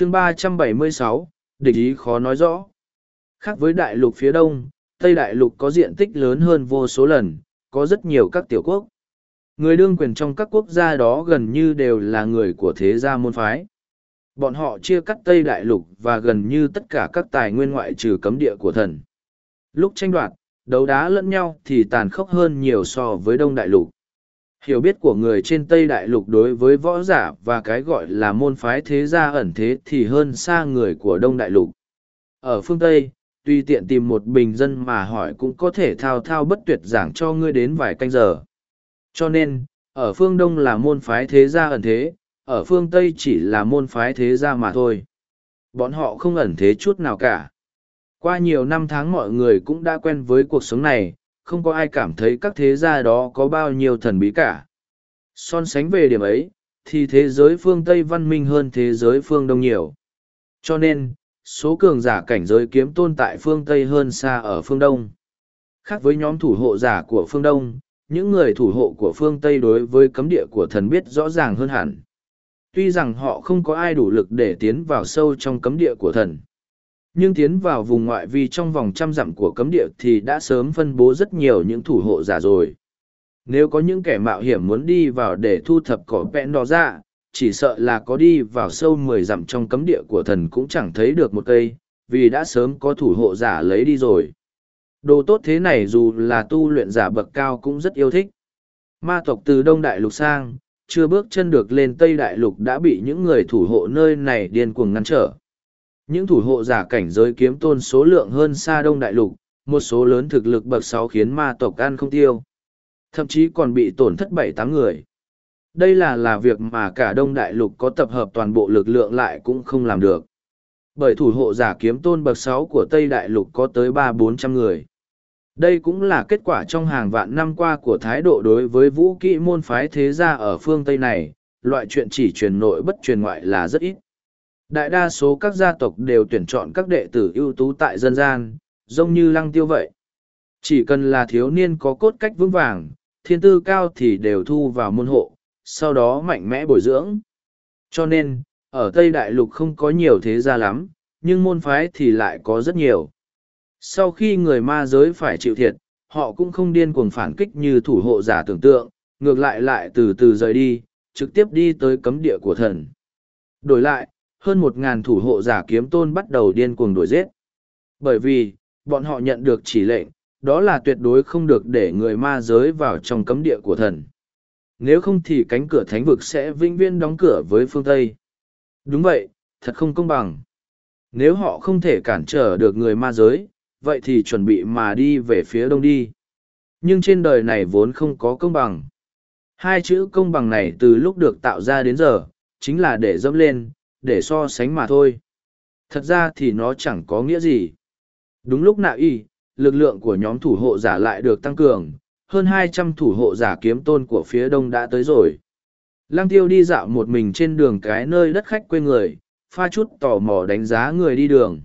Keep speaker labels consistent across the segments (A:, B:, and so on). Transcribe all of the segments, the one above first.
A: chương ba trăm bảy mươi sáu, địch ý khó nói rõ. Khác với đại lục phía đông, tây đại lục có diện tích lớn hơn vô số lần, có rất nhiều các tiểu quốc. Người đương quyền trong các quốc gia đó gần như đều là người của thế gia môn phái. Bọn họ chia cắt tây đại lục và gần như tất cả các tài nguyên ngoại trừ cấm địa của thần. Lúc tranh đoạt, đấu đá lẫn nhau thì tàn khốc hơn nhiều so với đông đại lục hiểu biết của người trên tây đại lục đối với võ giả và cái gọi là môn phái thế gia ẩn thế thì hơn xa người của đông đại lục. Ở phương tây tuy tiện tìm một bình dân mà hỏi cũng có thể thao thao bất tuyệt giảng cho ngươi đến vài canh giờ. Cho nên, ở phương đông là môn phái thế gia ẩn thế, ở phương tây chỉ là môn phái thế gia mà thôi. Bọn họ không ẩn thế chút nào cả. Qua nhiều năm tháng mọi người cũng đã quen với cuộc sống này không có ai cảm thấy các thế gia đó có bao nhiêu thần bí cả. Son sánh về điểm ấy, thì thế giới phương Tây văn minh hơn thế giới phương Đông nhiều. Cho nên, số cường giả cảnh giới kiếm tôn tại phương Tây hơn xa ở phương Đông. Khác với nhóm thủ hộ giả của phương Đông, những người thủ hộ của phương Tây đối với cấm địa của thần biết rõ ràng hơn hẳn. Tuy rằng họ không có ai đủ lực để tiến vào sâu trong cấm địa của thần nhưng tiến vào vùng ngoại vi trong vòng trăm dặm của cấm địa thì đã sớm phân bố rất nhiều những thủ hộ giả rồi. Nếu có những kẻ mạo hiểm muốn đi vào để thu thập cỏ vẹn đỏ ra, chỉ sợ là có đi vào sâu mười dặm trong cấm địa của thần cũng chẳng thấy được một cây, vì đã sớm có thủ hộ giả lấy đi rồi. Đồ tốt thế này dù là tu luyện giả bậc cao cũng rất yêu thích. Ma tộc từ đông đại lục sang, chưa bước chân được lên tây đại lục đã bị những người thủ hộ nơi này điên cuồng ngăn trở những thủ hộ giả cảnh giới kiếm tôn số lượng hơn xa đông đại lục, một số lớn thực lực bậc sáu khiến ma tộc ăn không tiêu. Thậm chí còn bị tổn thất bảy tám người. Đây là là việc mà cả đông đại lục có tập hợp toàn bộ lực lượng lại cũng không làm được. Bởi thủ hộ giả kiếm tôn bậc sáu của Tây Đại Lục có tới ba bốn trăm người. Đây cũng là kết quả trong hàng vạn năm qua của thái độ đối với vũ kỹ môn phái thế gia ở phương Tây này, loại chuyện chỉ truyền nội bất truyền ngoại là rất ít. Đại đa số các gia tộc đều tuyển chọn các đệ tử ưu tú tại dân gian, giống như lăng tiêu vậy. Chỉ cần là thiếu niên có cốt cách vững vàng, thiên tư cao thì đều thu vào môn hộ, sau đó mạnh mẽ bồi dưỡng. Cho nên, ở Tây Đại Lục không có nhiều thế gia lắm, nhưng môn phái thì lại có rất nhiều. Sau khi người ma giới phải chịu thiệt, họ cũng không điên cuồng phản kích như thủ hộ giả tưởng tượng, ngược lại lại từ từ rời đi, trực tiếp đi tới cấm địa của thần. Đổi lại, hơn một ngàn thủ hộ giả kiếm tôn bắt đầu điên cuồng đuổi giết. Bởi vì, bọn họ nhận được chỉ lệnh, đó là tuyệt đối không được để người ma giới vào trong cấm địa của thần. Nếu không thì cánh cửa thánh vực sẽ vĩnh viễn đóng cửa với phương Tây. Đúng vậy, thật không công bằng. Nếu họ không thể cản trở được người ma giới, vậy thì chuẩn bị mà đi về phía đông đi. Nhưng trên đời này vốn không có công bằng. Hai chữ công bằng này từ lúc được tạo ra đến giờ, chính là để dâm lên, để so sánh mà thôi. Thật ra thì nó chẳng có nghĩa gì. Đúng lúc nạ y, lực lượng của nhóm thủ hộ giả lại được tăng cường, hơn hai trăm thủ hộ giả kiếm tôn của phía đông đã tới rồi. Lăng tiêu đi dạo một mình trên đường cái nơi đất khách quê người, pha chút tò mò đánh giá người đi đường.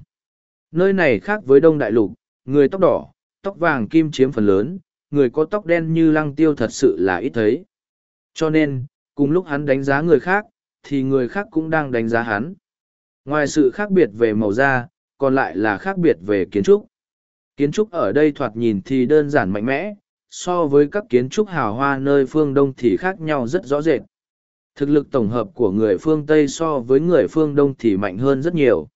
A: Nơi này khác với đông đại lục, người tóc đỏ, tóc vàng kim chiếm phần lớn, người có tóc đen như lăng tiêu thật sự là ít thấy. Cho nên, cùng lúc hắn đánh giá người khác, thì người khác cũng đang đánh giá hắn. Ngoài sự khác biệt về màu da, còn lại là khác biệt về kiến trúc. Kiến trúc ở đây thoạt nhìn thì đơn giản mạnh mẽ, so với các kiến trúc hào hoa nơi phương Đông thì khác nhau rất rõ rệt. Thực lực tổng hợp của người phương Tây so với người phương Đông thì mạnh hơn rất nhiều.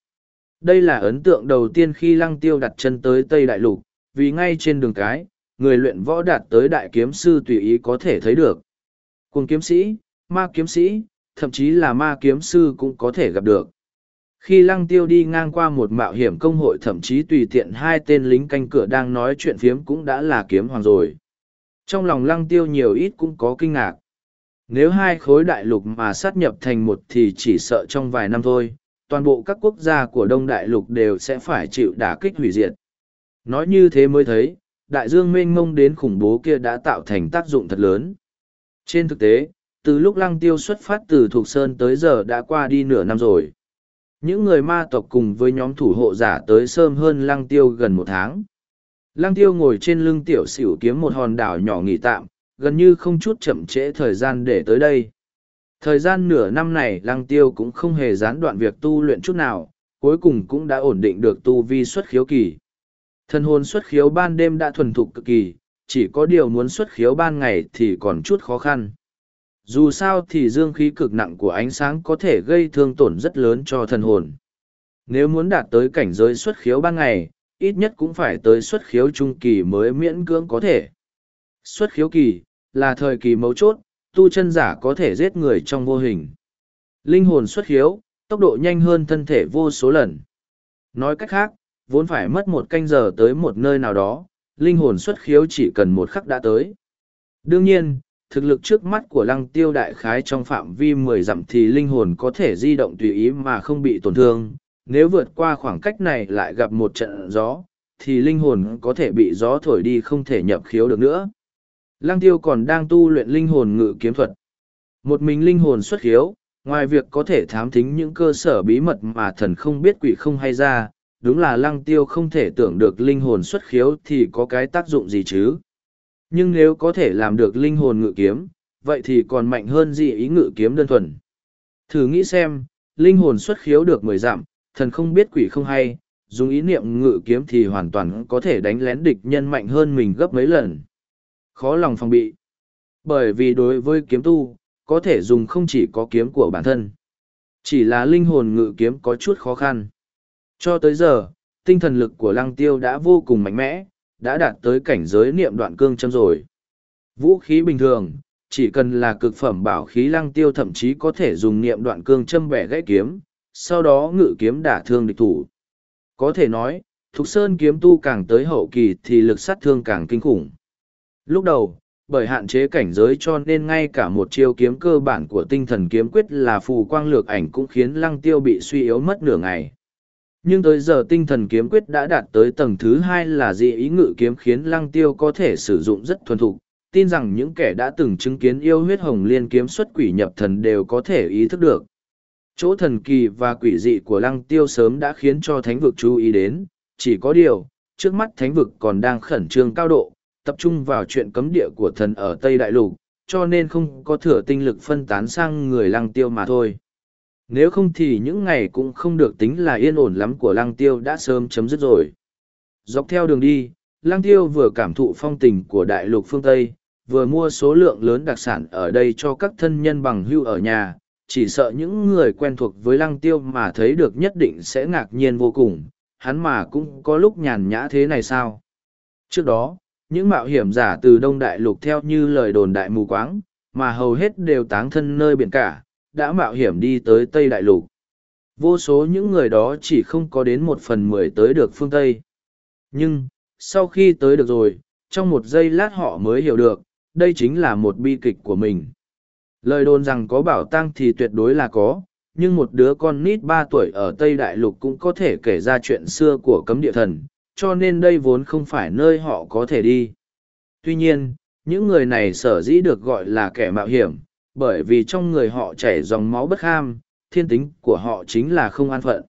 A: Đây là ấn tượng đầu tiên khi Lăng Tiêu đặt chân tới Tây Đại Lục, vì ngay trên đường cái, người luyện võ đạt tới đại kiếm sư tùy ý có thể thấy được. Cùng kiếm sĩ, ma kiếm sĩ, thậm chí là ma kiếm sư cũng có thể gặp được. Khi lăng tiêu đi ngang qua một mạo hiểm công hội thậm chí tùy tiện hai tên lính canh cửa đang nói chuyện phiếm cũng đã là kiếm hoàng rồi. Trong lòng lăng tiêu nhiều ít cũng có kinh ngạc. Nếu hai khối đại lục mà sát nhập thành một thì chỉ sợ trong vài năm thôi, toàn bộ các quốc gia của Đông Đại Lục đều sẽ phải chịu đả kích hủy diệt. Nói như thế mới thấy, đại dương mênh mông đến khủng bố kia đã tạo thành tác dụng thật lớn. Trên thực tế, từ lúc lăng tiêu xuất phát từ Thục Sơn tới giờ đã qua đi nửa năm rồi. Những người ma tộc cùng với nhóm thủ hộ giả tới sớm hơn lăng tiêu gần một tháng. Lăng tiêu ngồi trên lưng tiểu xỉu kiếm một hòn đảo nhỏ nghỉ tạm, gần như không chút chậm trễ thời gian để tới đây. Thời gian nửa năm này lăng tiêu cũng không hề gián đoạn việc tu luyện chút nào, cuối cùng cũng đã ổn định được tu vi xuất khiếu kỳ. Thân hồn xuất khiếu ban đêm đã thuần thục cực kỳ, chỉ có điều muốn xuất khiếu ban ngày thì còn chút khó khăn. Dù sao thì dương khí cực nặng của ánh sáng có thể gây thương tổn rất lớn cho thần hồn. Nếu muốn đạt tới cảnh giới xuất khiếu ban ngày, ít nhất cũng phải tới xuất khiếu trung kỳ mới miễn cưỡng có thể. Xuất khiếu kỳ, là thời kỳ mấu chốt, tu chân giả có thể giết người trong vô hình. Linh hồn xuất khiếu, tốc độ nhanh hơn thân thể vô số lần. Nói cách khác, vốn phải mất một canh giờ tới một nơi nào đó, linh hồn xuất khiếu chỉ cần một khắc đã tới. Đương nhiên, thực lực trước mắt của lăng tiêu đại khái trong phạm vi mười dặm thì linh hồn có thể di động tùy ý mà không bị tổn thương. Nếu vượt qua khoảng cách này lại gặp một trận gió, thì linh hồn có thể bị gió thổi đi không thể nhập khiếu được nữa. Lăng tiêu còn đang tu luyện linh hồn ngự kiếm thuật. Một mình linh hồn xuất khiếu, ngoài việc có thể thám thính những cơ sở bí mật mà thần không biết quỷ không hay ra, đúng là lăng tiêu không thể tưởng được linh hồn xuất khiếu thì có cái tác dụng gì chứ. Nhưng nếu có thể làm được linh hồn ngự kiếm, vậy thì còn mạnh hơn dị ý ngự kiếm đơn thuần. Thử nghĩ xem, linh hồn xuất khiếu được mười giảm, thần không biết quỷ không hay, dùng ý niệm ngự kiếm thì hoàn toàn có thể đánh lén địch nhân mạnh hơn mình gấp mấy lần. Khó lòng phòng bị. Bởi vì đối với kiếm tu, có thể dùng không chỉ có kiếm của bản thân. Chỉ là linh hồn ngự kiếm có chút khó khăn. Cho tới giờ, tinh thần lực của lăng tiêu đã vô cùng mạnh mẽ, đã đạt tới cảnh giới niệm đoạn cương châm rồi. Vũ khí bình thường, chỉ cần là cực phẩm bảo khí lăng tiêu thậm chí có thể dùng niệm đoạn cương châm bẻ gãy kiếm, sau đó ngự kiếm đả thương địch thủ. Có thể nói, Thục Sơn kiếm tu càng tới hậu kỳ thì lực sát thương càng kinh khủng. Lúc đầu, bởi hạn chế cảnh giới cho nên ngay cả một chiêu kiếm cơ bản của tinh thần kiếm quyết là phù quang lược ảnh cũng khiến lăng tiêu bị suy yếu mất nửa ngày. Nhưng tới giờ tinh thần kiếm quyết đã đạt tới tầng thứ hai là dị ý ngự kiếm khiến lăng tiêu có thể sử dụng rất thuần thục, tin rằng những kẻ đã từng chứng kiến yêu huyết hồng liên kiếm xuất quỷ nhập thần đều có thể ý thức được. Chỗ thần kỳ và quỷ dị của lăng tiêu sớm đã khiến cho thánh vực chú ý đến, chỉ có điều, trước mắt thánh vực còn đang khẩn trương cao độ, tập trung vào chuyện cấm địa của thần ở Tây Đại Lục, cho nên không có thừa tinh lực phân tán sang người lăng tiêu mà thôi. Nếu không thì những ngày cũng không được tính là yên ổn lắm của lăng tiêu đã sớm chấm dứt rồi. Dọc theo đường đi, lăng tiêu vừa cảm thụ phong tình của đại lục phương Tây, vừa mua số lượng lớn đặc sản ở đây cho các thân nhân bằng hưu ở nhà, chỉ sợ những người quen thuộc với lăng tiêu mà thấy được nhất định sẽ ngạc nhiên vô cùng, hắn mà cũng có lúc nhàn nhã thế này sao. Trước đó, những mạo hiểm giả từ Đông Đại Lục theo như lời đồn đại mù quáng, mà hầu hết đều táng thân nơi biển cả, đã mạo hiểm đi tới Tây Đại Lục. Vô số những người đó chỉ không có đến một phần mười tới được phương Tây. Nhưng, sau khi tới được rồi, trong một giây lát họ mới hiểu được, đây chính là một bi kịch của mình. Lời đồn rằng có bảo tang thì tuyệt đối là có, nhưng một đứa con nít ba tuổi ở Tây Đại Lục cũng có thể kể ra chuyện xưa của cấm địa thần, cho nên đây vốn không phải nơi họ có thể đi. Tuy nhiên, những người này sở dĩ được gọi là kẻ mạo hiểm, bởi vì trong người họ chảy dòng máu bất kham, thiên tính của họ chính là không an phận.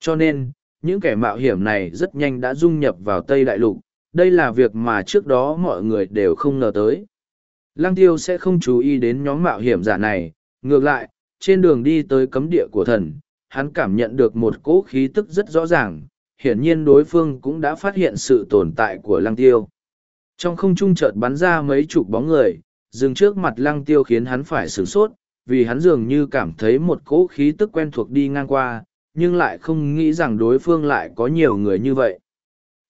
A: Cho nên, những kẻ mạo hiểm này rất nhanh đã dung nhập vào Tây Đại Lục, đây là việc mà trước đó mọi người đều không ngờ tới. Lăng tiêu sẽ không chú ý đến nhóm mạo hiểm giả này, ngược lại, trên đường đi tới cấm địa của thần, hắn cảm nhận được một cỗ khí tức rất rõ ràng, hiển nhiên đối phương cũng đã phát hiện sự tồn tại của lăng tiêu. Trong không trung chợt bắn ra mấy chục bóng người, dừng trước mặt lăng tiêu khiến hắn phải sửng sốt, vì hắn dường như cảm thấy một cỗ khí tức quen thuộc đi ngang qua, nhưng lại không nghĩ rằng đối phương lại có nhiều người như vậy.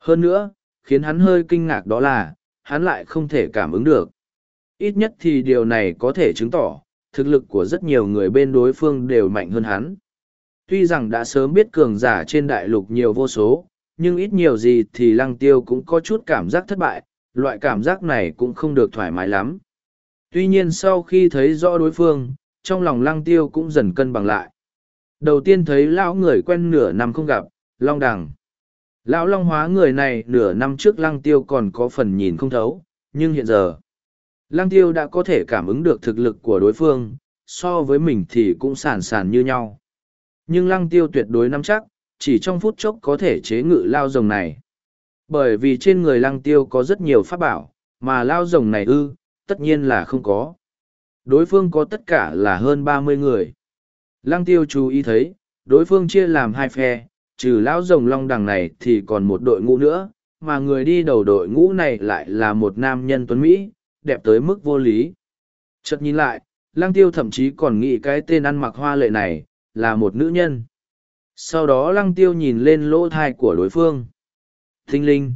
A: Hơn nữa, khiến hắn hơi kinh ngạc đó là, hắn lại không thể cảm ứng được. Ít nhất thì điều này có thể chứng tỏ, thực lực của rất nhiều người bên đối phương đều mạnh hơn hắn. Tuy rằng đã sớm biết cường giả trên đại lục nhiều vô số, nhưng ít nhiều gì thì lăng tiêu cũng có chút cảm giác thất bại, loại cảm giác này cũng không được thoải mái lắm. Tuy nhiên sau khi thấy rõ đối phương, trong lòng lăng tiêu cũng dần cân bằng lại. Đầu tiên thấy lão người quen nửa năm không gặp, long đằng. Lão long hóa người này nửa năm trước lăng tiêu còn có phần nhìn không thấu, nhưng hiện giờ, lăng tiêu đã có thể cảm ứng được thực lực của đối phương, so với mình thì cũng sàn sàn như nhau. Nhưng lăng tiêu tuyệt đối nắm chắc, chỉ trong phút chốc có thể chế ngự lao rồng này. Bởi vì trên người lăng tiêu có rất nhiều pháp bảo, mà lao rồng này ư, tất nhiên là không có. Đối phương có tất cả là hơn ba mươi người. Lăng tiêu chú ý thấy, đối phương chia làm hai phe, trừ lão rồng long đằng này thì còn một đội ngũ nữa, mà người đi đầu đội ngũ này lại là một nam nhân tuấn Mỹ, đẹp tới mức vô lý. Chợt nhìn lại, lăng tiêu thậm chí còn nghĩ cái tên ăn mặc hoa lệ này, là một nữ nhân. Sau đó lăng tiêu nhìn lên lỗ thai của đối phương. Tinh linh.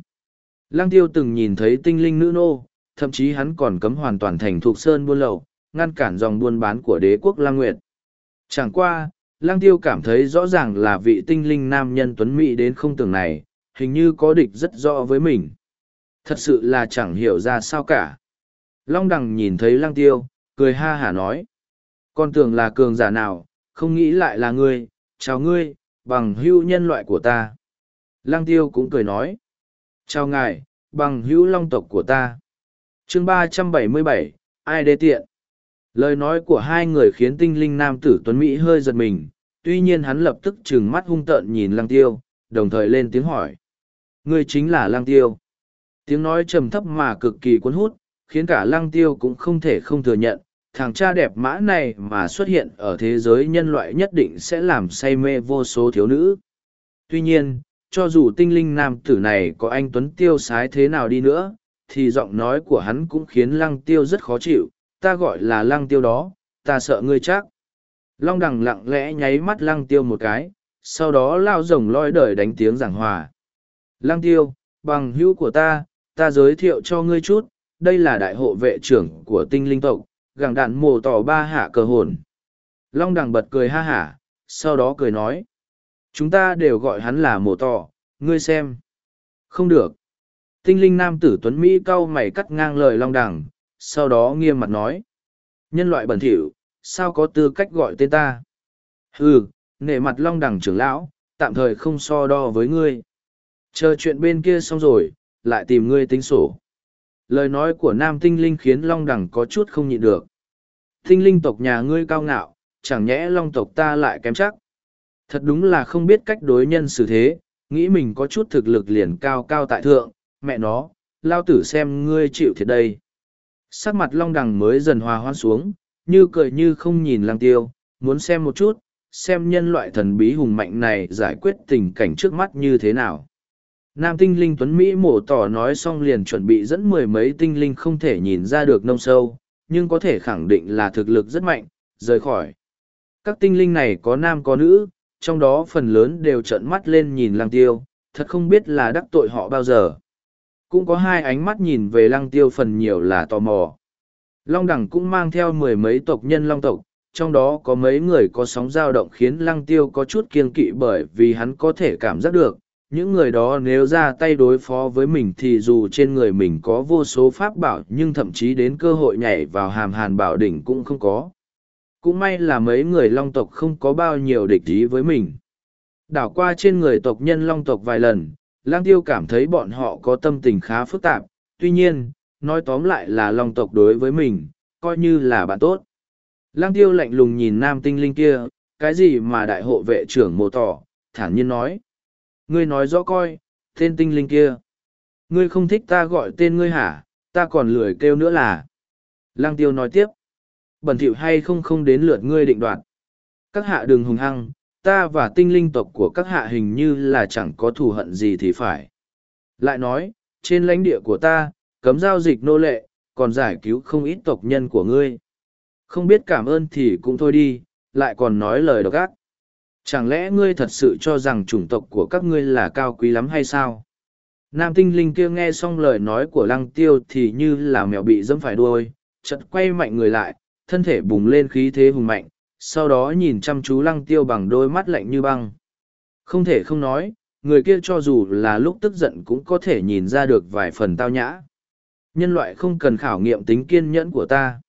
A: Lăng tiêu từng nhìn thấy tinh linh nữ nô, thậm chí hắn còn cấm hoàn toàn thành thuộc sơn buôn lậu, ngăn cản dòng buôn bán của đế quốc Lang Nguyệt. Chẳng qua, lang Tiêu cảm thấy rõ ràng là vị tinh linh nam nhân tuấn mỹ đến không tưởng này, hình như có địch rất rõ với mình. Thật sự là chẳng hiểu ra sao cả. Long Đằng nhìn thấy lang Tiêu, cười ha hả nói. Con tưởng là cường giả nào, không nghĩ lại là ngươi, chào ngươi, bằng hữu nhân loại của ta. lang Tiêu cũng cười nói. Chào ngài, bằng hữu long tộc của ta chương ba trăm bảy mươi bảy, ai đê tiện. Lời nói của hai người khiến tinh linh nam tử Tuấn Mỹ hơi giật mình, tuy nhiên hắn lập tức trừng mắt hung tợn nhìn lăng tiêu, đồng thời lên tiếng hỏi. Ngươi chính là lăng tiêu. Tiếng nói trầm thấp mà cực kỳ cuốn hút, khiến cả lăng tiêu cũng không thể không thừa nhận, thằng cha đẹp mã này mà xuất hiện ở thế giới nhân loại nhất định sẽ làm say mê vô số thiếu nữ. Tuy nhiên, cho dù tinh linh nam tử này có anh Tuấn tiêu sái thế nào đi nữa, thì giọng nói của hắn cũng khiến lăng tiêu rất khó chịu, ta gọi là lăng tiêu đó, ta sợ ngươi chắc. Long đằng lặng lẽ nháy mắt lăng tiêu một cái, sau đó lao rồng loi đời đánh tiếng giảng hòa. Lăng tiêu, bằng hữu của ta, ta giới thiệu cho ngươi chút, đây là đại hộ vệ trưởng của tinh linh tộc, gàng đạn mồ tỏ ba hạ cờ hồn. Long đằng bật cười ha hả, sau đó cười nói. Chúng ta đều gọi hắn là mồ tỏ, ngươi xem. Không được. Tinh linh nam tử Tuấn Mỹ cau mày cắt ngang lời long đằng, sau đó nghiêm mặt nói. Nhân loại bẩn thỉu, sao có tư cách gọi tên ta? Hừ, nể mặt long đẳng trưởng lão, tạm thời không so đo với ngươi. Chờ chuyện bên kia xong rồi, lại tìm ngươi tính sổ. Lời nói của nam tinh linh khiến long đẳng có chút không nhịn được. Tinh linh tộc nhà ngươi cao ngạo, chẳng nhẽ long tộc ta lại kém chắc. Thật đúng là không biết cách đối nhân xử thế, nghĩ mình có chút thực lực liền cao cao tại thượng, mẹ nó, lao tử xem ngươi chịu thiệt đây. Sắc mặt long đằng mới dần hòa hoan xuống, như cười như không nhìn lang tiêu, muốn xem một chút, xem nhân loại thần bí hùng mạnh này giải quyết tình cảnh trước mắt như thế nào. Nam tinh linh tuấn Mỹ mổ tỏ nói xong liền chuẩn bị dẫn mười mấy tinh linh không thể nhìn ra được nông sâu, nhưng có thể khẳng định là thực lực rất mạnh, rời khỏi. Các tinh linh này có nam có nữ, trong đó phần lớn đều trợn mắt lên nhìn lang tiêu, thật không biết là đắc tội họ bao giờ cũng có hai ánh mắt nhìn về lăng tiêu phần nhiều là tò mò. Long đẳng cũng mang theo mười mấy tộc nhân long tộc, trong đó có mấy người có sóng dao động khiến lăng tiêu có chút kiên kỵ bởi vì hắn có thể cảm giác được. Những người đó nếu ra tay đối phó với mình thì dù trên người mình có vô số pháp bảo nhưng thậm chí đến cơ hội nhảy vào hàm hàn bảo đỉnh cũng không có. Cũng may là mấy người long tộc không có bao nhiêu địch ý với mình. Đảo qua trên người tộc nhân long tộc vài lần, Lang tiêu cảm thấy bọn họ có tâm tình khá phức tạp, tuy nhiên, nói tóm lại là long tộc đối với mình, coi như là bạn tốt. Lang tiêu lạnh lùng nhìn nam tinh linh kia, cái gì mà đại hộ vệ trưởng mô tỏ, thản nhiên nói. Ngươi nói rõ coi, tên tinh linh kia. Ngươi không thích ta gọi tên ngươi hả, ta còn lười kêu nữa là. Lang tiêu nói tiếp. Bẩn thỉu hay không không đến lượt ngươi định đoạt. Các hạ đường hùng hăng, ta và tinh linh tộc của các hạ hình như là chẳng có thù hận gì thì phải. Lại nói, trên lãnh địa của ta, cấm giao dịch nô lệ, còn giải cứu không ít tộc nhân của ngươi. Không biết cảm ơn thì cũng thôi đi, lại còn nói lời độc ác. Chẳng lẽ ngươi thật sự cho rằng chủng tộc của các ngươi là cao quý lắm hay sao? Nam tinh linh kia nghe xong lời nói của lăng tiêu thì như là mèo bị dẫm phải đuôi, chợt quay mạnh người lại, thân thể bùng lên khí thế hùng mạnh, sau đó nhìn chăm chú lăng tiêu bằng đôi mắt lạnh như băng. Không thể không nói, người kia cho dù là lúc tức giận cũng có thể nhìn ra được vài phần tao nhã. Nhân loại không cần khảo nghiệm tính kiên nhẫn của ta.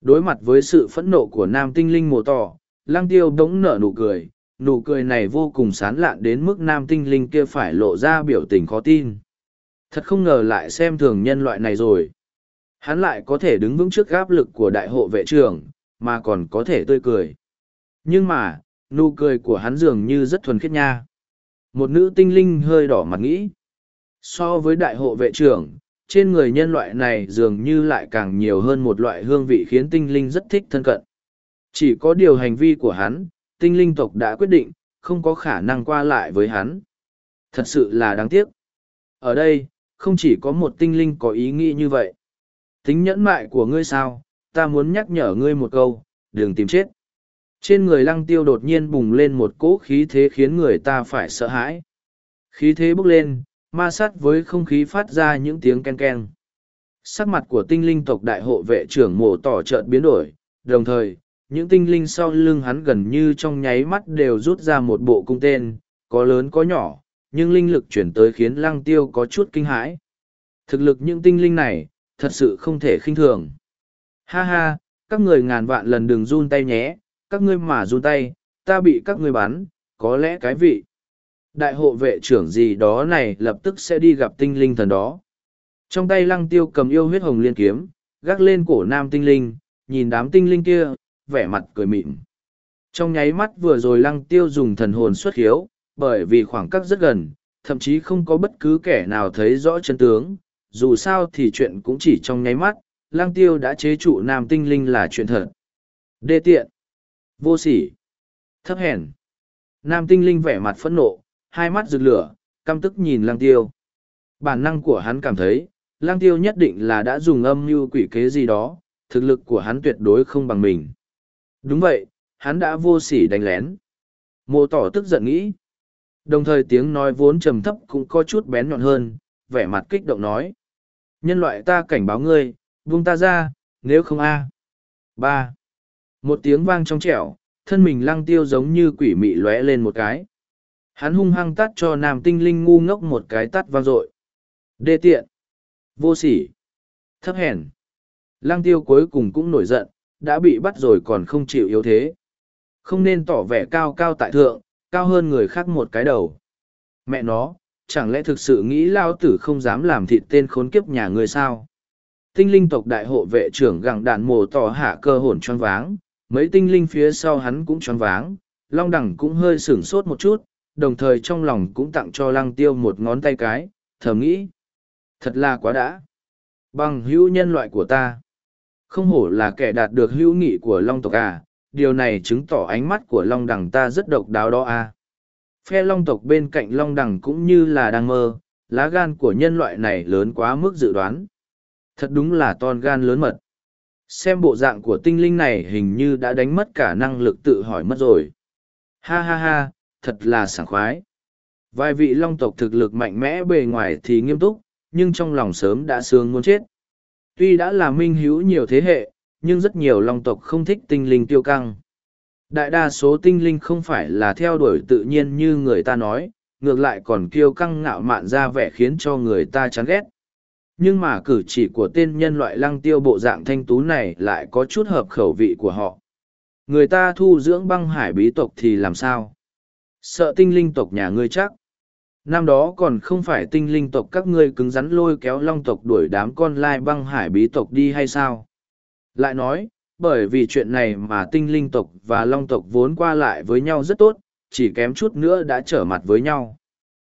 A: Đối mặt với sự phẫn nộ của nam tinh linh mồ tỏ, lăng tiêu đống nở nụ cười, nụ cười này vô cùng sán lạn đến mức nam tinh linh kia phải lộ ra biểu tình khó tin. Thật không ngờ lại xem thường nhân loại này rồi. Hắn lại có thể đứng vững trước áp lực của đại hộ vệ trưởng, mà còn có thể tươi cười. Nhưng mà, nụ cười của hắn dường như rất thuần khiết nha. Một nữ tinh linh hơi đỏ mặt nghĩ. So với đại hộ vệ trưởng, trên người nhân loại này dường như lại càng nhiều hơn một loại hương vị khiến tinh linh rất thích thân cận. Chỉ có điều hành vi của hắn, tinh linh tộc đã quyết định, không có khả năng qua lại với hắn. Thật sự là đáng tiếc. Ở đây, không chỉ có một tinh linh có ý nghĩ như vậy. Tính nhẫn mại của ngươi sao, ta muốn nhắc nhở ngươi một câu, đừng tìm chết. Trên người lăng tiêu đột nhiên bùng lên một cỗ khí thế khiến người ta phải sợ hãi. Khí thế bốc lên, ma sát với không khí phát ra những tiếng ken ken. Sắc mặt của tinh linh tộc đại hộ vệ trưởng mổ tỏ trợn biến đổi, đồng thời, những tinh linh sau lưng hắn gần như trong nháy mắt đều rút ra một bộ cung tên, có lớn có nhỏ, nhưng linh lực chuyển tới khiến lăng tiêu có chút kinh hãi. Thực lực những tinh linh này, thật sự không thể khinh thường. Ha ha, các người ngàn vạn lần đừng run tay nhé, các ngươi mà run tay, ta bị các ngươi bắn, có lẽ cái vị. Đại hộ vệ trưởng gì đó này lập tức sẽ đi gặp tinh linh thần đó. Trong tay lăng tiêu cầm yêu huyết hồng liên kiếm, gác lên cổ nam tinh linh, nhìn đám tinh linh kia, vẻ mặt cười mịn. Trong nháy mắt vừa rồi lăng tiêu dùng thần hồn xuất hiếu, bởi vì khoảng cách rất gần, thậm chí không có bất cứ kẻ nào thấy rõ chân tướng, dù sao thì chuyện cũng chỉ trong nháy mắt, Lang tiêu đã chế trụ nam tinh linh là chuyện thật. Đê tiện, vô sỉ, thấp hèn. Nam tinh linh vẻ mặt phẫn nộ, hai mắt rực lửa, căm tức nhìn Lang tiêu. Bản năng của hắn cảm thấy, Lang tiêu nhất định là đã dùng âm mưu quỷ kế gì đó, thực lực của hắn tuyệt đối không bằng mình. Đúng vậy, hắn đã vô sỉ đánh lén. Mô tỏ tức giận nghĩ. Đồng thời tiếng nói vốn trầm thấp cũng có chút bén nhọn hơn, vẻ mặt kích động nói. Nhân loại ta cảnh báo ngươi, buông ta ra, nếu không a ba Một tiếng vang trong trẻo, thân mình lăng tiêu giống như quỷ mị lóe lên một cái. Hắn hung hăng tắt cho nam tinh linh ngu ngốc một cái tắt vang dội. Đê tiện. Vô sỉ. Thấp hèn. Lăng tiêu cuối cùng cũng nổi giận, đã bị bắt rồi còn không chịu yếu thế. Không nên tỏ vẻ cao cao tại thượng, cao hơn người khác một cái đầu. Mẹ nó, chẳng lẽ thực sự nghĩ lao tử không dám làm thịt tên khốn kiếp nhà người sao? Tinh linh tộc đại hộ vệ trưởng gặng đạn mồ tỏ hạ cơ hồn choáng váng, mấy tinh linh phía sau hắn cũng choáng váng, long đẳng cũng hơi sửng sốt một chút, đồng thời trong lòng cũng tặng cho lăng tiêu một ngón tay cái, thầm nghĩ. Thật là quá đã. Bằng hữu nhân loại của ta. Không hổ là kẻ đạt được hữu nghị của long tộc à, điều này chứng tỏ ánh mắt của long đẳng ta rất độc đáo đó à. Phe long tộc bên cạnh long đẳng cũng như là đang mơ, lá gan của nhân loại này lớn quá mức dự đoán. Thật đúng là ton gan lớn mật. Xem bộ dạng của tinh linh này hình như đã đánh mất cả năng lực tự hỏi mất rồi. Ha ha ha, thật là sảng khoái. Vài vị long tộc thực lực mạnh mẽ bề ngoài thì nghiêm túc, nhưng trong lòng sớm đã sướng muốn chết. Tuy đã là minh hữu nhiều thế hệ, nhưng rất nhiều long tộc không thích tinh linh tiêu căng. Đại đa số tinh linh không phải là theo đuổi tự nhiên như người ta nói, ngược lại còn kiêu căng ngạo mạn ra vẻ khiến cho người ta chán ghét. Nhưng mà cử chỉ của tên nhân loại lăng tiêu bộ dạng thanh tú này lại có chút hợp khẩu vị của họ. Người ta thu dưỡng băng hải bí tộc thì làm sao? Sợ tinh linh tộc nhà ngươi chắc. Năm đó còn không phải tinh linh tộc các ngươi cứng rắn lôi kéo long tộc đuổi đám con lai băng hải bí tộc đi hay sao? Lại nói, bởi vì chuyện này mà tinh linh tộc và long tộc vốn qua lại với nhau rất tốt, chỉ kém chút nữa đã trở mặt với nhau.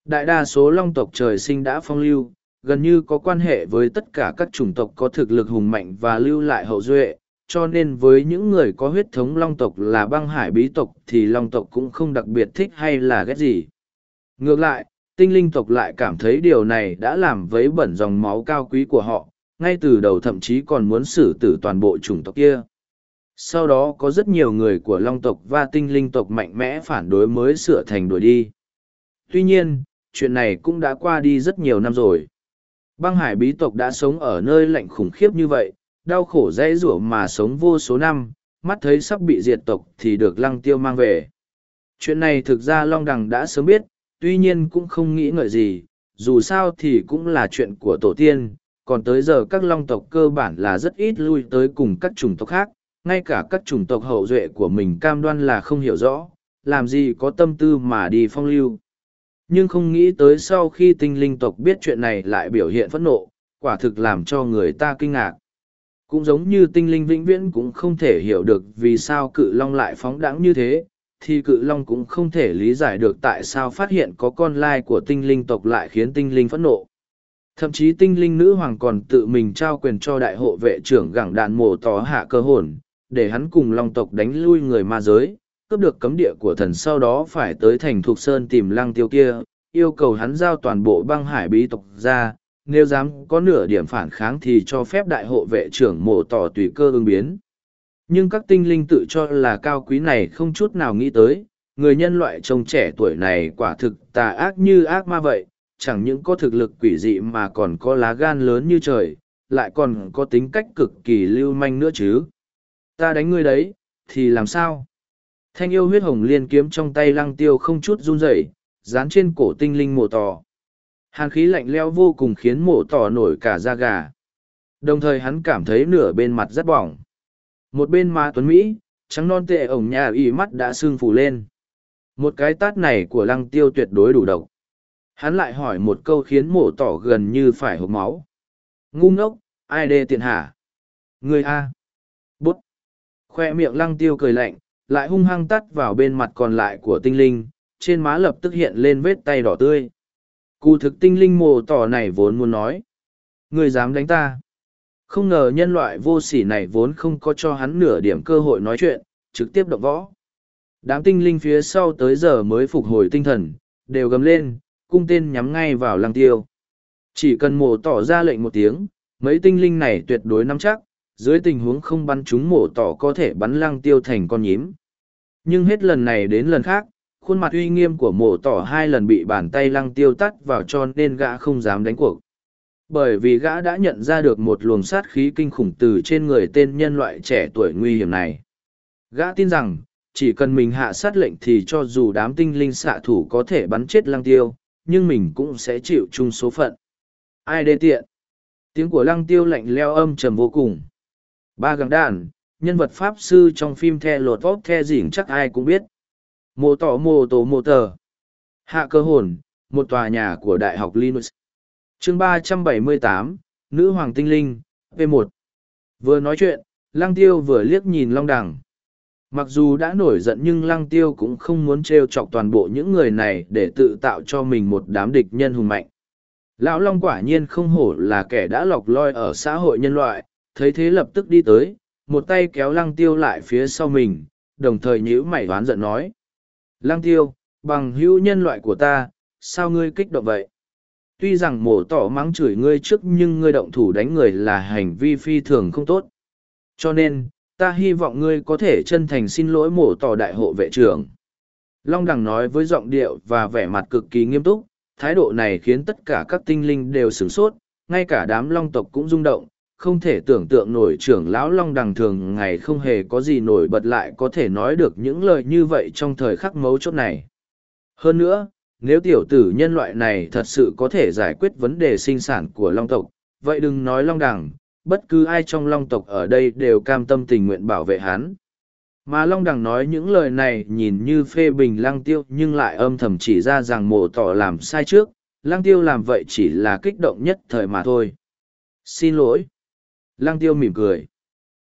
A: Đại đa số long tộc trời sinh đã phong lưu, gần như có quan hệ với tất cả các chủng tộc có thực lực hùng mạnh và lưu lại hậu duệ, cho nên với những người có huyết thống long tộc là băng hải bí tộc thì long tộc cũng không đặc biệt thích hay là ghét gì. Ngược lại, tinh linh tộc lại cảm thấy điều này đã làm vấy bẩn dòng máu cao quý của họ, ngay từ đầu thậm chí còn muốn xử tử toàn bộ chủng tộc kia. Sau đó có rất nhiều người của long tộc và tinh linh tộc mạnh mẽ phản đối mới sửa thành đuổi đi. Tuy nhiên, chuyện này cũng đã qua đi rất nhiều năm rồi. Băng hải bí tộc đã sống ở nơi lạnh khủng khiếp như vậy, đau khổ dễ rủa mà sống vô số năm, mắt thấy sắp bị diệt tộc thì được lăng tiêu mang về. Chuyện này thực ra Long Đằng đã sớm biết, tuy nhiên cũng không nghĩ ngợi gì, dù sao thì cũng là chuyện của tổ tiên, còn tới giờ các long tộc cơ bản là rất ít lui tới cùng các chủng tộc khác, ngay cả các chủng tộc hậu duệ của mình cam đoan là không hiểu rõ, làm gì có tâm tư mà đi phong lưu. Nhưng không nghĩ tới sau khi tinh linh tộc biết chuyện này lại biểu hiện phẫn nộ, quả thực làm cho người ta kinh ngạc. Cũng giống như tinh linh vĩnh viễn cũng không thể hiểu được vì sao cự long lại phóng đãng như thế, thì cự long cũng không thể lý giải được tại sao phát hiện có con lai của tinh linh tộc lại khiến tinh linh phẫn nộ. Thậm chí tinh linh nữ hoàng còn tự mình trao quyền cho đại hộ vệ trưởng gẳng đạn mổ tỏ hạ cơ hồn, để hắn cùng long tộc đánh lui người ma giới, cướp được cấm địa của thần sau đó phải tới thành Thục Sơn tìm lăng tiêu kia, yêu cầu hắn giao toàn bộ băng hải bí tộc ra, nếu dám có nửa điểm phản kháng thì cho phép đại hộ vệ trưởng mổ tỏ tùy cơ ứng biến. Nhưng các tinh linh tự cho là cao quý này không chút nào nghĩ tới, người nhân loại trông trẻ tuổi này quả thực tà ác như ác ma vậy, chẳng những có thực lực quỷ dị mà còn có lá gan lớn như trời, lại còn có tính cách cực kỳ lưu manh nữa chứ. Ta đánh ngươi đấy, thì làm sao? Thanh yêu huyết hồng liên kiếm trong tay lăng tiêu không chút run rẩy, dán trên cổ tinh linh mổ tỏ. Hàn khí lạnh leo vô cùng khiến mổ tỏ nổi cả da gà. Đồng thời hắn cảm thấy nửa bên mặt rất bỏng. Một bên má tuấn Mỹ, trắng non tệ ổng nhà y mắt đã sưng phù lên. Một cái tát này của lăng tiêu tuyệt đối đủ độc. Hắn lại hỏi một câu khiến mổ tỏ gần như phải hộp máu. Ngu ngốc, ai đê tiện hả? Người A. Bút. Khoe miệng lăng tiêu cười lạnh, lại hung hăng tắt vào bên mặt còn lại của tinh linh, trên má lập tức hiện lên vết tay đỏ tươi. Cụ thực tinh linh mồ tỏ này vốn muốn nói. Người dám đánh ta. Không ngờ nhân loại vô sỉ này vốn không có cho hắn nửa điểm cơ hội nói chuyện, trực tiếp động võ. Đám tinh linh phía sau tới giờ mới phục hồi tinh thần, đều gầm lên, cung tên nhắm ngay vào lăng tiêu. Chỉ cần mổ tỏ ra lệnh một tiếng, mấy tinh linh này tuyệt đối nắm chắc, dưới tình huống không bắn chúng mổ tỏ có thể bắn lăng tiêu thành con nhím. Nhưng hết lần này đến lần khác, khuôn mặt uy nghiêm của mộ tỏ hai lần bị bàn tay lăng tiêu tắt vào cho nên gã không dám đánh cuộc. Bởi vì gã đã nhận ra được một luồng sát khí kinh khủng từ trên người tên nhân loại trẻ tuổi nguy hiểm này. Gã tin rằng, chỉ cần mình hạ sát lệnh thì cho dù đám tinh linh xạ thủ có thể bắn chết lăng tiêu, nhưng mình cũng sẽ chịu chung số phận. Ai đê tiện? Tiếng của lăng tiêu lạnh leo âm trầm vô cùng. Ba găng đàn, nhân vật pháp sư trong phim The Lột Vóc The Dĩnh chắc ai cũng biết. Mô tỏ mô tổ mô tờ. Hạ cơ hồn, một tòa nhà của Đại học Linux. chương ba trăm bảy mươi tám Nữ Hoàng Tinh Linh, P1. Vừa nói chuyện, Lăng Tiêu vừa liếc nhìn Long Đằng. Mặc dù đã nổi giận nhưng Lăng Tiêu cũng không muốn trêu chọc toàn bộ những người này để tự tạo cho mình một đám địch nhân hùng mạnh. Lão Long quả nhiên không hổ là kẻ đã lọc loi ở xã hội nhân loại, thấy thế lập tức đi tới, một tay kéo Lăng Tiêu lại phía sau mình, đồng thời nhíu mày đoán giận nói. Lăng tiêu, bằng hữu nhân loại của ta, sao ngươi kích động vậy? Tuy rằng mổ tỏ mắng chửi ngươi trước nhưng ngươi động thủ đánh người là hành vi phi thường không tốt. Cho nên, ta hy vọng ngươi có thể chân thành xin lỗi mổ tỏ đại hộ vệ trưởng. Long Đằng nói với giọng điệu và vẻ mặt cực kỳ nghiêm túc, thái độ này khiến tất cả các tinh linh đều sửng sốt, ngay cả đám long tộc cũng rung động, không thể tưởng tượng nổi trưởng lão long đằng thường ngày không hề có gì nổi bật lại có thể nói được những lời như vậy trong thời khắc mấu chốt này. Hơn nữa, nếu tiểu tử nhân loại này thật sự có thể giải quyết vấn đề sinh sản của long tộc, vậy đừng nói long đằng, bất cứ ai trong long tộc ở đây đều cam tâm tình nguyện bảo vệ hắn. Mà long đằng nói những lời này nhìn như phê bình lăng tiêu nhưng lại âm thầm chỉ ra rằng mộ tỏ làm sai trước, lăng tiêu làm vậy chỉ là kích động nhất thời mà thôi. Xin lỗi. Lăng tiêu mỉm cười.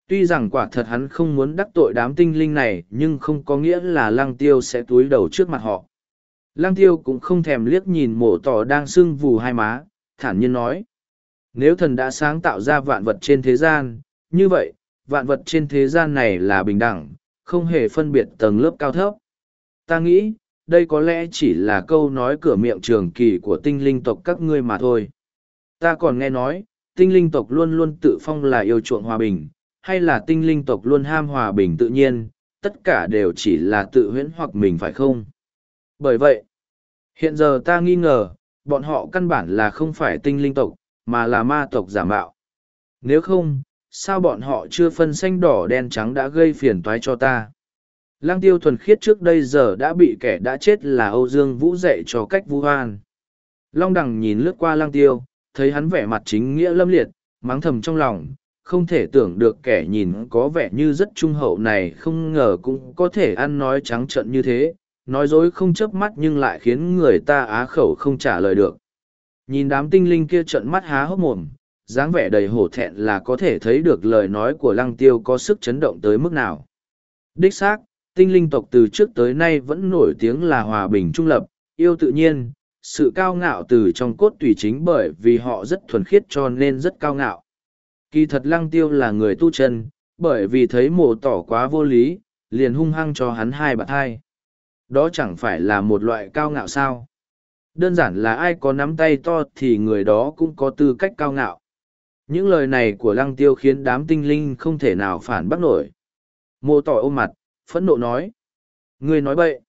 A: Tuy rằng quả thật hắn không muốn đắc tội đám tinh linh này nhưng không có nghĩa là lăng tiêu sẽ túi đầu trước mặt họ. Lăng tiêu cũng không thèm liếc nhìn mổ tỏ đang sưng vù hai má, thản nhiên nói. Nếu thần đã sáng tạo ra vạn vật trên thế gian, như vậy, vạn vật trên thế gian này là bình đẳng, không hề phân biệt tầng lớp cao thấp. Ta nghĩ, đây có lẽ chỉ là câu nói cửa miệng trường kỳ của tinh linh tộc các ngươi mà thôi. Ta còn nghe nói, tinh linh tộc luôn luôn tự phong là yêu chuộng hòa bình, hay là tinh linh tộc luôn ham hòa bình tự nhiên, tất cả đều chỉ là tự huyễn hoặc mình phải không? Bởi vậy, hiện giờ ta nghi ngờ, bọn họ căn bản là không phải tinh linh tộc, mà là ma tộc giả mạo. Nếu không, sao bọn họ chưa phân xanh đỏ đen trắng đã gây phiền toái cho ta? Lăng tiêu thuần khiết trước đây giờ đã bị kẻ đã chết là Âu Dương Vũ dạy cho cách vu hoan. Long đằng nhìn lướt qua lăng tiêu, thấy hắn vẻ mặt chính nghĩa lâm liệt, mắng thầm trong lòng, không thể tưởng được kẻ nhìn có vẻ như rất trung hậu này không ngờ cũng có thể ăn nói trắng trợn như thế, nói dối không chớp mắt nhưng lại khiến người ta á khẩu không trả lời được. Nhìn đám tinh linh kia trợn mắt há hốc mồm, dáng vẻ đầy hổ thẹn là có thể thấy được lời nói của lăng tiêu có sức chấn động tới mức nào. Đích xác, tinh linh tộc từ trước tới nay vẫn nổi tiếng là hòa bình trung lập, yêu tự nhiên, sự cao ngạo từ trong cốt tùy chính bởi vì họ rất thuần khiết cho nên rất cao ngạo. Kỳ thật lăng tiêu là người tu chân, bởi vì thấy mộ tỏ quá vô lý, liền hung hăng cho hắn hai bạc hai. Đó chẳng phải là một loại cao ngạo sao. Đơn giản là ai có nắm tay to thì người đó cũng có tư cách cao ngạo. Những lời này của lăng tiêu khiến đám tinh linh không thể nào phản bác nổi. Mộ tỏ ôm mặt, phẫn nộ nói. Ngươi nói bậy.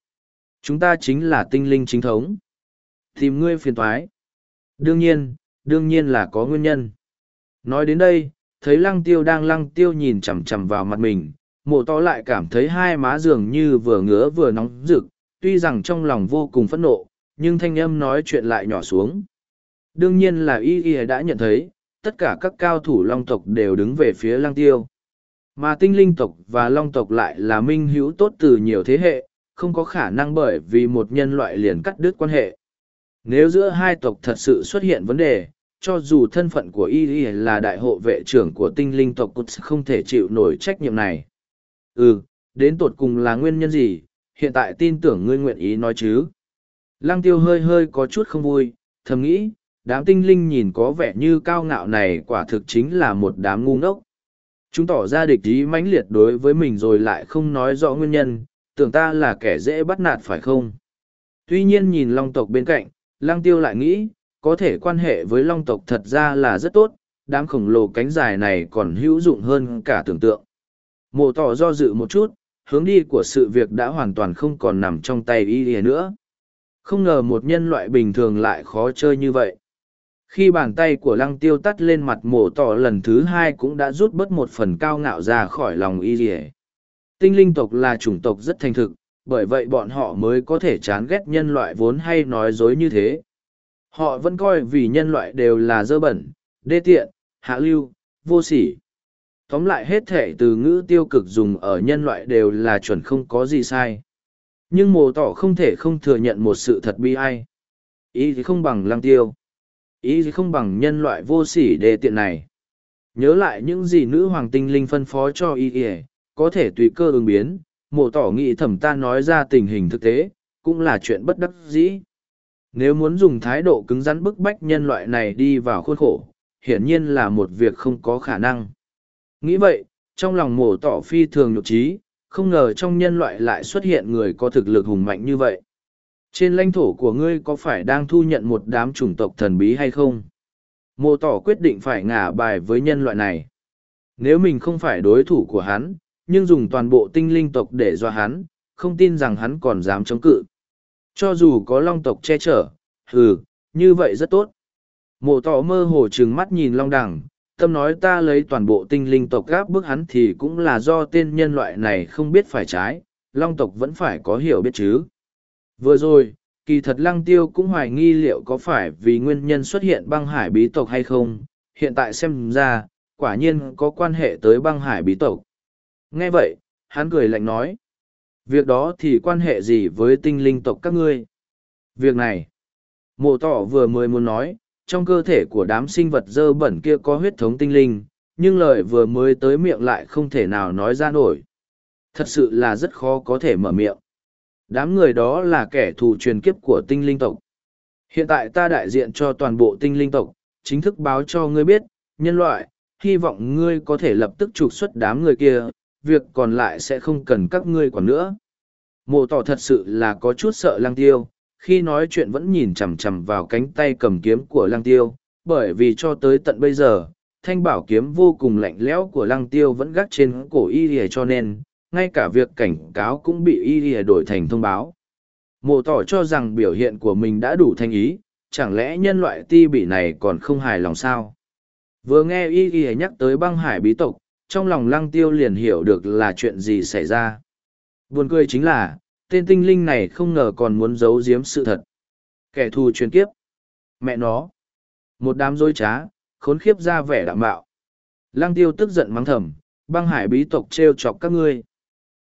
A: Chúng ta chính là tinh linh chính thống. Tìm ngươi phiền toái. Đương nhiên, đương nhiên là có nguyên nhân. Nói đến đây, thấy lăng tiêu đang lăng tiêu nhìn chằm chằm vào mặt mình, mộ to lại cảm thấy hai má dường như vừa ngứa vừa nóng rực, tuy rằng trong lòng vô cùng phẫn nộ, nhưng thanh âm nói chuyện lại nhỏ xuống. Đương nhiên là y y đã nhận thấy, tất cả các cao thủ long tộc đều đứng về phía lăng tiêu. Mà tinh linh tộc và long tộc lại là minh hữu tốt từ nhiều thế hệ, không có khả năng bởi vì một nhân loại liền cắt đứt quan hệ. Nếu giữa hai tộc thật sự xuất hiện vấn đề, cho dù thân phận của y y là đại hộ vệ trưởng của tinh linh tộc cũng không thể chịu nổi trách nhiệm này. Ừ, đến tột cùng là nguyên nhân gì, hiện tại tin tưởng ngươi nguyện ý nói chứ. Lăng tiêu hơi hơi có chút không vui, thầm nghĩ, đám tinh linh nhìn có vẻ như cao ngạo này quả thực chính là một đám ngu ngốc. Chúng tỏ ra địch ý mãnh liệt đối với mình rồi lại không nói rõ nguyên nhân, tưởng ta là kẻ dễ bắt nạt phải không? Tuy nhiên nhìn long tộc bên cạnh, lăng tiêu lại nghĩ, có thể quan hệ với long tộc thật ra là rất tốt, đám khổng lồ cánh dài này còn hữu dụng hơn cả tưởng tượng. Mộ tỏ do dự một chút, hướng đi của sự việc đã hoàn toàn không còn nằm trong tay y nữa. Không ngờ một nhân loại bình thường lại khó chơi như vậy. Khi bàn tay của lăng tiêu tắt lên mặt mổ tỏ lần thứ hai cũng đã rút bớt một phần cao ngạo ra khỏi lòng y lìa. Tinh linh tộc là chủng tộc rất thành thực, bởi vậy bọn họ mới có thể chán ghét nhân loại vốn hay nói dối như thế. Họ vẫn coi vì nhân loại đều là dơ bẩn, đê tiện, hạ lưu, vô sỉ. Tóm lại hết thể từ ngữ tiêu cực dùng ở nhân loại đều là chuẩn không có gì sai. Nhưng mồ tỏ không thể không thừa nhận một sự thật bi ai. Ý thì không bằng lăng tiêu. Ý thì không bằng nhân loại vô sỉ đê tiện này. Nhớ lại những gì nữ hoàng tinh linh phân phó cho y y, có thể tùy cơ ứng biến, mộ tỏ nghị thẩm ta nói ra tình hình thực tế, cũng là chuyện bất đắc dĩ. Nếu muốn dùng thái độ cứng rắn bức bách nhân loại này đi vào khuôn khổ, hiển nhiên là một việc không có khả năng. Nghĩ vậy, trong lòng mổ tỏ phi thường nhục trí, không ngờ trong nhân loại lại xuất hiện người có thực lực hùng mạnh như vậy. Trên lãnh thổ của ngươi có phải đang thu nhận một đám chủng tộc thần bí hay không? Mô tỏ quyết định phải ngả bài với nhân loại này. Nếu mình không phải đối thủ của hắn, nhưng dùng toàn bộ tinh linh tộc để dọa hắn, không tin rằng hắn còn dám chống cự. Cho dù có long tộc che chở, hừ, như vậy rất tốt. Mộ tỏ mơ hồ trừng mắt nhìn long đằng, tâm nói ta lấy toàn bộ tinh linh tộc gáp bức hắn thì cũng là do tên nhân loại này không biết phải trái, long tộc vẫn phải có hiểu biết chứ. Vừa rồi, kỳ thật lăng tiêu cũng hoài nghi liệu có phải vì nguyên nhân xuất hiện băng hải bí tộc hay không, hiện tại xem ra, quả nhiên có quan hệ tới băng hải bí tộc. Nghe vậy, hắn cười lạnh nói. Việc đó thì quan hệ gì với tinh linh tộc các ngươi? Việc này, mộ tỏ vừa mới muốn nói, trong cơ thể của đám sinh vật dơ bẩn kia có huyết thống tinh linh, nhưng lời vừa mới tới miệng lại không thể nào nói ra nổi. Thật sự là rất khó có thể mở miệng. Đám người đó là kẻ thù truyền kiếp của tinh linh tộc. Hiện tại ta đại diện cho toàn bộ tinh linh tộc, chính thức báo cho ngươi biết, nhân loại, hy vọng ngươi có thể lập tức trục xuất đám người kia, việc còn lại sẽ không cần các ngươi còn nữa. Mộ tỏ thật sự là có chút sợ lăng tiêu, khi nói chuyện vẫn nhìn chằm chằm vào cánh tay cầm kiếm của lăng tiêu, bởi vì cho tới tận bây giờ, thanh bảo kiếm vô cùng lạnh lẽo của lăng tiêu vẫn gác trên cổ y lìa cho nên, ngay cả việc cảnh cáo cũng bị y lìa đổi thành thông báo. Mộ tỏ cho rằng biểu hiện của mình đã đủ thanh ý, chẳng lẽ nhân loại ti bị này còn không hài lòng sao? Vừa nghe y lìa nhắc tới băng hải bí tộc, trong lòng lăng tiêu liền hiểu được là chuyện gì xảy ra. Buồn cười chính là, tên tinh linh này không ngờ còn muốn giấu giếm sự thật. Kẻ thù truyền kiếp. Mẹ nó. Một đám dối trá, khốn khiếp ra vẻ đạm bạo. Lăng tiêu tức giận mắng thầm, băng hải bí tộc trêu chọc các ngươi.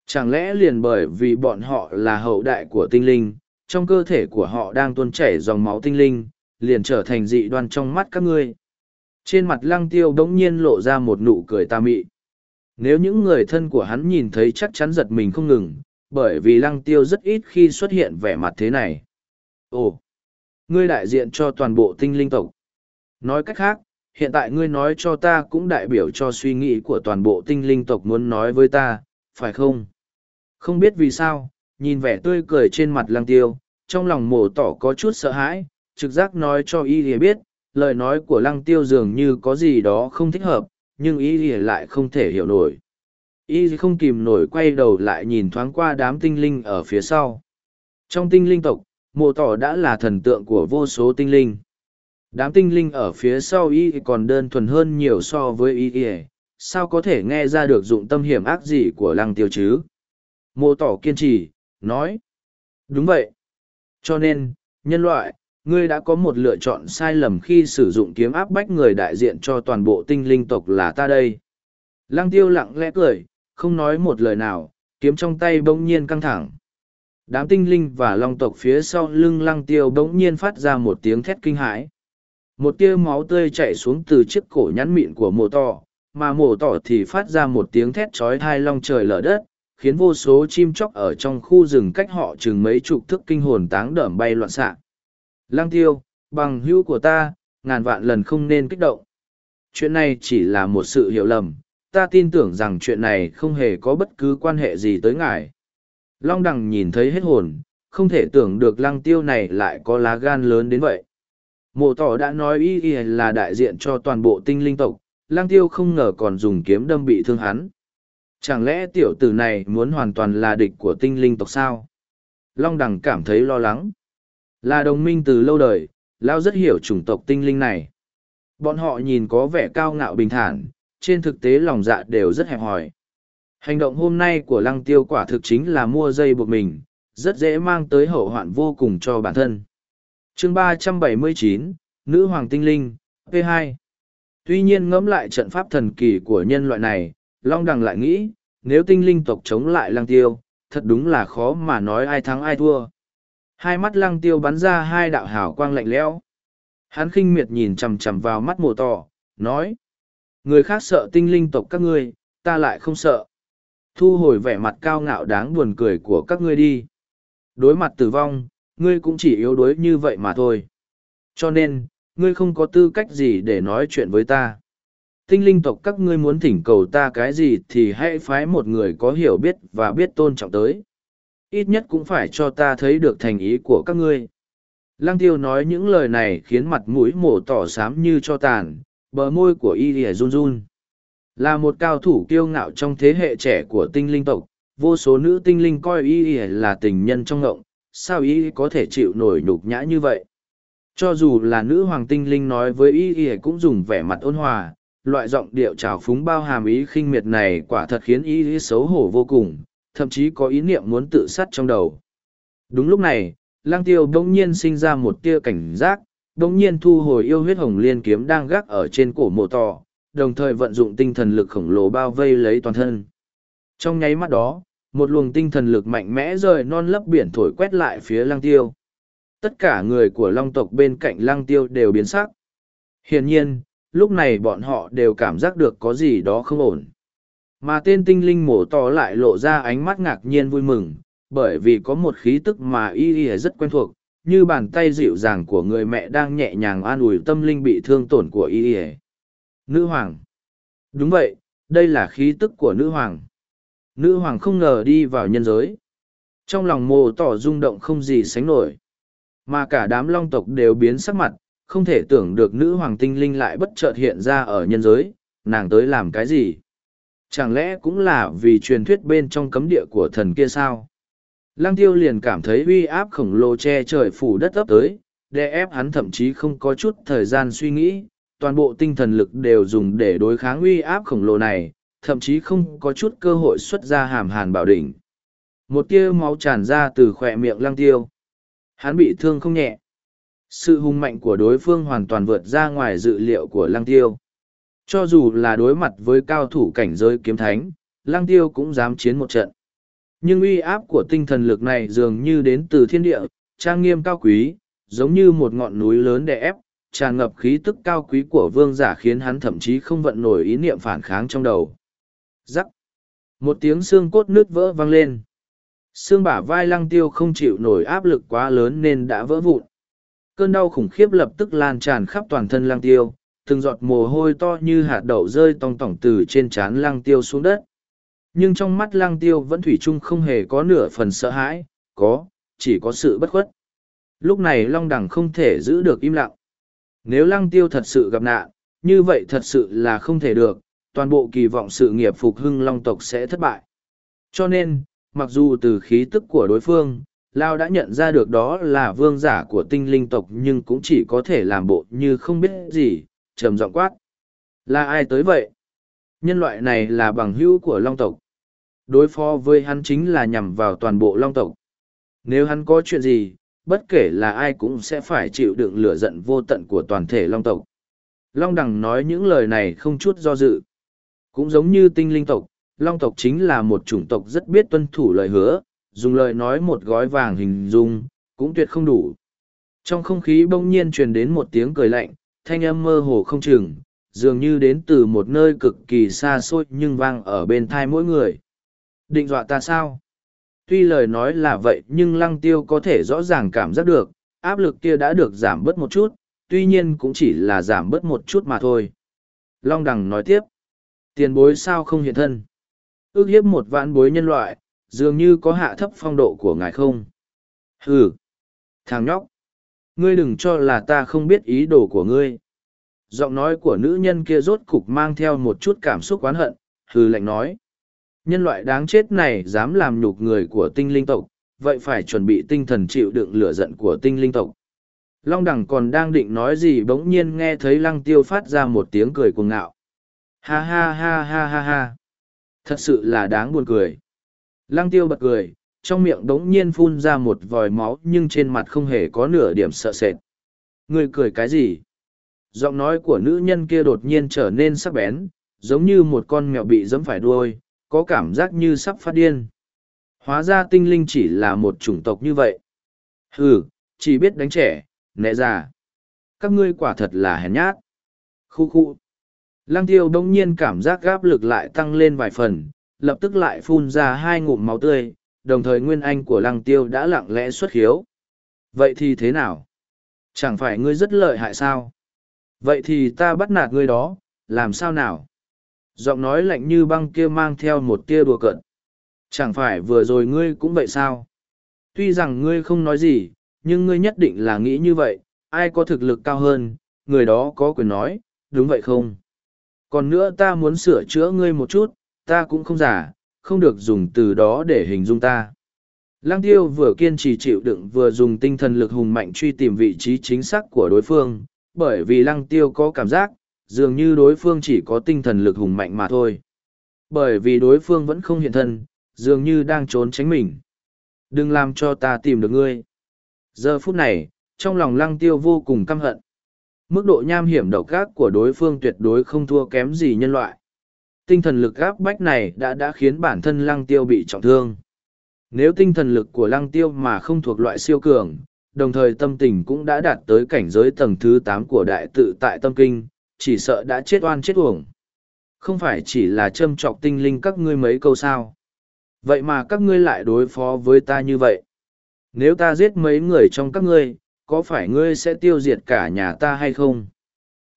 A: Chẳng lẽ liền bởi vì bọn họ là hậu đại của tinh linh, trong cơ thể của họ đang tuôn chảy dòng máu tinh linh, liền trở thành dị đoan trong mắt các ngươi. Trên mặt lăng tiêu đống nhiên lộ ra một nụ cười tà mị. Nếu những người thân của hắn nhìn thấy chắc chắn giật mình không ngừng, bởi vì lăng tiêu rất ít khi xuất hiện vẻ mặt thế này. Ồ! Ngươi đại diện cho toàn bộ tinh linh tộc. Nói cách khác, hiện tại ngươi nói cho ta cũng đại biểu cho suy nghĩ của toàn bộ tinh linh tộc muốn nói với ta, phải không? Không biết vì sao, nhìn vẻ tươi cười trên mặt lăng tiêu, trong lòng mổ tỏ có chút sợ hãi, trực giác nói cho y thì biết, lời nói của lăng tiêu dường như có gì đó không thích hợp, nhưng y lìa lại không thể hiểu nổi. Y không kìm nổi quay đầu lại nhìn thoáng qua đám tinh linh ở phía sau. Trong tinh linh tộc, mộ tỏ đã là thần tượng của vô số tinh linh. Đám tinh linh ở phía sau y còn đơn thuần hơn nhiều so với y sao có thể nghe ra được dụng tâm hiểm ác gì của lăng tiêu chứ? Mộ tỏ kiên trì, nói. Đúng vậy. Cho nên, nhân loại, ngươi đã có một lựa chọn sai lầm khi sử dụng kiếm áp bách người đại diện cho toàn bộ tinh linh tộc là ta đây. Lăng tiêu lặng lẽ cười, không nói một lời nào, kiếm trong tay bỗng nhiên căng thẳng. Đám tinh linh và long tộc phía sau lưng lăng tiêu bỗng nhiên phát ra một tiếng thét kinh hãi. Một tia máu tươi chảy xuống từ chiếc cổ nhắn mịn của mộ tỏ, mà mộ tỏ thì phát ra một tiếng thét trói thai long trời lở đất, khiến vô số chim chóc ở trong khu rừng cách họ chừng mấy chục thức kinh hồn táng đởm bay loạn xạ. Lăng tiêu, bằng hữu của ta, ngàn vạn lần không nên kích động. Chuyện này chỉ là một sự hiểu lầm, ta tin tưởng rằng chuyện này không hề có bất cứ quan hệ gì tới ngài. Long đằng nhìn thấy hết hồn, không thể tưởng được lăng tiêu này lại có lá gan lớn đến vậy. Mộ tỏ đã nói ý ý là đại diện cho toàn bộ tinh linh tộc, lăng tiêu không ngờ còn dùng kiếm đâm bị thương hắn. Chẳng lẽ tiểu tử này muốn hoàn toàn là địch của tinh linh tộc sao? Long đằng cảm thấy lo lắng. Là đồng minh từ lâu đời, Lao rất hiểu chủng tộc tinh linh này. Bọn họ nhìn có vẻ cao ngạo bình thản, trên thực tế lòng dạ đều rất hẹp hòi. Hành động hôm nay của lăng tiêu quả thực chính là mua dây buộc mình, rất dễ mang tới hậu hoạn vô cùng cho bản thân. chương ba trăm bảy mươi chín Nữ Hoàng Tinh Linh, P2 Tuy nhiên ngẫm lại trận pháp thần kỳ của nhân loại này, Long Đằng lại nghĩ, nếu tinh linh tộc chống lại lăng tiêu, thật đúng là khó mà nói ai thắng ai thua. Hai mắt lăng tiêu bắn ra hai đạo hào quang lạnh lẽo. Hắn khinh miệt nhìn chằm chằm vào mắt mồ tỏ, nói. Người khác sợ tinh linh tộc các ngươi, ta lại không sợ. Thu hồi vẻ mặt cao ngạo đáng buồn cười của các ngươi đi. Đối mặt tử vong, ngươi cũng chỉ yếu đuối như vậy mà thôi. Cho nên, ngươi không có tư cách gì để nói chuyện với ta. Tinh linh tộc các ngươi muốn thỉnh cầu ta cái gì thì hãy phái một người có hiểu biết và biết tôn trọng tới ít nhất cũng phải cho ta thấy được thành ý của các ngươi. Lăng tiêu nói những lời này khiến mặt mũi mổ tỏ xám như cho tàn, bờ môi của y lìa run run. Là một cao thủ kiêu ngạo trong thế hệ trẻ của tinh linh tộc, vô số nữ tinh linh coi y lìa là tình nhân trong ngộng, sao y có thể chịu nổi nhục nhã như vậy? Cho dù là nữ hoàng tinh linh nói với y lìa cũng dùng vẻ mặt ôn hòa, loại giọng điệu trào phúng bao hàm ý khinh miệt này quả thật khiến y xấu hổ vô cùng, thậm chí có ý niệm muốn tự sát trong đầu. Đúng lúc này, lang tiêu đông nhiên sinh ra một tia cảnh giác, đông nhiên thu hồi yêu huyết hồng liên kiếm đang gác ở trên cổ mộ tò, đồng thời vận dụng tinh thần lực khổng lồ bao vây lấy toàn thân. Trong nháy mắt đó, một luồng tinh thần lực mạnh mẽ rời non lấp biển thổi quét lại phía lang tiêu. Tất cả người của long tộc bên cạnh lang tiêu đều biến sắc. Hiển nhiên, lúc này bọn họ đều cảm giác được có gì đó không ổn. Mà tên tinh linh mổ tỏ lại lộ ra ánh mắt ngạc nhiên vui mừng, bởi vì có một khí tức mà y y rất quen thuộc, như bàn tay dịu dàng của người mẹ đang nhẹ nhàng an ủi tâm linh bị thương tổn của y y. Nữ hoàng. Đúng vậy, đây là khí tức của nữ hoàng. Nữ hoàng không ngờ đi vào nhân giới. Trong lòng mồ tỏ rung động không gì sánh nổi. Mà cả đám long tộc đều biến sắc mặt, không thể tưởng được nữ hoàng tinh linh lại bất chợt hiện ra ở nhân giới, nàng tới làm cái gì chẳng lẽ cũng là vì truyền thuyết bên trong cấm địa của thần kia sao? Lăng tiêu liền cảm thấy uy áp khổng lồ che trời phủ đất ấp tới, đè ép hắn thậm chí không có chút thời gian suy nghĩ, toàn bộ tinh thần lực đều dùng để đối kháng uy áp khổng lồ này, thậm chí không có chút cơ hội xuất ra hàm hàn bảo đỉnh. Một tia máu tràn ra từ khỏe miệng lăng tiêu. Hắn bị thương không nhẹ. Sự hung mạnh của đối phương hoàn toàn vượt ra ngoài dự liệu của lăng tiêu cho dù là đối mặt với cao thủ cảnh giới kiếm thánh, lang tiêu cũng dám chiến một trận. Nhưng uy áp của tinh thần lực này dường như đến từ thiên địa, trang nghiêm cao quý, giống như một ngọn núi lớn đè ép, tràn ngập khí tức cao quý của vương giả khiến hắn thậm chí không vận nổi ý niệm phản kháng trong đầu. Rắc. Một tiếng xương cốt nứt vỡ vang lên. Xương bả vai lăng tiêu không chịu nổi áp lực quá lớn nên đã vỡ vụn. Cơn đau khủng khiếp lập tức lan tràn khắp toàn thân lang tiêu, từng giọt mồ hôi to như hạt đậu rơi tong tỏng từ trên trán lang tiêu xuống đất. Nhưng trong mắt lang tiêu vẫn thủy chung không hề có nửa phần sợ hãi, có, chỉ có sự bất khuất. Lúc này Long Đằng không thể giữ được im lặng. Nếu lăng tiêu thật sự gặp nạn, như vậy thật sự là không thể được, toàn bộ kỳ vọng sự nghiệp phục hưng Long tộc sẽ thất bại. Cho nên, mặc dù từ khí tức của đối phương, Lao đã nhận ra được đó là vương giả của tinh linh tộc nhưng cũng chỉ có thể làm bộ như không biết gì, trầm giọng quát. Là ai tới vậy? Nhân loại này là bằng hữu của Long tộc. Đối phó với hắn chính là nhằm vào toàn bộ Long tộc. Nếu hắn có chuyện gì, bất kể là ai cũng sẽ phải chịu đựng lửa giận vô tận của toàn thể Long tộc. Long Đằng nói những lời này không chút do dự. Cũng giống như tinh linh tộc, Long tộc chính là một chủng tộc rất biết tuân thủ lời hứa, dùng lời nói một gói vàng hình dung, cũng tuyệt không đủ. Trong không khí bỗng nhiên truyền đến một tiếng cười lạnh, thanh âm mơ hồ không chừng, dường như đến từ một nơi cực kỳ xa xôi nhưng vang ở bên thai mỗi người. Định dọa ta sao? Tuy lời nói là vậy nhưng lăng tiêu có thể rõ ràng cảm giác được, áp lực kia đã được giảm bớt một chút, tuy nhiên cũng chỉ là giảm bớt một chút mà thôi. Long Đằng nói tiếp, tiền bối sao không hiện thân? Ước hiếp một vạn bối nhân loại, dường như có hạ thấp phong độ của ngài không? Hừ! Thằng nhóc! Ngươi đừng cho là ta không biết ý đồ của ngươi. Giọng nói của nữ nhân kia rốt cục mang theo một chút cảm xúc oán hận, hừ lạnh nói. Nhân loại đáng chết này dám làm nhục người của tinh linh tộc, vậy phải chuẩn bị tinh thần chịu đựng lửa giận của tinh linh tộc. Long đẳng còn đang định nói gì bỗng nhiên nghe thấy lăng tiêu phát ra một tiếng cười cuồng ngạo. Ha ha ha ha ha ha. Thật sự là đáng buồn cười. Lăng tiêu bật cười, trong miệng đống nhiên phun ra một vòi máu nhưng trên mặt không hề có nửa điểm sợ sệt. Người cười cái gì? Giọng nói của nữ nhân kia đột nhiên trở nên sắc bén, giống như một con mèo bị giẫm phải đuôi, có cảm giác như sắp phát điên. Hóa ra tinh linh chỉ là một chủng tộc như vậy. Hừ, chỉ biết đánh trẻ, nẹ già. Các ngươi quả thật là hèn nhát. Khu khu. Lăng tiêu đông nhiên cảm giác gáp lực lại tăng lên vài phần, lập tức lại phun ra hai ngụm máu tươi, đồng thời nguyên anh của lăng tiêu đã lặng lẽ xuất hiếu. Vậy thì thế nào? Chẳng phải ngươi rất lợi hại sao? Vậy thì ta bắt nạt ngươi đó, làm sao nào? Giọng nói lạnh như băng kia mang theo một tia đùa cợt. Chẳng phải vừa rồi ngươi cũng vậy sao? Tuy rằng ngươi không nói gì, nhưng ngươi nhất định là nghĩ như vậy, ai có thực lực cao hơn, người đó có quyền nói, đúng vậy không? Còn nữa ta muốn sửa chữa ngươi một chút, ta cũng không giả, không được dùng từ đó để hình dung ta. Lăng tiêu vừa kiên trì chịu đựng vừa dùng tinh thần lực hùng mạnh truy tìm vị trí chính xác của đối phương, bởi vì lăng tiêu có cảm giác, dường như đối phương chỉ có tinh thần lực hùng mạnh mà thôi. Bởi vì đối phương vẫn không hiện thân, dường như đang trốn tránh mình. Đừng làm cho ta tìm được ngươi. Giờ phút này, trong lòng lăng tiêu vô cùng căm hận. Mức độ nham hiểm độc ác của đối phương tuyệt đối không thua kém gì nhân loại. Tinh thần lực áp bách này đã đã khiến bản thân lăng tiêu bị trọng thương. Nếu tinh thần lực của lăng tiêu mà không thuộc loại siêu cường, đồng thời tâm tình cũng đã đạt tới cảnh giới tầng thứ tám của đại tự tại tâm kinh, chỉ sợ đã chết oan chết uổng. Không phải chỉ là châm trọc tinh linh các ngươi mấy câu sao. Vậy mà các ngươi lại đối phó với ta như vậy. Nếu ta giết mấy người trong các ngươi, có phải ngươi sẽ tiêu diệt cả nhà ta hay không?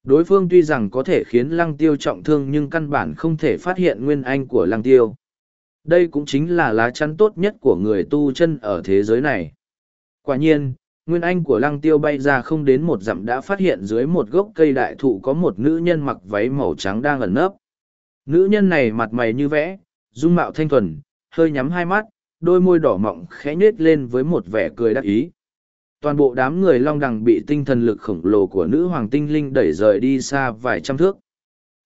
A: Đối phương tuy rằng có thể khiến lăng tiêu trọng thương nhưng căn bản không thể phát hiện nguyên anh của lăng tiêu. Đây cũng chính là lá chắn tốt nhất của người tu chân ở thế giới này. Quả nhiên, nguyên anh của lăng tiêu bay ra không đến một dặm đã phát hiện dưới một gốc cây đại thụ có một nữ nhân mặc váy màu trắng đang ẩn nấp. Nữ nhân này mặt mày như vẽ, dung mạo thanh thuần, hơi nhắm hai mắt, đôi môi đỏ mọng khẽ nết lên với một vẻ cười đắc ý. Toàn bộ đám người long đằng bị tinh thần lực khổng lồ của nữ hoàng tinh linh đẩy rời đi xa vài trăm thước.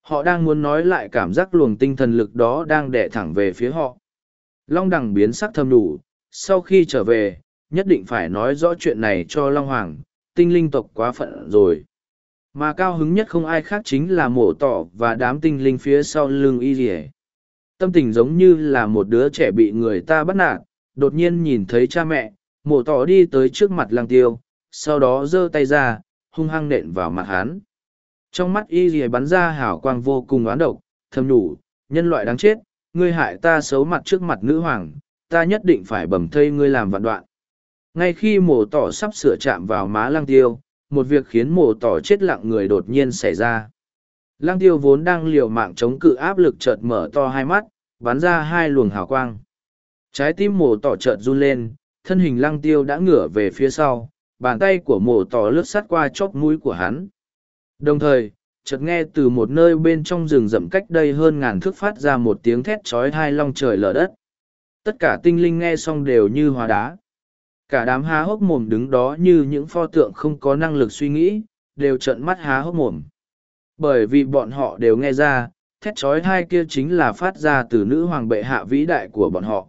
A: Họ đang muốn nói lại cảm giác luồng tinh thần lực đó đang đẻ thẳng về phía họ. Long đằng biến sắc thâm đủ, sau khi trở về, nhất định phải nói rõ chuyện này cho Long Hoàng, tinh linh tộc quá phận rồi. Mà cao hứng nhất không ai khác chính là mổ tỏ và đám tinh linh phía sau lưng y rỉ. Tâm tình giống như là một đứa trẻ bị người ta bắt nạt, đột nhiên nhìn thấy cha mẹ, mổ tỏ đi tới trước mặt lang tiêu, sau đó giơ tay ra, hung hăng nện vào mặt hắn. Trong mắt y rỉ bắn ra hào quang vô cùng oán độc, thầm đủ, nhân loại đáng chết, ngươi hại ta xấu mặt trước mặt nữ hoàng, ta nhất định phải bầm thây ngươi làm vạn đoạn. ngay khi mổ tỏ sắp sửa chạm vào má lăng tiêu một việc khiến mổ tỏ chết lặng người đột nhiên xảy ra lăng tiêu vốn đang liều mạng chống cự áp lực chợt mở to hai mắt bắn ra hai luồng hào quang trái tim mổ tỏ chợt run lên thân hình lăng tiêu đã ngửa về phía sau, bàn tay của mổ tỏ lướt sát qua chóp mũi của hắn. Đồng thời, chợt nghe từ một nơi bên trong rừng rậm cách đây hơn ngàn thước phát ra một tiếng thét trói hai long trời lở đất. Tất cả tinh linh nghe xong đều như hóa đá. Cả đám há hốc mồm đứng đó như những pho tượng không có năng lực suy nghĩ, đều trợn mắt há hốc mồm. Bởi vì bọn họ đều nghe ra, thét trói hai kia chính là phát ra từ nữ hoàng bệ hạ vĩ đại của bọn họ.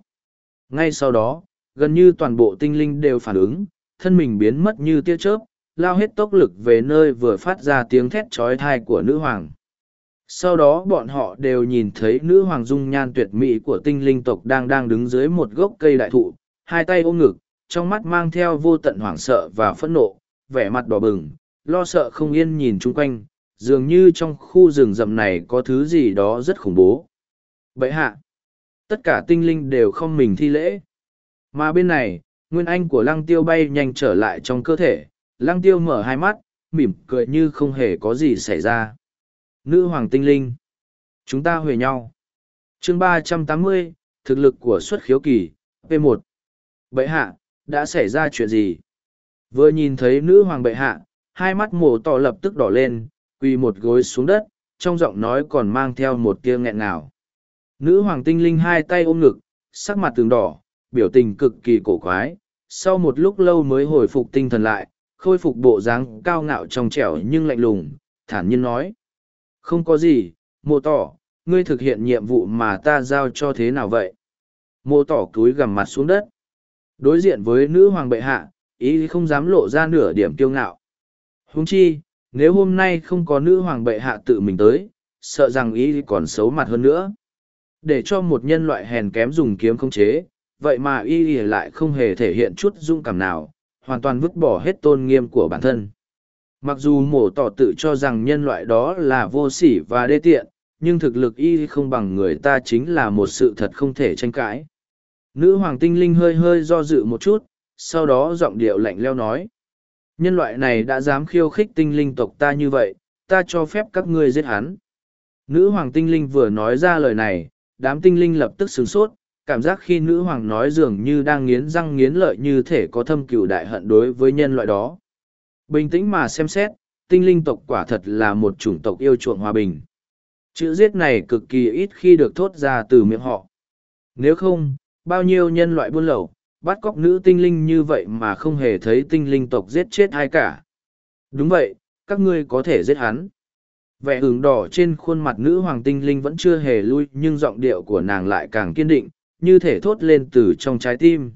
A: Ngay sau đó gần như toàn bộ tinh linh đều phản ứng, thân mình biến mất như tia chớp, lao hết tốc lực về nơi vừa phát ra tiếng thét trói thai của nữ hoàng. Sau đó bọn họ đều nhìn thấy nữ hoàng dung nhan tuyệt mỹ của tinh linh tộc đang đang đứng dưới một gốc cây đại thụ, hai tay ôm ngực, trong mắt mang theo vô tận hoảng sợ và phẫn nộ, vẻ mặt đỏ bừng, lo sợ không yên nhìn chung quanh, dường như trong khu rừng rậm này có thứ gì đó rất khủng bố. Bậy hạ, tất cả tinh linh đều không mình thi lễ mà bên này, nguyên anh của lăng tiêu bay nhanh trở lại trong cơ thể. Lăng tiêu mở hai mắt, mỉm cười như không hề có gì xảy ra. Nữ hoàng tinh linh, chúng ta huề nhau. Chương ba trăm tám mươi, thực lực của xuất khiếu kỳ p1 bệ hạ, đã xảy ra chuyện gì? Vừa nhìn thấy nữ hoàng bệ hạ, hai mắt mổ tỏ lập tức đỏ lên, quỳ một gối xuống đất, trong giọng nói còn mang theo một tia nghẹn ngào. Nữ hoàng tinh linh hai tay ôm ngực, sắc mặt tường đỏ biểu tình cực kỳ cổ quái, sau một lúc lâu mới hồi phục tinh thần lại, khôi phục bộ dáng cao ngạo trong trẻo nhưng lạnh lùng, thản nhiên nói, không có gì mô tỏ, ngươi thực hiện nhiệm vụ mà ta giao cho thế nào vậy? Mô tỏ cúi gằm mặt xuống đất. Đối diện với nữ hoàng bệ hạ, ý không dám lộ ra nửa điểm kiêu ngạo. Húng chi, nếu hôm nay không có nữ hoàng bệ hạ tự mình tới, sợ rằng ý còn xấu mặt hơn nữa. Để cho một nhân loại hèn kém dùng kiếm khống chế vậy mà y lại không hề thể hiện chút dung cảm nào, hoàn toàn vứt bỏ hết tôn nghiêm của bản thân. Mặc dù mổ tỏ tự cho rằng nhân loại đó là vô sỉ và đê tiện, nhưng thực lực y không bằng người ta chính là một sự thật không thể tranh cãi. Nữ hoàng tinh linh hơi hơi do dự một chút, sau đó giọng điệu lạnh leo nói, nhân loại này đã dám khiêu khích tinh linh tộc ta như vậy, ta cho phép các ngươi giết hắn. Nữ hoàng tinh linh vừa nói ra lời này, đám tinh linh lập tức sửng sốt cảm giác khi nữ hoàng nói dường như đang nghiến răng nghiến lợi như thể có thâm cừu đại hận đối với nhân loại đó. Bình tĩnh mà xem xét, tinh linh tộc quả thật là một chủng tộc yêu chuộng hòa bình. Chữ giết này cực kỳ ít khi được thốt ra từ miệng họ. Nếu không, bao nhiêu nhân loại buôn lậu, bắt cóc nữ tinh linh như vậy mà không hề thấy tinh linh tộc giết chết ai cả. Đúng vậy, các ngươi có thể giết hắn. Vẻ hừng đỏ trên khuôn mặt nữ hoàng tinh linh vẫn chưa hề lui, nhưng giọng điệu của nàng lại càng kiên định như thể thốt lên từ trong trái tim.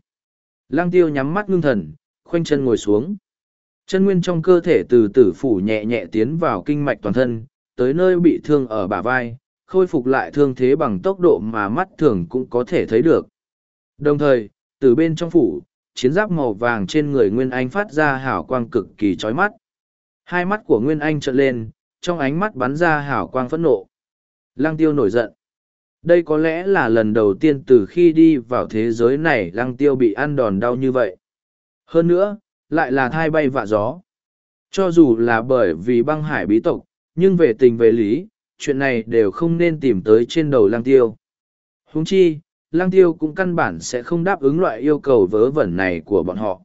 A: Lang tiêu nhắm mắt ngưng thần, khoanh chân ngồi xuống. Chân nguyên trong cơ thể từ tử phủ nhẹ nhẹ tiến vào kinh mạch toàn thân, tới nơi bị thương ở bả vai, khôi phục lại thương thế bằng tốc độ mà mắt thường cũng có thể thấy được. Đồng thời, từ bên trong phủ, chiến giáp màu vàng trên người nguyên anh phát ra hào quang cực kỳ chói mắt. Hai mắt của nguyên anh trợn lên, trong ánh mắt bắn ra hào quang phẫn nộ. Lăng tiêu nổi giận đây có lẽ là lần đầu tiên từ khi đi vào thế giới này lăng tiêu bị ăn đòn đau như vậy. Hơn nữa, lại là thai bay vạ gió. Cho dù là bởi vì băng hải bí tộc, nhưng về tình về lý, chuyện này đều không nên tìm tới trên đầu lăng tiêu. Huống chi, lăng tiêu cũng căn bản sẽ không đáp ứng loại yêu cầu vớ vẩn này của bọn họ.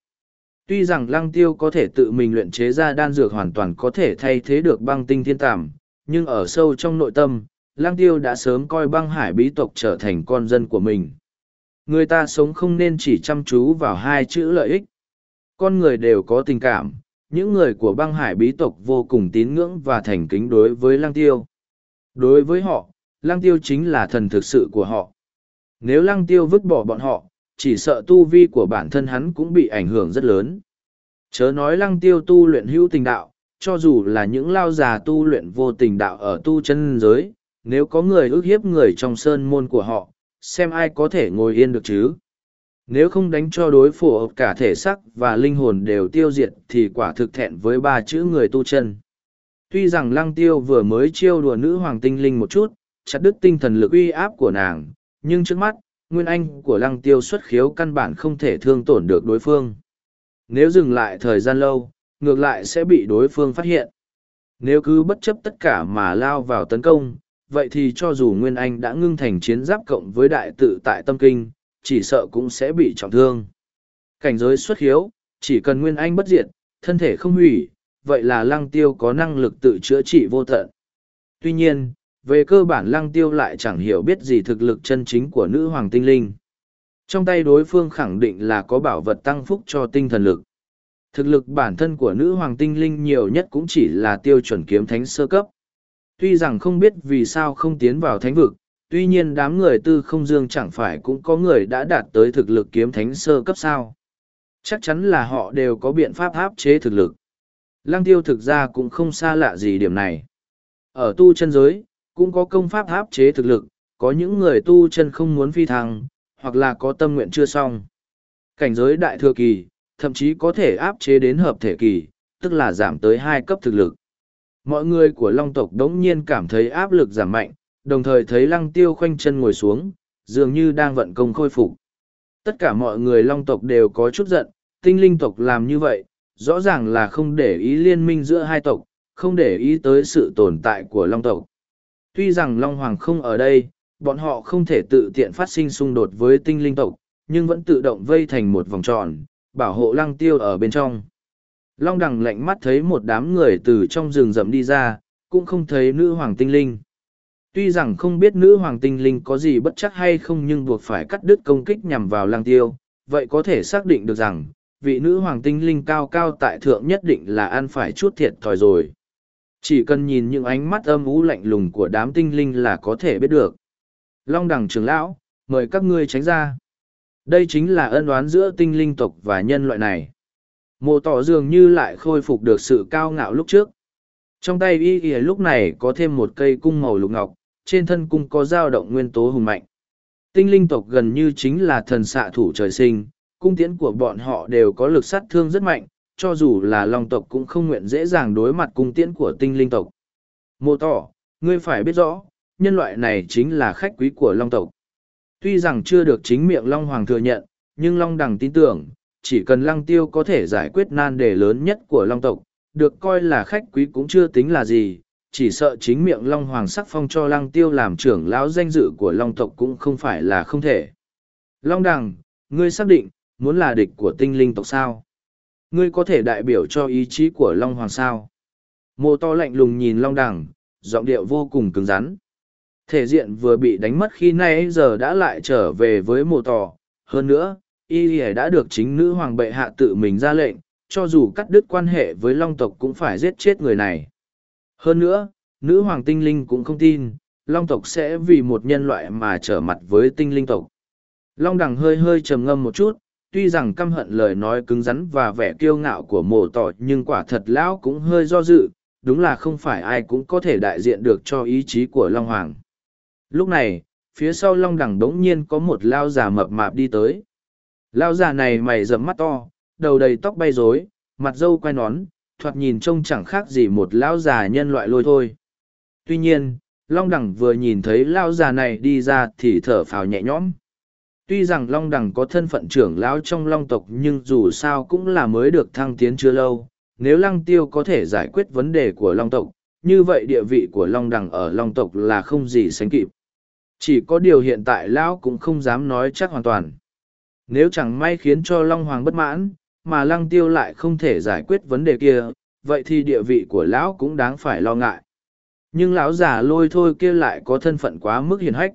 A: Tuy rằng lăng tiêu có thể tự mình luyện chế ra đan dược hoàn toàn có thể thay thế được băng tinh thiên tàm, nhưng ở sâu trong nội tâm lang tiêu đã sớm coi băng hải bí tộc trở thành con dân của mình. Người ta sống không nên chỉ chăm chú vào hai chữ lợi ích. Con người đều có tình cảm, những người của băng hải bí tộc vô cùng tín ngưỡng và thành kính đối với lang tiêu. Đối với họ, lang tiêu chính là thần thực sự của họ. Nếu lang tiêu vứt bỏ bọn họ, chỉ sợ tu vi của bản thân hắn cũng bị ảnh hưởng rất lớn. Chớ nói lăng tiêu tu luyện hữu tình đạo, cho dù là những lao già tu luyện vô tình đạo ở tu chân giới, nếu có người ước hiếp người trong sơn môn của họ, xem ai có thể ngồi yên được chứ. Nếu không đánh cho đối phổ cả thể xác và linh hồn đều tiêu diệt thì quả thực thẹn với ba chữ người tu chân. Tuy rằng lăng tiêu vừa mới chiêu đùa nữ hoàng tinh linh một chút, chặt đứt tinh thần lực uy áp của nàng, nhưng trước mắt, nguyên anh của lăng tiêu xuất khiếu căn bản không thể thương tổn được đối phương. nếu dừng lại thời gian lâu, ngược lại sẽ bị đối phương phát hiện. Nếu cứ bất chấp tất cả mà lao vào tấn công, vậy thì cho dù Nguyên Anh đã ngưng thành chiến giáp cộng với đại tự tại tâm kinh, chỉ sợ cũng sẽ bị trọng thương. Cảnh giới xuất hiếu, chỉ cần Nguyên Anh bất diệt, thân thể không hủy, vậy là lăng tiêu có năng lực tự chữa trị vô tận. Tuy nhiên, về cơ bản lăng tiêu lại chẳng hiểu biết gì thực lực chân chính của nữ hoàng tinh linh. Trong tay đối phương khẳng định là có bảo vật tăng phúc cho tinh thần lực. Thực lực bản thân của nữ hoàng tinh linh nhiều nhất cũng chỉ là tiêu chuẩn kiếm thánh sơ cấp. Tuy rằng không biết vì sao không tiến vào thánh vực, tuy nhiên đám người tư không dương chẳng phải cũng có người đã đạt tới thực lực kiếm thánh sơ cấp sao. Chắc chắn là họ đều có biện pháp áp chế thực lực. Lăng tiêu thực ra cũng không xa lạ gì điểm này. Ở tu chân giới, cũng có công pháp áp chế thực lực, có những người tu chân không muốn phi thăng, hoặc là có tâm nguyện chưa xong. Cảnh giới đại thừa kỳ, thậm chí có thể áp chế đến hợp thể kỳ, tức là giảm tới hai cấp thực lực. Mọi người của Long tộc đống nhiên cảm thấy áp lực giảm mạnh, đồng thời thấy lăng tiêu khoanh chân ngồi xuống, dường như đang vận công khôi phục. Tất cả mọi người Long tộc đều có chút giận, tinh linh tộc làm như vậy, rõ ràng là không để ý liên minh giữa hai tộc, không để ý tới sự tồn tại của Long tộc. Tuy rằng Long Hoàng không ở đây, bọn họ không thể tự tiện phát sinh xung đột với tinh linh tộc, nhưng vẫn tự động vây thành một vòng tròn, bảo hộ lăng tiêu ở bên trong. Long đằng lạnh mắt thấy một đám người từ trong rừng rậm đi ra, cũng không thấy nữ hoàng tinh linh. Tuy rằng không biết nữ hoàng tinh linh có gì bất chắc hay không nhưng buộc phải cắt đứt công kích nhằm vào Lang tiêu, vậy có thể xác định được rằng, vị nữ hoàng tinh linh cao cao tại thượng nhất định là ăn phải chút thiệt thòi rồi. Chỉ cần nhìn những ánh mắt âm ú lạnh lùng của đám tinh linh là có thể biết được. Long đằng trưởng lão, mời các ngươi tránh ra. Đây chính là ân oán giữa tinh linh tộc và nhân loại này. Mộ tỏ dường như lại khôi phục được sự cao ngạo lúc trước. Trong tay y ỉa lúc này có thêm một cây cung màu lục ngọc, trên thân cung có dao động nguyên tố hùng mạnh. Tinh linh tộc gần như chính là thần xạ thủ trời sinh, cung tiễn của bọn họ đều có lực sát thương rất mạnh, cho dù là long tộc cũng không nguyện dễ dàng đối mặt cung tiễn của tinh linh tộc. Mộ tỏ, ngươi phải biết rõ, nhân loại này chính là khách quý của long tộc. Tuy rằng chưa được chính miệng long hoàng thừa nhận, nhưng long đằng tin tưởng, chỉ cần lăng tiêu có thể giải quyết nan đề lớn nhất của long tộc, được coi là khách quý cũng chưa tính là gì, chỉ sợ chính miệng long hoàng sắc phong cho lăng tiêu làm trưởng lão danh dự của long tộc cũng không phải là không thể. Long đằng, ngươi xác định, muốn là địch của tinh linh tộc sao? Ngươi có thể đại biểu cho ý chí của long hoàng sao? Mô to lạnh lùng nhìn long đằng, giọng điệu vô cùng cứng rắn. Thể diện vừa bị đánh mất khi nay giờ đã lại trở về với mô tỏ. Hơn nữa, y đã được chính nữ hoàng bệ hạ tự mình ra lệnh, cho dù cắt đứt quan hệ với long tộc cũng phải giết chết người này. Hơn nữa, nữ hoàng tinh linh cũng không tin, long tộc sẽ vì một nhân loại mà trở mặt với tinh linh tộc. Long đằng hơi hơi trầm ngâm một chút, tuy rằng căm hận lời nói cứng rắn và vẻ kiêu ngạo của mồ tỏ nhưng quả thật lão cũng hơi do dự, đúng là không phải ai cũng có thể đại diện được cho ý chí của Long Hoàng. Lúc này, phía sau Long đằng đống nhiên có một lao già mập mạp đi tới. Lao già này mày rậm mắt to, đầu đầy tóc bay rối, mặt dâu quai nón, thoạt nhìn trông chẳng khác gì một lão già nhân loại lôi thôi. Tuy nhiên, Long Đằng vừa nhìn thấy lão già này đi ra thì thở phào nhẹ nhõm. Tuy rằng Long Đằng có thân phận trưởng lão trong Long tộc nhưng dù sao cũng là mới được thăng tiến chưa lâu. Nếu Lăng Tiêu có thể giải quyết vấn đề của Long tộc, như vậy địa vị của Long Đằng ở Long tộc là không gì sánh kịp. Chỉ có điều hiện tại lão cũng không dám nói chắc hoàn toàn. Nếu chẳng may khiến cho Long Hoàng bất mãn, mà lăng tiêu lại không thể giải quyết vấn đề kia vậy thì địa vị của lão cũng đáng phải lo ngại. Nhưng lão già lôi thôi kia lại có thân phận quá mức hiền hách.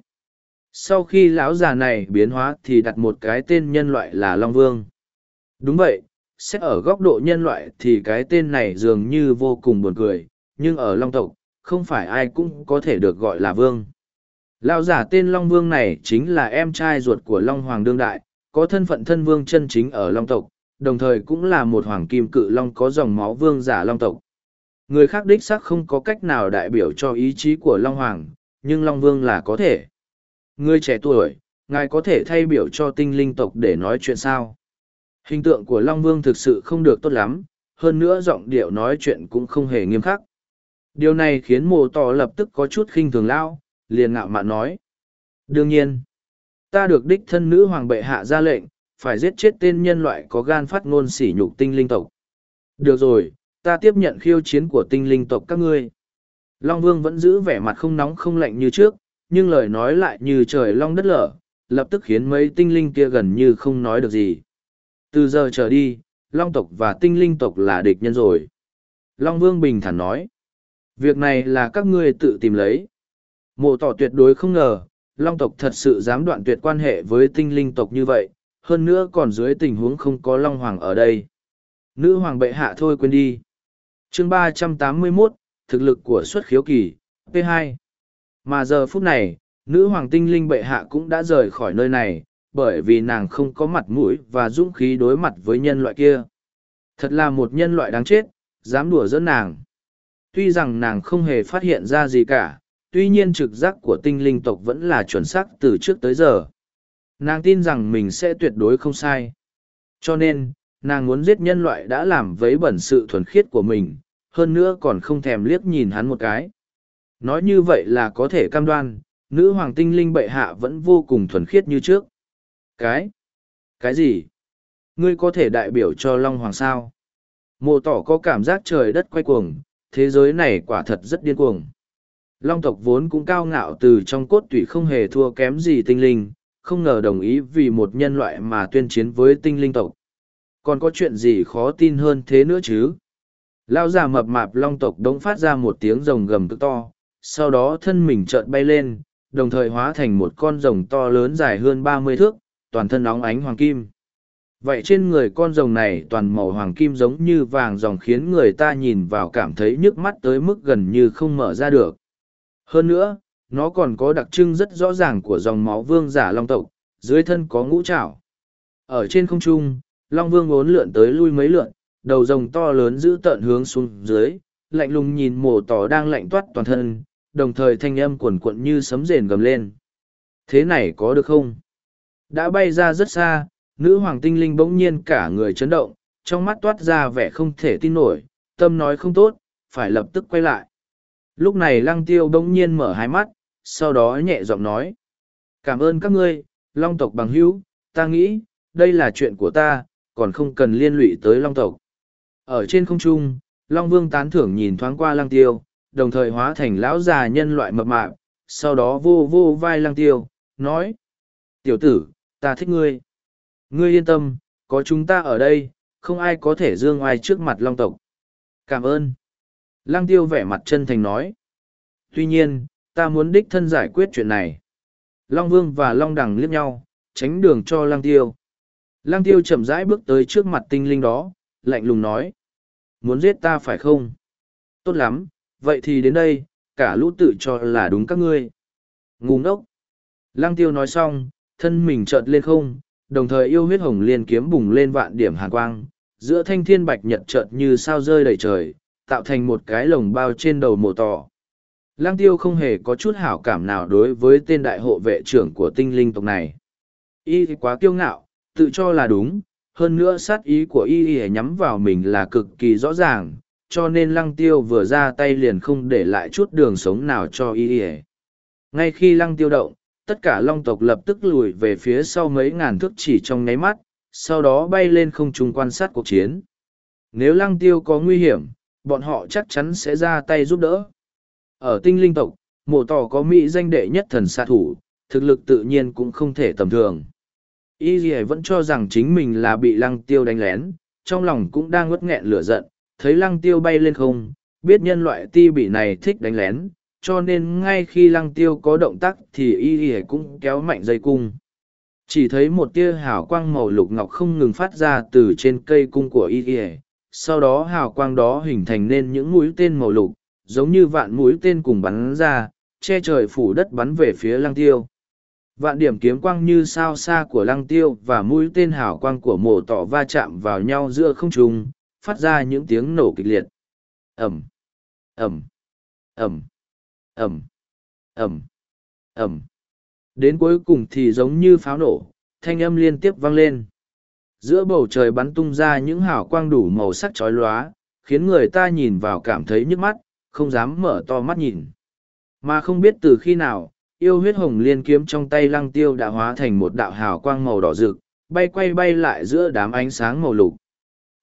A: Sau khi lão già này biến hóa thì đặt một cái tên nhân loại là long vương. Đúng vậy xét ở góc độ nhân loại thì cái tên này dường như vô cùng buồn cười nhưng ở long tộc không phải ai cũng có thể được gọi là vương. Lão giả tên long vương này chính là em trai ruột của long hoàng đương đại có thân phận thân vương chân chính ở long tộc đồng thời cũng là một hoàng kim cự long có dòng máu vương giả long tộc. Người khác đích xác không có cách nào đại biểu cho ý chí của Long Hoàng, nhưng Long Vương là có thể. Người trẻ tuổi, ngài có thể thay biểu cho tinh linh tộc để nói chuyện sao? Hình tượng của Long Vương thực sự không được tốt lắm, hơn nữa giọng điệu nói chuyện cũng không hề nghiêm khắc. Điều này khiến mồ tỏ lập tức có chút khinh thường lao, liền ngạo mạn nói. Đương nhiên, ta được đích thân nữ hoàng bệ hạ ra lệnh, phải giết chết tên nhân loại có gan phát ngôn sỉ nhục tinh linh tộc. Được rồi, ta tiếp nhận khiêu chiến của tinh linh tộc các ngươi. Long Vương vẫn giữ vẻ mặt không nóng không lạnh như trước, nhưng lời nói lại như trời long đất lở, lập tức khiến mấy tinh linh kia gần như không nói được gì. Từ giờ trở đi, Long tộc và tinh linh tộc là địch nhân rồi. Long Vương bình thản nói. Việc này là các ngươi tự tìm lấy. Mộ tỏ tuyệt đối không ngờ, Long tộc thật sự dám đoạn tuyệt quan hệ với tinh linh tộc như vậy, hơn nữa còn dưới tình huống không có Long Hoàng ở đây. Nữ Hoàng bệ hạ thôi quên đi. chương ba trăm tám mươi 381, thực lực của xuất khiếu kỳ, P2. Mà giờ phút này, nữ Hoàng tinh linh bệ hạ cũng đã rời khỏi nơi này, bởi vì nàng không có mặt mũi và dũng khí đối mặt với nhân loại kia. Thật là một nhân loại đáng chết, dám đùa dẫn nàng. Tuy rằng nàng không hề phát hiện ra gì cả, tuy nhiên trực giác của tinh linh tộc vẫn là chuẩn xác từ trước tới giờ. Nàng tin rằng mình sẽ tuyệt đối không sai. Cho nên, nàng muốn giết nhân loại đã làm vấy bẩn sự thuần khiết của mình, hơn nữa còn không thèm liếc nhìn hắn một cái. Nói như vậy là có thể cam đoan, nữ hoàng tinh linh bệ hạ vẫn vô cùng thuần khiết như trước. Cái? Cái gì? Ngươi có thể đại biểu cho Long Hoàng sao? Mộ tỏ có cảm giác trời đất quay cuồng, thế giới này quả thật rất điên cuồng. Long tộc vốn cũng cao ngạo từ trong cốt tủy không hề thua kém gì tinh linh, không ngờ đồng ý vì một nhân loại mà tuyên chiến với tinh linh tộc. Còn có chuyện gì khó tin hơn thế nữa chứ? Lao già mập mạp long tộc đống phát ra một tiếng rồng gầm cực to, sau đó thân mình chợt bay lên, đồng thời hóa thành một con rồng to lớn dài hơn ba mươi thước, toàn thân óng ánh hoàng kim. Vậy trên người con rồng này toàn màu hoàng kim giống như vàng dòng khiến người ta nhìn vào cảm thấy nhức mắt tới mức gần như không mở ra được. Hơn nữa, nó còn có đặc trưng rất rõ ràng của dòng máu vương giả long tộc, dưới thân có ngũ trảo. Ở trên không trung, long vương bốn lượn tới lui mấy lượn, đầu rồng to lớn giữ tợn hướng xuống dưới, lạnh lùng nhìn mổ tỏ đang lạnh toát toàn thân, đồng thời thanh âm cuồn cuộn như sấm rền gầm lên. Thế này có được không? Đã bay ra rất xa, nữ hoàng tinh linh bỗng nhiên cả người chấn động, trong mắt toát ra vẻ không thể tin nổi, tâm nói không tốt, phải lập tức quay lại. Lúc này lăng tiêu bỗng nhiên mở hai mắt, sau đó nhẹ giọng nói. Cảm ơn các ngươi, long tộc bằng hữu, ta nghĩ, đây là chuyện của ta, còn không cần liên lụy tới long tộc. Ở trên không trung, long vương tán thưởng nhìn thoáng qua lăng tiêu, đồng thời hóa thành lão già nhân loại mập mạp, sau đó vô vô vai lăng tiêu, nói. Tiểu tử, ta thích ngươi. Ngươi yên tâm, có chúng ta ở đây, không ai có thể dương ai trước mặt long tộc. Cảm ơn. Lăng tiêu vẻ mặt chân thành nói. Tuy nhiên, ta muốn đích thân giải quyết chuyện này. Long Vương và Long Đằng liếc nhau, tránh đường cho Lăng Tiêu. Lăng Tiêu chậm rãi bước tới trước mặt tinh linh đó, lạnh lùng nói. Muốn giết ta phải không? Tốt lắm, vậy thì đến đây, cả lũ tự cho là đúng các ngươi. Ngu ngốc. Lăng Tiêu nói xong, thân mình chợt lên không, đồng thời yêu huyết hồng liên kiếm bùng lên vạn điểm hàn quang, giữa thanh thiên bạch nhật chợt như sao rơi đầy trời, tạo thành một cái lồng bao trên đầu mồ tỏ. Lang tiêu không hề có chút hảo cảm nào đối với tên đại hộ vệ trưởng của tinh linh tộc này. Y quá kiêu ngạo, tự cho là đúng, hơn nữa sát ý của y y nhắm vào mình là cực kỳ rõ ràng, cho nên lăng tiêu vừa ra tay liền không để lại chút đường sống nào cho y y. Ngay khi lăng tiêu động, tất cả long tộc lập tức lùi về phía sau mấy ngàn thước chỉ trong nháy mắt, sau đó bay lên không trung quan sát cuộc chiến. Nếu lăng tiêu có nguy hiểm, bọn họ chắc chắn sẽ ra tay giúp đỡ. Ở tinh linh tộc, mộ tỏ có mỹ danh đệ nhất thần xạ thủ, thực lực tự nhiên cũng không thể tầm thường. Y dì vẫn cho rằng chính mình là bị lăng tiêu đánh lén, trong lòng cũng đang ngất nghẹn lửa giận, thấy lăng tiêu bay lên không, biết nhân loại ti bị này thích đánh lén, cho nên ngay khi lăng tiêu có động tác thì y dì cũng kéo mạnh dây cung. Chỉ thấy một tia hào quang màu lục ngọc không ngừng phát ra từ trên cây cung của y dì sau đó hào quang đó hình thành nên những mũi tên màu lục, giống như vạn mũi tên cùng bắn ra, che trời phủ đất bắn về phía lăng tiêu. Vạn điểm kiếm quang như sao xa của lăng tiêu và mũi tên hào quang của mổ tỏ va chạm vào nhau giữa không trung, phát ra những tiếng nổ kịch liệt. Ẩm, Ẩm, Ẩm, Ẩm, Ẩm, Ẩm. Đến cuối cùng thì giống như pháo nổ, thanh âm liên tiếp vang lên giữa bầu trời bắn tung ra những hào quang đủ màu sắc chói lóa khiến người ta nhìn vào cảm thấy nhức mắt không dám mở to mắt nhìn mà không biết từ khi nào yêu huyết hồng liên kiếm trong tay lăng tiêu đã hóa thành một đạo hào quang màu đỏ rực bay quay bay lại giữa đám ánh sáng màu lục.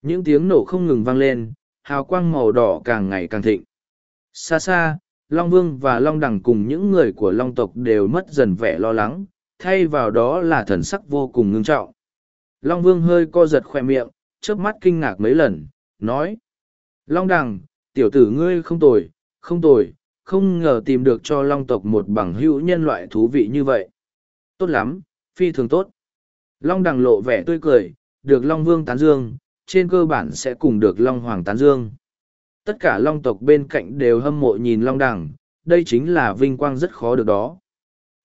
A: Những tiếng nổ không ngừng vang lên, hào quang màu đỏ càng ngày càng thịnh. Xa xa, Long Vương và Long Đằng cùng những người của Long tộc đều mất dần vẻ lo lắng, thay vào đó là thần sắc vô cùng ngưng trọng. Long Vương hơi co giật khoe miệng, chớp mắt kinh ngạc mấy lần, nói. Long Đằng, tiểu tử ngươi không tồi, không tồi, không ngờ tìm được cho Long tộc một bằng hữu nhân loại thú vị như vậy. Tốt lắm, phi thường tốt. Long Đằng lộ vẻ tươi cười, được Long Vương tán dương, trên cơ bản sẽ cùng được Long Hoàng tán dương. Tất cả Long tộc bên cạnh đều hâm mộ nhìn Long Đằng, đây chính là vinh quang rất khó được đó.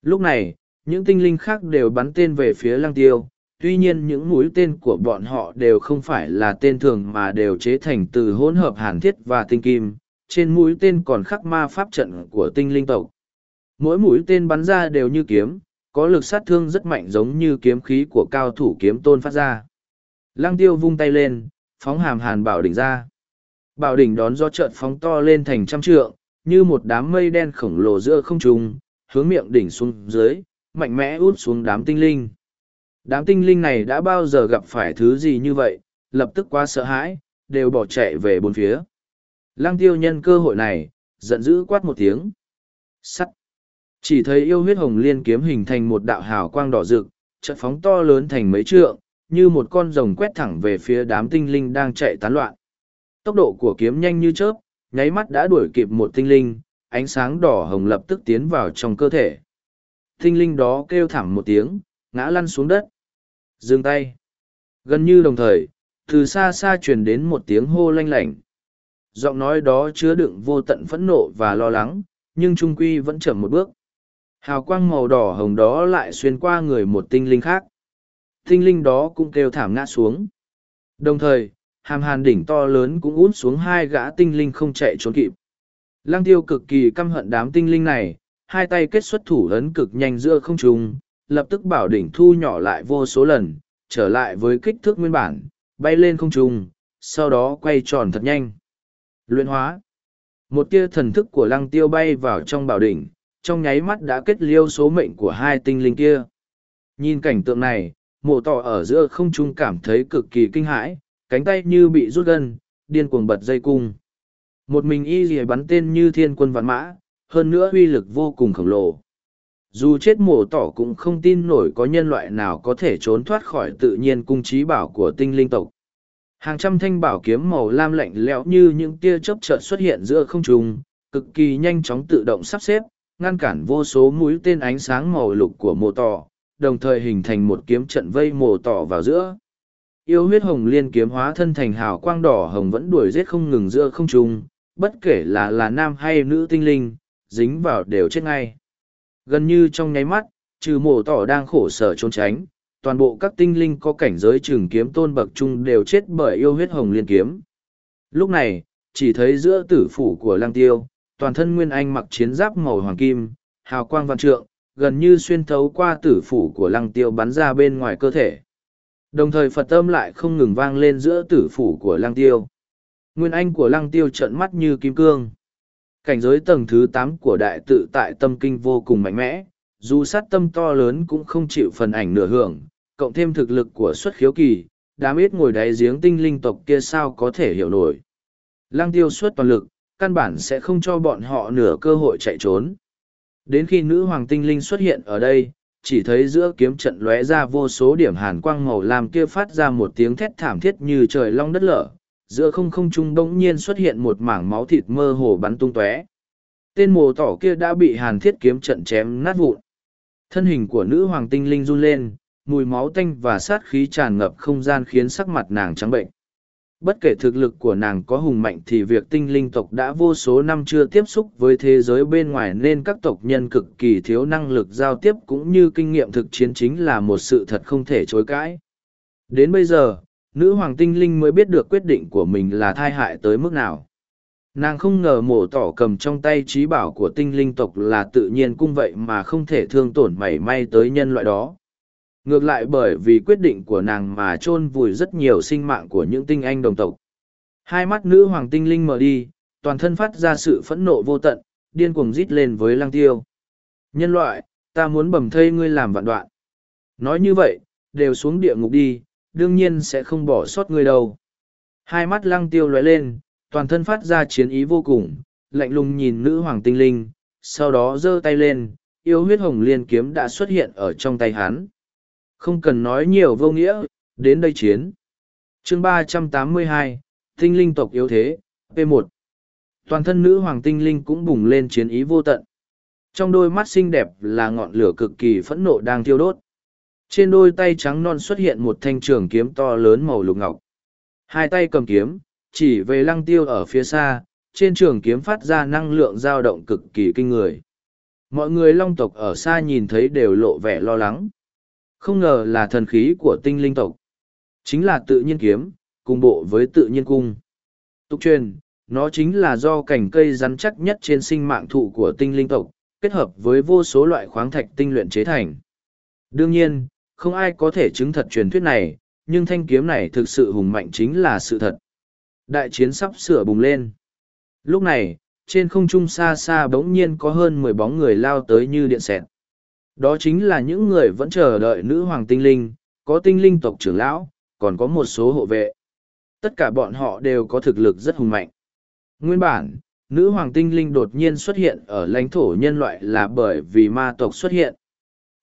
A: Lúc này, những tinh linh khác đều bắn tên về phía Lăng Tiêu, tuy nhiên những mũi tên của bọn họ đều không phải là tên thường mà đều chế thành từ hỗn hợp hàn thiết và tinh kim, trên mũi tên còn khắc ma pháp trận của tinh linh tộc. Mỗi mũi tên bắn ra đều như kiếm, có lực sát thương rất mạnh giống như kiếm khí của cao thủ kiếm tôn phát ra. Lăng tiêu vung tay lên, phóng hàm hàn bảo đỉnh ra. Bảo đỉnh đón do trợn phóng to lên thành trăm trượng, như một đám mây đen khổng lồ giữa không trung, hướng miệng đỉnh xuống dưới, mạnh mẽ út xuống đám tinh linh. Đám tinh linh này đã bao giờ gặp phải thứ gì như vậy, lập tức quá sợ hãi, đều bỏ chạy về bốn phía. Lăng tiêu nhân cơ hội này, giận dữ quát một tiếng. Sắt. Chỉ thấy yêu huyết hồng liên kiếm hình thành một đạo hào quang đỏ rực, trận phóng to lớn thành mấy trượng, như một con rồng quét thẳng về phía đám tinh linh đang chạy tán loạn. Tốc độ của kiếm nhanh như chớp, nháy mắt đã đuổi kịp một tinh linh, ánh sáng đỏ hồng lập tức tiến vào trong cơ thể. Tinh linh đó kêu thảm một tiếng, ngã lăn xuống đất. Dừng tay. Gần như đồng thời, từ xa xa truyền đến một tiếng hô lanh lảnh. Giọng nói đó chứa đựng vô tận phẫn nộ và lo lắng, nhưng trung quy vẫn chậm một bước. Hào quang màu đỏ hồng đó lại xuyên qua người một tinh linh khác. Tinh linh đó cũng kêu thảm ngã xuống. Đồng thời, hàm hàn đỉnh to lớn cũng út xuống hai gã tinh linh không chạy trốn kịp. Lăng tiêu cực kỳ căm hận đám tinh linh này, hai tay kết xuất thủ ấn cực nhanh giữa không trung, lập tức bảo đỉnh thu nhỏ lại vô số lần, trở lại với kích thước nguyên bản, bay lên không trung, sau đó quay tròn thật nhanh. Luyện hóa. Một tia thần thức của lăng tiêu bay vào trong bảo đỉnh, trong nháy mắt đã kết liêu số mệnh của hai tinh linh kia. Nhìn cảnh tượng này, mộ tỏ ở giữa không trung cảm thấy cực kỳ kinh hãi, cánh tay như bị rút gân, điên cuồng bật dây cung. Một mình y dì bắn tên như thiên quân vạn mã, hơn nữa uy lực vô cùng khổng lồ. Dù chết mổ tỏ cũng không tin nổi có nhân loại nào có thể trốn thoát khỏi tự nhiên cung trí bảo của tinh linh tộc. Hàng trăm thanh bảo kiếm màu lam lạnh lẽo như những tia chớp chợt xuất hiện giữa không trung, cực kỳ nhanh chóng tự động sắp xếp, ngăn cản vô số mũi tên ánh sáng màu lục của mồ tỏ, đồng thời hình thành một kiếm trận vây mồ tỏ vào giữa. Yêu huyết hồng liên kiếm hóa thân thành hào quang đỏ hồng vẫn đuổi giết không ngừng giữa không trung, bất kể là là nam hay nữ tinh linh, dính vào đều chết ngay. Gần như trong nháy mắt, trừ mồ tỏ đang khổ sở trốn tránh, toàn bộ các tinh linh có cảnh giới trường kiếm tôn bậc trung đều chết bởi yêu huyết hồng liên kiếm. Lúc này, chỉ thấy giữa tử phủ của lang tiêu, toàn thân nguyên anh mặc chiến giáp màu hoàng kim, hào quang văn trượng, gần như xuyên thấu qua tử phủ của lăng tiêu bắn ra bên ngoài cơ thể. Đồng thời Phật âm lại không ngừng vang lên giữa tử phủ của lăng tiêu. Nguyên anh của lăng tiêu trợn mắt như kim cương. Cảnh giới tầng thứ tám của đại tự tại tâm kinh vô cùng mạnh mẽ, dù sát tâm to lớn cũng không chịu phần ảnh nửa hưởng, cộng thêm thực lực của xuất khiếu kỳ, đám ít ngồi đáy giếng tinh linh tộc kia sao có thể hiểu nổi. Lăng tiêu xuất toàn lực, căn bản sẽ không cho bọn họ nửa cơ hội chạy trốn. Đến khi nữ hoàng tinh linh xuất hiện ở đây, chỉ thấy giữa kiếm trận lóe ra vô số điểm hàn quang màu làm kia phát ra một tiếng thét thảm thiết như trời long đất lở, giữa không không trung bỗng nhiên xuất hiện một mảng máu thịt mơ hồ bắn tung tóe. Tên mồ tỏ kia đã bị hàn thiết kiếm trận chém nát vụn. Thân hình của nữ hoàng tinh linh run lên, mùi máu tanh và sát khí tràn ngập không gian khiến sắc mặt nàng trắng bệnh. Bất kể thực lực của nàng có hùng mạnh thì việc tinh linh tộc đã vô số năm chưa tiếp xúc với thế giới bên ngoài nên các tộc nhân cực kỳ thiếu năng lực giao tiếp cũng như kinh nghiệm thực chiến chính là một sự thật không thể chối cãi. Đến bây giờ, nữ hoàng tinh linh mới biết được quyết định của mình là thai hại tới mức nào. Nàng không ngờ mổ tỏ cầm trong tay trí bảo của tinh linh tộc là tự nhiên cung vậy mà không thể thương tổn mảy may tới nhân loại đó. Ngược lại bởi vì quyết định của nàng mà chôn vùi rất nhiều sinh mạng của những tinh anh đồng tộc. Hai mắt nữ hoàng tinh linh mở đi toàn thân phát ra sự phẫn nộ vô tận điên cuồng rít lên với lăng tiêu. Nhân loại ta muốn bầm thây ngươi làm vạn đoạn. Nói như vậy đều xuống địa ngục đi, đương nhiên sẽ không bỏ sót ngươi đâu. Hai mắt lăng tiêu lóe lên, toàn thân phát ra chiến ý vô cùng, lạnh lùng nhìn nữ hoàng tinh linh, sau đó giơ tay lên, yêu huyết hồng liên kiếm đã xuất hiện ở trong tay hắn. Không cần nói nhiều vô nghĩa, đến đây chiến. chương ba trăm tám mươi hai, tinh linh tộc yếu thế, P1. Toàn thân nữ hoàng tinh linh cũng bùng lên chiến ý vô tận. Trong đôi mắt xinh đẹp là ngọn lửa cực kỳ phẫn nộ đang thiêu đốt. Trên đôi tay trắng non xuất hiện một thanh trường kiếm to lớn màu lục ngọc. Hai tay cầm kiếm, chỉ về lăng tiêu ở phía xa, trên trường kiếm phát ra năng lượng dao động cực kỳ kinh người. Mọi người long tộc ở xa nhìn thấy đều lộ vẻ lo lắng. Không ngờ là thần khí của tinh linh tộc. Chính là tự nhiên kiếm, cùng bộ với tự nhiên cung. Tục truyền, nó chính là do cành cây rắn chắc nhất trên sinh mạng thụ của tinh linh tộc, kết hợp với vô số loại khoáng thạch tinh luyện chế thành. Đương nhiên, không ai có thể chứng thật truyền thuyết này, nhưng thanh kiếm này thực sự hùng mạnh chính là sự thật. Đại chiến sắp sửa bùng lên. Lúc này, trên không trung xa xa bỗng nhiên có hơn mười bóng người lao tới như điện xẹt. Đó chính là những người vẫn chờ đợi nữ hoàng tinh linh, có tinh linh tộc trưởng lão, còn có một số hộ vệ. Tất cả bọn họ đều có thực lực rất hùng mạnh. Nguyên bản, nữ hoàng tinh linh đột nhiên xuất hiện ở lãnh thổ nhân loại là bởi vì ma tộc xuất hiện.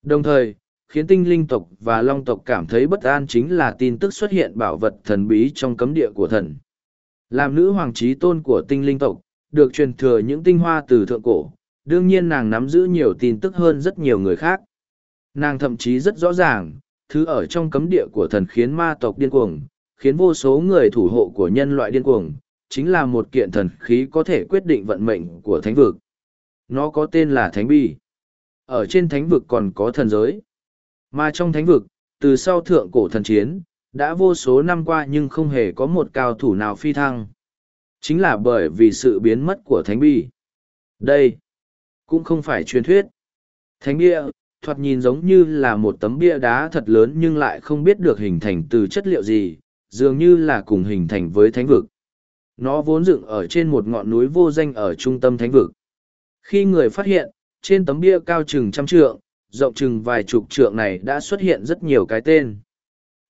A: Đồng thời, khiến tinh linh tộc và long tộc cảm thấy bất an chính là tin tức xuất hiện bảo vật thần bí trong cấm địa của thần. Làm nữ hoàng trí tôn của tinh linh tộc, được truyền thừa những tinh hoa từ thượng cổ, đương nhiên nàng nắm giữ nhiều tin tức hơn rất nhiều người khác. Nàng thậm chí rất rõ ràng, thứ ở trong cấm địa của thần khiến ma tộc điên cuồng, khiến vô số người thủ hộ của nhân loại điên cuồng, chính là một kiện thần khí có thể quyết định vận mệnh của thánh vực. Nó có tên là Thánh Bi. Ở trên thánh vực còn có thần giới. Mà trong thánh vực, từ sau thượng cổ thần chiến, đã vô số năm qua nhưng không hề có một cao thủ nào phi thăng. Chính là bởi vì sự biến mất của thánh bi. Đây, cũng không phải truyền thuyết. Thánh bia, thoạt nhìn giống như là một tấm bia đá thật lớn nhưng lại không biết được hình thành từ chất liệu gì, dường như là cùng hình thành với thánh vực. Nó vốn dựng ở trên một ngọn núi vô danh ở trung tâm thánh vực. Khi người phát hiện, trên tấm bia cao chừng trăm trượng, rộng chừng vài chục trượng này đã xuất hiện rất nhiều cái tên.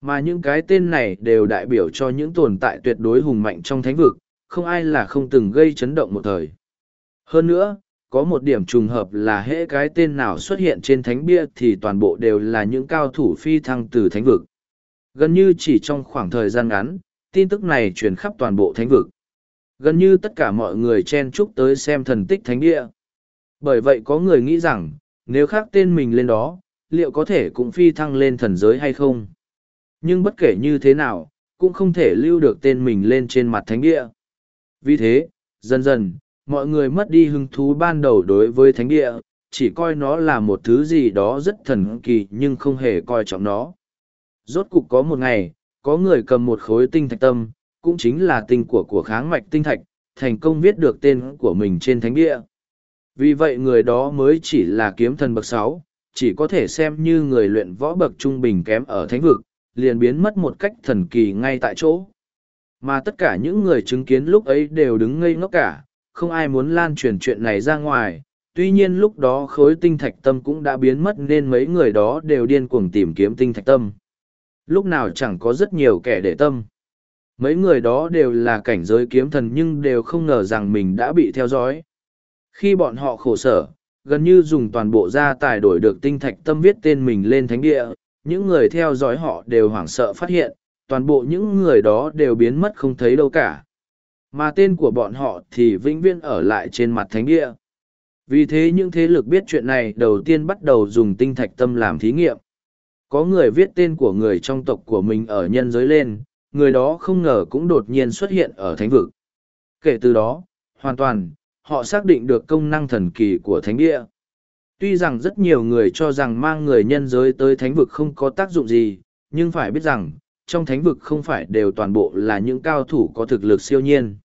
A: Mà những cái tên này đều đại biểu cho những tồn tại tuyệt đối hùng mạnh trong thánh vực, không ai là không từng gây chấn động một thời. Hơn nữa, có một điểm trùng hợp là hễ cái tên nào xuất hiện trên thánh bia thì toàn bộ đều là những cao thủ phi thăng từ thánh vực. Gần như chỉ trong khoảng thời gian ngắn, tin tức này truyền khắp toàn bộ thánh vực. Gần như tất cả mọi người chen chúc tới xem thần tích thánh địa. Bởi vậy có người nghĩ rằng, nếu khác tên mình lên đó, liệu có thể cũng phi thăng lên thần giới hay không? Nhưng bất kể như thế nào, cũng không thể lưu được tên mình lên trên mặt thánh địa. Vì thế, dần dần, mọi người mất đi hứng thú ban đầu đối với thánh địa, chỉ coi nó là một thứ gì đó rất thần kỳ nhưng không hề coi trọng nó. Rốt cục có một ngày, có người cầm một khối tinh thạch tâm, cũng chính là tinh của của kháng mạch tinh thạch, thành công viết được tên của mình trên thánh địa. Vì vậy người đó mới chỉ là kiếm thần bậc sáu, chỉ có thể xem như người luyện võ bậc trung bình kém ở thánh vực, liền biến mất một cách thần kỳ ngay tại chỗ. Mà tất cả những người chứng kiến lúc ấy đều đứng ngây ngốc cả, không ai muốn lan truyền chuyện này ra ngoài. Tuy nhiên lúc đó khối tinh thạch tâm cũng đã biến mất nên mấy người đó đều điên cuồng tìm kiếm tinh thạch tâm. Lúc nào chẳng có rất nhiều kẻ để tâm. Mấy người đó đều là cảnh giới kiếm thần nhưng đều không ngờ rằng mình đã bị theo dõi. Khi bọn họ khổ sở, gần như dùng toàn bộ gia tài đổi được tinh thạch tâm viết tên mình lên thánh địa, những người theo dõi họ đều hoảng sợ phát hiện, toàn bộ những người đó đều biến mất không thấy đâu cả. Mà tên của bọn họ thì vĩnh viễn ở lại trên mặt thánh địa. Vì thế những thế lực biết chuyện này đầu tiên bắt đầu dùng tinh thạch tâm làm thí nghiệm. Có người viết tên của người trong tộc của mình ở nhân giới lên, người đó không ngờ cũng đột nhiên xuất hiện ở thánh vực. Kể từ đó, hoàn toàn, họ xác định được công năng thần kỳ của thánh địa. Tuy rằng rất nhiều người cho rằng mang người nhân giới tới thánh vực không có tác dụng gì, nhưng phải biết rằng, trong thánh vực không phải đều toàn bộ là những cao thủ có thực lực siêu nhiên.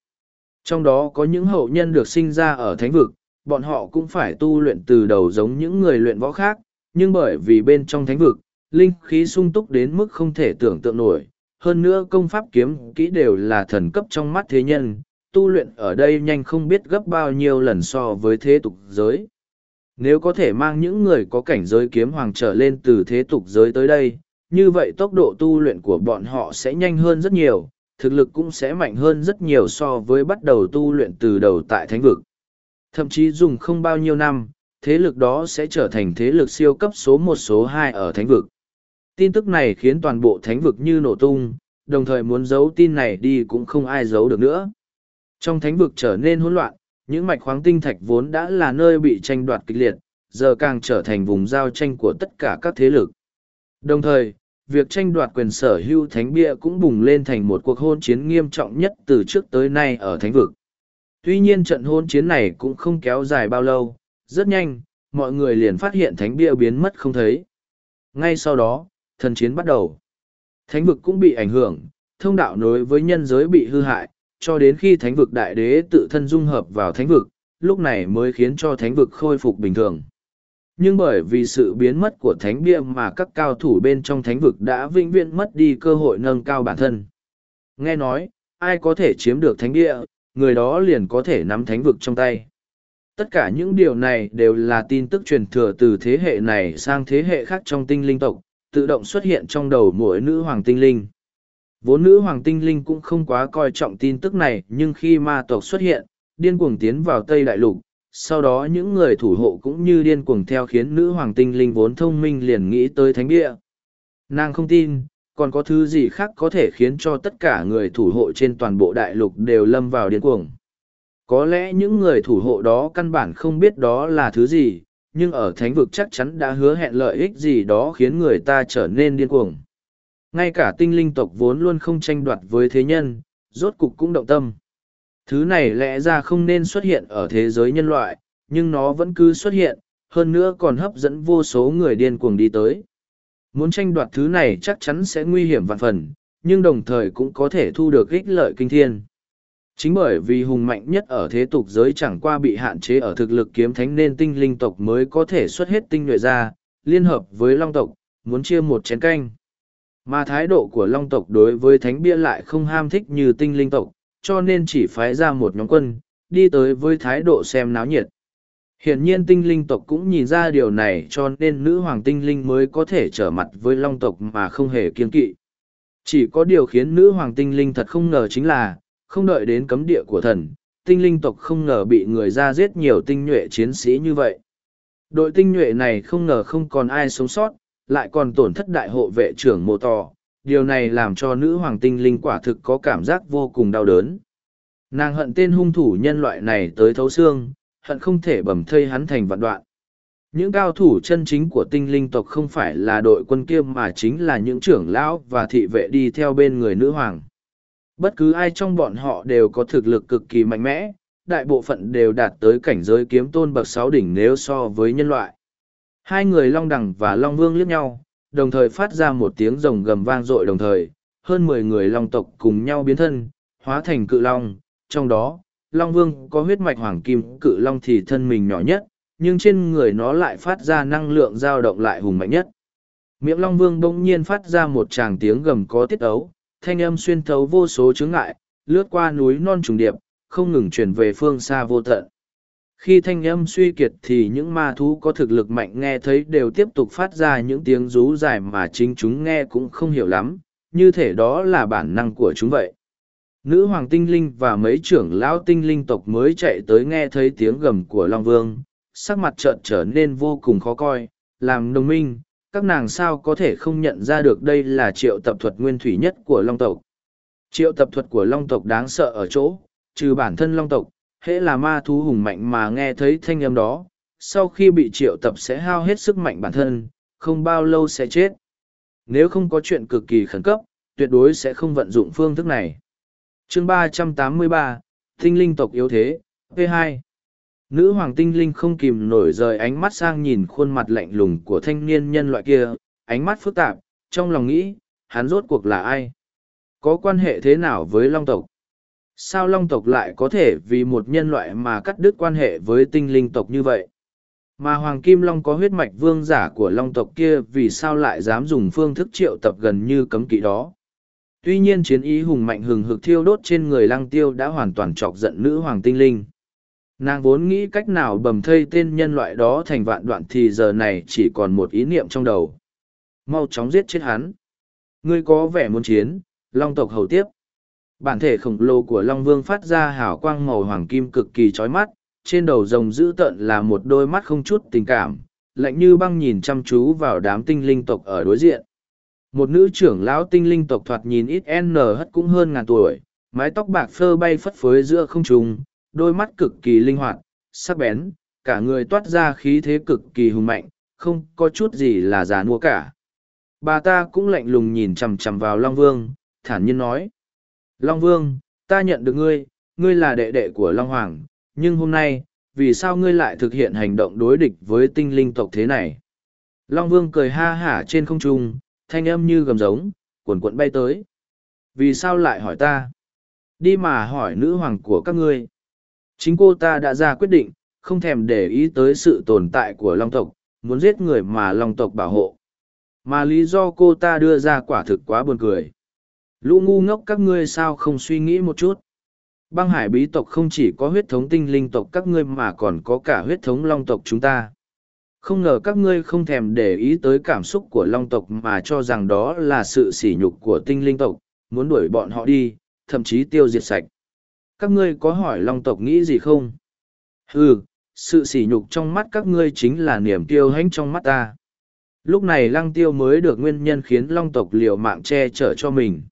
A: Trong đó có những hậu nhân được sinh ra ở thánh vực, bọn họ cũng phải tu luyện từ đầu giống những người luyện võ khác, nhưng bởi vì bên trong thánh vực, linh khí sung túc đến mức không thể tưởng tượng nổi. Hơn nữa công pháp kiếm kỹ đều là thần cấp trong mắt thế nhân, tu luyện ở đây nhanh không biết gấp bao nhiêu lần so với thế tục giới. Nếu có thể mang những người có cảnh giới kiếm hoàng trở lên từ thế tục giới tới đây, như vậy tốc độ tu luyện của bọn họ sẽ nhanh hơn rất nhiều, thực lực cũng sẽ mạnh hơn rất nhiều so với bắt đầu tu luyện từ đầu tại thánh vực. Thậm chí dùng không bao nhiêu năm, thế lực đó sẽ trở thành thế lực siêu cấp số một số hai ở thánh vực. Tin tức này khiến toàn bộ thánh vực như nổ tung, đồng thời muốn giấu tin này đi cũng không ai giấu được nữa. Trong thánh vực trở nên hỗn loạn, những mạch khoáng tinh thạch vốn đã là nơi bị tranh đoạt kịch liệt, giờ càng trở thành vùng giao tranh của tất cả các thế lực. Đồng thời, việc tranh đoạt quyền sở hữu thánh bia cũng bùng lên thành một cuộc hôn chiến nghiêm trọng nhất từ trước tới nay ở thánh vực. Tuy nhiên trận hôn chiến này cũng không kéo dài bao lâu, rất nhanh, mọi người liền phát hiện thánh bia biến mất không thấy. Ngay sau đó, thần chiến bắt đầu. Thánh vực cũng bị ảnh hưởng, thông đạo nối với nhân giới bị hư hại, cho đến khi thánh vực đại đế tự thân dung hợp vào thánh vực, lúc này mới khiến cho thánh vực khôi phục bình thường. Nhưng bởi vì sự biến mất của thánh bia mà các cao thủ bên trong thánh vực đã vĩnh viễn mất đi cơ hội nâng cao bản thân. Nghe nói, ai có thể chiếm được thánh bia, người đó liền có thể nắm thánh vực trong tay. Tất cả những điều này đều là tin tức truyền thừa từ thế hệ này sang thế hệ khác trong tinh linh tộc, tự động xuất hiện trong đầu mỗi nữ hoàng tinh linh. Vốn nữ hoàng tinh linh cũng không quá coi trọng tin tức này nhưng khi ma tộc xuất hiện, điên cuồng tiến vào Tây Đại Lục, sau đó những người thủ hộ cũng như điên cuồng theo khiến nữ hoàng tinh linh vốn thông minh liền nghĩ tới thánh địa. Nàng không tin, còn có thứ gì khác có thể khiến cho tất cả người thủ hộ trên toàn bộ đại lục đều lâm vào điên cuồng. Có lẽ những người thủ hộ đó căn bản không biết đó là thứ gì, nhưng ở thánh vực chắc chắn đã hứa hẹn lợi ích gì đó khiến người ta trở nên điên cuồng. Ngay cả tinh linh tộc vốn luôn không tranh đoạt với thế nhân, rốt cục cũng động tâm. Thứ này lẽ ra không nên xuất hiện ở thế giới nhân loại, nhưng nó vẫn cứ xuất hiện, hơn nữa còn hấp dẫn vô số người điên cuồng đi tới. Muốn tranh đoạt thứ này chắc chắn sẽ nguy hiểm vạn phần, nhưng đồng thời cũng có thể thu được ích lợi kinh thiên. Chính bởi vì hùng mạnh nhất ở thế tục giới chẳng qua bị hạn chế ở thực lực kiếm thánh nên tinh linh tộc mới có thể xuất hết tinh nhuệ ra, liên hợp với long tộc, muốn chia một chén canh. Mà thái độ của long tộc đối với thánh bia lại không ham thích như tinh linh tộc, cho nên chỉ phái ra một nhóm quân, đi tới với thái độ xem náo nhiệt. Hiển nhiên tinh linh tộc cũng nhìn ra điều này cho nên nữ hoàng tinh linh mới có thể trở mặt với long tộc mà không hề kiên kỵ. Chỉ có điều khiến nữ hoàng tinh linh thật không ngờ chính là, không đợi đến cấm địa của thần, tinh linh tộc không ngờ bị người ra giết nhiều tinh nhuệ chiến sĩ như vậy. Đội tinh nhuệ này không ngờ không còn ai sống sót, lại còn tổn thất đại hộ vệ trưởng mô tò. Điều này làm cho nữ hoàng tinh linh quả thực có cảm giác vô cùng đau đớn. Nàng hận tên hung thủ nhân loại này tới thấu xương, hận không thể bầm thây hắn thành vạn đoạn. Những cao thủ chân chính của tinh linh tộc không phải là đội quân kiêm mà chính là những trưởng lão và thị vệ đi theo bên người nữ hoàng. Bất cứ ai trong bọn họ đều có thực lực cực kỳ mạnh mẽ, đại bộ phận đều đạt tới cảnh giới kiếm tôn bậc sáu đỉnh nếu so với nhân loại. Hai người Long Đằng và Long Vương liếc nhau, đồng thời phát ra một tiếng rồng gầm vang dội đồng thời, hơn mười người Long tộc cùng nhau biến thân, hóa thành cự Long, trong đó, Long Vương có huyết mạch hoàng kim cự Long thì thân mình nhỏ nhất, nhưng trên người nó lại phát ra năng lượng dao động lại hùng mạnh nhất. Miệng Long Vương bỗng nhiên phát ra một tràng tiếng gầm có tiết ấu, thanh âm xuyên thấu vô số chướng ngại, lướt qua núi non trùng điệp, không ngừng chuyển về phương xa vô tận. Khi thanh âm suy kiệt thì những ma thú có thực lực mạnh nghe thấy đều tiếp tục phát ra những tiếng rú dài mà chính chúng nghe cũng không hiểu lắm, như thể đó là bản năng của chúng vậy. Nữ hoàng tinh linh và mấy trưởng lão tinh linh tộc mới chạy tới nghe thấy tiếng gầm của Long Vương, sắc mặt trợn trở nên vô cùng khó coi, làm đồng minh, các nàng sao có thể không nhận ra được đây là triệu tập thuật nguyên thủy nhất của long tộc triệu tập thuật của long tộc đáng sợ ở chỗ trừ bản thân long tộc hễ là ma thú hùng mạnh mà nghe thấy thanh âm đó sau khi bị triệu tập sẽ hao hết sức mạnh bản thân không bao lâu sẽ chết nếu không có chuyện cực kỳ khẩn cấp tuyệt đối sẽ không vận dụng phương thức này chương ba trăm tám mươi ba tinh linh tộc yếu thế p 2 Nữ hoàng tinh linh không kìm nổi rời ánh mắt sang nhìn khuôn mặt lạnh lùng của thanh niên nhân loại kia, ánh mắt phức tạp, trong lòng nghĩ, hắn rốt cuộc là ai? Có quan hệ thế nào với long tộc? Sao long tộc lại có thể vì một nhân loại mà cắt đứt quan hệ với tinh linh tộc như vậy? Mà Hoàng Kim Long có huyết mạch vương giả của long tộc kia vì sao lại dám dùng phương thức triệu tập gần như cấm kỵ đó? Tuy nhiên chiến ý hùng mạnh hừng hực thiêu đốt trên người lăng tiêu đã hoàn toàn chọc giận nữ hoàng tinh linh nàng vốn nghĩ cách nào bầm thây tên nhân loại đó thành vạn đoạn thì giờ này chỉ còn một ý niệm trong đầu mau chóng giết chết hắn Ngươi có vẻ muốn chiến, long tộc hầu tiếp. Bản thể khổng lồ của Long Vương phát ra hào quang màu hoàng kim cực kỳ chói mắt, trên đầu rồng dữ tợn là một đôi mắt không chút tình cảm, lạnh như băng nhìn chăm chú vào đám tinh linh tộc ở đối diện. Một nữ trưởng lão tinh linh tộc thoạt nhìn ít n hất cũng hơn ngàn tuổi, mái tóc bạc phơ bay phất phới giữa không trung, đôi mắt cực kỳ linh hoạt, sắc bén, cả người toát ra khí thế cực kỳ hùng mạnh, không có chút gì là già nua cả. Bà ta cũng lạnh lùng nhìn chằm chằm vào Long Vương, thản nhiên nói. Long Vương, ta nhận được ngươi, ngươi là đệ đệ của Long Hoàng, nhưng hôm nay, vì sao ngươi lại thực hiện hành động đối địch với tinh linh tộc thế này? Long Vương cười ha hả trên không trung, thanh âm như gầm giống, cuộn cuộn bay tới. Vì sao lại hỏi ta? Đi mà hỏi nữ hoàng của các ngươi. Chính cô ta đã ra quyết định, không thèm để ý tới sự tồn tại của Long tộc, muốn giết người mà Long tộc bảo hộ. Mà lý do cô ta đưa ra quả thực quá buồn cười. Lũ ngu ngốc các ngươi sao không suy nghĩ một chút. Băng hải bí tộc không chỉ có huyết thống tinh linh tộc các ngươi mà còn có cả huyết thống long tộc chúng ta. Không ngờ các ngươi không thèm để ý tới cảm xúc của long tộc mà cho rằng đó là sự sỉ nhục của tinh linh tộc, muốn đuổi bọn họ đi, thậm chí tiêu diệt sạch. Các ngươi có hỏi long tộc nghĩ gì không? Ừ, sự sỉ nhục trong mắt các ngươi chính là niềm tiêu hãnh trong mắt ta. Lúc này lăng tiêu mới được nguyên nhân khiến long tộc liều mạng che chở cho mình.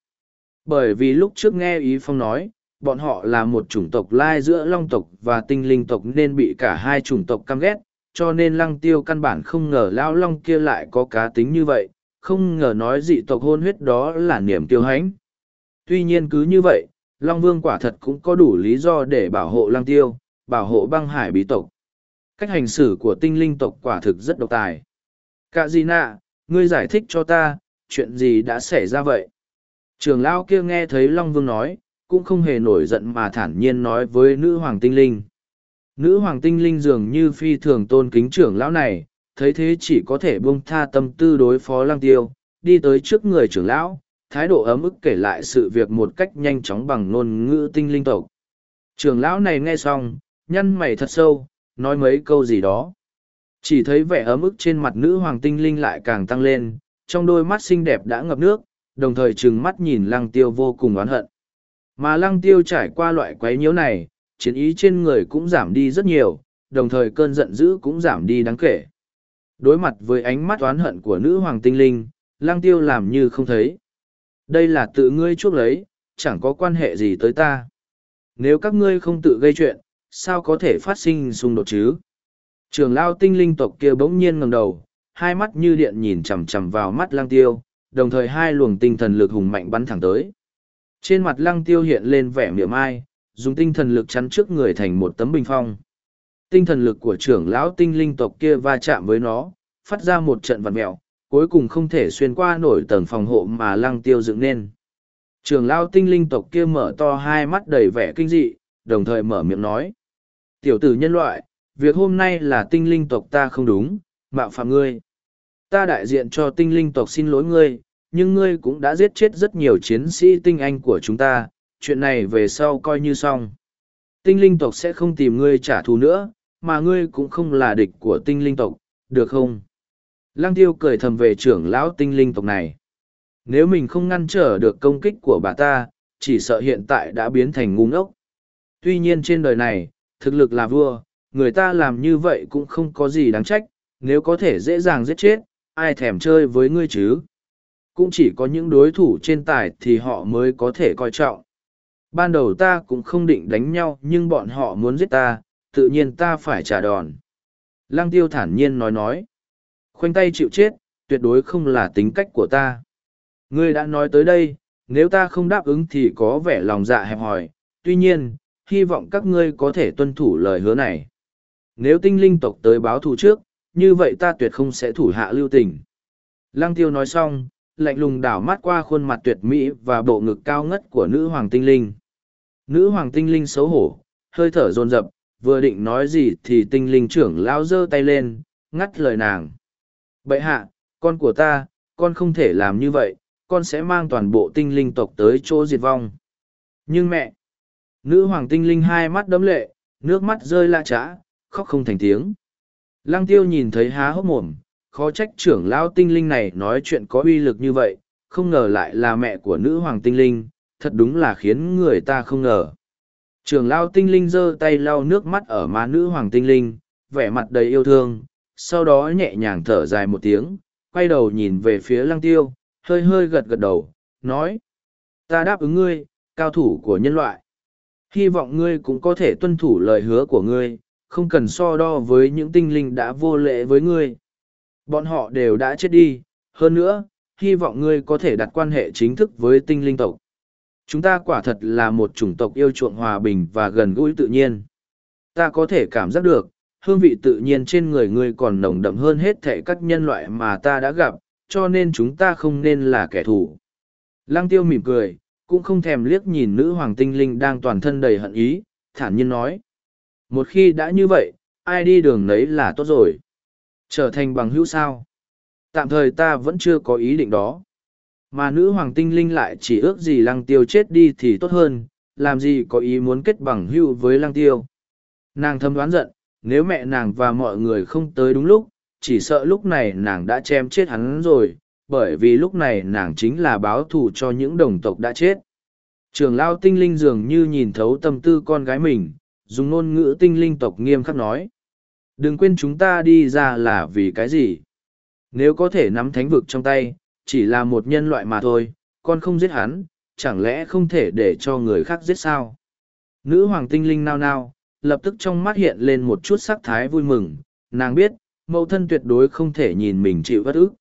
A: Bởi vì lúc trước nghe Ý Phong nói, bọn họ là một chủng tộc lai giữa long tộc và tinh linh tộc nên bị cả hai chủng tộc căm ghét, cho nên lăng tiêu căn bản không ngờ lão long kia lại có cá tính như vậy, không ngờ nói dị tộc hôn huyết đó là niềm tiêu hãnh. Tuy nhiên cứ như vậy, Long Vương quả thật cũng có đủ lý do để bảo hộ lăng tiêu, bảo hộ băng hải bí tộc. Cách hành xử của tinh linh tộc quả thực rất độc tài. Cả gì nạ, ngươi giải thích cho ta, chuyện gì đã xảy ra vậy? Trường lão kia nghe thấy Long Vương nói, cũng không hề nổi giận mà thản nhiên nói với nữ hoàng tinh linh. Nữ hoàng tinh linh dường như phi thường tôn kính trưởng lão này, thấy thế chỉ có thể buông tha tâm tư đối phó Lang tiêu, đi tới trước người trưởng lão, thái độ ấm ức kể lại sự việc một cách nhanh chóng bằng ngôn ngữ tinh linh tộc. Trưởng lão này nghe xong, nhăn mày thật sâu, nói mấy câu gì đó. Chỉ thấy vẻ ấm ức trên mặt nữ hoàng tinh linh lại càng tăng lên, trong đôi mắt xinh đẹp đã ngập nước, đồng thời trừng mắt nhìn lăng tiêu vô cùng oán hận. Mà lăng tiêu trải qua loại quấy nhiễu này, chiến ý trên người cũng giảm đi rất nhiều, đồng thời cơn giận dữ cũng giảm đi đáng kể. Đối mặt với ánh mắt oán hận của nữ hoàng tinh linh, lăng tiêu làm như không thấy. Đây là tự ngươi chuốc lấy, chẳng có quan hệ gì tới ta. Nếu các ngươi không tự gây chuyện, sao có thể phát sinh xung đột chứ? Trường lao tinh linh tộc kia bỗng nhiên ngẩng đầu, hai mắt như điện nhìn chằm chằm vào mắt lang tiêu, đồng thời hai luồng tinh thần lực hùng mạnh bắn thẳng tới. Trên mặt lăng tiêu hiện lên vẻ miệng ai, dùng tinh thần lực chắn trước người thành một tấm bình phong. Tinh thần lực của trưởng lão tinh linh tộc kia va chạm với nó, phát ra một trận vặn mẹo, cuối cùng không thể xuyên qua nổi tầng phòng hộ mà lăng tiêu dựng nên. Trưởng lão tinh linh tộc kia mở to hai mắt đầy vẻ kinh dị, đồng thời mở miệng nói. Tiểu tử nhân loại, việc hôm nay là tinh linh tộc ta không đúng, mạo phạm ngươi. Ta đại diện cho tinh linh tộc xin lỗi ngươi, nhưng ngươi cũng đã giết chết rất nhiều chiến sĩ tinh anh của chúng ta, chuyện này về sau coi như xong. Tinh linh tộc sẽ không tìm ngươi trả thù nữa, mà ngươi cũng không là địch của tinh linh tộc, được không? Lăng tiêu cười thầm về trưởng lão tinh linh tộc này. Nếu mình không ngăn trở được công kích của bà ta, chỉ sợ hiện tại đã biến thành ngu ngốc. Tuy nhiên trên đời này, thực lực là vua, người ta làm như vậy cũng không có gì đáng trách, nếu có thể dễ dàng giết chết, ai thèm chơi với ngươi chứ? Cũng chỉ có những đối thủ trên tài thì họ mới có thể coi trọng. Ban đầu ta cũng không định đánh nhau nhưng bọn họ muốn giết ta, tự nhiên ta phải trả đòn. Lăng tiêu thản nhiên nói nói. Khoanh tay chịu chết, tuyệt đối không là tính cách của ta. Ngươi đã nói tới đây, nếu ta không đáp ứng thì có vẻ lòng dạ hẹp hòi, tuy nhiên, hy vọng các ngươi có thể tuân thủ lời hứa này. Nếu tinh linh tộc tới báo thù trước, như vậy ta tuyệt không sẽ thủ hạ lưu tình. Lăng tiêu nói xong, lạnh lùng đảo mắt qua khuôn mặt tuyệt mỹ và bộ ngực cao ngất của nữ hoàng tinh linh. Nữ hoàng tinh linh xấu hổ, hơi thở dồn dập, vừa định nói gì thì tinh linh trưởng lao giơ tay lên, ngắt lời nàng. Bậy hạ, con của ta, con không thể làm như vậy, con sẽ mang toàn bộ tinh linh tộc tới chỗ diệt vong. Nhưng mẹ, nữ hoàng tinh linh hai mắt đấm lệ, nước mắt rơi la trã, khóc không thành tiếng. Lăng tiêu nhìn thấy há hốc mồm, khó trách trưởng lao tinh linh này nói chuyện có uy lực như vậy, không ngờ lại là mẹ của nữ hoàng tinh linh, thật đúng là khiến người ta không ngờ. Trường lao tinh linh giơ tay lau nước mắt ở má nữ hoàng tinh linh, vẻ mặt đầy yêu thương, sau đó nhẹ nhàng thở dài một tiếng, quay đầu nhìn về phía lăng tiêu, hơi hơi gật gật đầu, nói. Ta đáp ứng ngươi, cao thủ của nhân loại. Hy vọng ngươi cũng có thể tuân thủ lời hứa của ngươi, không cần so đo với những tinh linh đã vô lễ với ngươi. Bọn họ đều đã chết đi, hơn nữa, hy vọng ngươi có thể đặt quan hệ chính thức với tinh linh tộc. Chúng ta quả thật là một chủng tộc yêu chuộng hòa bình và gần gũi tự nhiên. Ta có thể cảm giác được, hương vị tự nhiên trên người ngươi còn nồng đậm hơn hết thể các nhân loại mà ta đã gặp, cho nên chúng ta không nên là kẻ thù. Lăng tiêu mỉm cười, cũng không thèm liếc nhìn nữ hoàng tinh linh đang toàn thân đầy hận ý, thản nhiên nói. Một khi đã như vậy, ai đi đường nấy là tốt rồi. Trở thành bằng hữu sao? Tạm thời ta vẫn chưa có ý định đó. Mà nữ hoàng tinh linh lại chỉ ước gì lăng tiêu chết đi thì tốt hơn, làm gì có ý muốn kết bằng hữu với lăng tiêu. Nàng thâm đoán giận, nếu mẹ nàng và mọi người không tới đúng lúc, chỉ sợ lúc này nàng đã chém chết hắn rồi, bởi vì lúc này nàng chính là báo thù cho những đồng tộc đã chết. Trường lao tinh linh dường như nhìn thấu tâm tư con gái mình, dùng ngôn ngữ tinh linh tộc nghiêm khắc nói. Đừng quên chúng ta đi ra là vì cái gì? Nếu có thể nắm thánh vực trong tay, chỉ là một nhân loại mà thôi, con không giết hắn, chẳng lẽ không thể để cho người khác giết sao? Nữ hoàng tinh linh nao nao, lập tức trong mắt hiện lên một chút sắc thái vui mừng, nàng biết, mẫu thân tuyệt đối không thể nhìn mình chịu vất ức.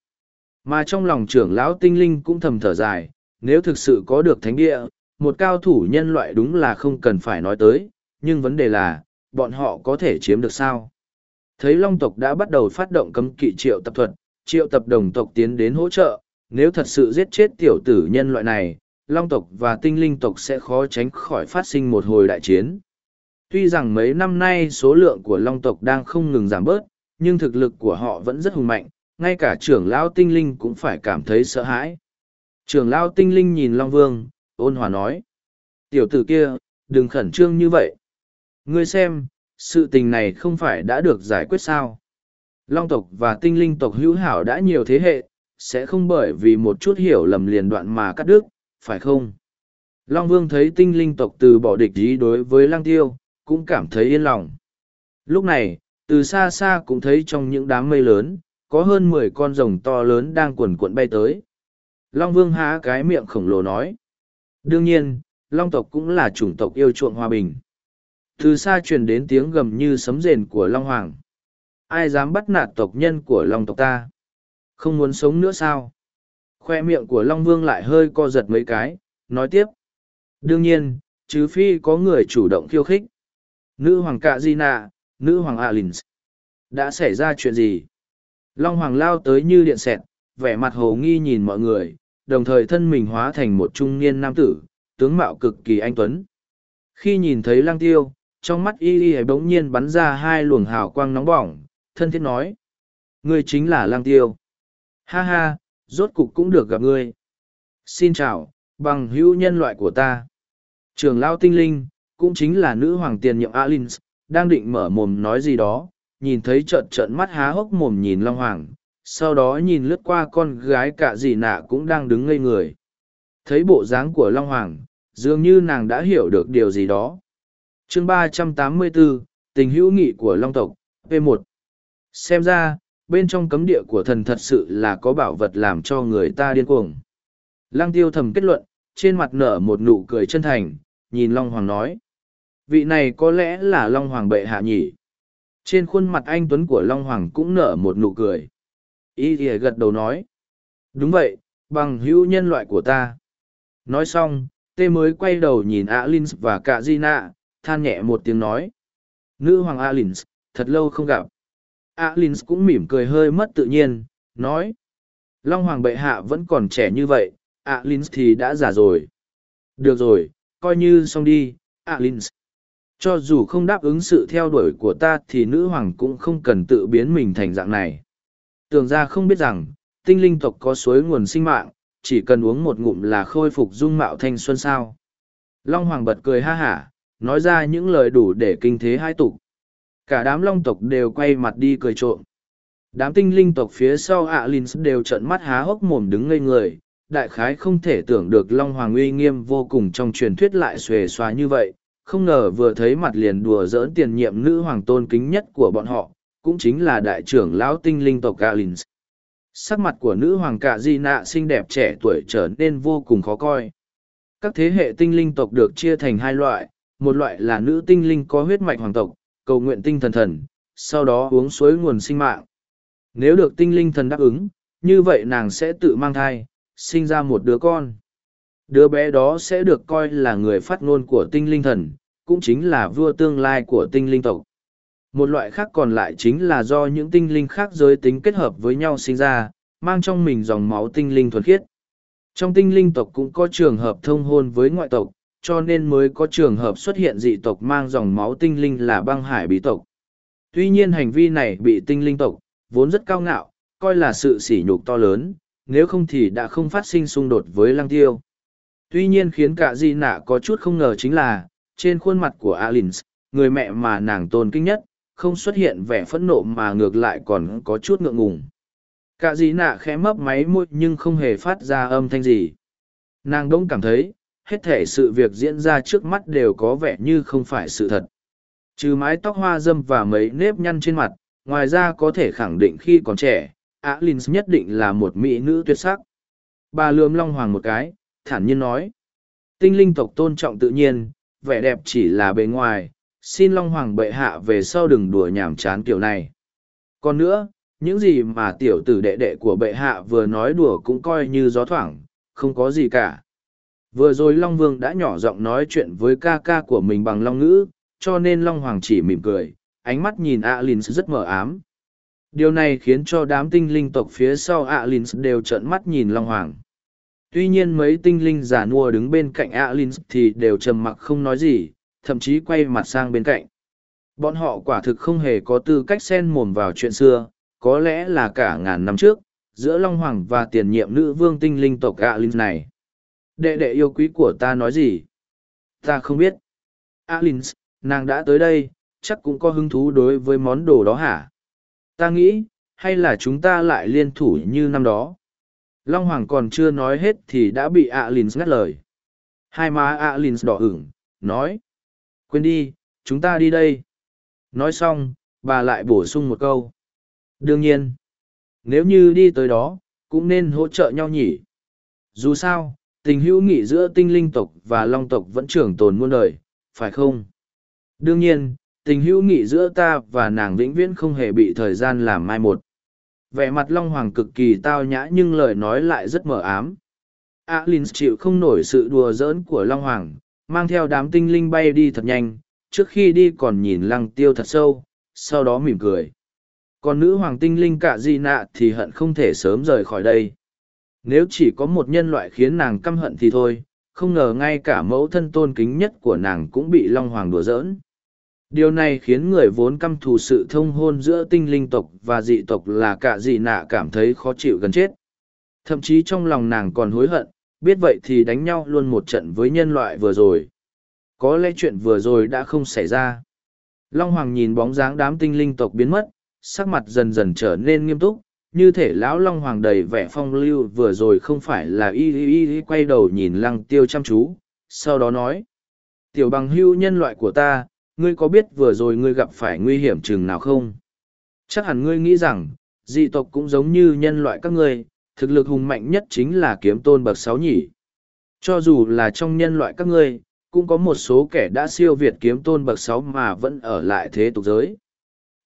A: Mà trong lòng trưởng lão tinh linh cũng thầm thở dài, nếu thực sự có được thánh địa, một cao thủ nhân loại đúng là không cần phải nói tới, nhưng vấn đề là, bọn họ có thể chiếm được sao? Thấy Long tộc đã bắt đầu phát động cấm kỵ triệu tập thuật, triệu tập đồng tộc tiến đến hỗ trợ, nếu thật sự giết chết tiểu tử nhân loại này, Long tộc và tinh linh tộc sẽ khó tránh khỏi phát sinh một hồi đại chiến. Tuy rằng mấy năm nay số lượng của Long tộc đang không ngừng giảm bớt, nhưng thực lực của họ vẫn rất hùng mạnh, ngay cả trưởng lão tinh linh cũng phải cảm thấy sợ hãi. Trưởng lão tinh linh nhìn Long Vương, ôn hòa nói. Tiểu tử kia, đừng khẩn trương như vậy. Ngươi xem, sự tình này không phải đã được giải quyết sao. Long tộc và tinh linh tộc hữu hảo đã nhiều thế hệ, sẽ không bởi vì một chút hiểu lầm liền đoạn mà cắt đứt, phải không? Long Vương thấy tinh linh tộc từ bỏ địch ý đối với Lang Tiêu, cũng cảm thấy yên lòng. Lúc này, từ xa xa cũng thấy trong những đám mây lớn, có hơn mười con rồng to lớn đang quần cuộn bay tới. Long Vương há cái miệng khổng lồ nói. Đương nhiên, Long tộc cũng là chủng tộc yêu chuộng hòa bình. Từ xa truyền đến tiếng gầm như sấm rền của Long Hoàng. Ai dám bắt nạt tộc nhân của Long tộc ta? Không muốn sống nữa sao? Khoe miệng của Long Vương lại hơi co giật mấy cái, nói tiếp. Đương nhiên, chứ phi có người chủ động khiêu khích. Nữ hoàng Cạ Di Nạ, nữ hoàng Alins. Đã xảy ra chuyện gì? Long hoàng lao tới như điện xẹt, vẻ mặt hồ nghi nhìn mọi người, đồng thời thân mình hóa thành một trung niên nam tử, tướng mạo cực kỳ anh tuấn. Khi nhìn thấy lang tiêu, trong mắt y y bỗng nhiên bắn ra hai luồng hào quang nóng bỏng, thân thiết nói. Ngươi chính là lang tiêu. Ha ha, rốt cục cũng được gặp ngươi. Xin chào, bằng hữu nhân loại của ta. Trường lao tinh linh, cũng chính là nữ hoàng tiền nhiệm Alins, đang định mở mồm nói gì đó, nhìn thấy trợn trợn mắt há hốc mồm nhìn Long Hoàng, sau đó nhìn lướt qua con gái cả dì nạ cũng đang đứng ngây người. Thấy bộ dáng của Long Hoàng, dường như nàng đã hiểu được điều gì đó chương ba trăm tám mươi bốn tình hữu nghị của Long tộc, P1. Xem ra, bên trong cấm địa của thần thật sự là có bảo vật làm cho người ta điên cuồng. Lăng tiêu thầm kết luận, trên mặt nở một nụ cười chân thành, nhìn Long Hoàng nói. Vị này có lẽ là Long Hoàng bệ hạ nhỉ. Trên khuôn mặt anh Tuấn của Long Hoàng cũng nở một nụ cười. Y ỉa gật đầu nói. Đúng vậy, bằng hữu nhân loại của ta. Nói xong, tê mới quay đầu nhìn alin và cả Gina, than nhẹ một tiếng nói. Nữ hoàng Alins, thật lâu không gặp. Alins cũng mỉm cười hơi mất tự nhiên, nói. Long hoàng bệ hạ vẫn còn trẻ như vậy, Alins thì đã già rồi. Được rồi, coi như xong đi, Alins. Cho dù không đáp ứng sự theo đuổi của ta thì nữ hoàng cũng không cần tự biến mình thành dạng này. Tưởng ra không biết rằng, tinh linh tộc có suối nguồn sinh mạng, chỉ cần uống một ngụm là khôi phục dung mạo thanh xuân sao. Long hoàng bật cười ha hả, nói ra những lời đủ để kinh thế hai tục. Cả đám long tộc đều quay mặt đi cười trộm. Đám tinh linh tộc phía sau ạ à đều trợn mắt há hốc mồm đứng ngây người, đại khái không thể tưởng được Long Hoàng uy nghiêm vô cùng trong truyền thuyết lại xuề xòa như vậy, không ngờ vừa thấy mặt liền đùa giỡn tiền nhiệm nữ hoàng tôn kính nhất của bọn họ, cũng chính là đại trưởng lão tinh linh tộc Galins. Sắc mặt của nữ hoàng cạ di nạ xinh đẹp trẻ tuổi trở nên vô cùng khó coi. Các thế hệ tinh linh tộc được chia thành hai loại, một loại là nữ tinh linh có huyết mạch hoàng tộc, cầu nguyện tinh thần thần, sau đó uống suối nguồn sinh mạng. Nếu được tinh linh thần đáp ứng, như vậy nàng sẽ tự mang thai, sinh ra một đứa con. Đứa bé đó sẽ được coi là người phát ngôn của tinh linh thần, cũng chính là vua tương lai của tinh linh tộc. Một loại khác còn lại chính là do những tinh linh khác giới tính kết hợp với nhau sinh ra, mang trong mình dòng máu tinh linh thuần khiết. Trong tinh linh tộc cũng có trường hợp thông hôn với ngoại tộc, cho nên mới có trường hợp xuất hiện dị tộc mang dòng máu tinh linh là băng hải bí tộc. Tuy nhiên hành vi này bị tinh linh tộc, vốn rất cao ngạo, coi là sự sỉ nhục to lớn, nếu không thì đã không phát sinh xung đột với lăng tiêu. Tuy nhiên khiến cả di nạ có chút không ngờ chính là, trên khuôn mặt của Alins, người mẹ mà nàng tôn kính nhất, không xuất hiện vẻ phẫn nộ mà ngược lại còn có chút ngượng ngùng. Cả di nạ khẽ mấp máy môi nhưng không hề phát ra âm thanh gì. Nàng đông cảm thấy, hết thể sự việc diễn ra trước mắt đều có vẻ như không phải sự thật. Trừ mái tóc hoa dâm và mấy nếp nhăn trên mặt, ngoài ra có thể khẳng định khi còn trẻ, Alins nhất định là một mỹ nữ tuyệt sắc. Bà lườm Long Hoàng một cái, thản nhiên nói. Tinh linh tộc tôn trọng tự nhiên, vẻ đẹp chỉ là bề ngoài, xin Long Hoàng bệ hạ về sau đừng đùa nhảm chán kiểu này. Còn nữa, những gì mà tiểu tử đệ đệ của bệ hạ vừa nói đùa cũng coi như gió thoảng, không có gì cả. Vừa rồi Long Vương đã nhỏ giọng nói chuyện với ca ca của mình bằng Long ngữ, cho nên Long Hoàng chỉ mỉm cười, ánh mắt nhìn Alins rất mờ ám. Điều này khiến cho đám tinh linh tộc phía sau Alins đều trợn mắt nhìn Long Hoàng. Tuy nhiên mấy tinh linh giả nua đứng bên cạnh Alins thì đều trầm mặc không nói gì, thậm chí quay mặt sang bên cạnh. Bọn họ quả thực không hề có tư cách xen mồm vào chuyện xưa, có lẽ là cả ngàn năm trước, giữa Long Hoàng và tiền nhiệm nữ vương tinh linh tộc Alins này. Đệ đệ yêu quý của ta nói gì? Ta không biết. Alins, nàng đã tới đây, chắc cũng có hứng thú đối với món đồ đó hả? Ta nghĩ, hay là chúng ta lại liên thủ như năm đó? Long Hoàng còn chưa nói hết thì đã bị Alins ngắt lời. Hai má Alins đỏ ửng, nói. Quên đi, chúng ta đi đây. Nói xong, bà lại bổ sung một câu. Đương nhiên, nếu như đi tới đó, cũng nên hỗ trợ nhau nhỉ. Dù sao, tình hữu nghị giữa tinh linh tộc và long tộc vẫn trường tồn muôn đời, phải không? Đương nhiên, tình hữu nghị giữa ta và nàng vĩnh viễn không hề bị thời gian làm mai một. Vẻ mặt Long Hoàng cực kỳ tao nhã nhưng lời nói lại rất mờ ám. Alin chịu không nổi sự đùa giỡn của Long Hoàng, mang theo đám tinh linh bay đi thật nhanh, trước khi đi còn nhìn lăng tiêu thật sâu, sau đó mỉm cười. Còn nữ hoàng tinh linh cả di nạ thì hận không thể sớm rời khỏi đây. Nếu chỉ có một nhân loại khiến nàng căm hận thì thôi, không ngờ ngay cả mẫu thân tôn kính nhất của nàng cũng bị Long Hoàng đùa giỡn. Điều này khiến người vốn căm thù sự thông hôn giữa tinh linh tộc và dị tộc là cả dị nạ cảm thấy khó chịu gần chết. Thậm chí trong lòng nàng còn hối hận, biết vậy thì đánh nhau luôn một trận với nhân loại vừa rồi. Có lẽ chuyện vừa rồi đã không xảy ra. Long Hoàng nhìn bóng dáng đám tinh linh tộc biến mất, sắc mặt dần dần trở nên nghiêm túc, như thể lão Long Hoàng đầy vẻ phong lưu vừa rồi không phải là y y y quay đầu nhìn lăng tiêu chăm chú, sau đó nói. Tiểu bằng hưu nhân loại của ta, ngươi có biết vừa rồi ngươi gặp phải nguy hiểm chừng nào không? Chắc hẳn ngươi nghĩ rằng, dị tộc cũng giống như nhân loại các ngươi, thực lực hùng mạnh nhất chính là kiếm tôn bậc sáu nhỉ. Cho dù là trong nhân loại các ngươi, cũng có một số kẻ đã siêu việt kiếm tôn bậc sáu mà vẫn ở lại thế tục giới.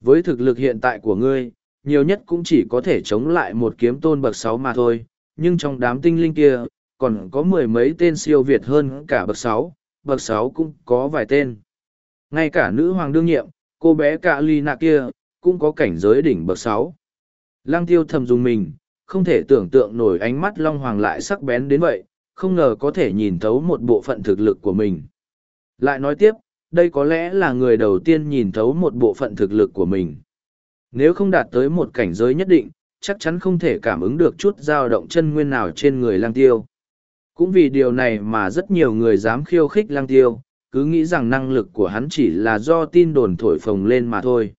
A: Với thực lực hiện tại của ngươi, nhiều nhất cũng chỉ có thể chống lại một kiếm tôn bậc sáu mà thôi, nhưng trong đám tinh linh kia, còn có mười mấy tên siêu việt hơn cả bậc sáu, bậc sáu cũng có vài tên. Ngay cả nữ hoàng đương nhiệm, cô bé cạ ly nạ kia, cũng có cảnh giới đỉnh bậc sáu. Lăng tiêu thầm dùng mình, không thể tưởng tượng nổi ánh mắt Long Hoàng lại sắc bén đến vậy, không ngờ có thể nhìn thấu một bộ phận thực lực của mình. Lại nói tiếp, đây có lẽ là người đầu tiên nhìn thấu một bộ phận thực lực của mình. Nếu không đạt tới một cảnh giới nhất định, chắc chắn không thể cảm ứng được chút dao động chân nguyên nào trên người lang tiêu. Cũng vì điều này mà rất nhiều người dám khiêu khích lang tiêu, cứ nghĩ rằng năng lực của hắn chỉ là do tin đồn thổi phồng lên mà thôi.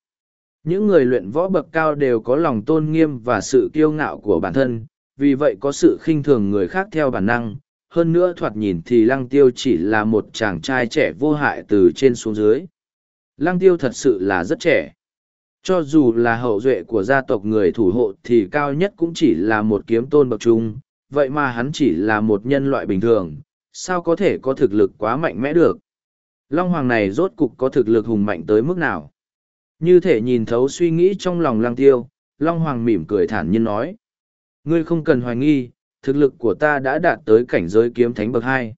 A: Những người luyện võ bậc cao đều có lòng tôn nghiêm và sự kiêu ngạo của bản thân, vì vậy có sự khinh thường người khác theo bản năng. Hơn nữa thoạt nhìn thì lăng tiêu chỉ là một chàng trai trẻ vô hại từ trên xuống dưới. Lăng tiêu thật sự là rất trẻ. Cho dù là hậu duệ của gia tộc người thủ hộ thì cao nhất cũng chỉ là một kiếm tôn bậc trung, vậy mà hắn chỉ là một nhân loại bình thường, sao có thể có thực lực quá mạnh mẽ được. Long Hoàng này rốt cục có thực lực hùng mạnh tới mức nào? Như thể nhìn thấu suy nghĩ trong lòng Lang tiêu, Long Hoàng mỉm cười thản nhiên nói. Ngươi không cần hoài nghi, thực lực của ta đã đạt tới cảnh giới kiếm thánh bậc hai.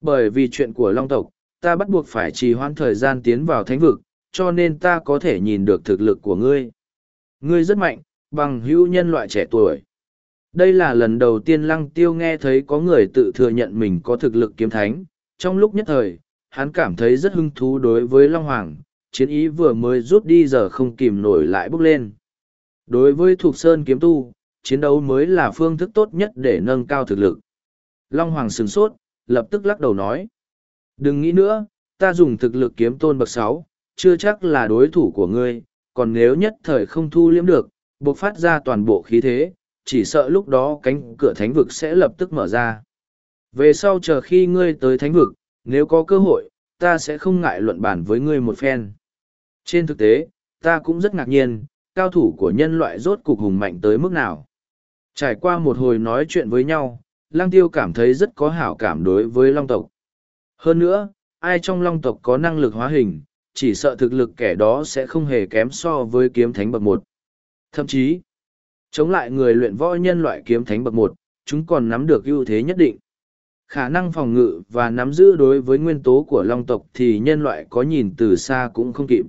A: Bởi vì chuyện của Long tộc, ta bắt buộc phải trì hoãn thời gian tiến vào thánh vực, cho nên ta có thể nhìn được thực lực của ngươi. Ngươi rất mạnh, bằng hữu nhân loại trẻ tuổi. Đây là lần đầu tiên lăng tiêu nghe thấy có người tự thừa nhận mình có thực lực kiếm thánh. Trong lúc nhất thời, hắn cảm thấy rất hứng thú đối với Long Hoàng, chiến ý vừa mới rút đi giờ không kìm nổi lại bốc lên. Đối với Thục Sơn kiếm tu, chiến đấu mới là phương thức tốt nhất để nâng cao thực lực. Long Hoàng sừng sốt, lập tức lắc đầu nói. Đừng nghĩ nữa, ta dùng thực lực kiếm tôn bậc sáu, chưa chắc là đối thủ của ngươi, còn nếu nhất thời không thu liễm được, buộc phát ra toàn bộ khí thế, chỉ sợ lúc đó cánh cửa thánh vực sẽ lập tức mở ra. Về sau chờ khi ngươi tới thánh vực, nếu có cơ hội, ta sẽ không ngại luận bản với ngươi một phen. Trên thực tế, ta cũng rất ngạc nhiên, cao thủ của nhân loại rốt cục hùng mạnh tới mức nào. Trải qua một hồi nói chuyện với nhau, Lăng Tiêu cảm thấy rất có hảo cảm đối với Long tộc. Hơn nữa, ai trong Long tộc có năng lực hóa hình, chỉ sợ thực lực kẻ đó sẽ không hề kém so với kiếm thánh bậc một. Thậm chí, chống lại người luyện võ nhân loại kiếm thánh bậc một, chúng còn nắm được ưu thế nhất định. Khả năng phòng ngự và nắm giữ đối với nguyên tố của long tộc thì nhân loại có nhìn từ xa cũng không kịp.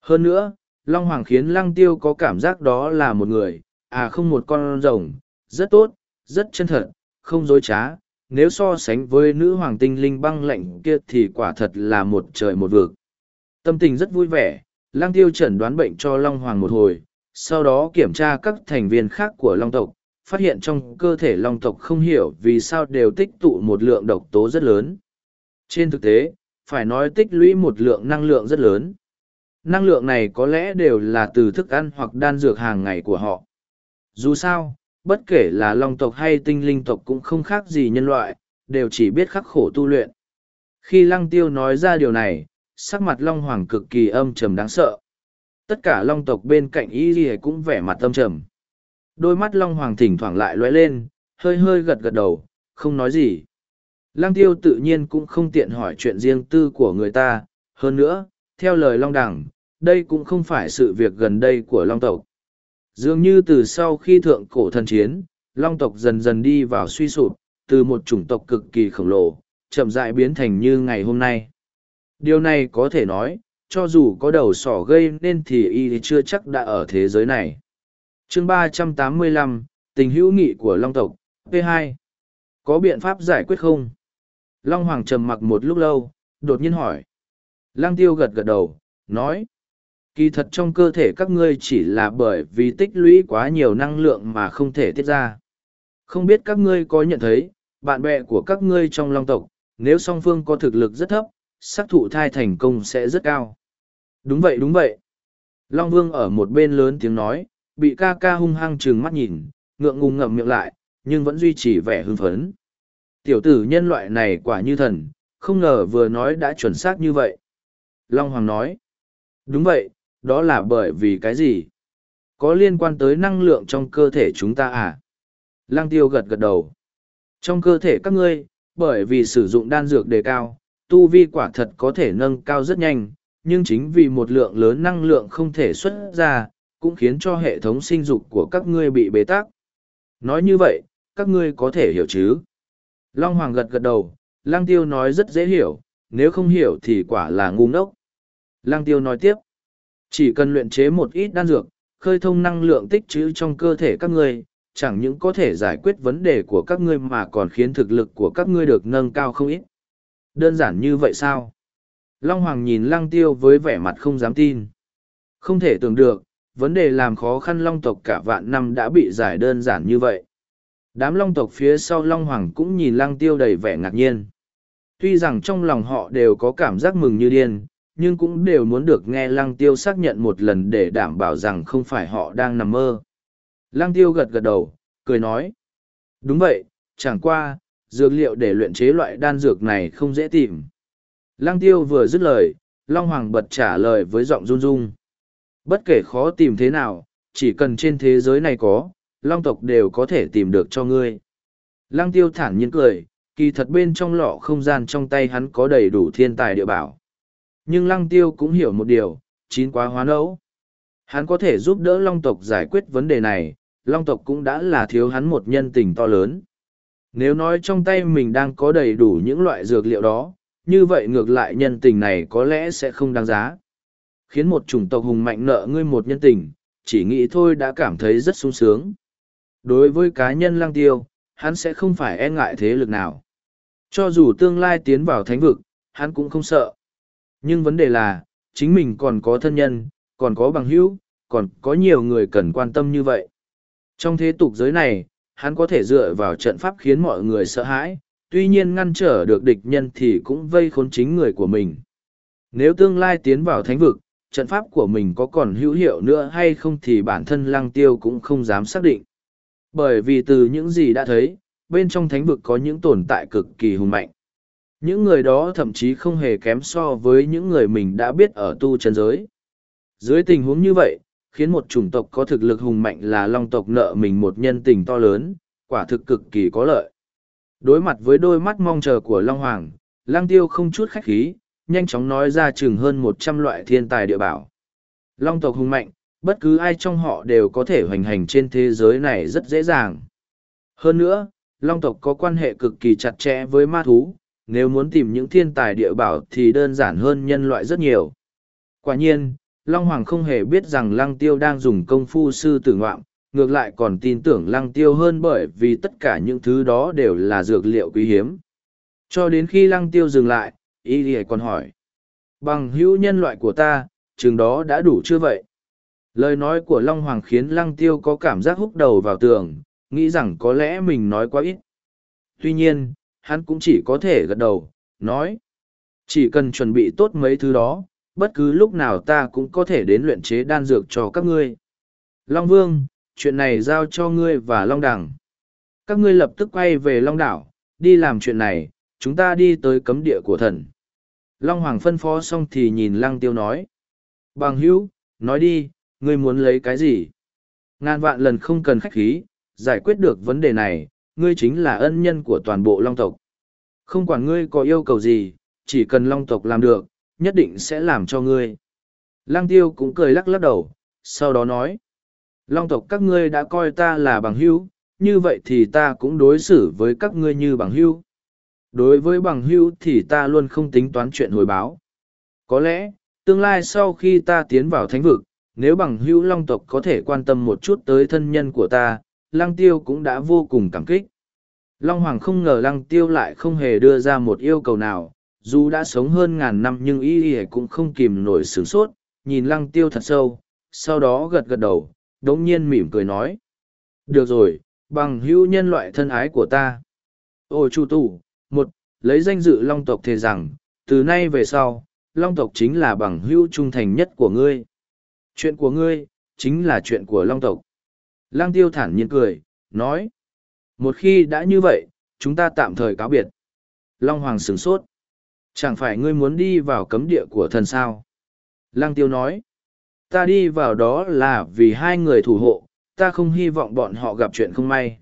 A: Hơn nữa, Long Hoàng khiến Lăng Tiêu có cảm giác đó là một người, à không một con rồng, rất tốt, rất chân thật, không dối trá. Nếu so sánh với nữ hoàng tinh linh băng lạnh kia thì quả thật là một trời một vực. Tâm tình rất vui vẻ, Lang Tiêu chẩn đoán bệnh cho Long Hoàng một hồi, sau đó kiểm tra các thành viên khác của Long tộc, phát hiện trong cơ thể Long tộc không hiểu vì sao đều tích tụ một lượng độc tố rất lớn. Trên thực tế, phải nói tích lũy một lượng năng lượng rất lớn. Năng lượng này có lẽ đều là từ thức ăn hoặc đan dược hàng ngày của họ. Dù sao, bất kể là long tộc hay tinh linh tộc cũng không khác gì nhân loại, đều chỉ biết khắc khổ tu luyện. Khi lăng tiêu nói ra điều này, sắc mặt long hoàng cực kỳ âm trầm đáng sợ. Tất cả long tộc bên cạnh y ghi cũng vẻ mặt âm trầm. Đôi mắt long hoàng thỉnh thoảng lại lóe lên, hơi hơi gật gật đầu, không nói gì. Lang tiêu tự nhiên cũng không tiện hỏi chuyện riêng tư của người ta, hơn nữa, theo lời long đẳng, đây cũng không phải sự việc gần đây của long tộc. Dường như từ sau khi thượng cổ thần chiến, long tộc dần dần đi vào suy sụp, từ một chủng tộc cực kỳ khổng lồ, chậm rãi biến thành như ngày hôm nay. Điều này có thể nói, cho dù có đầu sỏ gây nên thì y chưa chắc đã ở thế giới này. chương ba trăm tám mươi lăm tình hữu nghị của long tộc, P2. Có biện pháp giải quyết không? Long Hoàng trầm mặc một lúc lâu, đột nhiên hỏi. Lang tiêu gật gật đầu, nói. Kỳ thật trong cơ thể các ngươi chỉ là bởi vì tích lũy quá nhiều năng lượng mà không thể tiết ra. Không biết các ngươi có nhận thấy, bạn bè của các ngươi trong long tộc, nếu song phương có thực lực rất thấp, sắc thụ thai thành công sẽ rất cao. Đúng vậy đúng vậy. Long Vương ở một bên lớn tiếng nói, bị ca ca hung hăng trừng mắt nhìn, ngượng ngùng ngậm miệng lại, nhưng vẫn duy trì vẻ hưng phấn. Tiểu tử nhân loại này quả như thần, không ngờ vừa nói đã chuẩn xác như vậy. Long Hoàng nói, đúng vậy, đó là bởi vì cái gì? Có liên quan tới năng lượng trong cơ thể chúng ta à? Lăng tiêu gật gật đầu. Trong cơ thể các ngươi, bởi vì sử dụng đan dược đề cao, tu vi quả thật có thể nâng cao rất nhanh, nhưng chính vì một lượng lớn năng lượng không thể xuất ra, cũng khiến cho hệ thống sinh dục của các ngươi bị bế tắc. Nói như vậy, các ngươi có thể hiểu chứ? Long Hoàng gật gật đầu, Lăng Tiêu nói rất dễ hiểu, nếu không hiểu thì quả là ngu ngốc. Lăng Tiêu nói tiếp, chỉ cần luyện chế một ít đan dược, khơi thông năng lượng tích trữ trong cơ thể các ngươi, chẳng những có thể giải quyết vấn đề của các ngươi mà còn khiến thực lực của các ngươi được nâng cao không ít. Đơn giản như vậy sao? Long Hoàng nhìn Lăng Tiêu với vẻ mặt không dám tin. Không thể tưởng được, vấn đề làm khó khăn Long tộc cả vạn năm đã bị giải đơn giản như vậy. Đám Long tộc phía sau Long Hoàng cũng nhìn Lăng Tiêu đầy vẻ ngạc nhiên. Tuy rằng trong lòng họ đều có cảm giác mừng như điên, nhưng cũng đều muốn được nghe Lăng Tiêu xác nhận một lần để đảm bảo rằng không phải họ đang nằm mơ. Lăng Tiêu gật gật đầu, cười nói, Đúng vậy, chẳng qua, dược liệu để luyện chế loại đan dược này không dễ tìm. Lăng tiêu vừa dứt lời, Long Hoàng bật trả lời với giọng run run. Bất kể khó tìm thế nào, chỉ cần trên thế giới này có, Long tộc đều có thể tìm được cho ngươi. Lăng tiêu thản nhiên cười, kỳ thật bên trong lọ không gian trong tay hắn có đầy đủ thiên tài địa bảo. Nhưng lăng tiêu cũng hiểu một điều, chín quá hóa nấu. Hắn có thể giúp đỡ long tộc giải quyết vấn đề này, long tộc cũng đã là thiếu hắn một nhân tình to lớn. Nếu nói trong tay mình đang có đầy đủ những loại dược liệu đó, như vậy ngược lại nhân tình này có lẽ sẽ không đáng giá. Khiến một chủng tộc hùng mạnh nợ ngươi một nhân tình, chỉ nghĩ thôi đã cảm thấy rất sung sướng. Đối với cá nhân lang tiêu, hắn sẽ không phải e ngại thế lực nào. Cho dù tương lai tiến vào thánh vực, hắn cũng không sợ. Nhưng vấn đề là, chính mình còn có thân nhân, còn có bằng hữu, còn có nhiều người cần quan tâm như vậy. Trong thế tục giới này, hắn có thể dựa vào trận pháp khiến mọi người sợ hãi, tuy nhiên ngăn trở được địch nhân thì cũng vây khốn chính người của mình. Nếu tương lai tiến vào thánh vực, trận pháp của mình có còn hữu hiệu nữa hay không thì bản thân lăng tiêu cũng không dám xác định. Bởi vì từ những gì đã thấy, bên trong thánh vực có những tồn tại cực kỳ hùng mạnh. Những người đó thậm chí không hề kém so với những người mình đã biết ở tu chân giới. Dưới tình huống như vậy, khiến một chủng tộc có thực lực hùng mạnh là long tộc nợ mình một nhân tình to lớn, quả thực cực kỳ có lợi. Đối mặt với đôi mắt mong chờ của Long Hoàng, lang tiêu không chút khách khí, nhanh chóng nói ra chừng hơn một trăm loại thiên tài địa bảo. Long tộc hùng mạnh, bất cứ ai trong họ đều có thể hoành hành trên thế giới này rất dễ dàng. Hơn nữa, Long tộc có quan hệ cực kỳ chặt chẽ với ma thú, nếu muốn tìm những thiên tài địa bảo thì đơn giản hơn nhân loại rất nhiều. Quả nhiên, Long Hoàng không hề biết rằng Lăng Tiêu đang dùng công phu sư tử ngoạm, ngược lại còn tin tưởng Lăng Tiêu hơn bởi vì tất cả những thứ đó đều là dược liệu quý hiếm. Cho đến khi Lăng Tiêu dừng lại, Y Lì còn hỏi. Bằng hữu nhân loại của ta, chừng đó đã đủ chưa vậy? Lời nói của Long Hoàng khiến Lăng Tiêu có cảm giác húc đầu vào tường, nghĩ rằng có lẽ mình nói quá ít. Tuy nhiên, hắn cũng chỉ có thể gật đầu, nói. Chỉ cần chuẩn bị tốt mấy thứ đó, bất cứ lúc nào ta cũng có thể đến luyện chế đan dược cho các ngươi. Long Vương, chuyện này giao cho ngươi và Long Đằng. Các ngươi lập tức quay về Long Đảo, đi làm chuyện này, chúng ta đi tới cấm địa của thần. Long Hoàng phân phó xong thì nhìn Lăng Tiêu nói. Bằng hữu, nói đi, ngươi muốn lấy cái gì? Ngàn vạn lần không cần khách khí, giải quyết được vấn đề này, ngươi chính là ân nhân của toàn bộ Long tộc. Không quản ngươi có yêu cầu gì, chỉ cần Long tộc làm được, nhất định sẽ làm cho ngươi. Lăng tiêu cũng cười lắc lắc đầu, sau đó nói. Long tộc các ngươi đã coi ta là bằng hữu, như vậy thì ta cũng đối xử với các ngươi như bằng hữu. Đối với bằng hữu thì ta luôn không tính toán chuyện hồi báo. Có lẽ, tương lai sau khi ta tiến vào thánh vực, nếu bằng hữu long tộc có thể quan tâm một chút tới thân nhân của ta, lăng tiêu cũng đã vô cùng cảm kích. Long Hoàng không ngờ lăng tiêu lại không hề đưa ra một yêu cầu nào, dù đã sống hơn ngàn năm nhưng y y cũng không kìm nổi sửng sốt, nhìn lăng tiêu thật sâu, sau đó gật gật đầu, đống nhiên mỉm cười nói. Được rồi, bằng hữu nhân loại thân ái của ta. Ô chu tủ, một, lấy danh dự long tộc thề rằng, từ nay về sau, long tộc chính là bằng hữu trung thành nhất của ngươi. Chuyện của ngươi, chính là chuyện của long tộc. Lăng tiêu thản nhiên cười, nói. Một khi đã như vậy, chúng ta tạm thời cáo biệt. Long Hoàng sửng sốt. Chẳng phải ngươi muốn đi vào cấm địa của thần sao? Lăng tiêu nói. Ta đi vào đó là vì hai người thủ hộ, ta không hy vọng bọn họ gặp chuyện không may.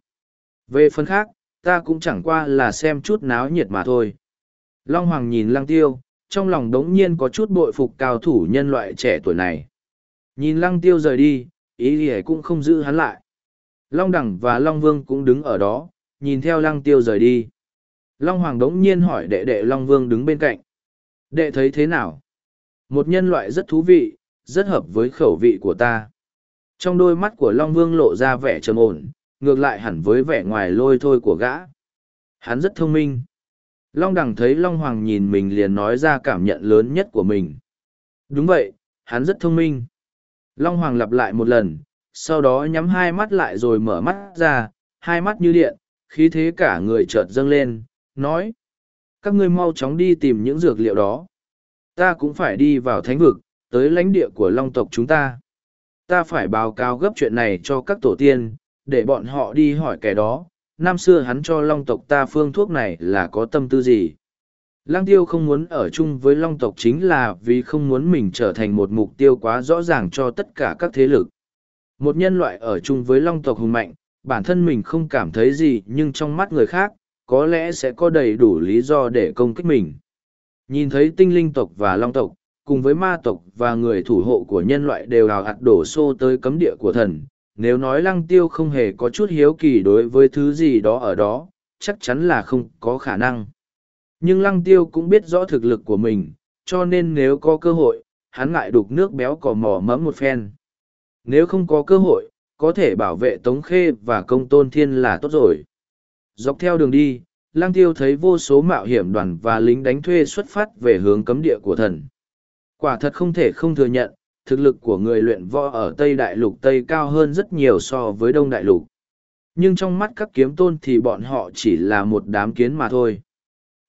A: Về phần khác, ta cũng chẳng qua là xem chút náo nhiệt mà thôi. Long Hoàng nhìn lăng tiêu, trong lòng đống nhiên có chút bội phục cao thủ nhân loại trẻ tuổi này. Nhìn lăng tiêu rời đi, ý gì cũng không giữ hắn lại. Long Đẳng và Long Vương cũng đứng ở đó, nhìn theo lăng tiêu rời đi. Long Hoàng đống nhiên hỏi đệ đệ Long Vương đứng bên cạnh. Đệ thấy thế nào? Một nhân loại rất thú vị, rất hợp với khẩu vị của ta. Trong đôi mắt của Long Vương lộ ra vẻ trầm ổn, ngược lại hẳn với vẻ ngoài lôi thôi của gã. Hắn rất thông minh. Long Đằng thấy Long Hoàng nhìn mình liền nói ra cảm nhận lớn nhất của mình. Đúng vậy, hắn rất thông minh. Long Hoàng lặp lại một lần, sau đó nhắm hai mắt lại rồi mở mắt ra, hai mắt như điện, khí thế cả người chợt dâng lên, nói. Các ngươi mau chóng đi tìm những dược liệu đó. Ta cũng phải đi vào thánh vực, tới lãnh địa của long tộc chúng ta. Ta phải báo cáo gấp chuyện này cho các tổ tiên, để bọn họ đi hỏi kẻ đó, năm xưa hắn cho long tộc ta phương thuốc này là có tâm tư gì. Lang tiêu không muốn ở chung với long tộc chính là vì không muốn mình trở thành một mục tiêu quá rõ ràng cho tất cả các thế lực. Một nhân loại ở chung với long tộc hùng mạnh, bản thân mình không cảm thấy gì nhưng trong mắt người khác, có lẽ sẽ có đầy đủ lý do để công kích mình. Nhìn thấy tinh linh tộc và long tộc, cùng với ma tộc và người thủ hộ của nhân loại đều hào hạt đổ xô tới cấm địa của thần. Nếu nói lăng tiêu không hề có chút hiếu kỳ đối với thứ gì đó ở đó, chắc chắn là không có khả năng. Nhưng lăng tiêu cũng biết rõ thực lực của mình, cho nên nếu có cơ hội, hắn ngại đục nước béo cỏ mỏ mẫm một phen. Nếu không có cơ hội, có thể bảo vệ Tống Khê và công tôn thiên là tốt rồi. Dọc theo đường đi, lang tiêu thấy vô số mạo hiểm đoàn và lính đánh thuê xuất phát về hướng cấm địa của thần. Quả thật không thể không thừa nhận, thực lực của người luyện võ ở Tây Đại Lục Tây cao hơn rất nhiều so với Đông Đại Lục. Nhưng trong mắt các kiếm tôn thì bọn họ chỉ là một đám kiến mà thôi.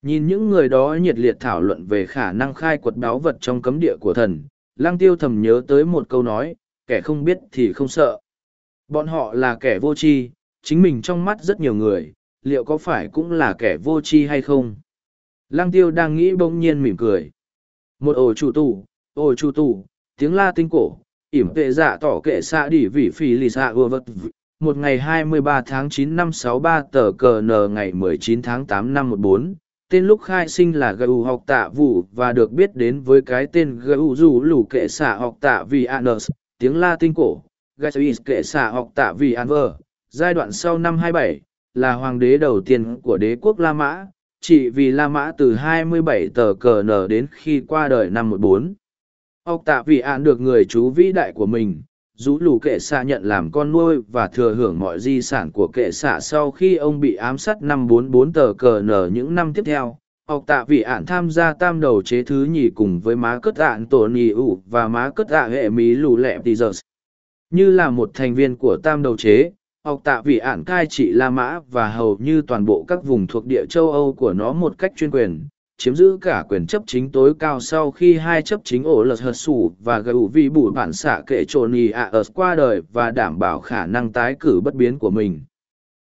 A: Nhìn những người đó nhiệt liệt thảo luận về khả năng khai quật báu vật trong cấm địa của thần, lang tiêu thầm nhớ tới một câu nói, kẻ không biết thì không sợ. Bọn họ là kẻ vô tri, chính mình trong mắt rất nhiều người, liệu có phải cũng là kẻ vô tri hay không? Lăng tiêu đang nghĩ bỗng nhiên mỉm cười. Một ổ chủ tù, ổ chủ tù, tiếng la tinh cổ, ỉm tệ giả tỏ kệ xạ đỉ vỉ phì lì xạ vừa vật. v... Một ngày 23 tháng 9 năm 63 tờ cờ n ngày 19 tháng 8 năm 14, tên lúc khai sinh là GU học tạ vụ và được biết đến với cái tên GU dù lù kệ xạ học tạ vì Anus, tiếng la tinh cổ, Gais kệ xạ học tạ vì Anver. Giai đoạn sau năm 27, là hoàng đế đầu tiên của đế quốc La Mã, chỉ vì La Mã từ 27 tờ cờ nở đến khi qua đời năm 14. Ốc tạ vì án được người chú vĩ đại của mình, rũ lù kệ xạ nhận làm con nuôi và thừa hưởng mọi di sản của kệ xạ sau khi ông bị ám sát năm 44 tờ cờ nở những năm tiếp theo. Ốc tạ vị ạn tham gia tam đầu chế thứ nhì cùng với má cất ạn tổ nì ủ và má cất ạ hệ mí lù lẹ tì giờ. Như là một thành viên của tam đầu chế, học tạ vị ản cai trị La Mã và hầu như toàn bộ các vùng thuộc địa châu Âu của nó một cách chuyên quyền, chiếm giữ cả quyền chấp chính tối cao sau khi hai chấp chính ổ lật hợt sủ và gây ủ vi bụi bản xạ kệ trồn y ạ ở qua đời và đảm bảo khả năng tái cử bất biến của mình.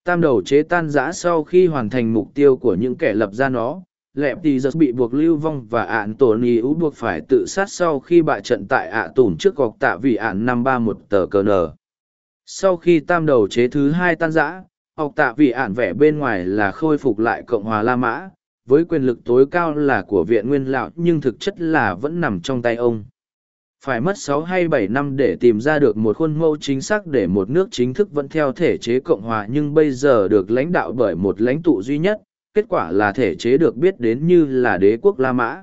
A: Tam đầu chế tan giã sau khi hoàn thành mục tiêu của những kẻ lập ra nó, lẹp thì giật bị buộc lưu vong và ạn tổn ý ú buộc phải tự sát sau khi bại trận tại ạ tùn trước gọc tạ vị ạn năm ba một tờ cờ nờ sau khi tam đầu chế thứ hai tan giã học tạ vị ản vẻ bên ngoài là khôi phục lại cộng hòa la mã, với quyền lực tối cao là của viện nguyên lão nhưng thực chất là vẫn nằm trong tay ông. Phải mất sáu hay bảy năm để tìm ra được một khuôn mẫu chính xác để một nước chính thức vẫn theo thể chế cộng hòa nhưng bây giờ được lãnh đạo bởi một lãnh tụ duy nhất, kết quả là thể chế được biết đến như là đế quốc la mã.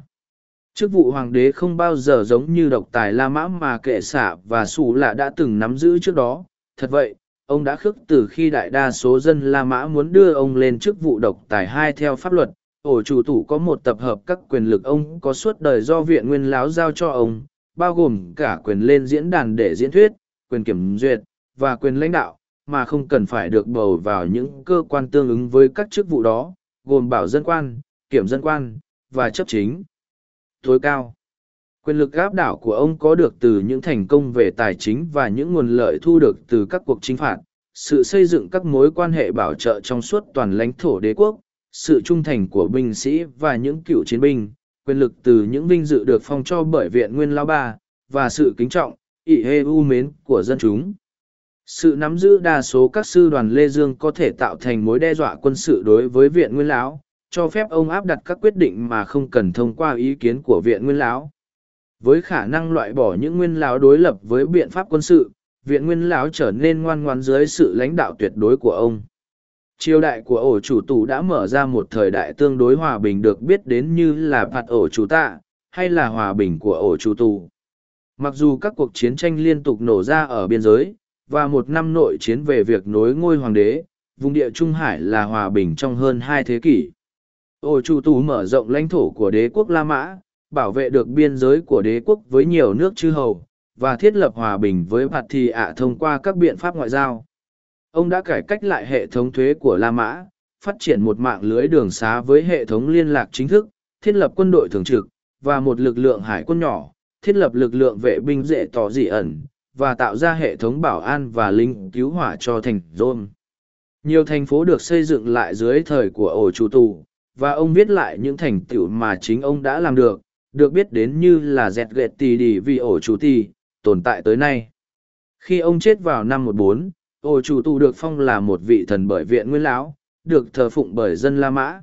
A: Chức vụ hoàng đế không bao giờ giống như độc tài la mã mà kệ xạ và xù lạ đã từng nắm giữ trước đó thật vậy, ông đã khước từ khi đại đa số dân la mã muốn đưa ông lên chức vụ độc tài hai theo pháp luật, ổ chủ tủ có một tập hợp các quyền lực ông có suốt đời do viện nguyên láo giao cho ông, bao gồm cả quyền lên diễn đàn để diễn thuyết, quyền kiểm duyệt, và quyền lãnh đạo, mà không cần phải được bầu vào những cơ quan tương ứng với các chức vụ đó, gồm bảo dân quan, kiểm dân quan, và chấp chính. Tối cao Quyền lực áp đảo của ông có được từ những thành công về tài chính và những nguồn lợi thu được từ các cuộc chính phạt, sự xây dựng các mối quan hệ bảo trợ trong suốt toàn lãnh thổ đế quốc, sự trung thành của binh sĩ và những cựu chiến binh, quyền lực từ những vinh dự được phong cho bởi viện nguyên lao ba, và sự kính trọng, ỷ hê u mến của dân chúng. Sự nắm giữ đa số các sư đoàn Lê Dương có thể tạo thành mối đe dọa quân sự đối với viện nguyên lão, cho phép ông áp đặt các quyết định mà không cần thông qua ý kiến của viện nguyên lão với khả năng loại bỏ những nguyên lão đối lập với biện pháp quân sự, viện nguyên lão trở nên ngoan ngoan dưới sự lãnh đạo tuyệt đối của ông. Triều đại của ổ chủ tù đã mở ra một thời đại tương đối hòa bình được biết đến như là phạt ổ chủ tạ, hay là hòa bình của ổ chủ tù. Mặc dù các cuộc chiến tranh liên tục nổ ra ở biên giới, và một năm nội chiến về việc nối ngôi hoàng đế, vùng địa trung hải là hòa bình trong hơn hai thế kỷ. Ổ chủ tù mở rộng lãnh thổ của đế quốc la mã bảo vệ được biên giới của đế quốc với nhiều nước chư hầu, và thiết lập hòa bình với Bạt Thị ạ thông qua các biện pháp ngoại giao. Ông đã cải cách lại hệ thống thuế của La Mã, phát triển một mạng lưới đường xá với hệ thống liên lạc chính thức, thiết lập quân đội thường trực, và một lực lượng hải quân nhỏ, thiết lập lực lượng vệ binh dễ tỏ dị ẩn, và tạo ra hệ thống bảo an và lính cứu hỏa cho thành Rome. Nhiều thành phố được xây dựng lại dưới thời của ổ chủ tù, và ông viết lại những thành tựu mà chính ông đã làm được, được biết đến như là dẹt ghẹt tì đi vì ổ chủ tì, tồn tại tới nay. Khi ông chết vào năm 14, ổ chủ tù được phong là một vị thần bởi viện nguyên lão, được thờ phụng bởi dân La Mã.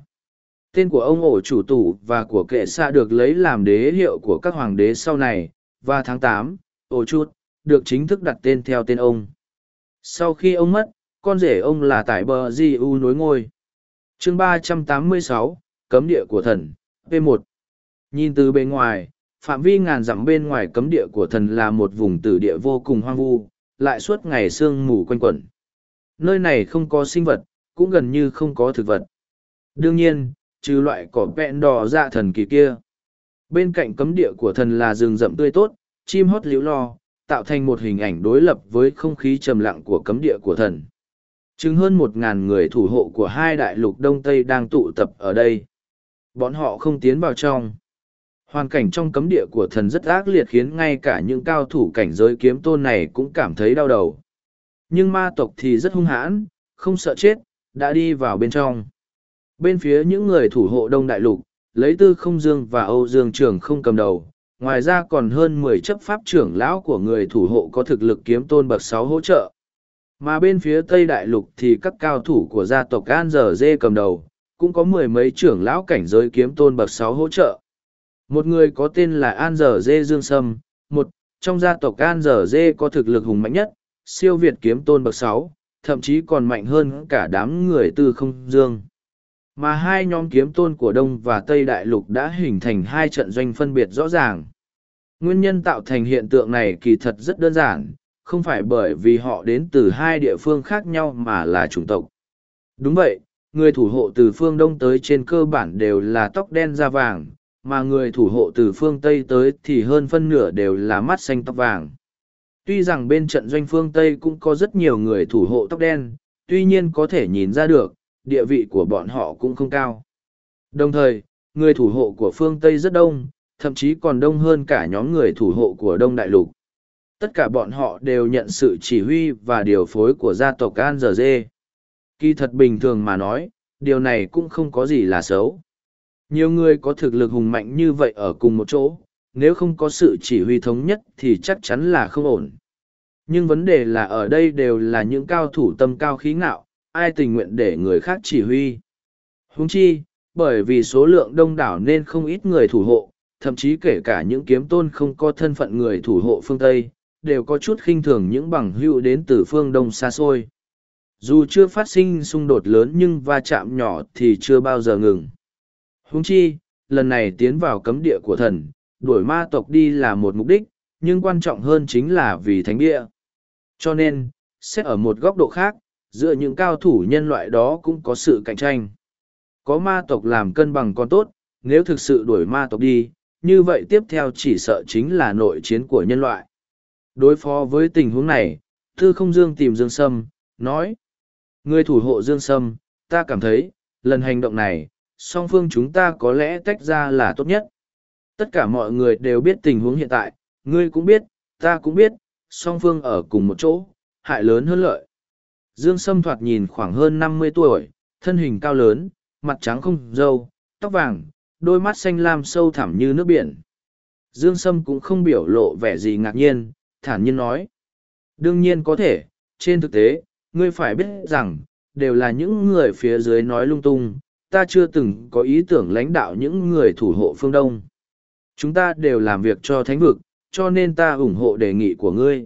A: Tên của ông ổ chủ tù và của kệ xa được lấy làm đế hiệu của các hoàng đế sau này, và tháng 8, ổ chút, được chính thức đặt tên theo tên ông. Sau khi ông mất, con rể ông là tại bờ di u nối ngôi chương ba trăm tám mươi sáu cấm địa của thần p1 nhìn từ bên ngoài, phạm vi ngàn dặm bên ngoài cấm địa của thần là một vùng tử địa vô cùng hoang vu, lại suốt ngày sương mù quanh quẩn nơi này không có sinh vật, cũng gần như không có thực vật đương nhiên, trừ loại cỏ vẹn đỏ dạ thần kỳ kia bên cạnh cấm địa của thần là rừng rậm tươi tốt, chim hót liễu lo, tạo thành một hình ảnh đối lập với không khí trầm lặng của cấm địa của thần Chứng hơn một ngàn người thủ hộ của hai đại lục Đông Tây đang tụ tập ở đây. Bọn họ không tiến vào trong. Hoàn cảnh trong cấm địa của thần rất ác liệt khiến ngay cả những cao thủ cảnh giới kiếm tôn này cũng cảm thấy đau đầu. Nhưng ma tộc thì rất hung hãn, không sợ chết, đã đi vào bên trong. Bên phía những người thủ hộ Đông Đại Lục, lấy Tư Không Dương và Âu Dương Trường không cầm đầu, ngoài ra còn hơn mười chấp pháp trưởng lão của người thủ hộ có thực lực kiếm tôn bậc sáu hỗ trợ. Mà bên phía Tây Đại Lục thì các cao thủ của gia tộc An Giờ Dê cầm đầu, cũng có mười mấy trưởng lão cảnh giới kiếm tôn bậc sáu hỗ trợ. Một người có tên là An Dở Dê Dương Sâm, một, trong gia tộc An Dở Dê có thực lực hùng mạnh nhất, siêu việt kiếm tôn bậc sáu, thậm chí còn mạnh hơn cả đám người tư không dương. Mà hai nhóm kiếm tôn của Đông và Tây Đại Lục đã hình thành hai trận doanh phân biệt rõ ràng. Nguyên nhân tạo thành hiện tượng này kỳ thật rất đơn giản, không phải bởi vì họ đến từ hai địa phương khác nhau mà là chủng tộc. Đúng vậy, người thủ hộ từ phương Đông tới trên cơ bản đều là tóc đen da vàng, mà người thủ hộ từ phương Tây tới thì hơn phân nửa đều là mắt xanh tóc vàng. Tuy rằng bên trận doanh phương Tây cũng có rất nhiều người thủ hộ tóc đen, tuy nhiên có thể nhìn ra được, địa vị của bọn họ cũng không cao. Đồng thời, người thủ hộ của phương Tây rất đông, thậm chí còn đông hơn cả nhóm người thủ hộ của Đông Đại Lục tất cả bọn họ đều nhận sự chỉ huy và điều phối của gia tộc an giờ dê kỳ thật bình thường mà nói điều này cũng không có gì là xấu nhiều người có thực lực hùng mạnh như vậy ở cùng một chỗ, nếu không có sự chỉ huy thống nhất thì chắc chắn là không ổn. Nhưng vấn đề là ở đây đều là những cao thủ tâm cao khí ngạo, ai tình nguyện để người khác chỉ huy. Húng chi, bởi vì số lượng đông đảo nên không ít người thủ hộ, thậm chí kể cả những kiếm tôn không có thân phận người thủ hộ phương tây, đều có chút khinh thường những bằng hữu đến từ phương đông xa xôi. Dù chưa phát sinh xung đột lớn nhưng va chạm nhỏ thì chưa bao giờ ngừng húng chi lần này tiến vào cấm địa của thần đuổi ma tộc đi là một mục đích nhưng quan trọng hơn chính là vì thánh địa cho nên xét ở một góc độ khác giữa những cao thủ nhân loại đó cũng có sự cạnh tranh có ma tộc làm cân bằng con tốt nếu thực sự đuổi ma tộc đi như vậy tiếp theo chỉ sợ chính là nội chiến của nhân loại Đối phó với tình huống này, Thư không Dương tìm Dương Sâm, nói. Người thủ hộ Dương Sâm, ta cảm thấy, lần hành động này, song phương chúng ta có lẽ tách ra là tốt nhất. Tất cả mọi người đều biết tình huống hiện tại, ngươi cũng biết, ta cũng biết, song phương ở cùng một chỗ, hại lớn hơn lợi. Dương Sâm thoạt nhìn khoảng hơn năm mươi tuổi, thân hình cao lớn, mặt trắng không râu, tóc vàng, đôi mắt xanh lam sâu thẳm như nước biển. Dương Sâm cũng không biểu lộ vẻ gì ngạc nhiên, thản nhiên nói. Đương nhiên có thể, trên thực tế, ngươi phải biết rằng, đều là những người phía dưới nói lung tung, ta chưa từng có ý tưởng lãnh đạo những người thủ hộ phương Đông. Chúng ta đều làm việc cho thánh vực, cho nên ta ủng hộ đề nghị của ngươi.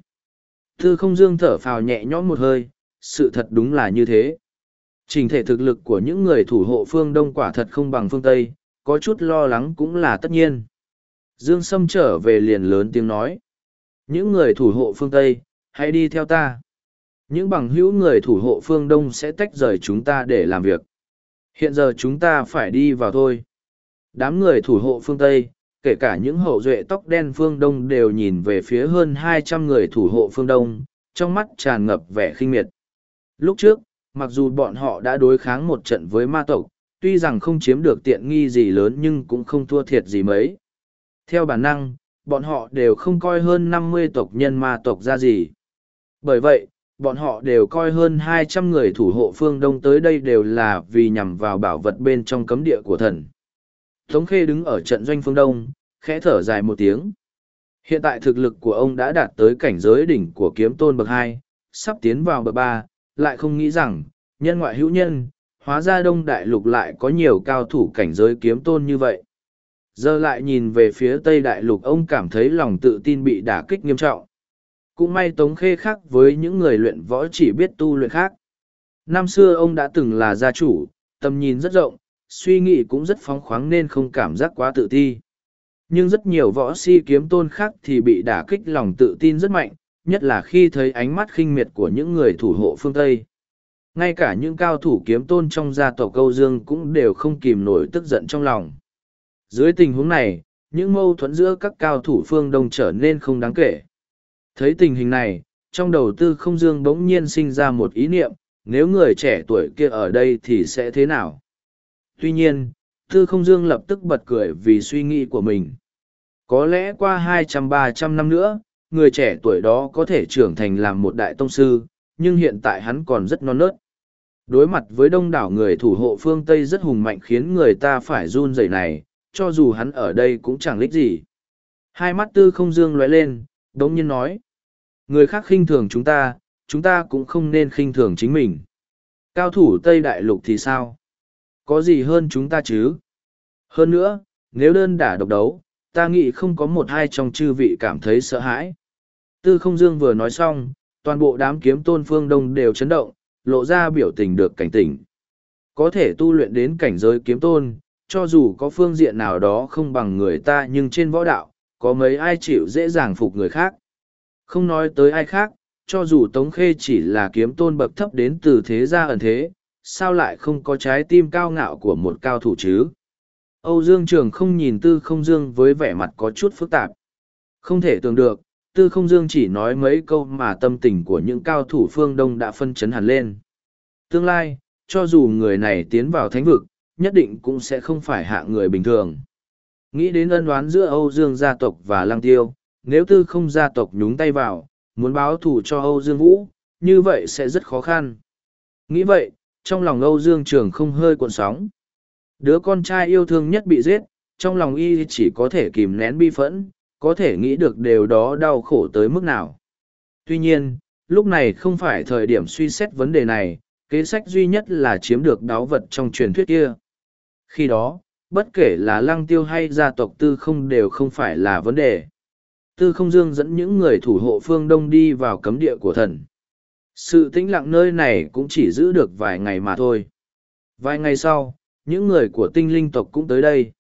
A: Thư không dương thở phào nhẹ nhõm một hơi, sự thật đúng là như thế. Trình thể thực lực của những người thủ hộ phương Đông quả thật không bằng phương Tây, có chút lo lắng cũng là tất nhiên. Dương Sâm trở về liền lớn tiếng nói những người thủ hộ phương Tây, hãy đi theo ta. Những bằng hữu người thủ hộ phương Đông sẽ tách rời chúng ta để làm việc. Hiện giờ chúng ta phải đi vào thôi. Đám người thủ hộ phương Tây, kể cả những hậu duệ tóc đen phương Đông đều nhìn về phía hơn hai trăm người thủ hộ phương Đông, trong mắt tràn ngập vẻ khinh miệt. Lúc trước, mặc dù bọn họ đã đối kháng một trận với ma tộc, tuy rằng không chiếm được tiện nghi gì lớn nhưng cũng không thua thiệt gì mấy. Theo bản năng, bọn họ đều không coi hơn năm mươi tộc nhân ma tộc ra gì. Bởi vậy, bọn họ đều coi hơn hai trăm người thủ hộ phương đông tới đây đều là vì nhằm vào bảo vật bên trong cấm địa của thần. Tống Khê đứng ở trận doanh phương đông, khẽ thở dài một tiếng. Hiện tại thực lực của ông đã đạt tới cảnh giới đỉnh của kiếm tôn bậc hai, sắp tiến vào bậc ba, lại không nghĩ rằng, nhân ngoại hữu nhân, hóa ra đông đại lục lại có nhiều cao thủ cảnh giới kiếm tôn như vậy. Giờ lại nhìn về phía tây đại lục ông cảm thấy lòng tự tin bị đả kích nghiêm trọng. Cũng may Tống Khê khác với những người luyện võ chỉ biết tu luyện khác. Năm xưa ông đã từng là gia chủ, tầm nhìn rất rộng, suy nghĩ cũng rất phóng khoáng nên không cảm giác quá tự ti. Nhưng rất nhiều võ si kiếm tôn khác thì bị đả kích lòng tự tin rất mạnh, nhất là khi thấy ánh mắt khinh miệt của những người thủ hộ phương Tây. Ngay cả những cao thủ kiếm tôn trong gia tộc Câu Dương cũng đều không kìm nổi tức giận trong lòng. Dưới tình huống này, những mâu thuẫn giữa các cao thủ phương Đông trở nên không đáng kể. Thấy tình hình này, trong đầu tư không dương bỗng nhiên sinh ra một ý niệm, nếu người trẻ tuổi kia ở đây thì sẽ thế nào? Tuy nhiên, tư không dương lập tức bật cười vì suy nghĩ của mình. Có lẽ qua hai trăm ba trăm năm nữa, người trẻ tuổi đó có thể trưởng thành làm một đại tông sư, nhưng hiện tại hắn còn rất non nớt. Đối mặt với đông đảo người thủ hộ phương Tây rất hùng mạnh khiến người ta phải run rẩy này, cho dù hắn ở đây cũng chẳng lích gì. Hai mắt tư không dương lóe lên, đống nhiên nói. Người khác khinh thường chúng ta, chúng ta cũng không nên khinh thường chính mình. Cao thủ Tây Đại Lục thì sao? Có gì hơn chúng ta chứ? Hơn nữa, nếu đơn đả độc đấu, ta nghĩ không có một hai trong chư vị cảm thấy sợ hãi. Tư không dương vừa nói xong, toàn bộ đám kiếm tôn phương đông đều chấn động, lộ ra biểu tình được cảnh tỉnh. Có thể tu luyện đến cảnh giới kiếm tôn, cho dù có phương diện nào đó không bằng người ta nhưng trên võ đạo, có mấy ai chịu dễ dàng phục người khác. Không nói tới ai khác, cho dù Tống Khê chỉ là kiếm tôn bậc thấp đến từ thế gia ẩn thế, sao lại không có trái tim cao ngạo của một cao thủ chứ? Âu Dương Trường không nhìn Tư Không Dương với vẻ mặt có chút phức tạp. Không thể tưởng được, Tư Không Dương chỉ nói mấy câu mà tâm tình của những cao thủ phương Đông đã phân chấn hẳn lên. Tương lai, cho dù người này tiến vào thánh vực, nhất định cũng sẽ không phải hạ người bình thường. Nghĩ đến ân đoán giữa Âu Dương gia tộc và Lăng Tiêu, nếu tư không gia tộc nhúng tay vào, muốn báo thù cho Âu Dương Vũ, như vậy sẽ rất khó khăn. Nghĩ vậy, trong lòng Âu Dương Trường không hơi cuộn sóng. Đứa con trai yêu thương nhất bị giết, trong lòng y chỉ có thể kìm nén bi phẫn, có thể nghĩ được điều đó đau khổ tới mức nào. Tuy nhiên, lúc này không phải thời điểm suy xét vấn đề này, kế sách duy nhất là chiếm được đáo vật trong truyền thuyết kia. Khi đó, bất kể là lăng tiêu hay gia tộc tư không đều không phải là vấn đề. Tư không dương dẫn những người thủ hộ phương đông đi vào cấm địa của thần. Sự tĩnh lặng nơi này cũng chỉ giữ được vài ngày mà thôi. Vài ngày sau, những người của tinh linh tộc cũng tới đây.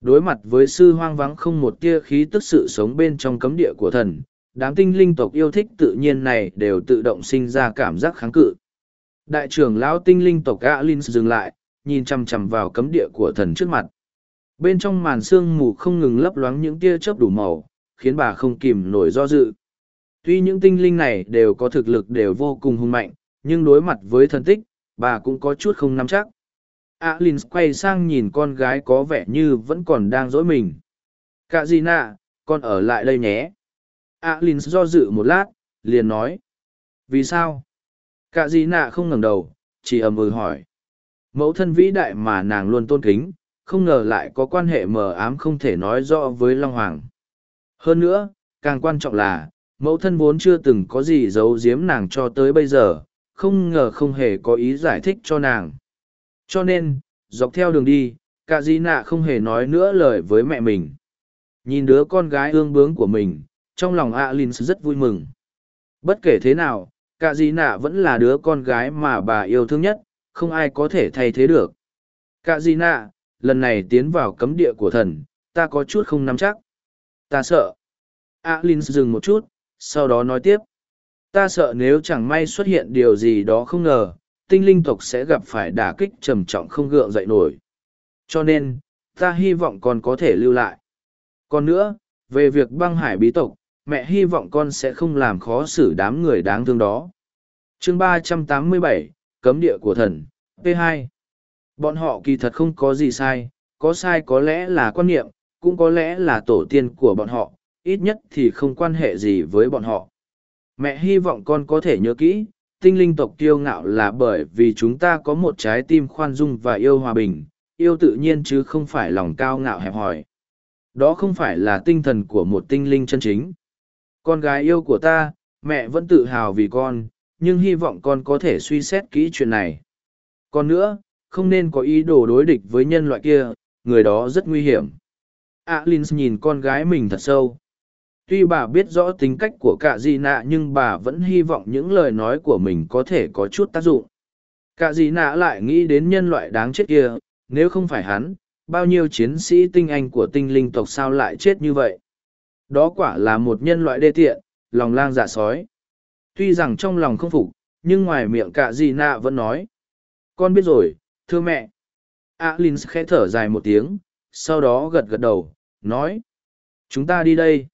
A: Đối mặt với sư hoang vắng không một tia khí tức sự sống bên trong cấm địa của thần, đám tinh linh tộc yêu thích tự nhiên này đều tự động sinh ra cảm giác kháng cự. Đại trưởng lão tinh linh tộc Alins dừng lại, nhìn chằm chằm vào cấm địa của thần trước mặt. Bên trong màn sương mù không ngừng lấp loáng những tia chớp đủ màu, khiến bà không kìm nổi do dự. Tuy những tinh linh này đều có thực lực đều vô cùng hung mạnh, nhưng đối mặt với thần tích, bà cũng có chút không nắm chắc. Alin quay sang nhìn con gái có vẻ như vẫn còn đang dỗi mình. Cả gì nạ, con ở lại đây nhé. Alin do dự một lát, liền nói. Vì sao? Cả gì nạ không ngẩng đầu, chỉ ầm ừ hỏi. Mẫu thân vĩ đại mà nàng luôn tôn kính, không ngờ lại có quan hệ mờ ám không thể nói rõ với Long Hoàng. Hơn nữa, càng quan trọng là, mẫu thân vốn chưa từng có gì giấu giếm nàng cho tới bây giờ, không ngờ không hề có ý giải thích cho nàng. Cho nên, dọc theo đường đi, cả di nạ không hề nói nữa lời với mẹ mình. Nhìn đứa con gái ương bướng của mình, trong lòng Alin rất vui mừng. Bất kể thế nào, cả di nạ vẫn là đứa con gái mà bà yêu thương nhất, không ai có thể thay thế được. Cả gì nạ, lần này tiến vào cấm địa của thần, ta có chút không nắm chắc. Ta sợ. Alin dừng một chút, sau đó nói tiếp. Ta sợ nếu chẳng may xuất hiện điều gì đó không ngờ, tinh linh tộc sẽ gặp phải đả kích trầm trọng không gượng dậy nổi. Cho nên, ta hy vọng con có thể lưu lại. Còn nữa, về việc băng hải bí tộc, mẹ hy vọng con sẽ không làm khó xử đám người đáng thương đó. chương 387, Cấm địa của thần, P2. Bọn họ kỳ thật không có gì sai, có sai có lẽ là quan niệm, cũng có lẽ là tổ tiên của bọn họ, ít nhất thì không quan hệ gì với bọn họ. Mẹ hy vọng con có thể nhớ kỹ, tinh linh tộc kiêu ngạo là bởi vì chúng ta có một trái tim khoan dung và yêu hòa bình, yêu tự nhiên chứ không phải lòng cao ngạo hẹp hòi. Đó không phải là tinh thần của một tinh linh chân chính. Con gái yêu của ta, mẹ vẫn tự hào vì con, nhưng hy vọng con có thể suy xét kỹ chuyện này. Còn nữa, không nên có ý đồ đối địch với nhân loại kia, người đó rất nguy hiểm. Alin nhìn con gái mình thật sâu. Tuy bà biết rõ tính cách của cả Di nạ nhưng bà vẫn hy vọng những lời nói của mình có thể có chút tác dụng. Cả Di nạ lại nghĩ đến nhân loại đáng chết kia, nếu không phải hắn, bao nhiêu chiến sĩ tinh anh của tinh linh tộc sao lại chết như vậy. Đó quả là một nhân loại đê tiện, lòng lang dạ sói. Tuy rằng trong lòng không phục, nhưng ngoài miệng cả Di nạ vẫn nói. Con biết rồi, thưa mẹ. Alin khẽ thở dài một tiếng, sau đó gật gật đầu, nói. Chúng ta đi đây.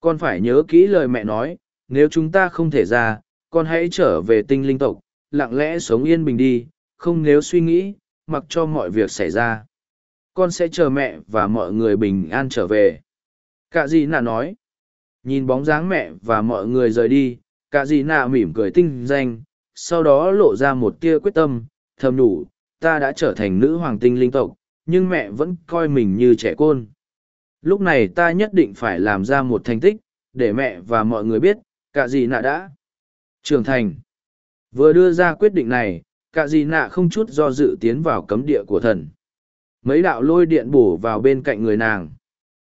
A: Con phải nhớ kỹ lời mẹ nói, nếu chúng ta không thể ra, con hãy trở về tinh linh tộc, lặng lẽ sống yên bình đi, không nếu suy nghĩ, mặc cho mọi việc xảy ra. Con sẽ chờ mẹ và mọi người bình an trở về. Cả gì nà nói. Nhìn bóng dáng mẹ và mọi người rời đi, cả gì Nạ mỉm cười tinh danh, sau đó lộ ra một tia quyết tâm, thầm đủ, ta đã trở thành nữ hoàng tinh linh tộc, nhưng mẹ vẫn coi mình như trẻ côn. Lúc này ta nhất định phải làm ra một thành tích, để mẹ và mọi người biết, cả gì nạ đã trưởng thành. Vừa đưa ra quyết định này, cả gì nạ không chút do dự tiến vào cấm địa của thần. Mấy đạo lôi điện bổ vào bên cạnh người nàng.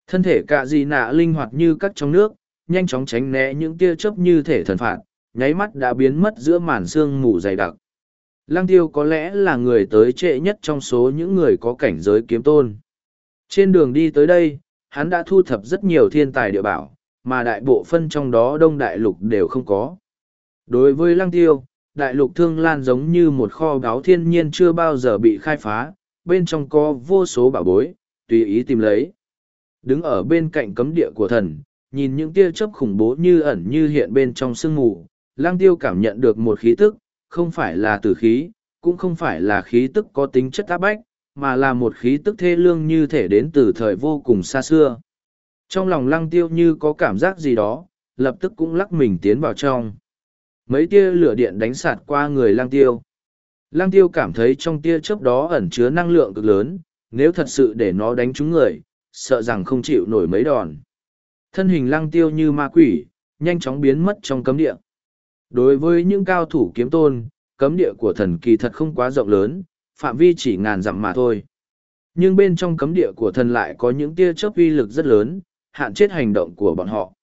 A: Thân thể cả gì nạ linh hoạt như cắt trong nước, nhanh chóng tránh né những tia chớp như thể thần phạt, nháy mắt đã biến mất giữa màn sương mù dày đặc. Lăng tiêu có lẽ là người tới trễ nhất trong số những người có cảnh giới kiếm tôn. Trên đường đi tới đây, hắn đã thu thập rất nhiều thiên tài địa bảo, mà đại bộ phân trong đó đông đại lục đều không có. Đối với lăng tiêu, đại lục thương lan giống như một kho báu thiên nhiên chưa bao giờ bị khai phá, bên trong có vô số bảo bối, tùy ý tìm lấy. Đứng ở bên cạnh cấm địa của thần, nhìn những tia chớp khủng bố như ẩn như hiện bên trong sương mù, Lang tiêu cảm nhận được một khí tức, không phải là tử khí, cũng không phải là khí tức có tính chất áp bách, mà là một khí tức thê lương như thể đến từ thời vô cùng xa xưa. Trong lòng lăng tiêu như có cảm giác gì đó, lập tức cũng lắc mình tiến vào trong. Mấy tia lửa điện đánh sạt qua người lăng tiêu. Lăng tiêu cảm thấy trong tia chớp đó ẩn chứa năng lượng cực lớn, nếu thật sự để nó đánh trúng người, sợ rằng không chịu nổi mấy đòn. Thân hình lăng tiêu như ma quỷ, nhanh chóng biến mất trong cấm địa. Đối với những cao thủ kiếm tôn, cấm địa của thần kỳ thật không quá rộng lớn, phạm vi chỉ ngàn dặm mà thôi. Nhưng bên trong cấm địa của thần lại có những tia chớp uy lực rất lớn, hạn chết hành động của bọn họ.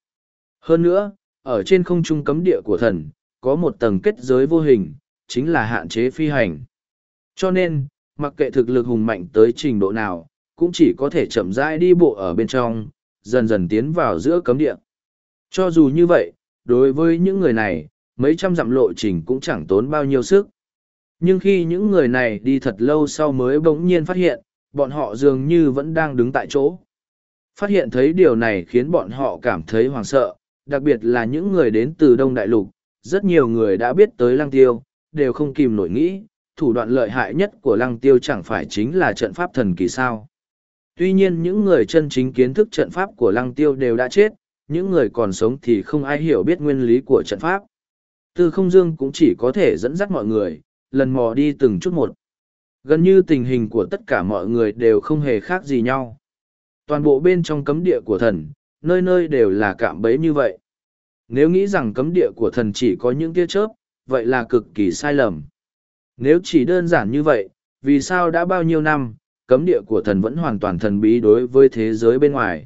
A: Hơn nữa, ở trên không trung cấm địa của thần, có một tầng kết giới vô hình, chính là hạn chế phi hành. Cho nên, mặc kệ thực lực hùng mạnh tới trình độ nào, cũng chỉ có thể chậm rãi đi bộ ở bên trong, dần dần tiến vào giữa cấm địa. Cho dù như vậy, đối với những người này, mấy trăm dặm lộ trình cũng chẳng tốn bao nhiêu sức. Nhưng khi những người này đi thật lâu sau mới bỗng nhiên phát hiện, bọn họ dường như vẫn đang đứng tại chỗ. Phát hiện thấy điều này khiến bọn họ cảm thấy hoảng sợ, đặc biệt là những người đến từ Đông Đại Lục. Rất nhiều người đã biết tới Lăng Tiêu, đều không kìm nổi nghĩ, thủ đoạn lợi hại nhất của Lăng Tiêu chẳng phải chính là trận pháp thần kỳ sao. Tuy nhiên những người chân chính kiến thức trận pháp của Lăng Tiêu đều đã chết, những người còn sống thì không ai hiểu biết nguyên lý của trận pháp. Tư không dương cũng chỉ có thể dẫn dắt mọi người, lần mò đi từng chút một. Gần như tình hình của tất cả mọi người đều không hề khác gì nhau. Toàn bộ bên trong cấm địa của thần, nơi nơi đều là cạm bẫy như vậy. Nếu nghĩ rằng cấm địa của thần chỉ có những tia chớp, vậy là cực kỳ sai lầm. Nếu chỉ đơn giản như vậy, vì sao đã bao nhiêu năm, cấm địa của thần vẫn hoàn toàn thần bí đối với thế giới bên ngoài?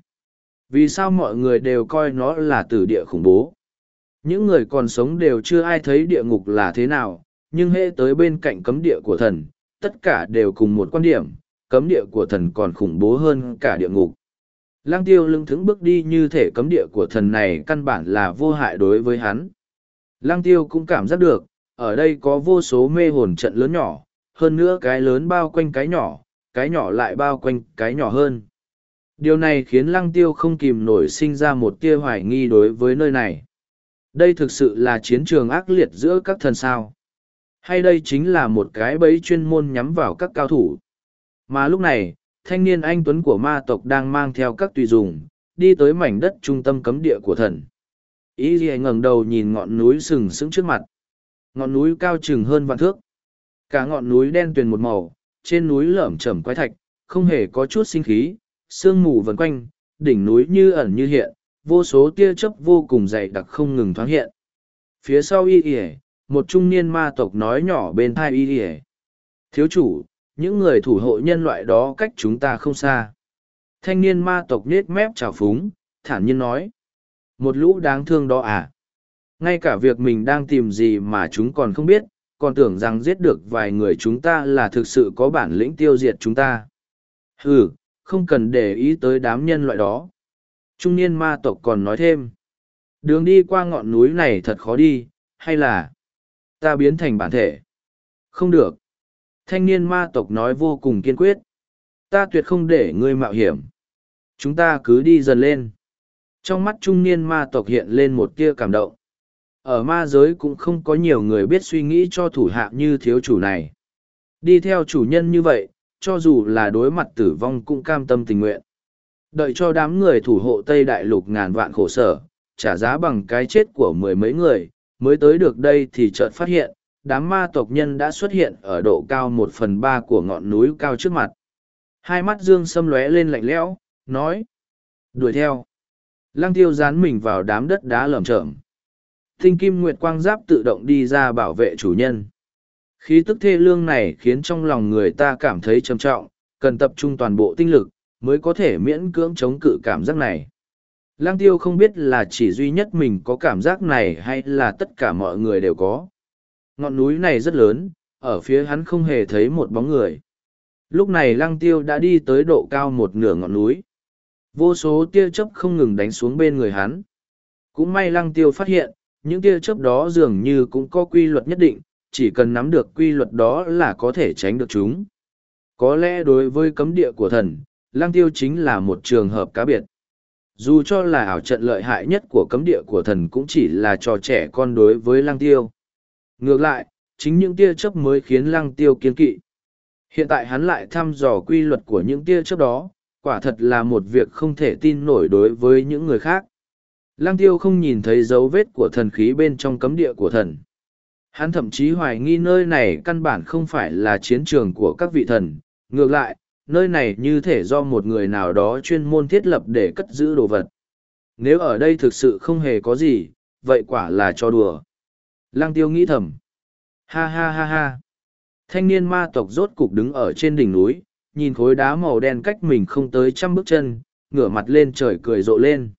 A: Vì sao mọi người đều coi nó là tử địa khủng bố? Những người còn sống đều chưa ai thấy địa ngục là thế nào, nhưng hễ tới bên cạnh cấm địa của thần, tất cả đều cùng một quan điểm, cấm địa của thần còn khủng bố hơn cả địa ngục. Lang tiêu lưng thững bước đi như thể cấm địa của thần này căn bản là vô hại đối với hắn. Lang tiêu cũng cảm giác được, ở đây có vô số mê hồn trận lớn nhỏ, hơn nữa cái lớn bao quanh cái nhỏ, cái nhỏ lại bao quanh cái nhỏ hơn. Điều này khiến lăng tiêu không kìm nổi sinh ra một tia hoài nghi đối với nơi này. Đây thực sự là chiến trường ác liệt giữa các thần sao. Hay đây chính là một cái bẫy chuyên môn nhắm vào các cao thủ. Mà lúc này, thanh niên anh Tuấn của ma tộc đang mang theo các tùy dùng, đi tới mảnh đất trung tâm cấm địa của thần. ý gì ngẩng đầu nhìn ngọn núi sừng sững trước mặt ngọn núi cao chừng hơn vạn thước cả ngọn núi đen tuyền một màu trên núi lởm chởm quái thạch, không hề có chút sinh khí, sương mù vần quanh, đỉnh núi như ẩn như hiện, vô số tia chớp vô cùng dày đặc không ngừng thoáng hiện. Phía sau y ỉa một trung niên ma tộc nói nhỏ bên thai y ỉa thiếu chủ, những người thủ hộ nhân loại đó cách chúng ta không xa. Thanh niên ma tộc nết mép trào phúng, thản nhiên nói. Một lũ đáng thương đó à. Ngay cả việc mình đang tìm gì mà chúng còn không biết còn tưởng rằng giết được vài người chúng ta là thực sự có bản lĩnh tiêu diệt chúng ta. Ừ không cần để ý tới đám nhân loại đó. Trung niên ma tộc còn nói thêm. Đường đi qua ngọn núi này thật khó đi, hay là ta biến thành bản thể? Không được. Thanh niên ma tộc nói vô cùng kiên quyết. Ta tuyệt không để ngươi mạo hiểm. Chúng ta cứ đi dần lên. Trong mắt trung niên ma tộc hiện lên một tia cảm động ở ma giới cũng không có nhiều người biết suy nghĩ cho thủ hạ như thiếu chủ này. Đi theo chủ nhân như vậy, cho dù là đối mặt tử vong cũng cam tâm tình nguyện. Đợi cho đám người thủ hộ tây đại lục ngàn vạn khổ sở, trả giá bằng cái chết của mười mấy người, mới tới được đây thì chợt phát hiện, đám ma tộc nhân đã xuất hiện ở độ cao một phần ba của ngọn núi cao trước mặt. Hai mắt dương xâm lóe lên lạnh lẽo, nói, đuổi theo. Lăng tiêu dán mình vào đám đất đá lởm chởm tinh kim nguyệt quang giáp tự động đi ra bảo vệ chủ nhân. Khí tức thê lương này khiến trong lòng người ta cảm thấy trầm trọng, cần tập trung toàn bộ tinh lực mới có thể miễn cưỡng chống cự cảm giác này. Lang tiêu không biết là chỉ duy nhất mình có cảm giác này hay là tất cả mọi người đều có. Ngọn núi này rất lớn, ở phía hắn không hề thấy một bóng người. Lúc này lăng tiêu đã đi tới độ cao một nửa ngọn núi. Vô số tia chớp không ngừng đánh xuống bên người hắn. Cũng may lăng tiêu phát hiện những tia chớp đó dường như cũng có quy luật nhất định, chỉ cần nắm được quy luật đó là có thể tránh được chúng. Có lẽ đối với cấm địa của thần lang tiêu chính là một trường hợp cá biệt. Dù cho là ảo trận lợi hại nhất của cấm địa của thần cũng chỉ là trò trẻ con đối với lang tiêu. Ngược lại, chính những tia chớp mới khiến lăng tiêu kiên kỵ. Hiện tại hắn lại thăm dò quy luật của những tia chớp đó, quả thật là một việc không thể tin nổi đối với những người khác lăng tiêu không nhìn thấy dấu vết của thần khí bên trong cấm địa của thần hắn thậm chí hoài nghi nơi này căn bản không phải là chiến trường của các vị thần ngược lại nơi này như thể do một người nào đó chuyên môn thiết lập để cất giữ đồ vật. Nếu ở đây thực sự không hề có gì, vậy quả là cho đùa. Lăng tiêu nghĩ thầm. Ha ha ha ha. Thanh niên ma tộc rốt cục đứng ở trên đỉnh núi, nhìn khối đá màu đen cách mình không tới trăm bước chân, ngửa mặt lên trời cười rộ lên.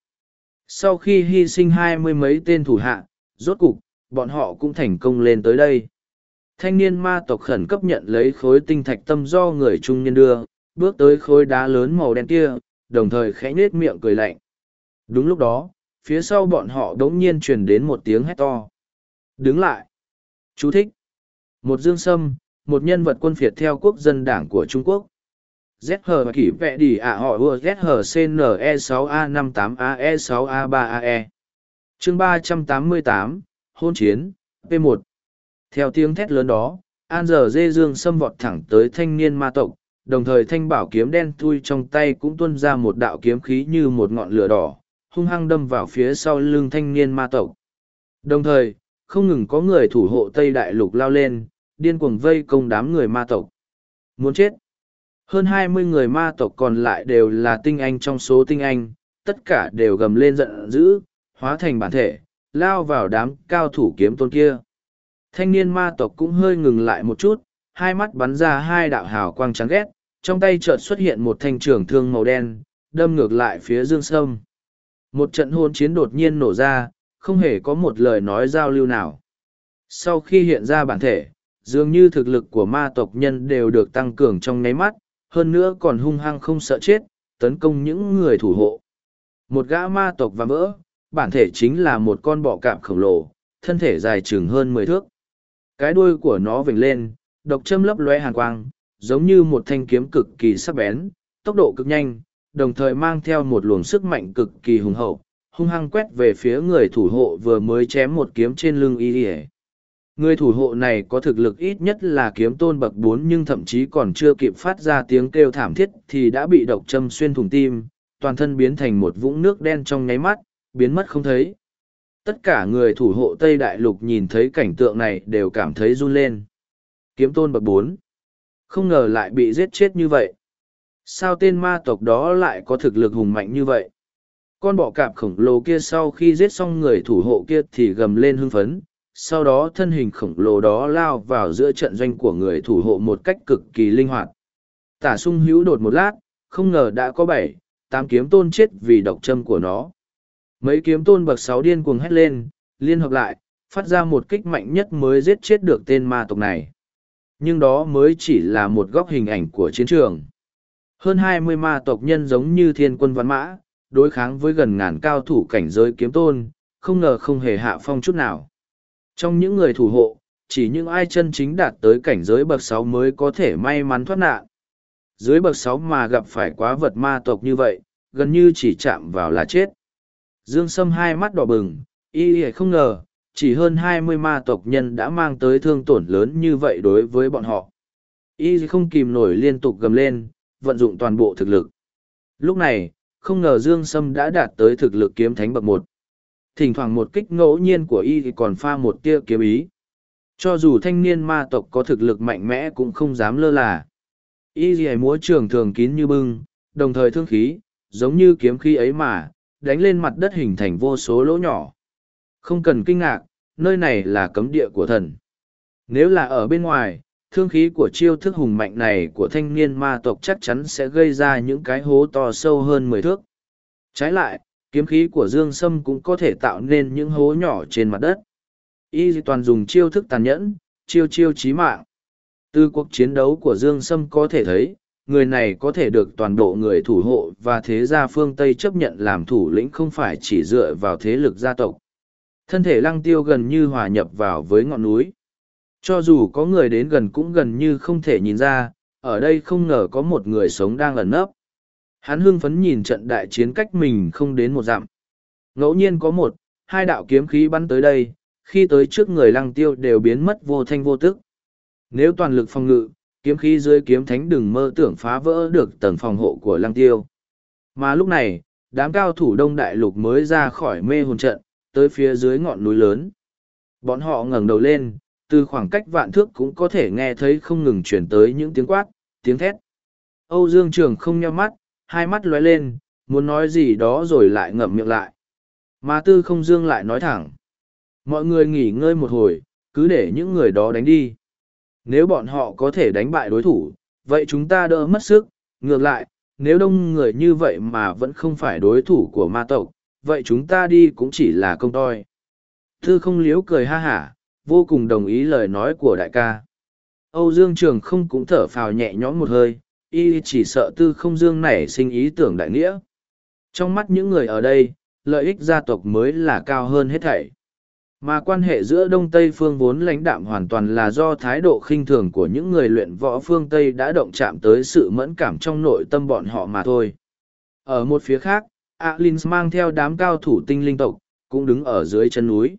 A: Sau khi hy sinh hai mươi mấy tên thủ hạ, rốt cục, bọn họ cũng thành công lên tới đây. Thanh niên ma tộc khẩn cấp nhận lấy khối tinh thạch tâm do người trung niên đưa, bước tới khối đá lớn màu đen kia, đồng thời khẽ nết miệng cười lạnh. Đúng lúc đó, phía sau bọn họ đống nhiên truyền đến một tiếng hét to. Đứng lại. Chú thích. Một dương sâm, một nhân vật quân phiệt theo quốc dân đảng của Trung Quốc. ZH kỷ vẽ đi ạ họ ưa ZHCNE6A58AE6A3AE. E. chương 388, hôn chiến, P1. Theo tiếng thét lớn đó, An giờ dê dương xâm vọt thẳng tới thanh niên ma tộc, đồng thời thanh bảo kiếm đen thui trong tay cũng tuôn ra một đạo kiếm khí như một ngọn lửa đỏ, hung hăng đâm vào phía sau lưng thanh niên ma tộc. Đồng thời, không ngừng có người thủ hộ Tây Đại Lục lao lên, điên cuồng vây công đám người ma tộc. Muốn chết. Hơn hai mươi người ma tộc còn lại đều là tinh anh trong số tinh anh, tất cả đều gầm lên giận dữ, hóa thành bản thể, lao vào đám cao thủ kiếm tôn kia. Thanh niên ma tộc cũng hơi ngừng lại một chút, hai mắt bắn ra hai đạo hào quang trắng ghét, trong tay chợt xuất hiện một thanh trường thương màu đen, đâm ngược lại phía dương sâm. Một trận hôn chiến đột nhiên nổ ra, không hề có một lời nói giao lưu nào. Sau khi hiện ra bản thể, dường như thực lực của ma tộc nhân đều được tăng cường trong nháy mắt, hơn nữa còn hung hăng không sợ chết, tấn công những người thủ hộ. Một gã ma tộc và vỡ, bản thể chính là một con bọ cạp khổng lồ, thân thể dài chừng hơn mười thước. Cái đuôi của nó vểnh lên, độc châm lấp lóe hàn quang, giống như một thanh kiếm cực kỳ sắc bén, tốc độ cực nhanh, đồng thời mang theo một luồng sức mạnh cực kỳ hùng hậu, hung hăng quét về phía người thủ hộ vừa mới chém một kiếm trên lưng y người thủ hộ này có thực lực ít nhất là kiếm tôn bậc bốn nhưng thậm chí còn chưa kịp phát ra tiếng kêu thảm thiết thì đã bị độc châm xuyên thủng tim toàn thân biến thành một vũng nước đen trong nháy mắt biến mất không thấy Tất cả người thủ hộ Tây Đại Lục nhìn thấy cảnh tượng này đều cảm thấy run lên. Kiếm tôn bậc bốn Không ngờ lại bị giết chết như vậy. Sao tên ma tộc đó lại có thực lực hùng mạnh như vậy? Con bọ cạp khổng lồ kia sau khi giết xong người thủ hộ kia thì gầm lên hưng phấn, sau đó thân hình khổng lồ đó lao vào giữa trận doanh của người thủ hộ một cách cực kỳ linh hoạt. Tả sung hữu đột một lát, không ngờ đã có bảy, tám kiếm tôn chết vì độc châm của nó. Mấy kiếm tôn bậc sáu điên cuồng hét lên, liên hợp lại, phát ra một kích mạnh nhất mới giết chết được tên ma tộc này. Nhưng đó mới chỉ là một góc hình ảnh của chiến trường. Hơn hai mươi ma tộc nhân giống như thiên quân văn mã, đối kháng với gần ngàn cao thủ cảnh giới kiếm tôn, không ngờ không hề hạ phong chút nào. Trong những người thủ hộ, chỉ những ai chân chính đạt tới cảnh giới bậc sáu mới có thể may mắn thoát nạn. Dưới bậc sáu mà gặp phải quá vật ma tộc như vậy, gần như chỉ chạm vào là chết. Dương Sâm hai mắt đỏ bừng, y không ngờ, chỉ hơn hai mươi ma tộc nhân đã mang tới thương tổn lớn như vậy đối với bọn họ. Y không kìm nổi liên tục gầm lên, vận dụng toàn bộ thực lực. Lúc này, không ngờ Dương Sâm đã đạt tới thực lực kiếm thánh bậc một. Thỉnh thoảng một kích ngẫu nhiên của y thì còn pha một tia kiếm ý. Cho dù thanh niên ma tộc có thực lực mạnh mẽ cũng không dám lơ là. Y gì múa trường thường kín như bưng, đồng thời thương khí, giống như kiếm khí ấy mà, đánh lên mặt đất hình thành vô số lỗ nhỏ. Không cần kinh ngạc, nơi này là cấm địa của thần. Nếu là ở bên ngoài, thương khí của chiêu thức hùng mạnh này của thanh niên ma tộc chắc chắn sẽ gây ra những cái hố to sâu hơn mười thước. Trái lại, kiếm khí của Dương Sâm cũng có thể tạo nên những hố nhỏ trên mặt đất. Y toàn dùng chiêu thức tàn nhẫn, chiêu chiêu chí mạng. Từ cuộc chiến đấu của Dương Sâm có thể thấy, người này có thể được toàn bộ người thủ hộ và thế gia phương Tây chấp nhận làm thủ lĩnh không phải chỉ dựa vào thế lực gia tộc. Thân thể lăng tiêu gần như hòa nhập vào với ngọn núi. Cho dù có người đến gần cũng gần như không thể nhìn ra, ở đây không ngờ có một người sống đang ẩn nấp. Hắn hưng phấn nhìn trận đại chiến cách mình không đến một dặm. Ngẫu nhiên có một, hai đạo kiếm khí bắn tới đây, khi tới trước người lăng tiêu đều biến mất vô thanh vô tức. Nếu toàn lực phòng ngự, kiếm khí dưới kiếm thánh đừng mơ tưởng phá vỡ được tầng phòng hộ của lăng tiêu. Mà lúc này, đám cao thủ đông đại lục mới ra khỏi mê hồn trận, tới phía dưới ngọn núi lớn. Bọn họ ngẩng đầu lên, từ khoảng cách vạn thước cũng có thể nghe thấy không ngừng chuyển tới những tiếng quát, tiếng thét. Âu Dương Trường không nheo mắt, hai mắt lóe lên, muốn nói gì đó rồi lại ngậm miệng lại. Mà tư không dương lại nói thẳng. Mọi người nghỉ ngơi một hồi, cứ để những người đó đánh đi. Nếu bọn họ có thể đánh bại đối thủ, vậy chúng ta đỡ mất sức. Ngược lại, nếu đông người như vậy mà vẫn không phải đối thủ của ma tộc, vậy chúng ta đi cũng chỉ là công toi. Tư không liếu cười ha hả, vô cùng đồng ý lời nói của đại ca. Âu Dương Trường không cũng thở phào nhẹ nhõm một hơi, y chỉ sợ tư không dương nảy sinh ý tưởng đại nghĩa. Trong mắt những người ở đây, lợi ích gia tộc mới là cao hơn hết thảy. Mà quan hệ giữa Đông Tây phương vốn lãnh đạm hoàn toàn là do thái độ khinh thường của những người luyện võ phương Tây đã động chạm tới sự mẫn cảm trong nội tâm bọn họ mà thôi. Ở một phía khác, Alins mang theo đám cao thủ tinh linh tộc, cũng đứng ở dưới chân núi.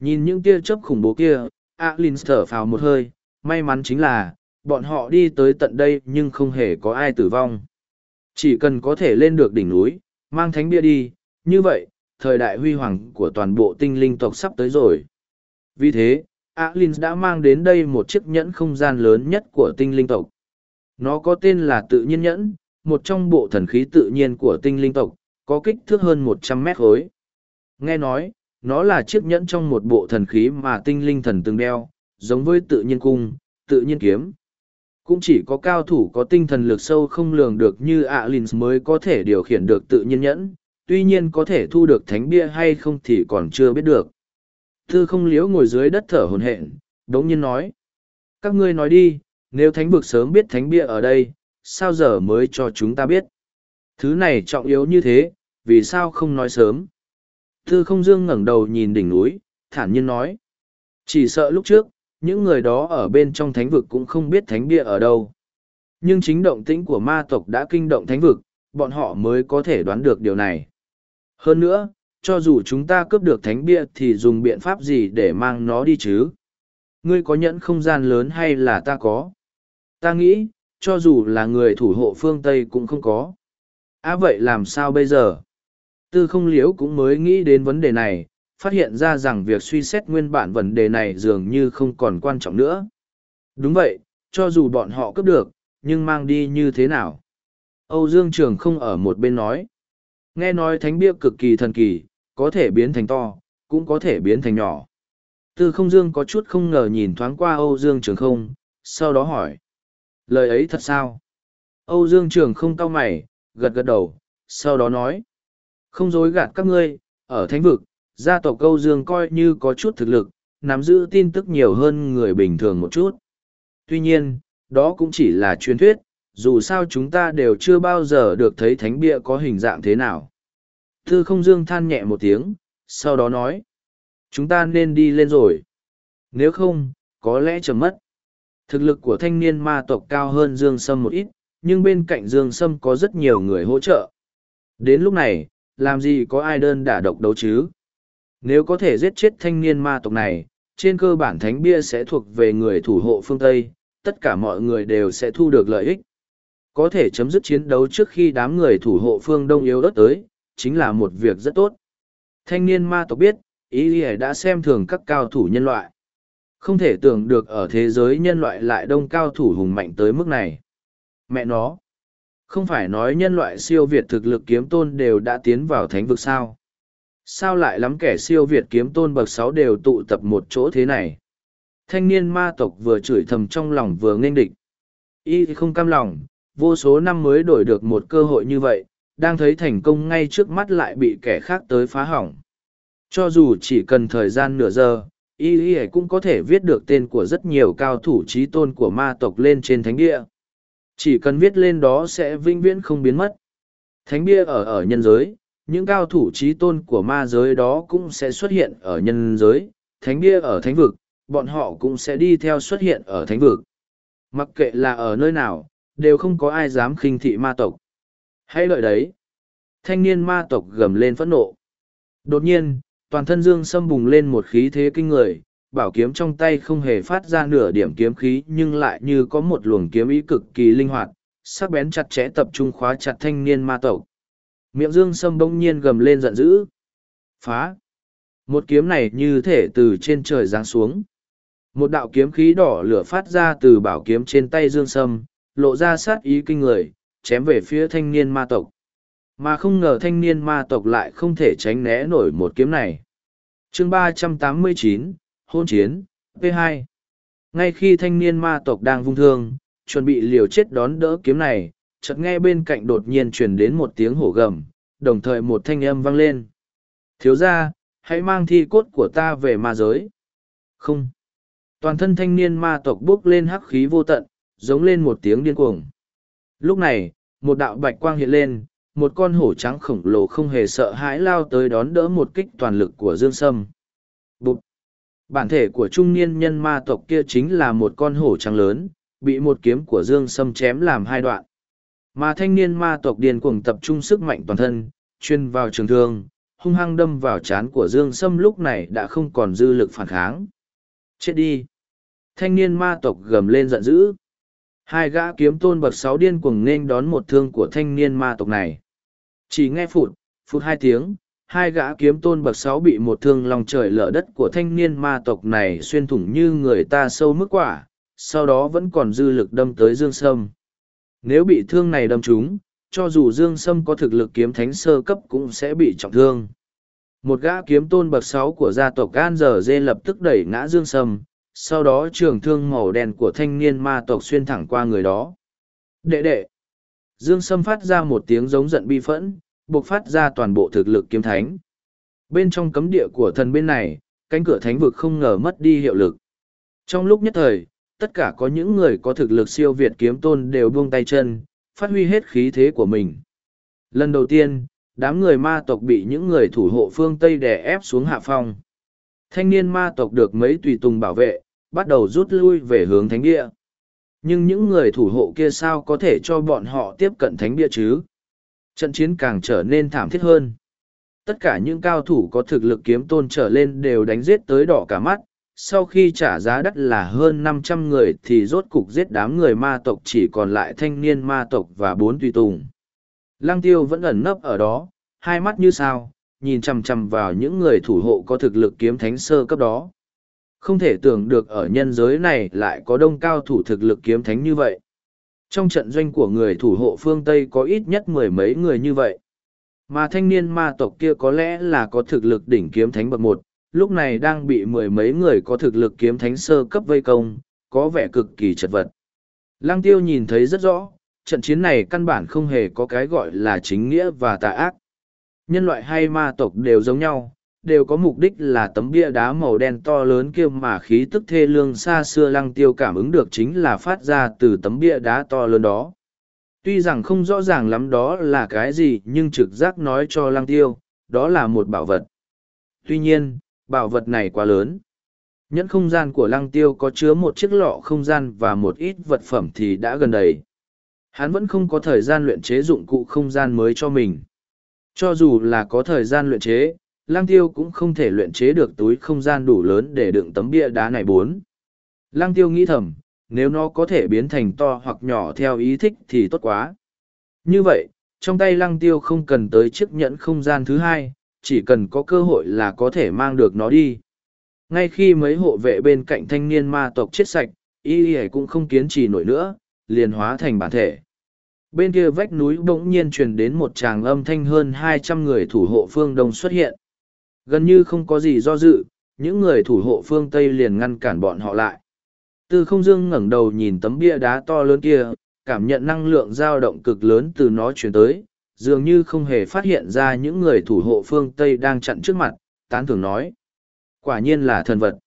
A: Nhìn những tia chớp khủng bố kia, Alins thở phào một hơi, may mắn chính là, bọn họ đi tới tận đây nhưng không hề có ai tử vong. Chỉ cần có thể lên được đỉnh núi, mang thánh bia đi, như vậy, thời đại huy hoàng của toàn bộ tinh linh tộc sắp tới rồi. Vì thế, Alin đã mang đến đây một chiếc nhẫn không gian lớn nhất của tinh linh tộc. Nó có tên là tự nhiên nhẫn, một trong bộ thần khí tự nhiên của tinh linh tộc, có kích thước hơn một trăm mét khối. Nghe nói, nó là chiếc nhẫn trong một bộ thần khí mà tinh linh thần từng đeo, giống với tự nhiên cung, tự nhiên kiếm. Cũng chỉ có cao thủ có tinh thần lực sâu không lường được như Alins mới có thể điều khiển được tự nhiên nhẫn, tuy nhiên có thể thu được thánh bia hay không thì còn chưa biết được. thư không liễu ngồi dưới đất thở hồn hện, đống nhiên nói. Các ngươi nói đi, nếu thánh vực sớm biết thánh bia ở đây, sao giờ mới cho chúng ta biết? Thứ này trọng yếu như thế, vì sao không nói sớm? thư không dương ngẩng đầu nhìn đỉnh núi, thản nhiên nói. Chỉ sợ lúc trước, những người đó ở bên trong thánh vực cũng không biết thánh bia ở đâu. Nhưng chính động tĩnh của ma tộc đã kinh động thánh vực, bọn họ mới có thể đoán được điều này. Hơn nữa, cho dù chúng ta cướp được thánh bia thì dùng biện pháp gì để mang nó đi chứ? Ngươi có nhẫn không gian lớn hay là ta có? Ta nghĩ, cho dù là người thủ hộ phương Tây cũng không có. À vậy làm sao bây giờ? Tư không liếu cũng mới nghĩ đến vấn đề này, phát hiện ra rằng việc suy xét nguyên bản vấn đề này dường như không còn quan trọng nữa. Đúng vậy, cho dù bọn họ cướp được, nhưng mang đi như thế nào? Âu Dương Trường không ở một bên nói. Nghe nói thánh bia cực kỳ thần kỳ, có thể biến thành to, cũng có thể biến thành nhỏ. Tư không dương có chút không ngờ nhìn thoáng qua Âu Dương Trường không, sau đó hỏi. Lời ấy thật sao? Âu Dương Trường không cau mày, gật gật đầu, sau đó nói. Không dối gạt các ngươi, ở thánh vực, gia tộc câu Dương coi như có chút thực lực, nắm giữ tin tức nhiều hơn người bình thường một chút. Tuy nhiên, đó cũng chỉ là truyền thuyết, dù sao chúng ta đều chưa bao giờ được thấy thánh bia có hình dạng thế nào. thư không dương than nhẹ một tiếng, sau đó nói. Chúng ta nên đi lên rồi. Nếu không, có lẽ chầm mất. Thực lực của thanh niên ma tộc cao hơn Dương Sâm một ít, nhưng bên cạnh Dương Sâm có rất nhiều người hỗ trợ. Đến lúc này, làm gì có ai đơn đả độc đấu chứ? Nếu có thể giết chết thanh niên ma tộc này, trên cơ bản thánh bia sẽ thuộc về người thủ hộ phương Tây, tất cả mọi người đều sẽ thu được lợi ích. Có thể chấm dứt chiến đấu trước khi đám người thủ hộ phương Đông yếu ớt tới, chính là một việc rất tốt. Thanh niên ma tộc biết, ý ý đã xem thường các cao thủ nhân loại. Không thể tưởng được ở thế giới nhân loại lại đông cao thủ hùng mạnh tới mức này. Mẹ nó! Không phải nói nhân loại siêu việt thực lực kiếm tôn đều đã tiến vào thánh vực sao? Sao lại lắm kẻ siêu việt kiếm tôn bậc sáu đều tụ tập một chỗ thế này? Thanh niên ma tộc vừa chửi thầm trong lòng vừa nghênh địch. Y không cam lòng, vô số năm mới đổi được một cơ hội như vậy, đang thấy thành công ngay trước mắt lại bị kẻ khác tới phá hỏng. Cho dù chỉ cần thời gian nửa giờ, y y cũng có thể viết được tên của rất nhiều cao thủ trí tôn của ma tộc lên trên thánh địa. Chỉ cần viết lên đó sẽ vinh viễn không biến mất. Thánh bia ở ở nhân giới, những cao thủ trí tôn của ma giới đó cũng sẽ xuất hiện ở nhân giới, thánh bia ở thánh vực, bọn họ cũng sẽ đi theo xuất hiện ở thánh vực. Mặc kệ là ở nơi nào, đều không có ai dám khinh thị ma tộc. Hãy lợi đấy. Thanh niên ma tộc gầm lên phẫn nộ. Đột nhiên, toàn thân dương sâm bùng lên một khí thế kinh người, bảo kiếm trong tay không hề phát ra nửa điểm kiếm khí nhưng lại như có một luồng kiếm ý cực kỳ linh hoạt, sắc bén chặt chẽ tập trung khóa chặt thanh niên ma tộc. Miệng dương sâm bỗng nhiên gầm lên giận dữ. Phá! Một kiếm này như thể từ trên trời giáng xuống. Một đạo kiếm khí đỏ lửa phát ra từ bảo kiếm trên tay dương sâm, lộ ra sát ý kinh người, chém về phía thanh niên ma tộc. Mà không ngờ thanh niên ma tộc lại không thể tránh né nổi một kiếm này. chương ba trăm tám mươi chín hôn chiến, P2. Ngay khi thanh niên ma tộc đang vung thương, chuẩn bị liều chết đón đỡ kiếm này, chợt nghe bên cạnh đột nhiên truyền đến một tiếng hổ gầm, đồng thời một thanh âm vang lên. Thiếu ra, hãy mang thi cốt của ta về ma giới. Không. Toàn thân thanh niên ma tộc bước lên hắc khí vô tận, giống lên một tiếng điên cuồng. Lúc này, một đạo bạch quang hiện lên, một con hổ trắng khổng lồ không hề sợ hãi lao tới đón đỡ một kích toàn lực của Dương Sâm. Bụt! Bản thể của trung niên nhân ma tộc kia chính là một con hổ trắng lớn, bị một kiếm của Dương Sâm chém làm hai đoạn. Mà thanh niên ma tộc điên cuồng tập trung sức mạnh toàn thân, chuyên vào trường thương, hung hăng đâm vào chán của Dương Sâm lúc này đã không còn dư lực phản kháng. Chết đi! Thanh niên ma tộc gầm lên giận dữ. Hai gã kiếm tôn bậc sáu điên cuồng nên đón một thương của thanh niên ma tộc này. Chỉ nghe phụt, phụt hai tiếng, hai gã kiếm tôn bậc sáu bị một thương lòng trời lở đất của thanh niên ma tộc này xuyên thủng như người ta sâu mức quả, sau đó vẫn còn dư lực đâm tới Dương Sâm. Nếu bị thương này đâm trúng, cho dù Dương Sâm có thực lực kiếm thánh sơ cấp cũng sẽ bị trọng thương. Một gã kiếm tôn bậc sáu của gia tộc Gan Giờ Dê lập tức đẩy ngã Dương Sâm, sau đó trường thương màu đen của thanh niên ma tộc xuyên thẳng qua người đó. Đệ đệ! Dương Sâm phát ra một tiếng giống giận bi phẫn, buộc phát ra toàn bộ thực lực kiếm thánh. Bên trong cấm địa của thần bên này, cánh cửa thánh vực không ngờ mất đi hiệu lực. Trong lúc nhất thời, tất cả có những người có thực lực siêu việt kiếm tôn đều buông tay chân, phát huy hết khí thế của mình. Lần đầu tiên, đám người ma tộc bị những người thủ hộ phương Tây đè ép xuống hạ phong. Thanh niên ma tộc được mấy tùy tùng bảo vệ, bắt đầu rút lui về hướng thánh địa. Nhưng những người thủ hộ kia sao có thể cho bọn họ tiếp cận thánh địa chứ? Trận chiến càng trở nên thảm thiết hơn. Tất cả những cao thủ có thực lực kiếm tôn trở lên đều đánh giết tới đỏ cả mắt. Sau khi trả giá đắt là hơn năm trăm người thì rốt cục giết đám người ma tộc chỉ còn lại thanh niên ma tộc và bốn tùy tùng. Lăng tiêu vẫn ẩn nấp ở đó, hai mắt như sao, nhìn chằm chằm vào những người thủ hộ có thực lực kiếm thánh sơ cấp đó. Không thể tưởng được ở nhân giới này lại có đông cao thủ thực lực kiếm thánh như vậy. Trong trận doanh của người thủ hộ phương Tây có ít nhất mười mấy người như vậy. Mà thanh niên ma tộc kia có lẽ là có thực lực đỉnh kiếm thánh bậc một, lúc này đang bị mười mấy người có thực lực kiếm thánh sơ cấp vây công, có vẻ cực kỳ chật vật. Lăng tiêu nhìn thấy rất rõ, trận chiến này căn bản không hề có cái gọi là chính nghĩa và tà ác. Nhân loại hay ma tộc đều giống nhau, đều có mục đích là tấm bia đá màu đen to lớn kia mà khí tức thê lương xa xưa lăng tiêu cảm ứng được chính là phát ra từ tấm bia đá to lớn đó. Tuy rằng không rõ ràng lắm đó là cái gì nhưng trực giác nói cho lăng tiêu, đó là một bảo vật. Tuy nhiên, bảo vật này quá lớn. Nhẫn không gian của lăng tiêu có chứa một chiếc lọ không gian và một ít vật phẩm thì đã gần đầy. Hắn vẫn không có thời gian luyện chế dụng cụ không gian mới cho mình. Cho dù là có thời gian luyện chế, Lăng Tiêu cũng không thể luyện chế được túi không gian đủ lớn để đựng tấm bia đá này bốn. Lăng Tiêu nghĩ thầm, nếu nó có thể biến thành to hoặc nhỏ theo ý thích thì tốt quá. Như vậy, trong tay Lăng Tiêu không cần tới chiếc nhẫn không gian thứ hai, chỉ cần có cơ hội là có thể mang được nó đi. Ngay khi mấy hộ vệ bên cạnh thanh niên ma tộc chết sạch, y y cũng không kiến trì nổi nữa, liền hóa thành bản thể. Bên kia vách núi bỗng nhiên truyền đến một tràng âm thanh hơn hai trăm người thủ hộ phương Đông xuất hiện. Gần như không có gì do dự, những người thủ hộ phương Tây liền ngăn cản bọn họ lại. Tư không dương ngẩng đầu nhìn tấm bia đá to lớn kia, cảm nhận năng lượng dao động cực lớn từ nó chuyển tới, dường như không hề phát hiện ra những người thủ hộ phương Tây đang chặn trước mặt, tán thường nói. Quả nhiên là thần vật.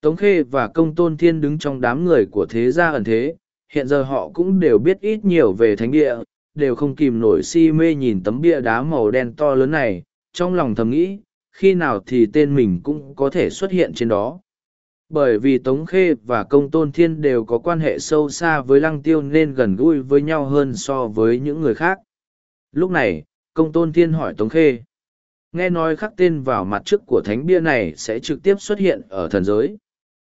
A: Tống Khê và Công Tôn Thiên đứng trong đám người của thế gia ẩn thế, hiện giờ họ cũng đều biết ít nhiều về thánh địa, đều không kìm nổi si mê nhìn tấm bia đá màu đen to lớn này, trong lòng thầm nghĩ, khi nào thì tên mình cũng có thể xuất hiện trên đó. Bởi vì Tống Khê và Công Tôn Thiên đều có quan hệ sâu xa với Lăng Tiêu nên gần gũi với nhau hơn so với những người khác. Lúc này, Công Tôn Thiên hỏi Tống Khê. Nghe nói khắc tên vào mặt trước của thánh bia này sẽ trực tiếp xuất hiện ở thần giới.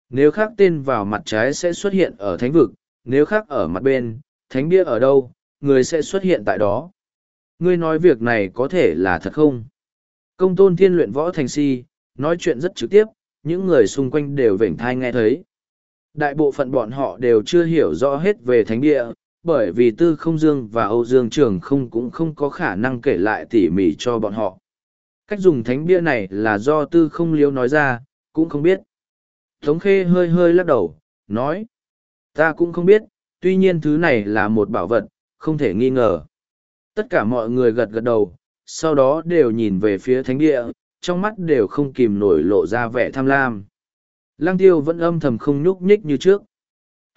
A: Nếu khắc tên vào mặt trái sẽ xuất hiện ở thánh vực, nếu khắc ở mặt bên, thánh bia ở đâu, người sẽ xuất hiện tại đó. Ngươi nói việc này có thể là thật không? Công tôn thiên luyện võ thành si, nói chuyện rất trực tiếp, những người xung quanh đều vểnh thai nghe thấy. Đại bộ phận bọn họ đều chưa hiểu rõ hết về thánh địa, bởi vì Tư Không Dương và Âu Dương Trường không cũng không có khả năng kể lại tỉ mỉ cho bọn họ. Cách dùng thánh bia này là do Tư Không Liếu nói ra, cũng không biết. Tống Khê hơi hơi lắc đầu, nói. Ta cũng không biết, tuy nhiên thứ này là một bảo vật, không thể nghi ngờ. Tất cả mọi người gật gật đầu, sau đó đều nhìn về phía thánh địa, trong mắt đều không kìm nổi lộ ra vẻ tham lam. Lăng tiêu vẫn âm thầm không nhúc nhích như trước.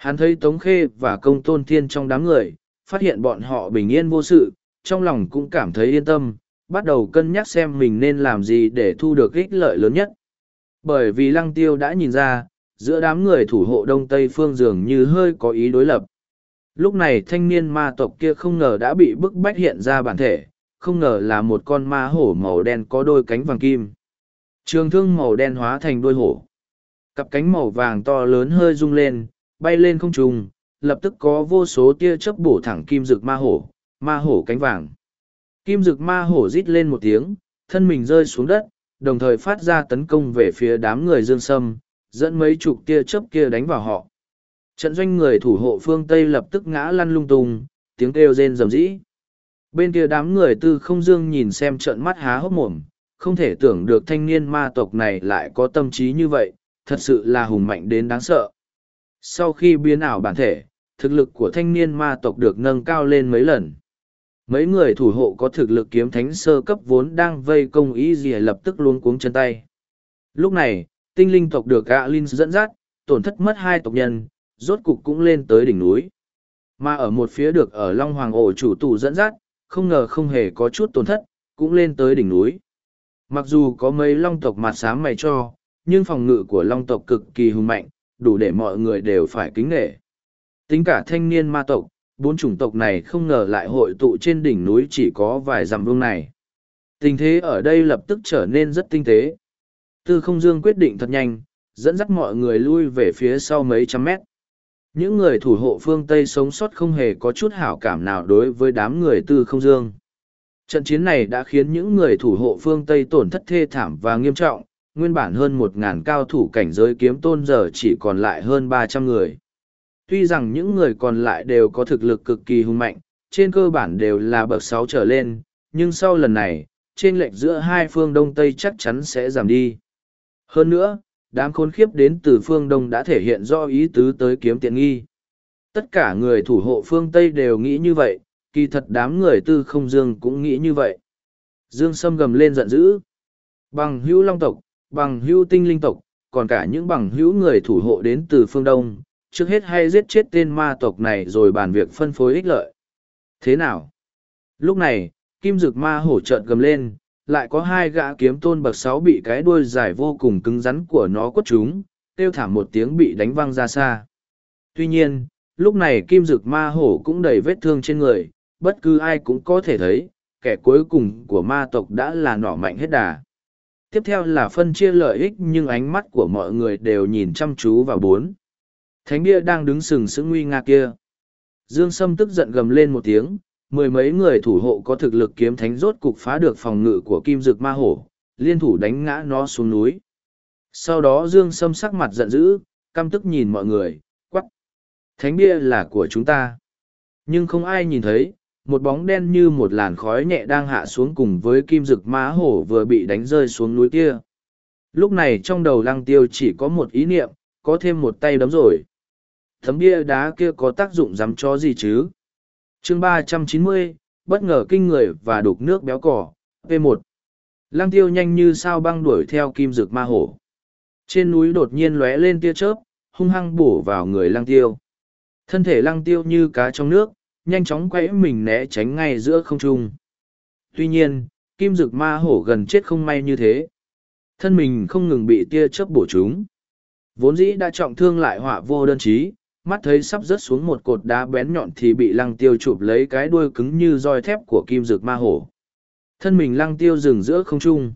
A: Hắn thấy Tống Khê và công tôn thiên trong đám người, phát hiện bọn họ bình yên vô sự, trong lòng cũng cảm thấy yên tâm, bắt đầu cân nhắc xem mình nên làm gì để thu được ích lợi lớn nhất. Bởi vì lăng tiêu đã nhìn ra, giữa đám người thủ hộ đông tây phương dường như hơi có ý đối lập. Lúc này thanh niên ma tộc kia không ngờ đã bị bức bách hiện ra bản thể, không ngờ là một con ma hổ màu đen có đôi cánh vàng kim. Trường thương màu đen hóa thành đôi hổ. Cặp cánh màu vàng to lớn hơi rung lên, bay lên không trung, lập tức có vô số tia chớp bổ thẳng kim dược ma hổ, ma hổ cánh vàng. Kim dược ma hổ rít lên một tiếng, thân mình rơi xuống đất, đồng thời phát ra tấn công về phía đám người dương sâm, dẫn mấy chục tia chớp kia đánh vào họ. Trận doanh người thủ hộ phương Tây lập tức ngã lăn lung tung, tiếng kêu rên rầm rĩ. Bên kia đám người tư không dương nhìn xem trận mắt há hốc mồm, không thể tưởng được thanh niên ma tộc này lại có tâm trí như vậy, thật sự là hùng mạnh đến đáng sợ. Sau khi biến ảo bản thể, thực lực của thanh niên ma tộc được nâng cao lên mấy lần. Mấy người thủ hộ có thực lực kiếm thánh sơ cấp vốn đang vây công ý gì lập tức luôn cuống chân tay. Lúc này, tinh linh tộc được gạ Linh dẫn dắt, tổn thất mất hai tộc nhân, rốt cục cũng lên tới đỉnh núi. Mà ở một phía được ở Long Hoàng ổ chủ tù dẫn dắt, không ngờ không hề có chút tổn thất, cũng lên tới đỉnh núi. Mặc dù có mấy long tộc mặt sáng mày cho, nhưng phòng ngự của long tộc cực kỳ hùng mạnh, đủ để mọi người đều phải kính nghệ. Tính cả thanh niên ma tộc, bốn chủng tộc này không ngờ lại hội tụ trên đỉnh núi chỉ có vài dặm vương này. Tình thế ở đây lập tức trở nên rất tinh tế. Tư không dương quyết định thật nhanh, dẫn dắt mọi người lui về phía sau mấy trăm mét. Những người thủ hộ phương Tây sống sót không hề có chút hảo cảm nào đối với đám người tư không dương. Trận chiến này đã khiến những người thủ hộ phương Tây tổn thất thê thảm và nghiêm trọng, nguyên bản hơn một ngàn cao thủ cảnh giới kiếm tôn giờ chỉ còn lại hơn ba trăm người. Tuy rằng những người còn lại đều có thực lực cực kỳ hung mạnh, trên cơ bản đều là bậc sáu trở lên, nhưng sau lần này, trên lệch giữa hai phương Đông Tây chắc chắn sẽ giảm đi. Hơn nữa, đám khốn khiếp đến từ phương Đông đã thể hiện rõ ý tứ tới kiếm tiện nghi. Tất cả người thủ hộ phương Tây đều nghĩ như vậy, kỳ thật đám người tư không dương cũng nghĩ như vậy. Dương Sâm gầm lên giận dữ. Bằng hữu long tộc, bằng hữu tinh linh tộc, còn cả những bằng hữu người thủ hộ đến từ phương Đông, trước hết hay giết chết tên ma tộc này rồi bàn việc phân phối ích lợi. Thế nào? Lúc này, kim dực ma hổ trợn gầm lên, lại có hai gã kiếm tôn bậc sáu bị cái đuôi dài vô cùng cứng rắn của nó quất chúng, kêu thảm một tiếng bị đánh văng ra xa. Tuy nhiên, lúc này kim dực ma hổ cũng đầy vết thương trên người, bất cứ ai cũng có thể thấy, kẻ cuối cùng của ma tộc đã là nỏ mạnh hết đà. Tiếp theo là phân chia lợi ích nhưng ánh mắt của mọi người đều nhìn chăm chú vào bốn. Thánh bia đang đứng sừng sững nguy nga kia. Dương Sâm tức giận gầm lên một tiếng, mười mấy người thủ hộ có thực lực kiếm thánh rốt cục phá được phòng ngự của kim dực ma hổ, liên thủ đánh ngã nó xuống núi. Sau đó Dương Sâm sắc mặt giận dữ, căm tức nhìn mọi người, quắc. Thánh bia là của chúng ta. Nhưng không ai nhìn thấy, một bóng đen như một làn khói nhẹ đang hạ xuống cùng với kim rực má hổ vừa bị đánh rơi xuống núi kia. Lúc này trong đầu lăng tiêu chỉ có một ý niệm, có thêm một tay đấm rồi. Thấm bia đá kia có tác dụng dám cho gì chứ? chương ba trăm chín mươi bất ngờ kinh người và đục nước béo cỏ p một lăng tiêu nhanh như sao băng đuổi theo kim rực ma hổ trên núi đột nhiên lóe lên tia chớp hung hăng bổ vào người lăng tiêu thân thể lăng tiêu như cá trong nước nhanh chóng quẫy mình né tránh ngay giữa không trung tuy nhiên kim dực ma hổ gần chết không may như thế thân mình không ngừng bị tia chớp bổ chúng vốn dĩ đã trọng thương lại họa vô đơn chí mắt thấy sắp rớt xuống một cột đá bén nhọn thì bị lăng tiêu chụp lấy cái đuôi cứng như roi thép của kim dược ma hổ. Thân mình lăng tiêu dừng giữa không trung.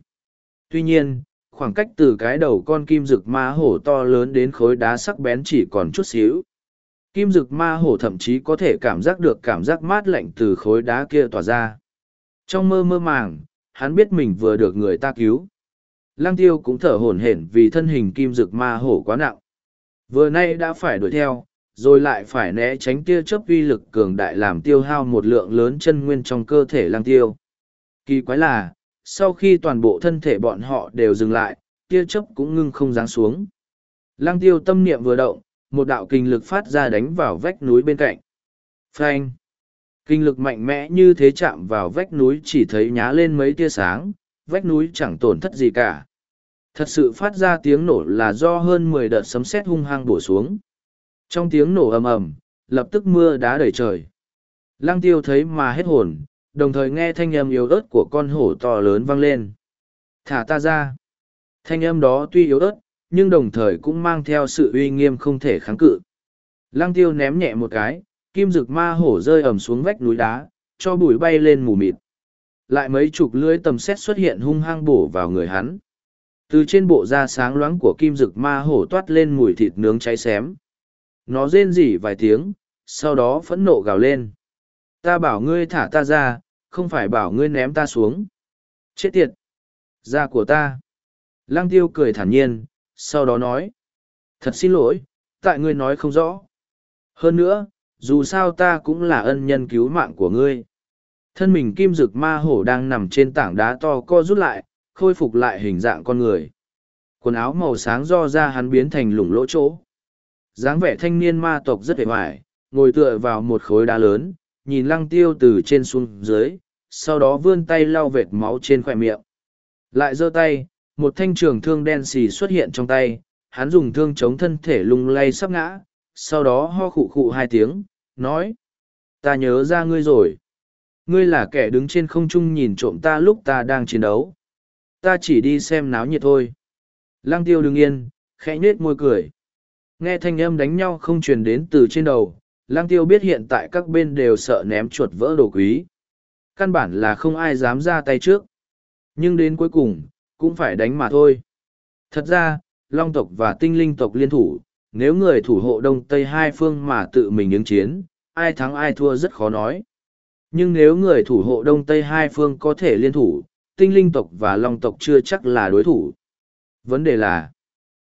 A: Tuy nhiên, khoảng cách từ cái đầu con kim dực ma hổ to lớn đến khối đá sắc bén chỉ còn chút xíu. Kim dực ma hổ thậm chí có thể cảm giác được cảm giác mát lạnh từ khối đá kia tỏa ra. Trong mơ mơ màng, hắn biết mình vừa được người ta cứu. Lăng tiêu cũng thở hổn hển vì thân hình kim dực ma hổ quá nặng. Vừa nay đã phải đuổi theo, rồi lại phải né tránh tia chớp uy lực cường đại làm tiêu hao một lượng lớn chân nguyên trong cơ thể lang tiêu. Kỳ quái là, sau khi toàn bộ thân thể bọn họ đều dừng lại, tia chớp cũng ngưng không giáng xuống. Lang tiêu tâm niệm vừa động, một đạo kinh lực phát ra đánh vào vách núi bên cạnh. Phanh! Kinh lực mạnh mẽ như thế chạm vào vách núi chỉ thấy nhá lên mấy tia sáng, vách núi chẳng tổn thất gì cả. Thật sự phát ra tiếng nổ là do hơn mười đợt sấm sét hung hăng bổ xuống. Trong tiếng nổ ầm ầm, lập tức mưa đá đầy trời. Lăng tiêu thấy mà hết hồn, đồng thời nghe thanh âm yếu ớt của con hổ to lớn vang lên. Thả ta ra. Thanh âm đó tuy yếu ớt, nhưng đồng thời cũng mang theo sự uy nghiêm không thể kháng cự. Lăng tiêu ném nhẹ một cái, kim rực ma hổ rơi ẩm xuống vách núi đá, cho bụi bay lên mù mịt. Lại mấy chục lưới tầm xét xuất hiện hung hăng bổ vào người hắn. Từ trên bộ da sáng loáng của kim rực ma hổ toát lên mùi thịt nướng cháy xém, nó rên rỉ vài tiếng sau đó phẫn nộ gào lên ta bảo ngươi thả ta ra không phải bảo ngươi ném ta xuống chết tiệt da của ta lăng tiêu cười thản nhiên sau đó nói thật xin lỗi tại ngươi nói không rõ. Hơn nữa dù sao ta cũng là ân nhân cứu mạng của ngươi. Thân mình kim dực ma hổ đang nằm trên tảng đá to co rút lại khôi phục lại hình dạng con người. Quần áo màu sáng do ra hắn biến thành lủng lỗ chỗ. Dáng vẻ thanh niên ma tộc rất vẻ vải, ngồi tựa vào một khối đá lớn, nhìn lăng tiêu từ trên xuống dưới, sau đó vươn tay lau vệt máu trên khỏe miệng. Lại giơ tay, một thanh trường thương đen xì xuất hiện trong tay, hắn dùng thương chống thân thể lung lay sắp ngã, sau đó ho khụ khụ hai tiếng, nói. Ta nhớ ra ngươi rồi. Ngươi là kẻ đứng trên không trung nhìn trộm ta lúc ta đang chiến đấu. Ta chỉ đi xem náo nhiệt thôi. Lăng tiêu đứng yên, khẽ nhết môi cười. Nghe thanh âm đánh nhau không truyền đến từ trên đầu, lang tiêu biết hiện tại các bên đều sợ ném chuột vỡ đồ quý. Căn bản là không ai dám ra tay trước. Nhưng đến cuối cùng, cũng phải đánh mà thôi. Thật ra, Long tộc và tinh linh tộc liên thủ, nếu người thủ hộ đông tây hai phương mà tự mình ứng chiến, ai thắng ai thua rất khó nói. Nhưng nếu người thủ hộ Đông Tây hai phương có thể liên thủ, tinh linh tộc và long tộc chưa chắc là đối thủ. Vấn đề là,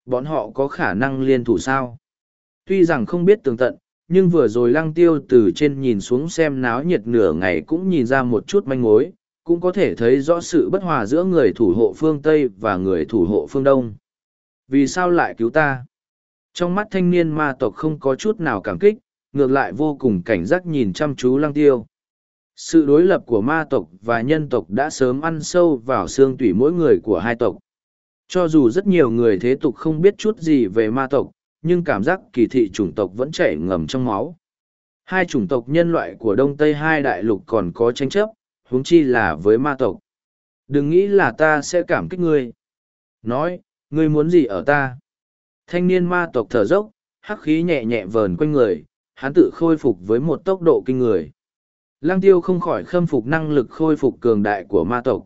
A: bọn họ có khả năng liên thủ sao? Tuy rằng không biết tường tận, nhưng vừa rồi lăng tiêu từ trên nhìn xuống xem náo nhiệt nửa ngày cũng nhìn ra một chút manh mối, cũng có thể thấy rõ sự bất hòa giữa người thủ hộ phương Tây và người thủ hộ phương Đông. Vì sao lại cứu ta? Trong mắt thanh niên ma tộc không có chút nào cảm kích, ngược lại vô cùng cảnh giác nhìn chăm chú lăng tiêu. Sự đối lập của ma tộc và nhân tộc đã sớm ăn sâu vào xương tủy mỗi người của hai tộc. Cho dù rất nhiều người thế tục không biết chút gì về ma tộc, nhưng cảm giác kỳ thị chủng tộc vẫn chảy ngầm trong máu. Hai chủng tộc nhân loại của Đông Tây hai đại lục còn có tranh chấp, huống chi là với ma tộc. Đừng nghĩ là ta sẽ cảm kích ngươi. Nói, ngươi muốn gì ở ta? Thanh niên ma tộc thở dốc, hắc khí nhẹ nhẹ vờn quanh người, hắn tự khôi phục với một tốc độ kinh người. Lăng tiêu không khỏi khâm phục năng lực khôi phục cường đại của ma tộc.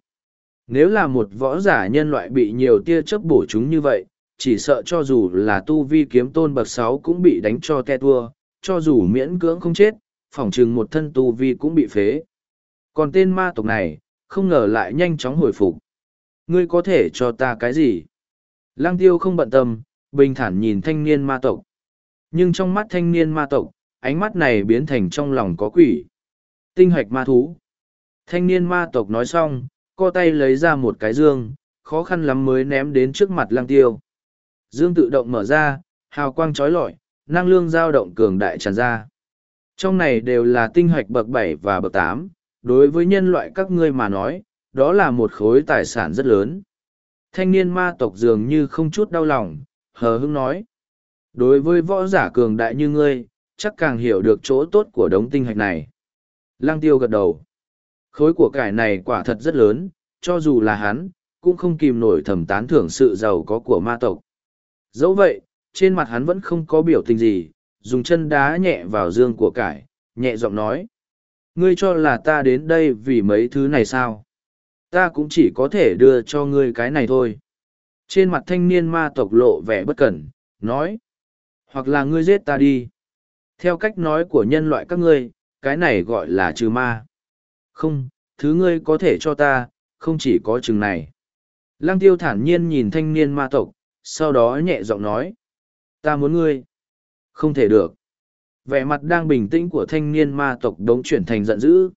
A: Nếu là một võ giả nhân loại bị nhiều tia chớp bổ chúng như vậy, chỉ sợ cho dù là tu vi kiếm tôn bậc sáu cũng bị đánh cho te tua, cho dù miễn cưỡng không chết, phỏng chừng một thân tu vi cũng bị phế. Còn tên ma tộc này, không ngờ lại nhanh chóng hồi phục. Ngươi có thể cho ta cái gì? lang tiêu không bận tâm, bình thản nhìn thanh niên ma tộc. Nhưng trong mắt thanh niên ma tộc, ánh mắt này biến thành trong lòng có quỷ. Tinh hoạch ma thú. Thanh niên ma tộc nói xong, co tay lấy ra một cái dương, khó khăn lắm mới ném đến trước mặt lang tiêu. Dương tự động mở ra, hào quang trói lọi, năng lượng dao động cường đại tràn ra. Trong này đều là tinh hoạch bậc bảy và bậc tám đối với nhân loại các ngươi mà nói, đó là một khối tài sản rất lớn. Thanh niên ma tộc dường như không chút đau lòng, hờ hững nói. Đối với võ giả cường đại như ngươi, chắc càng hiểu được chỗ tốt của đống tinh hạch này. lang tiêu gật đầu. Khối của cải này quả thật rất lớn, cho dù là hắn, cũng không kìm nổi thầm tán thưởng sự giàu có của ma tộc. Dẫu vậy, trên mặt hắn vẫn không có biểu tình gì, dùng chân đá nhẹ vào dương của cải, nhẹ giọng nói. Ngươi cho là ta đến đây vì mấy thứ này sao? Ta cũng chỉ có thể đưa cho ngươi cái này thôi. Trên mặt thanh niên ma tộc lộ vẻ bất cẩn, nói. Hoặc là ngươi giết ta đi. Theo cách nói của nhân loại các ngươi, cái này gọi là trừ ma. Không, thứ ngươi có thể cho ta, không chỉ có chừng này. Lăng tiêu thản nhiên nhìn thanh niên ma tộc, sau đó nhẹ giọng nói. Ta muốn ngươi. Không thể được. Vẻ mặt đang bình tĩnh của thanh niên ma tộc đống chuyển thành giận dữ.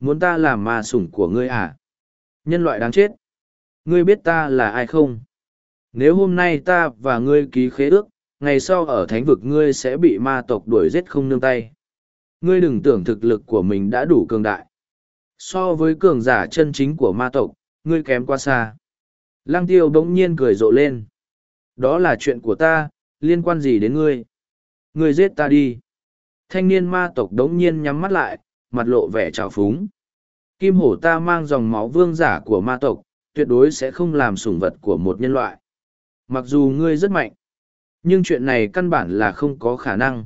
A: Muốn ta làm ma sủng của ngươi à? Nhân loại đáng chết. Ngươi biết ta là ai không? Nếu hôm nay ta và ngươi ký khế ước, ngày sau ở thánh vực ngươi sẽ bị ma tộc đuổi giết không nương tay. Ngươi đừng tưởng thực lực của mình đã đủ cường đại. So với cường giả chân chính của ma tộc, ngươi kém quá xa. Lăng tiêu bỗng nhiên cười rộ lên. Đó là chuyện của ta, liên quan gì đến ngươi? Ngươi giết ta đi. Thanh niên ma tộc đống nhiên nhắm mắt lại, mặt lộ vẻ trào phúng. Kim hổ ta mang dòng máu vương giả của ma tộc, tuyệt đối sẽ không làm sủng vật của một nhân loại. Mặc dù ngươi rất mạnh, nhưng chuyện này căn bản là không có khả năng.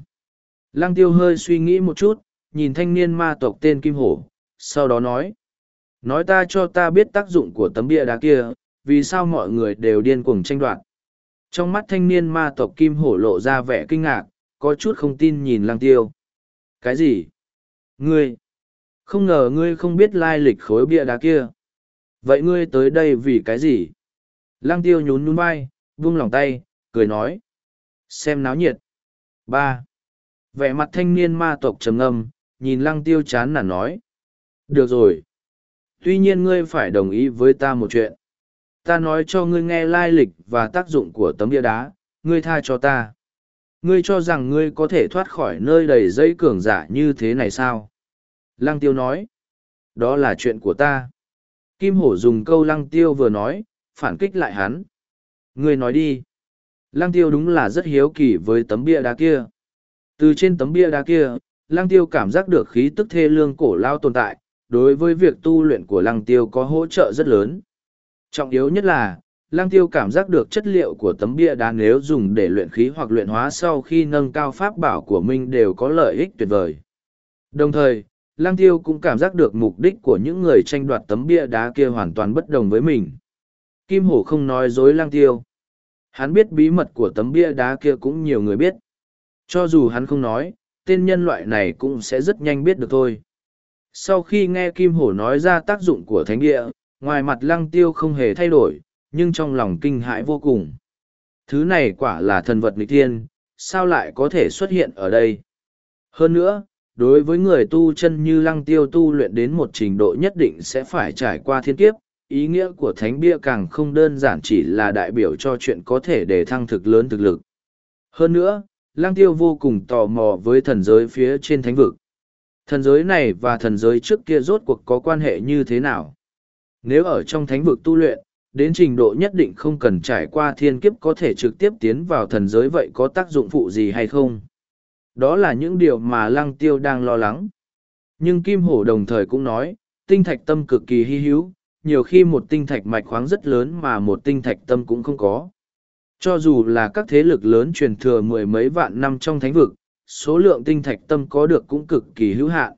A: Lăng tiêu hơi suy nghĩ một chút, nhìn thanh niên ma tộc tên Kim Hổ, sau đó nói. Nói ta cho ta biết tác dụng của tấm bia đá kia, vì sao mọi người đều điên cuồng tranh đoạt. Trong mắt thanh niên ma tộc Kim Hổ lộ ra vẻ kinh ngạc, có chút không tin nhìn lăng tiêu. Cái gì? Ngươi? Không ngờ ngươi không biết lai lịch khối bia đá kia. Vậy ngươi tới đây vì cái gì? Lăng tiêu nhún nhún vai, vung lòng tay, cười nói. Xem náo nhiệt. ba Vẻ mặt thanh niên ma tộc trầm ngâm, nhìn lăng tiêu chán nản nói. Được rồi. Tuy nhiên ngươi phải đồng ý với ta một chuyện. Ta nói cho ngươi nghe lai lịch và tác dụng của tấm bia đá, ngươi tha cho ta. Ngươi cho rằng ngươi có thể thoát khỏi nơi đầy dây cường giả như thế này sao? Lăng tiêu nói. Đó là chuyện của ta. Kim hổ dùng câu lăng tiêu vừa nói, phản kích lại hắn. Ngươi nói đi. Lăng tiêu đúng là rất hiếu kỳ với tấm bia đá kia. Từ trên tấm bia đá kia, lăng tiêu cảm giác được khí tức thê lương cổ lao tồn tại, đối với việc tu luyện của lăng tiêu có hỗ trợ rất lớn. Trọng yếu nhất là, Lang tiêu cảm giác được chất liệu của tấm bia đá nếu dùng để luyện khí hoặc luyện hóa sau khi nâng cao pháp bảo của mình đều có lợi ích tuyệt vời. Đồng thời, Lang tiêu cũng cảm giác được mục đích của những người tranh đoạt tấm bia đá kia hoàn toàn bất đồng với mình. Kim Hổ không nói dối Lang tiêu. Hắn biết bí mật của tấm bia đá kia cũng nhiều người biết. Cho dù hắn không nói, tên nhân loại này cũng sẽ rất nhanh biết được thôi. Sau khi nghe Kim Hổ nói ra tác dụng của thánh địa, ngoài mặt lăng tiêu không hề thay đổi, nhưng trong lòng kinh hãi vô cùng. Thứ này quả là thần vật nghịch thiên, sao lại có thể xuất hiện ở đây? Hơn nữa, đối với người tu chân như lăng tiêu tu luyện đến một trình độ nhất định sẽ phải trải qua thiên kiếp, ý nghĩa của thánh bia càng không đơn giản chỉ là đại biểu cho chuyện có thể để thăng thực lớn thực lực. Hơn nữa, lăng tiêu vô cùng tò mò với thần giới phía trên thánh vực. Thần giới này và thần giới trước kia rốt cuộc có quan hệ như thế nào? Nếu ở trong thánh vực tu luyện, đến trình độ nhất định không cần trải qua thiên kiếp có thể trực tiếp tiến vào thần giới vậy có tác dụng phụ gì hay không? Đó là những điều mà lăng tiêu đang lo lắng. Nhưng Kim Hổ đồng thời cũng nói, tinh thạch tâm cực kỳ hy hữu, nhiều khi một tinh thạch mạch khoáng rất lớn mà một tinh thạch tâm cũng không có. Cho dù là các thế lực lớn truyền thừa mười mấy vạn năm trong thánh vực, số lượng tinh thạch tâm có được cũng cực kỳ hữu hạn.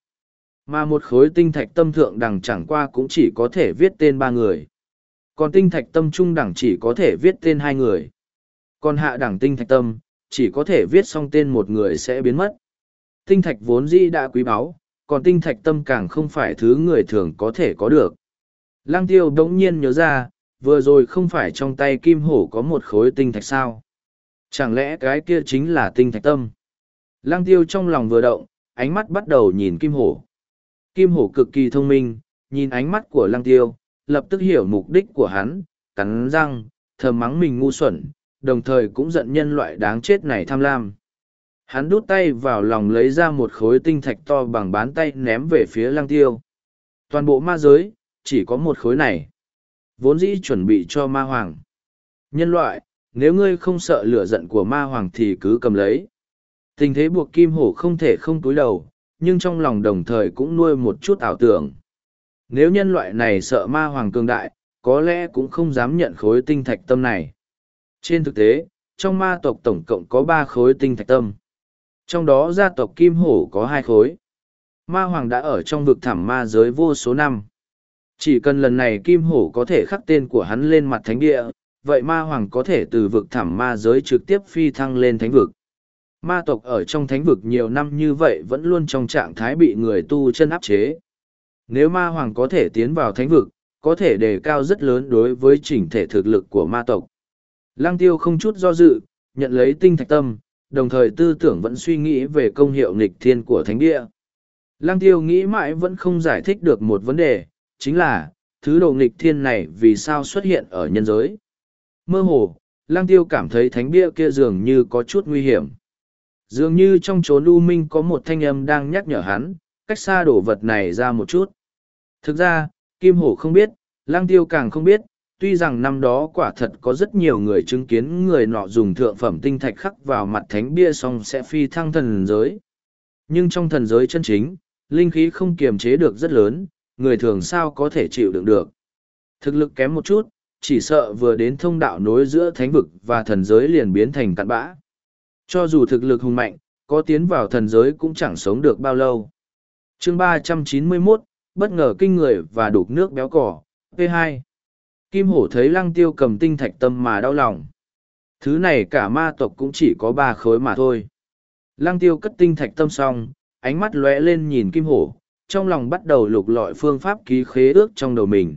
A: Mà một khối tinh thạch tâm thượng đẳng chẳng qua cũng chỉ có thể viết tên ba người. Còn tinh thạch tâm trung đẳng chỉ có thể viết tên hai người. Còn hạ đẳng tinh thạch tâm, chỉ có thể viết xong tên một người sẽ biến mất. Tinh thạch vốn dĩ đã quý báu, còn tinh thạch tâm càng không phải thứ người thường có thể có được. Lăng tiêu đống nhiên nhớ ra, vừa rồi không phải trong tay kim hổ có một khối tinh thạch sao. Chẳng lẽ cái kia chính là tinh thạch tâm? Lăng tiêu trong lòng vừa động, ánh mắt bắt đầu nhìn kim hổ. Kim hổ cực kỳ thông minh, nhìn ánh mắt của lăng tiêu, lập tức hiểu mục đích của hắn, cắn răng, thầm mắng mình ngu xuẩn, đồng thời cũng giận nhân loại đáng chết này tham lam. Hắn đút tay vào lòng lấy ra một khối tinh thạch to bằng bán tay ném về phía lăng tiêu. Toàn bộ ma giới, chỉ có một khối này. Vốn dĩ chuẩn bị cho ma hoàng. Nhân loại, nếu ngươi không sợ lửa giận của ma hoàng thì cứ cầm lấy. Tình thế buộc kim hổ không thể không túi đầu, nhưng trong lòng đồng thời cũng nuôi một chút ảo tưởng. Nếu nhân loại này sợ ma hoàng cường đại, có lẽ cũng không dám nhận khối tinh thạch tâm này. Trên thực tế, trong ma tộc tổng cộng có ba khối tinh thạch tâm. Trong đó gia tộc Kim Hổ có hai khối. Ma Hoàng đã ở trong vực thẳm ma giới vô số năm. Chỉ cần lần này Kim Hổ có thể khắc tên của hắn lên mặt thánh địa, vậy Ma Hoàng có thể từ vực thẳm ma giới trực tiếp phi thăng lên thánh vực. Ma tộc ở trong thánh vực nhiều năm như vậy vẫn luôn trong trạng thái bị người tu chân áp chế. Nếu Ma Hoàng có thể tiến vào thánh vực, có thể đề cao rất lớn đối với chỉnh thể thực lực của ma tộc. Lăng tiêu không chút do dự, nhận lấy tinh thạch tâm, đồng thời tư tưởng vẫn suy nghĩ về công hiệu nghịch thiên của thánh địa. Lăng tiêu nghĩ mãi vẫn không giải thích được một vấn đề, chính là, thứ đồ nghịch thiên này vì sao xuất hiện ở nhân giới. Mơ hồ, Lăng tiêu cảm thấy thánh bia kia dường như có chút nguy hiểm. Dường như trong chốn u minh có một thanh âm đang nhắc nhở hắn, cách xa đổ vật này ra một chút. Thực ra, Kim Hổ không biết, Lăng tiêu càng không biết, tuy rằng năm đó quả thật có rất nhiều người chứng kiến người nọ dùng thượng phẩm tinh thạch khắc vào mặt thánh bia xong sẽ phi thăng thần giới. Nhưng trong thần giới chân chính, linh khí không kiềm chế được rất lớn, người thường sao có thể chịu đựng được. Thực lực kém một chút, chỉ sợ vừa đến thông đạo nối giữa thánh vực và thần giới liền biến thành cặn bã. Cho dù thực lực hùng mạnh, có tiến vào thần giới cũng chẳng sống được bao lâu. chương ba trăm chín mươi 391, bất ngờ kinh người và đục nước béo cỏ, P2. Kim hổ thấy lăng tiêu cầm tinh thạch tâm mà đau lòng. Thứ này cả ma tộc cũng chỉ có ba khối mà thôi. Lăng tiêu cất tinh thạch tâm xong, ánh mắt lóe lên nhìn kim hổ, trong lòng bắt đầu lục lọi phương pháp ký khế ước trong đầu mình.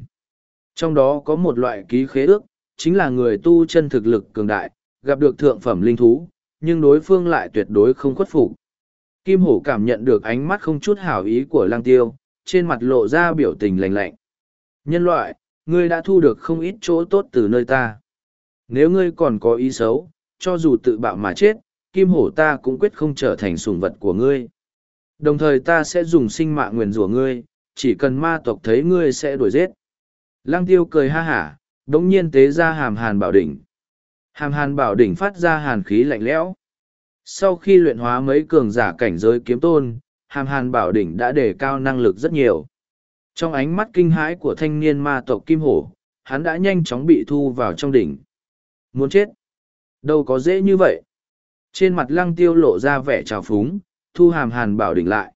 A: Trong đó có một loại ký khế ước, chính là người tu chân thực lực cường đại, gặp được thượng phẩm linh thú, nhưng đối phương lại tuyệt đối không khuất phục. Kim hổ cảm nhận được ánh mắt không chút hảo ý của lăng tiêu, trên mặt lộ ra biểu tình lạnh lạnh. Nhân loại, ngươi đã thu được không ít chỗ tốt từ nơi ta. Nếu ngươi còn có ý xấu, cho dù tự bạo mà chết, kim hổ ta cũng quyết không trở thành sủng vật của ngươi. Đồng thời ta sẽ dùng sinh mạng nguyền rủa ngươi, chỉ cần ma tộc thấy ngươi sẽ đuổi giết. Lăng tiêu cười ha hả, đống nhiên tế ra hàm hàn bảo đỉnh. Hàm hàn bảo đỉnh phát ra hàn khí lạnh lẽo. Sau khi luyện hóa mấy cường giả cảnh giới kiếm tôn, hàm hàn bảo đỉnh đã đề cao năng lực rất nhiều. Trong ánh mắt kinh hãi của thanh niên ma tộc Kim Hổ, hắn đã nhanh chóng bị thu vào trong đỉnh. Muốn chết? Đâu có dễ như vậy. Trên mặt lăng tiêu lộ ra vẻ trào phúng, thu hàm hàn bảo đỉnh lại.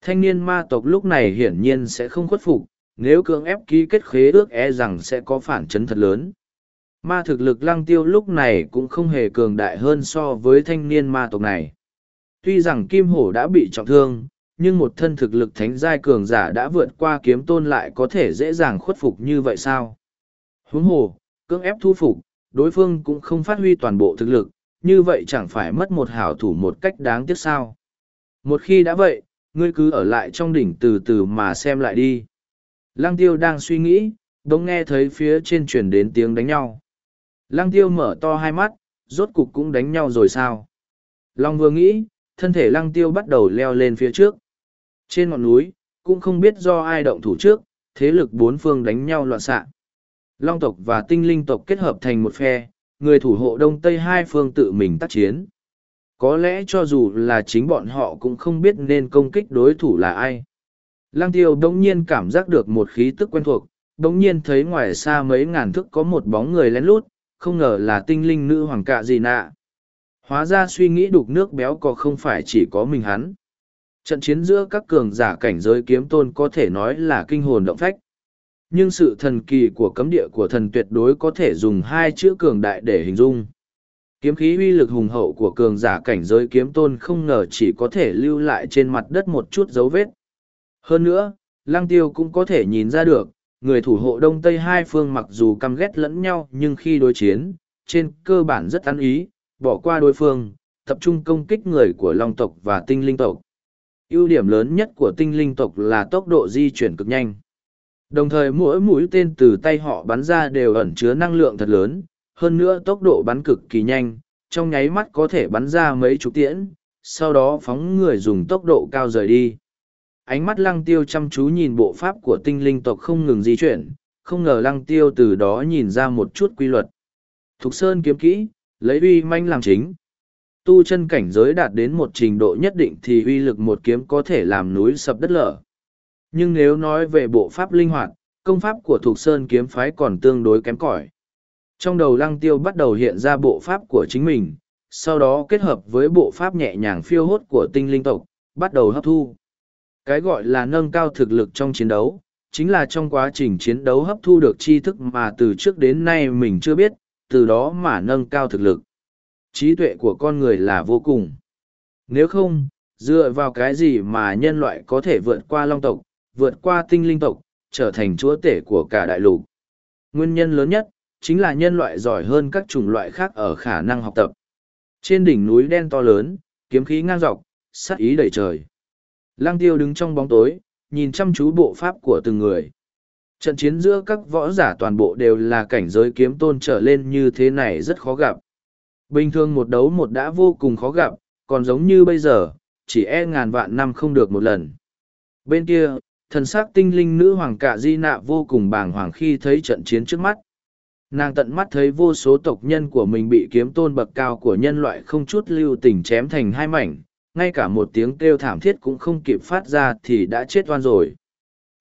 A: Thanh niên ma tộc lúc này hiển nhiên sẽ không khuất phục, nếu cưỡng ép ký kết khế ước e rằng sẽ có phản chấn thật lớn. Ma thực lực lăng tiêu lúc này cũng không hề cường đại hơn so với thanh niên ma tộc này. Tuy rằng Kim Hổ đã bị trọng thương, nhưng một thân thực lực thánh giai cường giả đã vượt qua kiếm tôn lại có thể dễ dàng khuất phục như vậy sao? Huống hồ, cưỡng ép thu phục, đối phương cũng không phát huy toàn bộ thực lực, như vậy chẳng phải mất một hảo thủ một cách đáng tiếc sao. Một khi đã vậy, ngươi cứ ở lại trong đỉnh từ từ mà xem lại đi. Lăng tiêu đang suy nghĩ, đống nghe thấy phía trên truyền đến tiếng đánh nhau. Lăng tiêu mở to hai mắt, rốt cục cũng đánh nhau rồi sao? Long vừa nghĩ, thân thể lăng tiêu bắt đầu leo lên phía trước. Trên ngọn núi, cũng không biết do ai động thủ trước, thế lực bốn phương đánh nhau loạn xạ. Long tộc và tinh linh tộc kết hợp thành một phe, người thủ hộ đông tây hai phương tự mình tác chiến. Có lẽ cho dù là chính bọn họ cũng không biết nên công kích đối thủ là ai. Lăng tiêu đông nhiên cảm giác được một khí tức quen thuộc, đông nhiên thấy ngoài xa mấy ngàn thước có một bóng người lén lút, không ngờ là tinh linh nữ hoàng cạ gì nạ. Hóa ra suy nghĩ đục nước béo có không phải chỉ có mình hắn. Trận chiến giữa các cường giả cảnh giới kiếm tôn có thể nói là kinh hồn động phách. Nhưng sự thần kỳ của cấm địa của thần tuyệt đối có thể dùng hai chữ cường đại để hình dung. Kiếm khí uy lực hùng hậu của cường giả cảnh giới kiếm tôn không ngờ chỉ có thể lưu lại trên mặt đất một chút dấu vết. Hơn nữa, lang tiêu cũng có thể nhìn ra được, người thủ hộ đông tây hai phương mặc dù căm ghét lẫn nhau nhưng khi đối chiến, trên cơ bản rất ăn ý, bỏ qua đối phương, tập trung công kích người của long tộc và tinh linh tộc. ưu điểm lớn nhất của tinh linh tộc là tốc độ di chuyển cực nhanh. Đồng thời mỗi mũi tên từ tay họ bắn ra đều ẩn chứa năng lượng thật lớn, hơn nữa tốc độ bắn cực kỳ nhanh, trong nháy mắt có thể bắn ra mấy chục tiễn, sau đó phóng người dùng tốc độ cao rời đi. Ánh mắt lăng tiêu chăm chú nhìn bộ pháp của tinh linh tộc không ngừng di chuyển, không ngờ lăng tiêu từ đó nhìn ra một chút quy luật. Thục Sơn kiếm kỹ, lấy uy manh làm chính. Tu chân cảnh giới đạt đến một trình độ nhất định thì uy lực một kiếm có thể làm núi sập đất lở. Nhưng nếu nói về bộ pháp linh hoạt, công pháp của Thục Sơn kiếm phái còn tương đối kém cỏi. Trong đầu lăng tiêu bắt đầu hiện ra bộ pháp của chính mình, sau đó kết hợp với bộ pháp nhẹ nhàng phiêu hốt của tinh linh tộc, bắt đầu hấp thu. Cái gọi là nâng cao thực lực trong chiến đấu, chính là trong quá trình chiến đấu hấp thu được tri thức mà từ trước đến nay mình chưa biết, từ đó mà nâng cao thực lực. Trí tuệ của con người là vô cùng. Nếu không, dựa vào cái gì mà nhân loại có thể vượt qua long tộc, vượt qua tinh linh tộc, trở thành chúa tể của cả đại lục. Nguyên nhân lớn nhất, chính là nhân loại giỏi hơn các chủng loại khác ở khả năng học tập. Trên đỉnh núi đen to lớn, kiếm khí ngang dọc, sát ý đầy trời. Lăng tiêu đứng trong bóng tối, nhìn chăm chú bộ pháp của từng người. Trận chiến giữa các võ giả toàn bộ đều là cảnh giới kiếm tôn trở lên như thế này rất khó gặp. Bình thường một đấu một đã vô cùng khó gặp, còn giống như bây giờ, chỉ e ngàn vạn năm không được một lần. Bên kia, thần sắc tinh linh nữ hoàng cạ di nạ vô cùng bàng hoàng khi thấy trận chiến trước mắt nàng tận mắt thấy vô số tộc nhân của mình bị kiếm tôn bậc cao của nhân loại không chút lưu tình chém thành hai mảnh ngay cả một tiếng kêu thảm thiết cũng không kịp phát ra thì đã chết oan rồi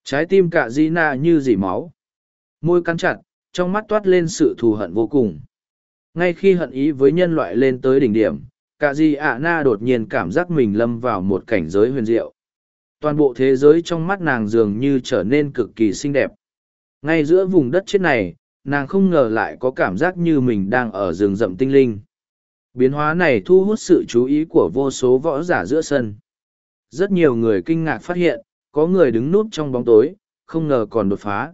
A: trái tim cạ di Na như dỉ máu môi cắn chặt trong mắt toát lên sự thù hận vô cùng ngay khi hận ý với nhân loại lên tới đỉnh điểm cạ di ạ na đột nhiên cảm giác mình lâm vào một cảnh giới huyền diệu toàn bộ thế giới trong mắt nàng dường như trở nên cực kỳ xinh đẹp. Ngay giữa vùng đất chết này, nàng không ngờ lại có cảm giác như mình đang ở rừng rậm tinh linh. Biến hóa này thu hút sự chú ý của vô số võ giả giữa sân. Rất nhiều người kinh ngạc phát hiện, có người đứng núp trong bóng tối, không ngờ còn đột phá.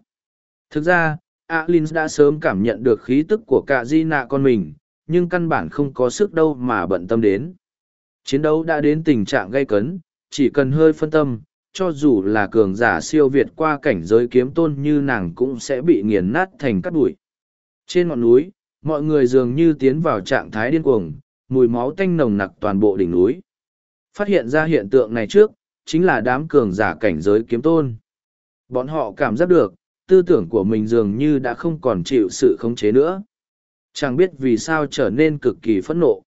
A: Thực ra, Alin đã sớm cảm nhận được khí tức của cả di nạ con mình, nhưng căn bản không có sức đâu mà bận tâm đến. Chiến đấu đã đến tình trạng gây cấn, chỉ cần hơi phân tâm, cho dù là cường giả siêu việt qua cảnh giới kiếm tôn như nàng cũng sẽ bị nghiền nát thành cát bụi. Trên ngọn núi, mọi người dường như tiến vào trạng thái điên cuồng, mùi máu tanh nồng nặc toàn bộ đỉnh núi. Phát hiện ra hiện tượng này trước, chính là đám cường giả cảnh giới kiếm tôn. Bọn họ cảm giác được, tư tưởng của mình dường như đã không còn chịu sự khống chế nữa. Chẳng biết vì sao trở nên cực kỳ phẫn nộ.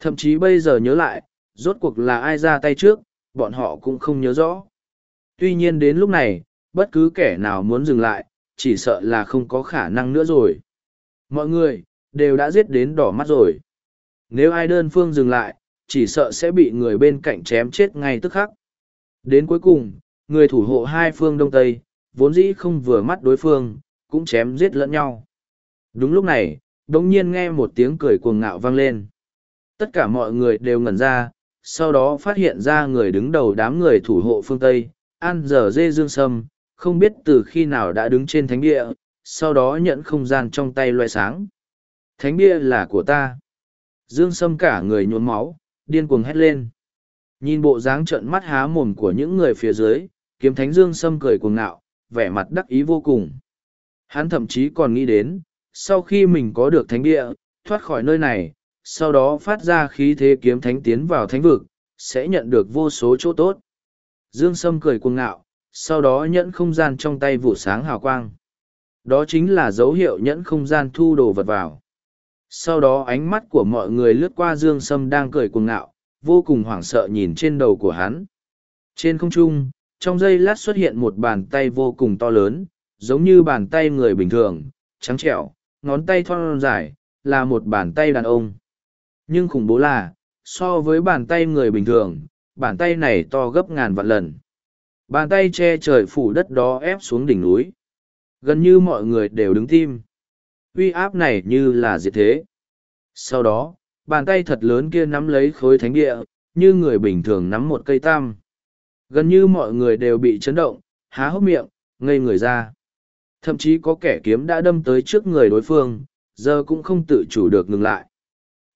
A: Thậm chí bây giờ nhớ lại, rốt cuộc là ai ra tay trước, bọn họ cũng không nhớ rõ. Tuy nhiên đến lúc này, bất cứ kẻ nào muốn dừng lại, chỉ sợ là không có khả năng nữa rồi. Mọi người, đều đã giết đến đỏ mắt rồi. Nếu ai đơn phương dừng lại, chỉ sợ sẽ bị người bên cạnh chém chết ngay tức khắc. Đến cuối cùng, người thủ hộ hai phương Đông Tây, vốn dĩ không vừa mắt đối phương, cũng chém giết lẫn nhau. Đúng lúc này, đống nhiên nghe một tiếng cười cuồng ngạo vang lên. Tất cả mọi người đều ngẩn ra, sau đó phát hiện ra người đứng đầu đám người thủ hộ phương Tây, An Giờ Dê Dương Sâm, không biết từ khi nào đã đứng trên thánh địa, sau đó nhận không gian trong tay loe sáng. Thánh địa là của ta. Dương Sâm cả người nhuốm máu, điên cuồng hét lên. Nhìn bộ dáng trợn mắt há mồm của những người phía dưới, kiếm thánh Dương Sâm cười cuồng ngạo, vẻ mặt đắc ý vô cùng. Hắn thậm chí còn nghĩ đến, sau khi mình có được thánh địa, thoát khỏi nơi này, sau đó phát ra khí thế kiếm thánh tiến vào thánh vực, sẽ nhận được vô số chỗ tốt. Dương Sâm cười cuồng ngạo, sau đó nhẫn không gian trong tay vụ sáng hào quang. Đó chính là dấu hiệu nhẫn không gian thu đồ vật vào. Sau đó ánh mắt của mọi người lướt qua Dương Sâm đang cười cuồng ngạo, vô cùng hoảng sợ nhìn trên đầu của hắn. Trên không trung, trong giây lát xuất hiện một bàn tay vô cùng to lớn, giống như bàn tay người bình thường, trắng trẻo, ngón tay thon dài, là một bàn tay đàn ông. Nhưng khủng bố là, so với bàn tay người bình thường, bàn tay này to gấp ngàn vạn lần. Bàn tay che trời phủ đất đó ép xuống đỉnh núi. Gần như mọi người đều đứng tim. Uy áp này như là diệt thế. Sau đó, bàn tay thật lớn kia nắm lấy khối thánh địa, như người bình thường nắm một cây tam. Gần như mọi người đều bị chấn động, há hốc miệng, ngây người ra. Thậm chí có kẻ kiếm đã đâm tới trước người đối phương, giờ cũng không tự chủ được ngừng lại.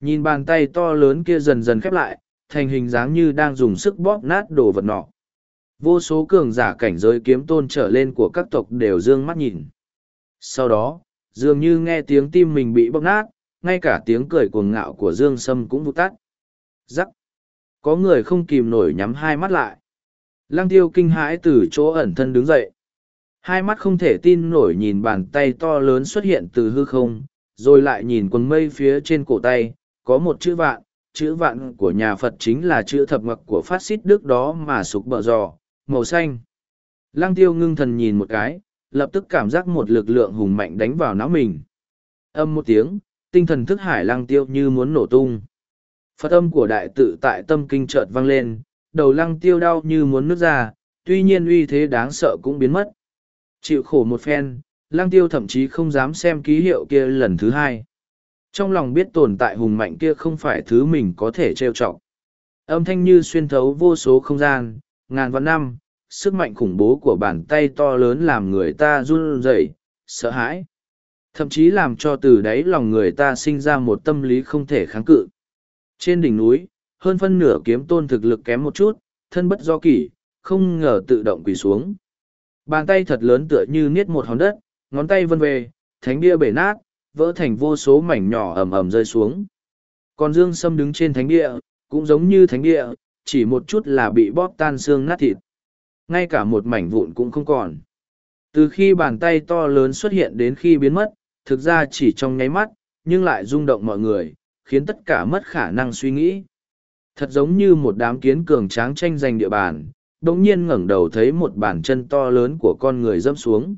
A: Nhìn bàn tay to lớn kia dần dần khép lại, thành hình dáng như đang dùng sức bóp nát đồ vật nọ. Vô số cường giả cảnh giới kiếm tôn trở lên của các tộc đều dương mắt nhìn. Sau đó, dường như nghe tiếng tim mình bị bóp nát, ngay cả tiếng cười cuồng ngạo của Dương Sâm cũng vụt tắt. Rắc. Có người không kìm nổi nhắm hai mắt lại. Lăng tiêu kinh hãi từ chỗ ẩn thân đứng dậy. Hai mắt không thể tin nổi nhìn bàn tay to lớn xuất hiện từ hư không, rồi lại nhìn quần mây phía trên cổ tay, có một chữ vạn, chữ vạn của nhà Phật chính là chữ thập ngọc của phát xít Đức đó mà sục bờ giò, màu xanh. Lăng tiêu ngưng thần nhìn một cái, lập tức cảm giác một lực lượng hùng mạnh đánh vào não mình. Âm một tiếng, tinh thần thức hải lăng tiêu như muốn nổ tung. Phật âm của đại tự tại tâm kinh chợt vang lên, đầu lăng tiêu đau như muốn nứt ra, tuy nhiên uy thế đáng sợ cũng biến mất. Chịu khổ một phen, lăng tiêu thậm chí không dám xem ký hiệu kia lần thứ hai. Trong lòng biết tồn tại hùng mạnh kia không phải thứ mình có thể trêu chọc. Âm thanh như xuyên thấu vô số không gian, ngàn vạn năm, sức mạnh khủng bố của bàn tay to lớn làm người ta run rẩy, sợ hãi. Thậm chí làm cho từ đáy lòng người ta sinh ra một tâm lý không thể kháng cự. Trên đỉnh núi, hơn phân nửa kiếm tôn thực lực kém một chút, thân bất do kỷ, không ngờ tự động quỳ xuống. Bàn tay thật lớn tựa như niết một hòn đất, ngón tay vân về, thánh bia bể nát, vỡ thành vô số mảnh nhỏ ầm ầm rơi xuống. Còn Dương Sâm đứng trên thánh địa, cũng giống như thánh địa, chỉ một chút là bị bóp tan xương nát thịt. Ngay cả một mảnh vụn cũng không còn. Từ khi bàn tay to lớn xuất hiện đến khi biến mất, thực ra chỉ trong nháy mắt, nhưng lại rung động mọi người, khiến tất cả mất khả năng suy nghĩ. Thật giống như một đám kiến cường tráng tranh giành địa bàn, đồng nhiên ngẩng đầu thấy một bàn chân to lớn của con người dẫm xuống.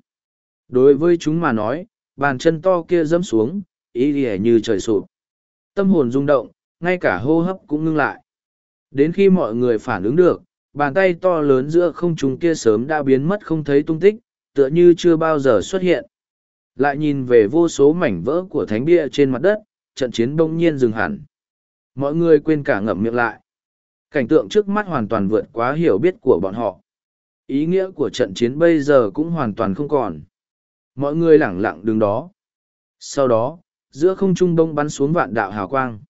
A: Đối với chúng mà nói, bàn chân to kia dẫm xuống, ý nghĩa như trời sụp. Tâm hồn rung động, ngay cả hô hấp cũng ngưng lại. Đến khi mọi người phản ứng được, bàn tay to lớn giữa không trung kia sớm đã biến mất không thấy tung tích, tựa như chưa bao giờ xuất hiện. Lại nhìn về vô số mảnh vỡ của thánh bia trên mặt đất, trận chiến đông nhiên dừng hẳn. Mọi người quên cả ngậm miệng lại. Cảnh tượng trước mắt hoàn toàn vượt quá hiểu biết của bọn họ. Ý nghĩa của trận chiến bây giờ cũng hoàn toàn không còn. Mọi người lẳng lặng đứng đó. Sau đó, giữa không trung đông bắn xuống vạn đạo hào quang.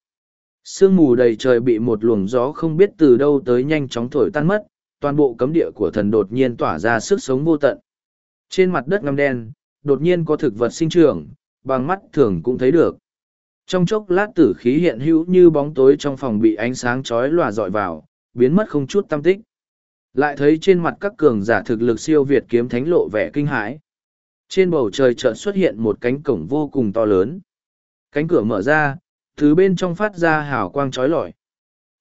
A: Sương mù đầy trời bị một luồng gió không biết từ đâu tới nhanh chóng thổi tan mất, toàn bộ cấm địa của thần đột nhiên tỏa ra sức sống vô tận. Trên mặt đất ngăm đen, đột nhiên có thực vật sinh trưởng, bằng mắt thường cũng thấy được. Trong chốc lát tử khí hiện hữu như bóng tối trong phòng bị ánh sáng chói lòa dọi vào, biến mất không chút tâm tích. Lại thấy trên mặt các cường giả thực lực siêu việt kiếm thánh lộ vẻ kinh hãi. Trên bầu trời chợt xuất hiện một cánh cổng vô cùng to lớn. Cánh cửa mở ra, thứ bên trong phát ra hào quang chói lọi.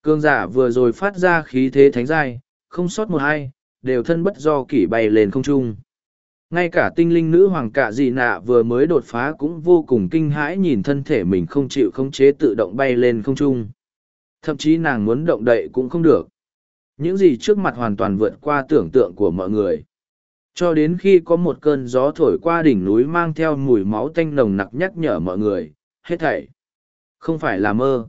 A: Cường giả vừa rồi phát ra khí thế thánh giai, không sót một ai, đều thân bất do kỷ bay lên không trung. Ngay cả tinh linh nữ hoàng cạ dị nạ vừa mới đột phá cũng vô cùng kinh hãi nhìn thân thể mình không chịu khống chế tự động bay lên không trung. Thậm chí nàng muốn động đậy cũng không được. Những gì trước mặt hoàn toàn vượt qua tưởng tượng của mọi người. Cho đến khi có một cơn gió thổi qua đỉnh núi mang theo mùi máu tanh nồng nặc nhắc nhở mọi người, hết thảy. Không phải là mơ.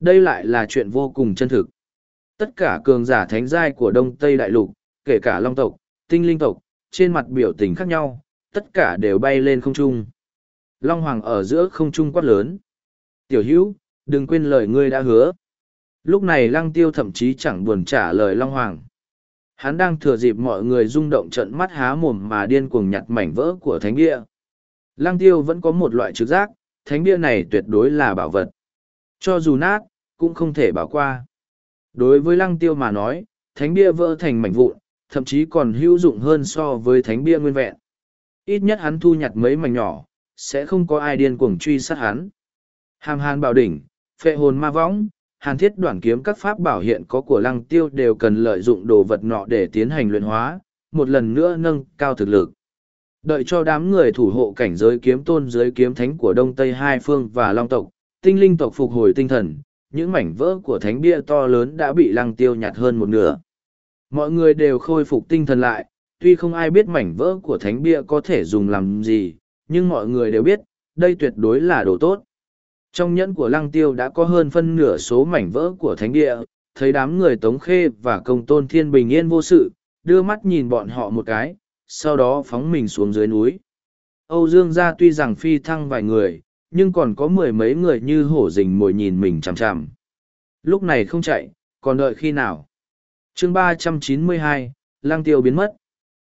A: Đây lại là chuyện vô cùng chân thực. Tất cả cường giả thánh giai của Đông Tây Đại Lục, kể cả Long tộc, Tinh Linh tộc, trên mặt biểu tình khác nhau, tất cả đều bay lên không trung. Long Hoàng ở giữa không trung quát lớn. Tiểu hữu, đừng quên lời ngươi đã hứa. Lúc này Lăng Tiêu thậm chí chẳng buồn trả lời Long Hoàng. Hắn đang thừa dịp mọi người rung động trận mắt há mồm mà điên cuồng nhặt mảnh vỡ của thánh bia. Lăng Tiêu vẫn có một loại trực giác, thánh bia này tuyệt đối là bảo vật. Cho dù nát, cũng không thể bảo qua. Đối với Lăng Tiêu mà nói, thánh bia vỡ thành mảnh vụn, thậm chí còn hữu dụng hơn so với thánh bia nguyên vẹn. Ít nhất hắn thu nhặt mấy mảnh nhỏ, sẽ không có ai điên cuồng truy sát hắn. Hàm hàn bảo đỉnh, phệ hồn ma võng, hàn thiết đoạn kiếm các pháp bảo hiện có của lăng tiêu đều cần lợi dụng đồ vật nọ để tiến hành luyện hóa, một lần nữa nâng cao thực lực. Đợi cho đám người thủ hộ cảnh giới kiếm tôn giới kiếm thánh của Đông Tây Hai Phương và Long tộc, tinh linh tộc phục hồi tinh thần, những mảnh vỡ của thánh bia to lớn đã bị lăng tiêu nhặt hơn một nửa. Mọi người đều khôi phục tinh thần lại, tuy không ai biết mảnh vỡ của thánh bia có thể dùng làm gì, nhưng mọi người đều biết, đây tuyệt đối là đồ tốt. Trong nhẫn của lăng tiêu đã có hơn phân nửa số mảnh vỡ của thánh địa, thấy đám người tống khê và công tôn thiên bình yên vô sự, đưa mắt nhìn bọn họ một cái, sau đó phóng mình xuống dưới núi. Âu Dương gia tuy rằng phi thăng vài người, nhưng còn có mười mấy người như hổ rình mồi nhìn mình chằm chằm. Lúc này không chạy, còn đợi khi nào? Chương ba trăm chín mươi hai, lang tiêu biến mất.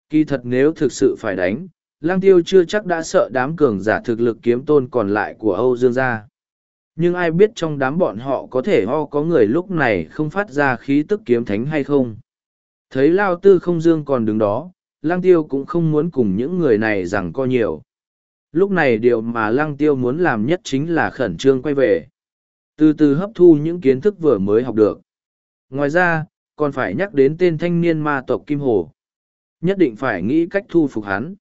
A: Kỳ thật nếu thực sự phải đánh, lang tiêu chưa chắc đã sợ đám cường giả thực lực kiếm tôn còn lại của Âu Dương gia. Nhưng ai biết trong đám bọn họ có thể ho có người lúc này không phát ra khí tức kiếm thánh hay không. Thấy Lao Tư không dương còn đứng đó, Lang Tiêu cũng không muốn cùng những người này rằng co nhiều. Lúc này điều mà Lăng Tiêu muốn làm nhất chính là khẩn trương quay về. Từ từ hấp thu những kiến thức vừa mới học được. Ngoài ra, còn phải nhắc đến tên thanh niên ma tộc Kim Hồ. Nhất định phải nghĩ cách thu phục hắn.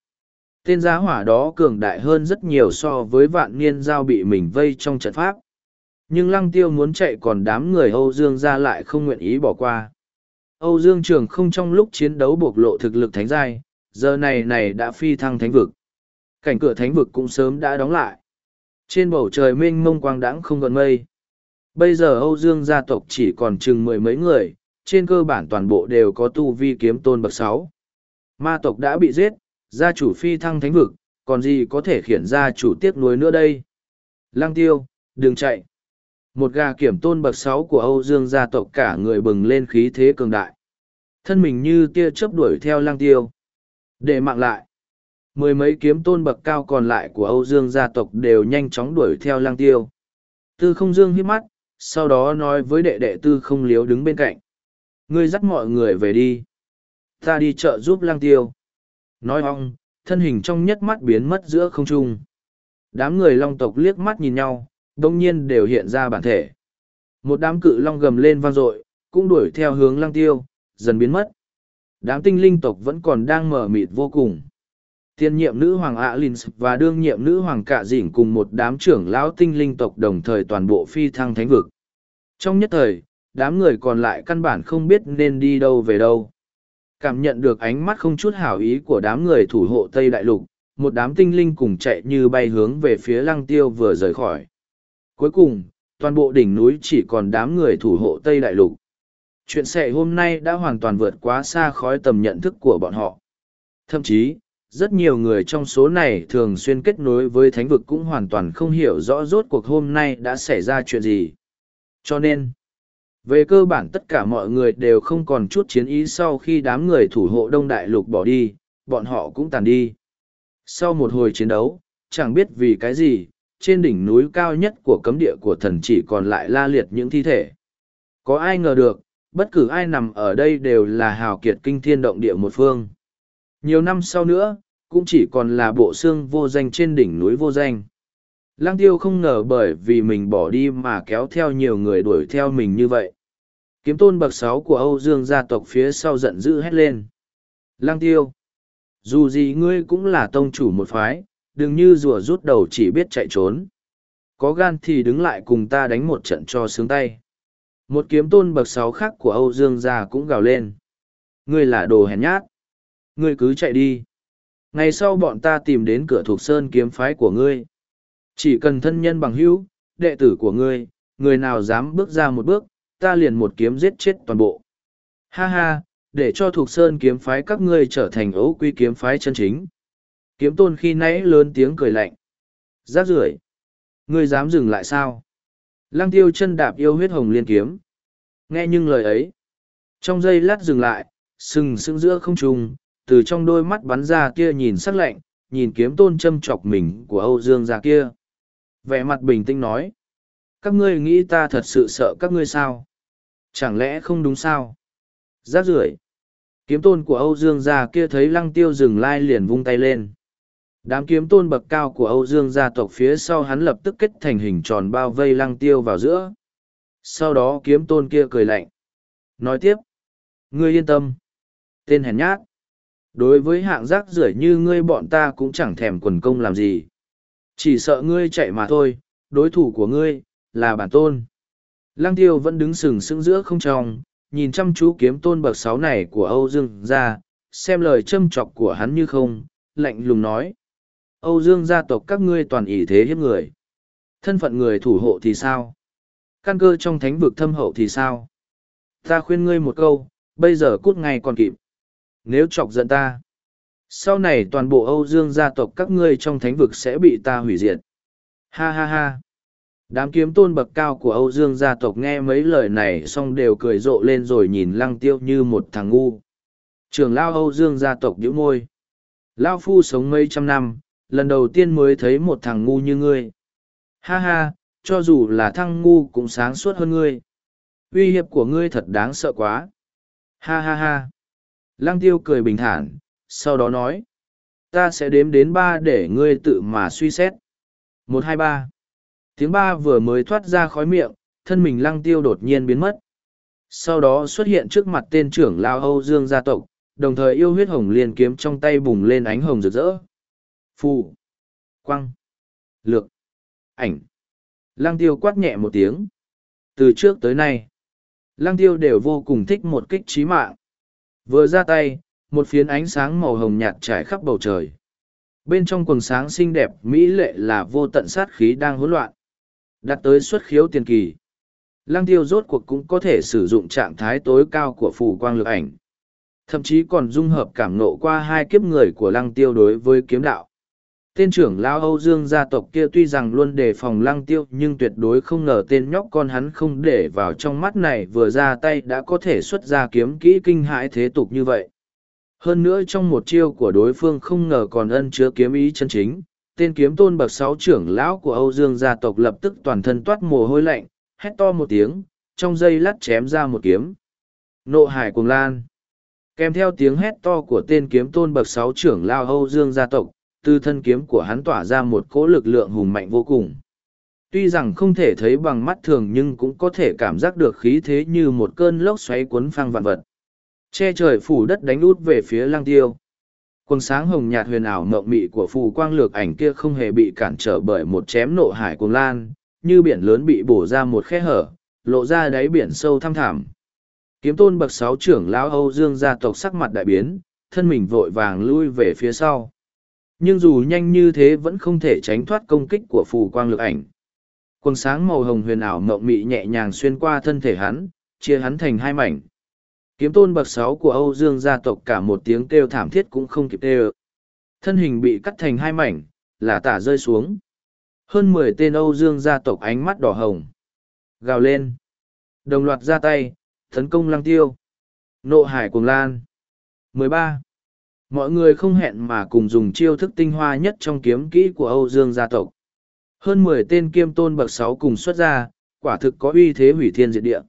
A: Tên giá hỏa đó cường đại hơn rất nhiều so với vạn niên giao bị mình vây trong trận pháp. Nhưng lăng tiêu muốn chạy còn đám người Âu Dương ra lại không nguyện ý bỏ qua. Âu Dương Trường không trong lúc chiến đấu bộc lộ thực lực thánh giai, giờ này này đã phi thăng thánh vực. Cảnh cửa thánh vực cũng sớm đã đóng lại. Trên bầu trời mênh mông quang đãng không gần mây. Bây giờ Âu Dương gia tộc chỉ còn chừng mười mấy người, trên cơ bản toàn bộ đều có tu vi kiếm tôn bậc sáu. Ma tộc đã bị giết, gia chủ phi thăng thánh vực, còn gì có thể khiển gia chủ tiếp nuối nữa đây? Lăng tiêu, đừng chạy. Một gà kiểm tôn bậc sáu của Âu Dương gia tộc cả người bừng lên khí thế cường đại. Thân mình như tia chớp đuổi theo lang tiêu. Để mạng lại. Mười mấy kiếm tôn bậc cao còn lại của Âu Dương gia tộc đều nhanh chóng đuổi theo lang tiêu. Tư không dương hiếp mắt, sau đó nói với đệ đệ tư không liếu đứng bên cạnh. Ngươi dắt mọi người về đi. Ta đi chợ giúp lang tiêu. Nói ong, thân hình trong nhất mắt biến mất giữa không trung. Đám người long tộc liếc mắt nhìn nhau, đông nhiên đều hiện ra bản thể. Một đám cự long gầm lên vang dội, cũng đuổi theo hướng Lang tiêu, dần biến mất. Đám tinh linh tộc vẫn còn đang mở mịt vô cùng. Tiên nhiệm nữ hoàng Alins và đương nhiệm nữ hoàng Cạ Dĩnh cùng một đám trưởng lão tinh linh tộc đồng thời toàn bộ phi thăng thánh vực. Trong nhất thời, đám người còn lại căn bản không biết nên đi đâu về đâu. Cảm nhận được ánh mắt không chút hảo ý của đám người thủ hộ Tây Đại Lục, một đám tinh linh cùng chạy như bay hướng về phía lăng tiêu vừa rời khỏi. Cuối cùng, toàn bộ đỉnh núi chỉ còn đám người thủ hộ Tây Đại Lục. Chuyện xảy hôm nay đã hoàn toàn vượt quá xa khói tầm nhận thức của bọn họ. Thậm chí, rất nhiều người trong số này thường xuyên kết nối với thánh vực cũng hoàn toàn không hiểu rõ rốt cuộc hôm nay đã xảy ra chuyện gì. Cho nên, về cơ bản tất cả mọi người đều không còn chút chiến ý sau khi đám người thủ hộ Đông Đại Lục bỏ đi, bọn họ cũng tàn đi. Sau một hồi chiến đấu, chẳng biết vì cái gì, trên đỉnh núi cao nhất của cấm địa của thần chỉ còn lại la liệt những thi thể. Có ai ngờ được, bất cứ ai nằm ở đây đều là hào kiệt kinh thiên động địa một phương. Nhiều năm sau nữa, cũng chỉ còn là bộ xương vô danh trên đỉnh núi vô danh. Lang tiêu không ngờ bởi vì mình bỏ đi mà kéo theo nhiều người đuổi theo mình như vậy. Kiếm tôn bậc sáu của Âu Dương gia tộc phía sau giận dữ hét lên. Lang tiêu! Dù gì ngươi cũng là tông chủ một phái, đừng như rùa rút đầu chỉ biết chạy trốn. Có gan thì đứng lại cùng ta đánh một trận cho sướng tay. Một kiếm tôn bậc sáu khác của Âu Dương gia cũng gào lên. Ngươi là đồ hèn nhát. Ngươi cứ chạy đi. Ngày sau bọn ta tìm đến cửa thuộc sơn kiếm phái của ngươi. Chỉ cần thân nhân bằng hữu, đệ tử của ngươi, người nào dám bước ra một bước, ta liền một kiếm giết chết toàn bộ. Ha ha, để cho thuộc sơn kiếm phái các ngươi trở thành ấu quy kiếm phái chân chính. Kiếm tôn khi nãy lớn tiếng cười lạnh. Giác rưởi Ngươi dám dừng lại sao? Lăng tiêu chân đạp yêu huyết hồng liên kiếm. Nghe nhưng lời ấy. Trong giây lát dừng lại, sừng sững giữa không trung, từ trong đôi mắt bắn ra kia nhìn sắc lạnh, nhìn kiếm tôn châm chọc mình của Âu Dương ra kia. Vẻ mặt bình tĩnh nói. Các ngươi nghĩ ta thật sự sợ các ngươi sao? Chẳng lẽ không đúng sao? Rác rưởi Kiếm tôn của Âu Dương gia kia thấy lăng tiêu dừng lai liền vung tay lên. Đám kiếm tôn bậc cao của Âu Dương gia tộc phía sau hắn lập tức kết thành hình tròn bao vây lăng tiêu vào giữa. Sau đó kiếm tôn kia cười lạnh. Nói tiếp. Ngươi yên tâm. Tên hèn nhát. Đối với hạng rác rưởi như ngươi bọn ta cũng chẳng thèm quần công làm gì. Chỉ sợ ngươi chạy mà thôi, đối thủ của ngươi, là bản tôn. Lăng tiêu vẫn đứng sừng sững giữa không tròng, nhìn chăm chú kiếm tôn bậc sáu này của Âu Dương gia, xem lời châm chọc của hắn như không, lạnh lùng nói. Âu Dương gia tộc các ngươi toàn ý thế hiếp người. Thân phận người thủ hộ thì sao? Căn cơ trong thánh vực thâm hậu thì sao? Ta khuyên ngươi một câu, bây giờ cút ngay còn kịp. Nếu chọc giận ta, sau này toàn bộ Âu Dương gia tộc các ngươi trong thánh vực sẽ bị ta hủy diệt. Ha ha ha. Đám kiếm tôn bậc cao của Âu Dương gia tộc nghe mấy lời này xong đều cười rộ lên rồi nhìn lăng tiêu như một thằng ngu. Trường lao Âu Dương gia tộc nhíu môi. Lao phu sống mấy trăm năm, lần đầu tiên mới thấy một thằng ngu như ngươi. Ha ha, cho dù là thằng ngu cũng sáng suốt hơn ngươi. Uy hiếp của ngươi thật đáng sợ quá. Ha ha ha. Lăng tiêu cười bình thản, sau đó nói. Ta sẽ đếm đến ba để ngươi tự mà suy xét. Một hai ba. Tiếng ba vừa mới thoát ra khói miệng, thân mình lăng tiêu đột nhiên biến mất. Sau đó xuất hiện trước mặt tên trưởng lao Âu Dương gia tộc, đồng thời yêu huyết hồng liên kiếm trong tay bùng lên ánh hồng rực rỡ. Phù, quăng, lược, ảnh. Lăng tiêu quát nhẹ một tiếng. Từ trước tới nay, lăng tiêu đều vô cùng thích một kích trí mạng. Vừa ra tay, một phiến ánh sáng màu hồng nhạt trải khắp bầu trời. Bên trong quần sáng xinh đẹp mỹ lệ là vô tận sát khí đang hỗn loạn. Đặt tới xuất khiếu tiền kỳ. Lăng tiêu rốt cuộc cũng có thể sử dụng trạng thái tối cao của phù quang lực ảnh. Thậm chí còn dung hợp cảm nộ qua hai kiếp người của lăng tiêu đối với kiếm đạo. Tên trưởng Lao Âu Dương gia tộc kia tuy rằng luôn đề phòng lăng tiêu nhưng tuyệt đối không ngờ tên nhóc con hắn không để vào trong mắt này vừa ra tay đã có thể xuất ra kiếm kỹ kinh hãi thế tục như vậy. Hơn nữa trong một chiêu của đối phương không ngờ còn ân chứa kiếm ý chân chính, tên kiếm tôn bậc sáu trưởng lão của Âu Dương gia tộc lập tức toàn thân toát mồ hôi lạnh, hét to một tiếng, trong giây lát chém ra một kiếm. Nộ hải cuồng lan. Kèm theo tiếng hét to của tên kiếm tôn bậc sáu trưởng lão Âu Dương gia tộc, từ thân kiếm của hắn tỏa ra một cỗ lực lượng hùng mạnh vô cùng. Tuy rằng không thể thấy bằng mắt thường nhưng cũng có thể cảm giác được khí thế như một cơn lốc xoáy cuốn phăng vạn vật. Che trời phủ đất đánh út về phía lang tiêu. Quần sáng hồng nhạt huyền ảo mộng mị của phù quang lược ảnh kia không hề bị cản trở bởi một chém nộ hải cuồng lan, như biển lớn bị bổ ra một khe hở, lộ ra đáy biển sâu thăm thẳm. Kiếm tôn bậc sáu trưởng lão Âu Dương gia tộc sắc mặt đại biến, thân mình vội vàng lui về phía sau. Nhưng dù nhanh như thế vẫn không thể tránh thoát công kích của phù quang lược ảnh. Quần sáng màu hồng huyền ảo mộng mị nhẹ nhàng xuyên qua thân thể hắn, chia hắn thành hai mảnh. Kiếm tôn bậc sáu của Âu Dương gia tộc cả một tiếng kêu thảm thiết cũng không kịp kêu. Thân hình bị cắt thành hai mảnh, là tả rơi xuống. Hơn mười tên Âu Dương gia tộc ánh mắt đỏ hồng. Gào lên. Đồng loạt ra tay, tấn công lăng tiêu. Nộ hải cuồng lan. 13. Mọi người không hẹn mà cùng dùng chiêu thức tinh hoa nhất trong kiếm kỹ của Âu Dương gia tộc. Hơn mười tên kiêm tôn bậc sáu cùng xuất ra, quả thực có uy thế hủy thiên diệt địa.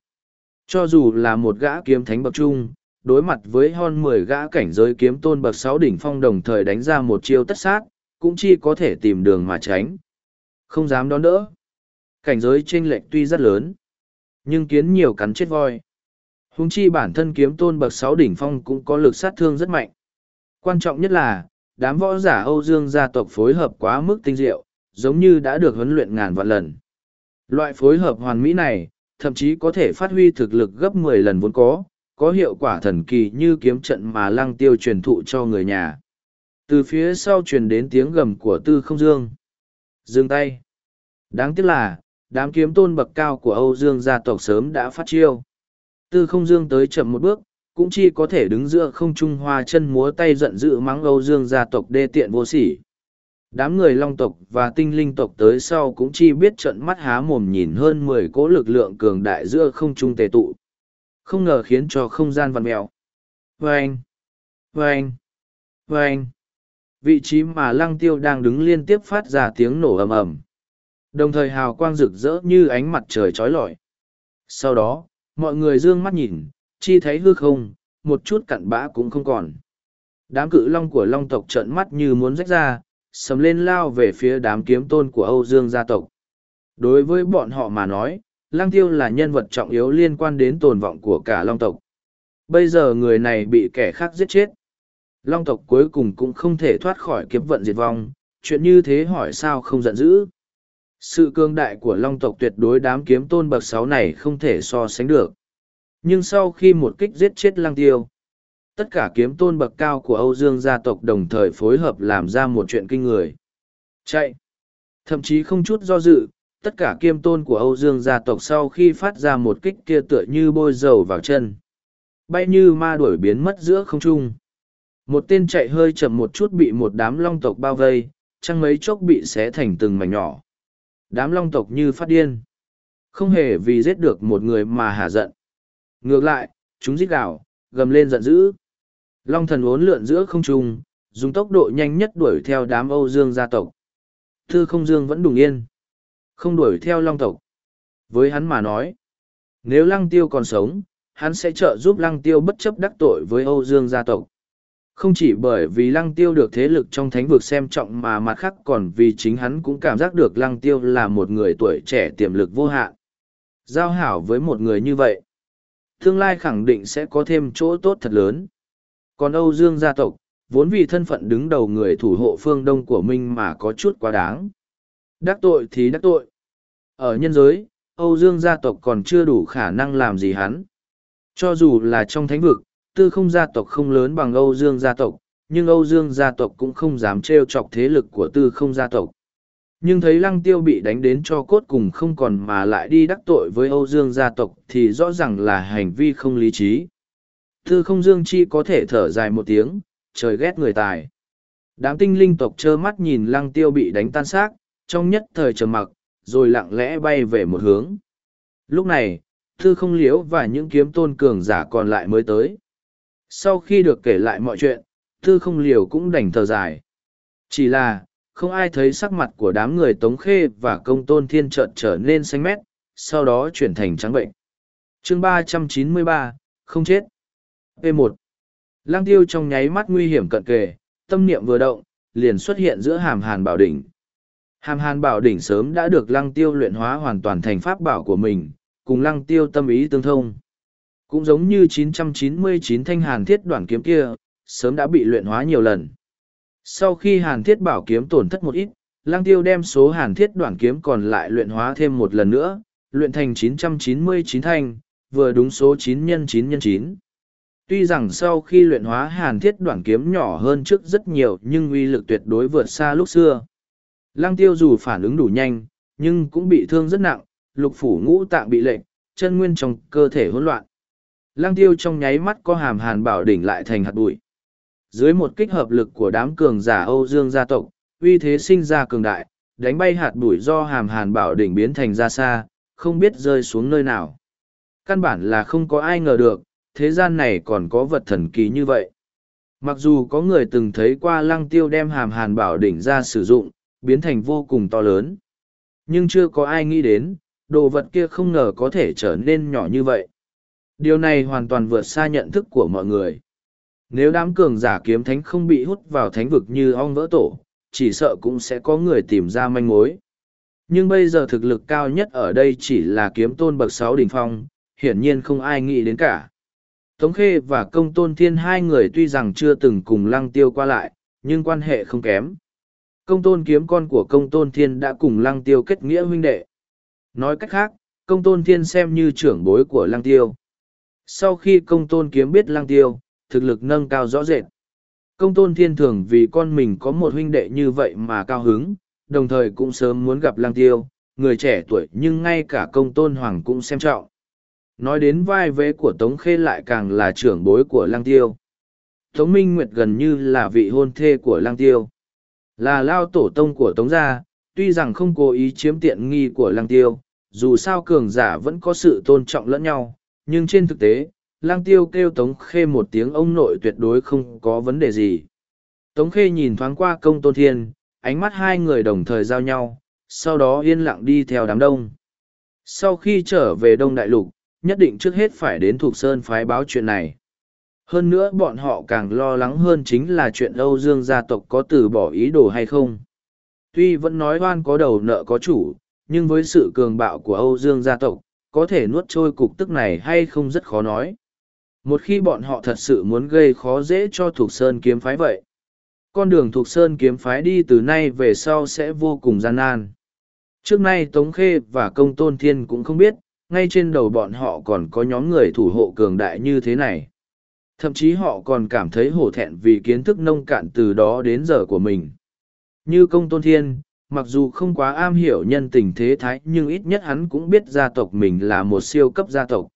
A: Cho dù là một gã kiếm thánh bậc trung, đối mặt với hơn mười gã cảnh giới kiếm tôn bậc sáu đỉnh phong đồng thời đánh ra một chiêu tất sát, cũng chỉ có thể tìm đường mà tránh. Không dám đón đỡ. Cảnh giới chênh lệch tuy rất lớn, nhưng kiến nhiều cắn chết voi. Hùng chi bản thân kiếm tôn bậc sáu đỉnh phong cũng có lực sát thương rất mạnh. Quan trọng nhất là, đám võ giả Âu Dương gia tộc phối hợp quá mức tinh diệu, giống như đã được huấn luyện ngàn vạn lần. Loại phối hợp hoàn mỹ này, thậm chí có thể phát huy thực lực gấp mười lần vốn có, có hiệu quả thần kỳ như kiếm trận mà lăng tiêu truyền thụ cho người nhà. Từ phía sau truyền đến tiếng gầm của tư không dương. Dương tay. Đáng tiếc là, đám kiếm tôn bậc cao của Âu Dương gia tộc sớm đã phát chiêu. Tư không dương tới chậm một bước, cũng chỉ có thể đứng giữa không trung hoa chân múa tay giận dữ mắng Âu Dương gia tộc đê tiện vô sỉ. Đám người long tộc và tinh linh tộc tới sau cũng chi biết trận mắt há mồm nhìn hơn mười cỗ lực lượng cường đại giữa không trung tề tụ. Không ngờ khiến cho không gian vằn mèo. Vâng! Vâng! Vâng! Vị trí mà lăng tiêu đang đứng liên tiếp phát ra tiếng nổ ầm ầm. Đồng thời hào quang rực rỡ như ánh mặt trời trói lọi. Sau đó, mọi người dương mắt nhìn, chi thấy hư không, một chút cặn bã cũng không còn. Đám cự long của long tộc trợn mắt như muốn rách ra, sầm lên lao về phía đám kiếm tôn của Âu Dương gia tộc. Đối với bọn họ mà nói, Lăng Tiêu là nhân vật trọng yếu liên quan đến tồn vọng của cả long tộc. Bây giờ người này bị kẻ khác giết chết. Long tộc cuối cùng cũng không thể thoát khỏi kiếp vận diệt vong, chuyện như thế hỏi sao không giận dữ. Sự cương đại của long tộc tuyệt đối đám kiếm tôn bậc sáu này không thể so sánh được. Nhưng sau khi một kích giết chết lăng tiêu, tất cả kiếm tôn bậc cao của Âu Dương gia tộc đồng thời phối hợp làm ra một chuyện kinh người. Chạy! Thậm chí không chút do dự, tất cả kiếm tôn của Âu Dương gia tộc sau khi phát ra một kích kia tựa như bôi dầu vào chân. Bay như ma đuổi biến mất giữa không trung. Một tên chạy hơi chậm một chút bị một đám long tộc bao vây, chăng mấy chốc bị xé thành từng mảnh nhỏ. Đám long tộc như phát điên. Không hề vì giết được một người mà hà giận. Ngược lại, chúng giết gào, gầm lên giận dữ. Long thần uốn lượn giữa không trung, dùng tốc độ nhanh nhất đuổi theo đám Âu Dương gia tộc. Thư không dương vẫn đùng yên. Không đuổi theo long tộc. Với hắn mà nói, nếu lăng tiêu còn sống, hắn sẽ trợ giúp lăng tiêu bất chấp đắc tội với Âu Dương gia tộc. Không chỉ bởi vì lăng tiêu được thế lực trong thánh vực xem trọng mà mặt khác còn vì chính hắn cũng cảm giác được lăng tiêu là một người tuổi trẻ tiềm lực vô hạn. Giao hảo với một người như vậy, tương lai khẳng định sẽ có thêm chỗ tốt thật lớn. Còn Âu Dương gia tộc, vốn vì thân phận đứng đầu người thủ hộ phương đông của mình mà có chút quá đáng. Đắc tội thì đắc tội. Ở nhân giới, Âu Dương gia tộc còn chưa đủ khả năng làm gì hắn. Cho dù là trong thánh vực, tư không gia tộc không lớn bằng Âu Dương gia tộc, nhưng Âu Dương gia tộc cũng không dám trêu chọc thế lực của tư không gia tộc. Nhưng thấy lăng tiêu bị đánh đến cho cốt cùng không còn mà lại đi đắc tội với Âu Dương gia tộc thì rõ ràng là hành vi không lý trí. Tư không Dương chi có thể thở dài một tiếng, trời ghét người tài. Đám tinh linh tộc trơ mắt nhìn lăng tiêu bị đánh tan xác, trong nhất thời trầm mặc, rồi lặng lẽ bay về một hướng. Lúc này, Tư không liếu và những kiếm tôn cường giả còn lại mới tới. Sau khi được kể lại mọi chuyện, Tư không liều cũng đành thở dài. Chỉ là, không ai thấy sắc mặt của đám người Tống Khê và công tôn thiên trợn trở nên xanh mét, sau đó chuyển thành trắng bệnh. chương ba trăm chín mươi ba không chết. P1. Lang tiêu trong nháy mắt nguy hiểm cận kề, tâm niệm vừa động, liền xuất hiện giữa hàm hàn bảo đỉnh. Hàm hàn bảo đỉnh sớm đã được lăng tiêu luyện hóa hoàn toàn thành pháp bảo của mình, cùng lăng tiêu tâm ý tương thông. Cũng giống như 999 thanh hàn thiết đoạn kiếm kia, sớm đã bị luyện hóa nhiều lần. Sau khi hàn thiết bảo kiếm tổn thất một ít, lăng tiêu đem số hàn thiết đoạn kiếm còn lại luyện hóa thêm một lần nữa, luyện thành 999 thanh, vừa đúng số 9 x 9 x 9. Tuy rằng sau khi luyện hóa hàn thiết đoạn kiếm nhỏ hơn trước rất nhiều nhưng uy lực tuyệt đối vượt xa lúc xưa. Lăng tiêu dù phản ứng đủ nhanh, nhưng cũng bị thương rất nặng, lục phủ ngũ tạng bị lệnh, chân nguyên trong cơ thể hỗn loạn. Lăng tiêu trong nháy mắt có hàm hàn bảo đỉnh lại thành hạt bụi. Dưới một kích hợp lực của đám cường giả Âu Dương gia tộc, uy thế sinh ra cường đại, đánh bay hạt bụi do hàm hàn bảo đỉnh biến thành ra xa, không biết rơi xuống nơi nào. Căn bản là không có ai ngờ được, thế gian này còn có vật thần kỳ như vậy. Mặc dù có người từng thấy qua lăng tiêu đem hàm hàn bảo đỉnh ra sử dụng, biến thành vô cùng to lớn. Nhưng chưa có ai nghĩ đến, đồ vật kia không ngờ có thể trở nên nhỏ như vậy. Điều này hoàn toàn vượt xa nhận thức của mọi người. Nếu đám cường giả kiếm thánh không bị hút vào thánh vực như ong vỡ tổ, chỉ sợ cũng sẽ có người tìm ra manh mối. Nhưng bây giờ thực lực cao nhất ở đây chỉ là kiếm tôn bậc sáu đỉnh phong, hiển nhiên không ai nghĩ đến cả. Tống Khê và Công Tôn Thiên hai người tuy rằng chưa từng cùng Lăng Tiêu qua lại, nhưng quan hệ không kém. Công Tôn kiếm con của Công Tôn Thiên đã cùng Lăng Tiêu kết nghĩa huynh đệ. Nói cách khác, Công Tôn Thiên xem như trưởng bối của Lăng Tiêu. Sau khi Công Tôn kiếm biết Lăng Tiêu, thực lực nâng cao rõ rệt. Công Tôn Thiên thường vì con mình có một huynh đệ như vậy mà cao hứng, đồng thời cũng sớm muốn gặp Lăng Tiêu, người trẻ tuổi nhưng ngay cả công tôn hoàng cũng xem trọng. Nói đến vai vế của Tống Khê lại càng là trưởng bối của Lăng Tiêu. Tống Minh Nguyệt gần như là vị hôn thê của Lăng Tiêu. Là lao tổ tông của Tống gia, tuy rằng không cố ý chiếm tiện nghi của Lăng Tiêu, dù sao cường giả vẫn có sự tôn trọng lẫn nhau, nhưng trên thực tế, Lăng Tiêu kêu Tống Khê một tiếng ông nội tuyệt đối không có vấn đề gì. Tống Khê nhìn thoáng qua công tôn thiên, ánh mắt hai người đồng thời giao nhau, sau đó yên lặng đi theo đám đông. Sau khi trở về Đông Đại Lục, nhất định trước hết phải đến thuộc Sơn phái báo chuyện này. Hơn nữa bọn họ càng lo lắng hơn chính là chuyện Âu Dương gia tộc có từ bỏ ý đồ hay không. Tuy vẫn nói oan có đầu nợ có chủ, nhưng với sự cường bạo của Âu Dương gia tộc, có thể nuốt trôi cục tức này hay không rất khó nói. Một khi bọn họ thật sự muốn gây khó dễ cho Thục Sơn kiếm phái vậy, con đường Thục Sơn kiếm phái đi từ nay về sau sẽ vô cùng gian nan. Trước nay Tống Khê và Công Tôn Thiên cũng không biết, ngay trên đầu bọn họ còn có nhóm người thủ hộ cường đại như thế này. Thậm chí họ còn cảm thấy hổ thẹn vì kiến thức nông cạn từ đó đến giờ của mình. Như Công Tôn Thiên, mặc dù không quá am hiểu nhân tình thế thái nhưng ít nhất hắn cũng biết gia tộc mình là một siêu cấp gia tộc.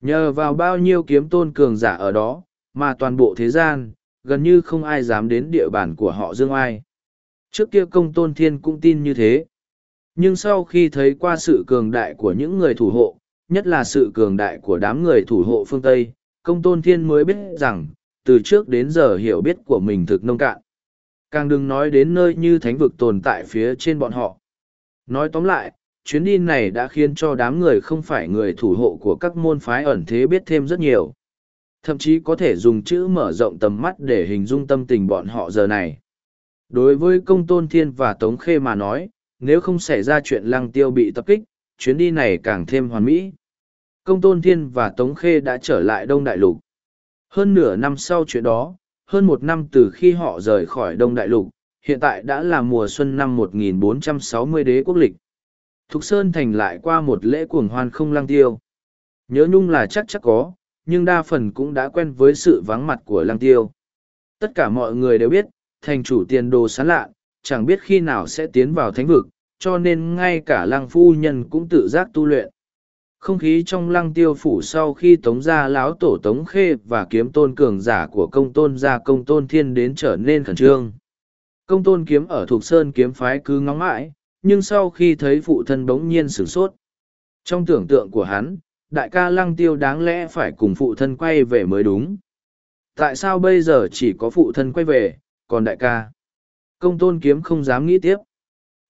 A: Nhờ vào bao nhiêu kiếm tôn cường giả ở đó, mà toàn bộ thế gian, gần như không ai dám đến địa bàn của họ Dương Ai. Trước kia công tôn thiên cũng tin như thế. Nhưng sau khi thấy qua sự cường đại của những người thủ hộ, nhất là sự cường đại của đám người thủ hộ phương Tây, công tôn thiên mới biết rằng, từ trước đến giờ hiểu biết của mình thực nông cạn. Càng đừng nói đến nơi như thánh vực tồn tại phía trên bọn họ. Nói tóm lại, chuyến đi này đã khiến cho đám người không phải người thủ hộ của các môn phái ẩn thế biết thêm rất nhiều. Thậm chí có thể dùng chữ mở rộng tầm mắt để hình dung tâm tình bọn họ giờ này. Đối với công tôn thiên và tống khê mà nói, nếu không xảy ra chuyện lăng tiêu bị tập kích, chuyến đi này càng thêm hoàn mỹ. Công tôn thiên và tống khê đã trở lại Đông Đại Lục. Hơn nửa năm sau chuyện đó, hơn một năm từ khi họ rời khỏi Đông Đại Lục, hiện tại đã là mùa xuân năm 1460 đế quốc lịch. Thục Sơn Thành lại qua một lễ cuồng hoan không lăng tiêu. Nhớ nhung là chắc chắc có, nhưng đa phần cũng đã quen với sự vắng mặt của lăng tiêu. Tất cả mọi người đều biết, thành chủ tiền đồ sán lạ, chẳng biết khi nào sẽ tiến vào thánh vực, cho nên ngay cả lăng phu nhân cũng tự giác tu luyện. Không khí trong lăng tiêu phủ sau khi tống gia láo tổ tống khê và kiếm tôn cường giả của công tôn gia công tôn thiên đến trở nên khẩn trương. Công tôn kiếm ở thuộc sơn kiếm phái cứ ngóng mãi, nhưng sau khi thấy phụ thân bỗng nhiên sửng sốt. Trong tưởng tượng của hắn, đại ca lăng tiêu đáng lẽ phải cùng phụ thân quay về mới đúng. Tại sao bây giờ chỉ có phụ thân quay về, còn đại ca? Công tôn kiếm không dám nghĩ tiếp.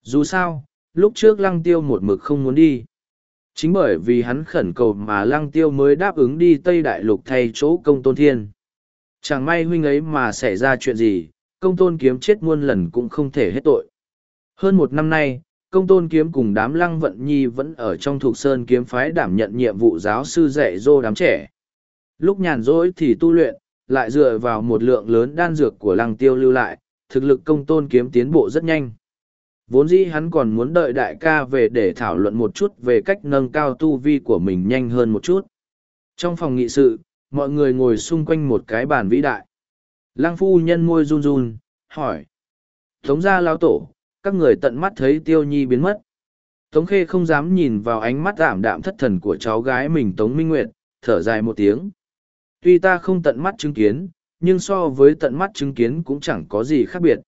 A: Dù sao, lúc trước lăng tiêu một mực không muốn đi. Chính bởi vì hắn khẩn cầu mà lăng tiêu mới đáp ứng đi Tây Đại Lục thay chỗ công tôn thiên. Chẳng may huynh ấy mà xảy ra chuyện gì, công tôn kiếm chết muôn lần cũng không thể hết tội. Hơn một năm nay, công tôn kiếm cùng đám lăng vận nhi vẫn ở trong thuộc sơn kiếm phái đảm nhận nhiệm vụ giáo sư dạy dô đám trẻ. Lúc nhàn rỗi thì tu luyện, lại dựa vào một lượng lớn đan dược của lăng tiêu lưu lại, thực lực công tôn kiếm tiến bộ rất nhanh. Vốn dĩ hắn còn muốn đợi đại ca về để thảo luận một chút về cách nâng cao tu vi của mình nhanh hơn một chút. Trong phòng nghị sự, mọi người ngồi xung quanh một cái bàn vĩ đại. Lăng phu nhân môi run run, hỏi. Tống gia lao tổ, các người tận mắt thấy tiêu nhi biến mất. Tống khê không dám nhìn vào ánh mắt ảm đạm thất thần của cháu gái mình Tống Minh Nguyệt, thở dài một tiếng. Tuy ta không tận mắt chứng kiến, nhưng so với tận mắt chứng kiến cũng chẳng có gì khác biệt.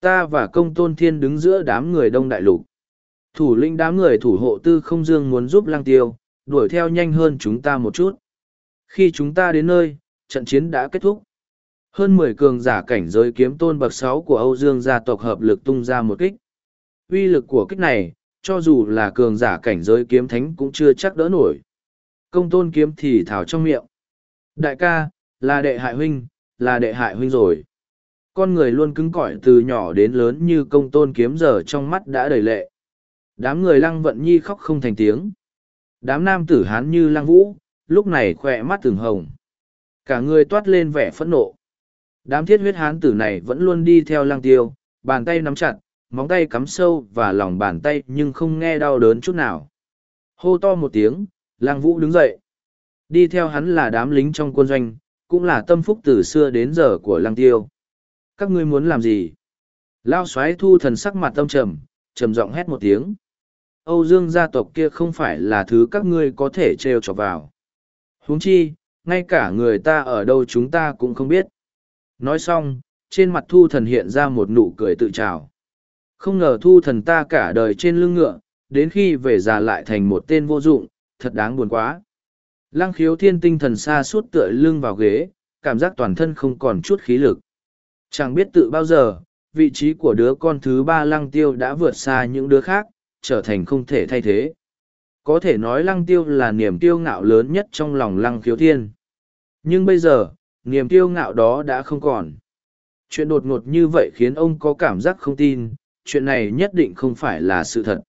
A: Ta và công tôn thiên đứng giữa đám người đông đại lục. Thủ lĩnh đám người thủ hộ tư không dương muốn giúp lang tiêu, đuổi theo nhanh hơn chúng ta một chút. Khi chúng ta đến nơi, trận chiến đã kết thúc. Hơn mười cường giả cảnh giới kiếm tôn bậc sáu của Âu Dương gia tộc hợp lực tung ra một kích. Uy lực của kích này, cho dù là cường giả cảnh giới kiếm thánh cũng chưa chắc đỡ nổi. Công tôn kiếm thì thảo trong miệng. Đại ca, là đệ hại huynh, là đệ hại huynh rồi. Con người luôn cứng cỏi từ nhỏ đến lớn như công tôn kiếm giờ trong mắt đã đầy lệ. Đám người lăng vận nhi khóc không thành tiếng. Đám nam tử hán như lăng vũ, lúc này khỏe mắt từng hồng. Cả người toát lên vẻ phẫn nộ. Đám thiết huyết hán tử này vẫn luôn đi theo lăng tiêu, bàn tay nắm chặt, móng tay cắm sâu và lòng bàn tay nhưng không nghe đau đớn chút nào. Hô to một tiếng, lăng vũ đứng dậy. Đi theo hắn là đám lính trong quân doanh, cũng là tâm phúc từ xưa đến giờ của lăng tiêu. Các ngươi muốn làm gì? Lao xoáy thu thần sắc mặt tâm trầm, trầm giọng hét một tiếng. Âu Dương gia tộc kia không phải là thứ các ngươi có thể trêu chọc vào. huống chi, ngay cả người ta ở đâu chúng ta cũng không biết. Nói xong, trên mặt thu thần hiện ra một nụ cười tự trào. Không ngờ thu thần ta cả đời trên lưng ngựa, đến khi về già lại thành một tên vô dụng, thật đáng buồn quá. Lăng khiếu thiên tinh thần xa suốt tựa lưng vào ghế, cảm giác toàn thân không còn chút khí lực. Chẳng biết tự bao giờ, vị trí của đứa con thứ ba lăng tiêu đã vượt xa những đứa khác, trở thành không thể thay thế. Có thể nói lăng tiêu là niềm tiêu ngạo lớn nhất trong lòng lăng khiếu thiên. Nhưng bây giờ, niềm tiêu ngạo đó đã không còn. Chuyện đột ngột như vậy khiến ông có cảm giác không tin, chuyện này nhất định không phải là sự thật.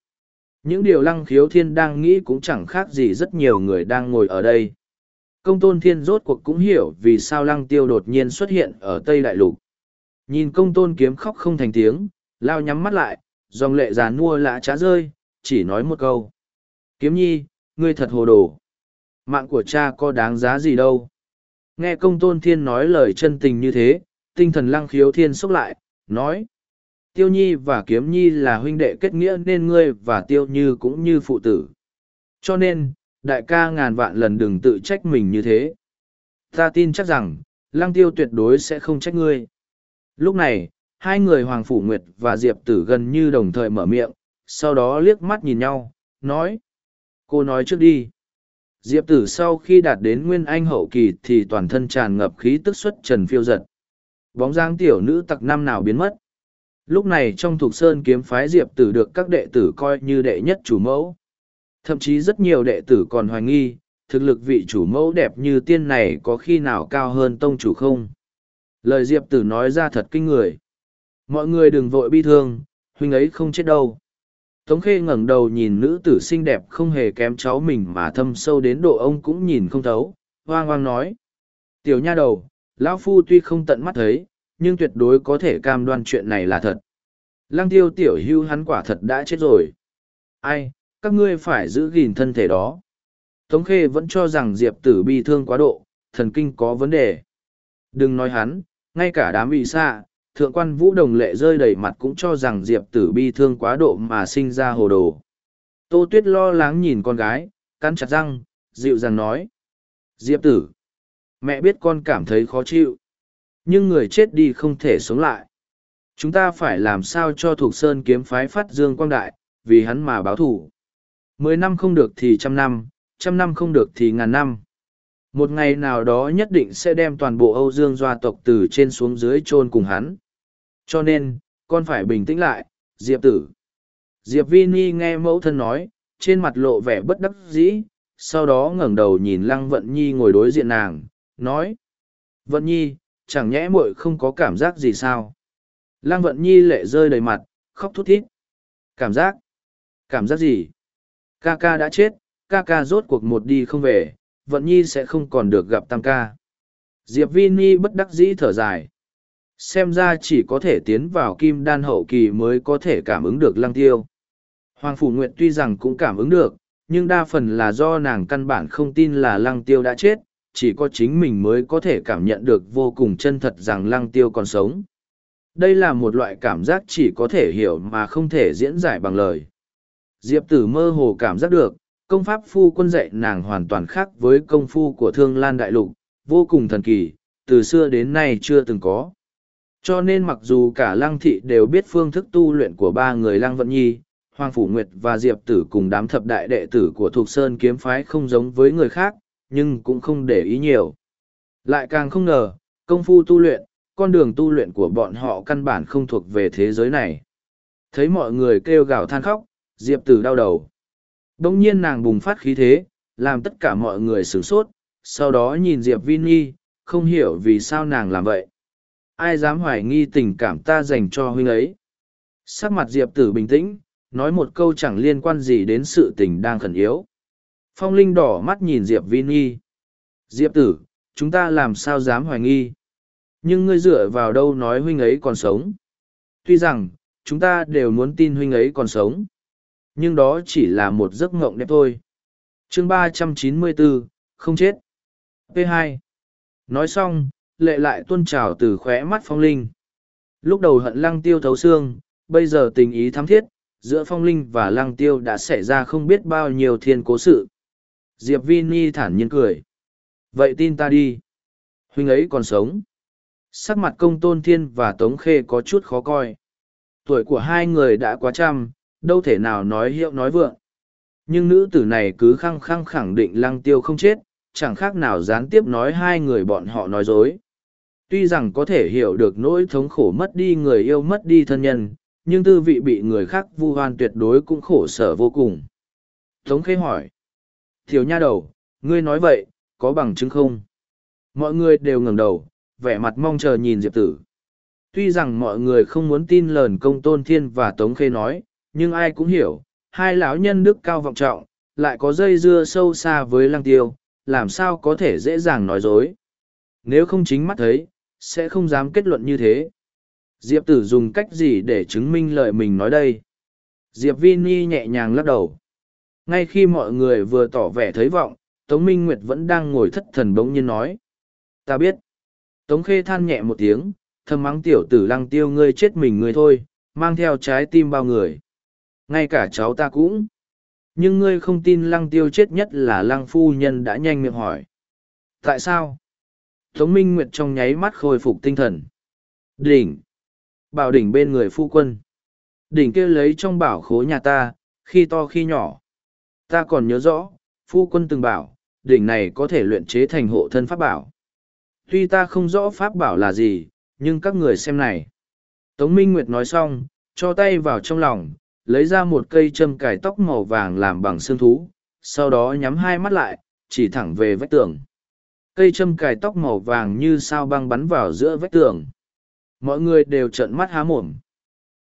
A: Những điều lăng khiếu thiên đang nghĩ cũng chẳng khác gì rất nhiều người đang ngồi ở đây. Công tôn thiên rốt cuộc cũng hiểu vì sao lăng tiêu đột nhiên xuất hiện ở Tây Đại Lục. Nhìn công tôn kiếm khóc không thành tiếng, lao nhắm mắt lại, dòng lệ già nua lã trá rơi, chỉ nói một câu. Kiếm nhi, ngươi thật hồ đồ. Mạng của cha có đáng giá gì đâu. Nghe công tôn thiên nói lời chân tình như thế, tinh thần lăng khiếu thiên xúc lại, nói. Tiêu nhi và kiếm nhi là huynh đệ kết nghĩa nên ngươi và tiêu như cũng như phụ tử. Cho nên, đại ca ngàn vạn lần đừng tự trách mình như thế. Ta tin chắc rằng, lăng tiêu tuyệt đối sẽ không trách ngươi. Lúc này, hai người Hoàng Phủ Nguyệt và Diệp Tử gần như đồng thời mở miệng, sau đó liếc mắt nhìn nhau, nói. Cô nói trước đi. Diệp Tử sau khi đạt đến Nguyên Anh hậu kỳ thì toàn thân tràn ngập khí tức xuất trần phiêu giật. Bóng dáng tiểu nữ tặc năm nào biến mất. Lúc này trong Thục Sơn kiếm phái Diệp Tử được các đệ tử coi như đệ nhất chủ mẫu. Thậm chí rất nhiều đệ tử còn hoài nghi, thực lực vị chủ mẫu đẹp như tiên này có khi nào cao hơn tông chủ không? Lời Diệp Tử nói ra thật kinh người. Mọi người đừng vội bi thương, huynh ấy không chết đâu. Tống Khê ngẩng đầu nhìn nữ tử xinh đẹp không hề kém cháu mình mà thâm sâu đến độ ông cũng nhìn không thấu, hoang hoang nói. Tiểu nha đầu, lão Phu tuy không tận mắt thấy, nhưng tuyệt đối có thể cam đoan chuyện này là thật. Lăng tiêu tiểu hưu hắn quả thật đã chết rồi. Ai, các ngươi phải giữ gìn thân thể đó. Tống Khê vẫn cho rằng Diệp tử bi thương quá độ, thần kinh có vấn đề. Đừng nói hắn, ngay cả đám bị xa, thượng quan vũ đồng lệ rơi đầy mặt cũng cho rằng diệp tử bi thương quá độ mà sinh ra hồ đồ tô tuyết lo lắng nhìn con gái cắn chặt răng dịu dàng nói diệp tử mẹ biết con cảm thấy khó chịu nhưng người chết đi không thể sống lại. Chúng ta phải làm sao cho thuộc sơn kiếm phái phát dương quang đại, vì hắn mà báo thủ. Mười năm không được thì trăm năm trăm năm không được thì ngàn năm. Một ngày nào đó nhất định sẽ đem toàn bộ âu dương doa tộc từ trên xuống dưới chôn cùng hắn. Cho nên, con phải bình tĩnh lại, diệp tử. Diệp Vini nghe mẫu thân nói, trên mặt lộ vẻ bất đắc dĩ, sau đó ngẩng đầu nhìn lăng vận nhi ngồi đối diện nàng, nói, vận nhi chẳng nhẽ muội không có cảm giác gì sao? Lăng vận nhi lệ rơi đầy mặt, khóc thút thít. Cảm giác? Cảm giác gì? Ca ca đã chết, ca ca rốt cuộc một đi không về, vận nhi sẽ không còn được gặp tam ca. Diệp vi ni bất đắc dĩ thở dài. Xem ra chỉ có thể tiến vào kim đan hậu kỳ mới có thể cảm ứng được lăng tiêu. Hoàng phủ nguyệt tuy rằng cũng cảm ứng được, nhưng đa phần là do nàng căn bản không tin là lăng tiêu đã chết chỉ có chính mình mới có thể cảm nhận được vô cùng chân thật rằng lăng tiêu còn sống. Đây là một loại cảm giác chỉ có thể hiểu mà không thể diễn giải bằng lời. Diệp tử mơ hồ cảm giác được công pháp phu quân dạy nàng hoàn toàn khác với công phu của thương lan đại lục vô cùng thần kỳ từ xưa đến nay chưa từng có. Cho nên mặc dù cả lăng thị đều biết phương thức tu luyện của ba người lăng vận nhi, Hoàng Phủ Nguyệt và Diệp Tử cùng đám thập đại đệ tử của Thục Sơn kiếm phái không giống với người khác, nhưng cũng không để ý nhiều. Lại càng không ngờ, công phu tu luyện, con đường tu luyện của bọn họ căn bản không thuộc về thế giới này. Thấy mọi người kêu gào than khóc, Diệp Tử đau đầu. Đông nhiên nàng bùng phát khí thế, làm tất cả mọi người sửng sốt, sau đó nhìn Diệp Vinny, Nhi, không hiểu vì sao nàng làm vậy ai dám hoài nghi tình cảm ta dành cho huynh ấy sắc mặt diệp tử bình tĩnh nói một câu chẳng liên quan gì đến sự tình đang khẩn yếu phong linh đỏ mắt nhìn diệp vi nghi diệp tử chúng ta làm sao dám hoài nghi? Nhưng ngươi dựa vào đâu nói huynh ấy còn sống? Tuy rằng chúng ta đều muốn tin huynh ấy còn sống. Nhưng đó chỉ là một giấc ngộng đẹp thôi. Chương ba trăm chín mươi bốn không chết. P hai, nói xong lệ lại tuôn trào từ khóe mắt phong linh. Lúc đầu hận lăng tiêu thấu xương, bây giờ tình ý thắm thiết, giữa phong linh và lăng tiêu đã xảy ra không biết bao nhiêu thiên cố sự. Diệp Vi thản nhiên cười. Vậy tin ta đi. Huynh ấy còn sống. Sắc mặt công tôn thiên và tống khê có chút khó coi. Tuổi của hai người đã quá trăm, đâu thể nào nói hiệu nói vượng. Nhưng nữ tử này cứ khăng khăng khẳng định lăng tiêu không chết, chẳng khác nào gián tiếp nói hai người bọn họ nói dối. Tuy rằng có thể hiểu được nỗi thống khổ mất đi người yêu mất đi thân nhân, nhưng tư vị bị người khác vu hoan tuyệt đối cũng khổ sở vô cùng. Tống khê hỏi. Thiếu nha đầu, ngươi nói vậy, có bằng chứng không? Mọi người đều ngẩng đầu, vẻ mặt mong chờ nhìn Diệp Tử. Tuy rằng mọi người không muốn tin lời công tôn thiên và Tống Khê nói, nhưng ai cũng hiểu, hai lão nhân đức cao vọng trọng, lại có dây dưa sâu xa với lăng tiêu, làm sao có thể dễ dàng nói dối. Nếu không chính mắt thấy, sẽ không dám kết luận như thế. Diệp tử dùng cách gì để chứng minh lời mình nói đây? Diệp Vini nhẹ nhàng lắc đầu. Ngay khi mọi người vừa tỏ vẻ thấy vọng, Tống Minh Nguyệt vẫn đang ngồi thất thần bỗng nhiên nói. Ta biết. Tống Khê than nhẹ một tiếng, thầm mắng tiểu tử lăng tiêu ngươi chết mình ngươi thôi, mang theo trái tim bao người. Ngay cả cháu ta cũng. Nhưng ngươi không tin lăng tiêu chết nhất là lăng phu nhân đã nhanh miệng hỏi. Tại sao? Tống Minh Nguyệt trong nháy mắt khôi phục tinh thần. Đỉnh. Bảo đỉnh bên người phu quân. Đỉnh kia lấy trong bảo khố nhà ta, khi to khi nhỏ. Ta còn nhớ rõ, phu quân từng bảo, đỉnh này có thể luyện chế thành hộ thân pháp bảo. Tuy ta không rõ pháp bảo là gì, nhưng các người xem này. Tống Minh Nguyệt nói xong, cho tay vào trong lòng, lấy ra một cây châm cài tóc màu vàng làm bằng xương thú, sau đó nhắm hai mắt lại, chỉ thẳng về vách tường. Cây châm cài tóc màu vàng như sao băng bắn vào giữa vách tường. Mọi người đều trợn mắt há mồm.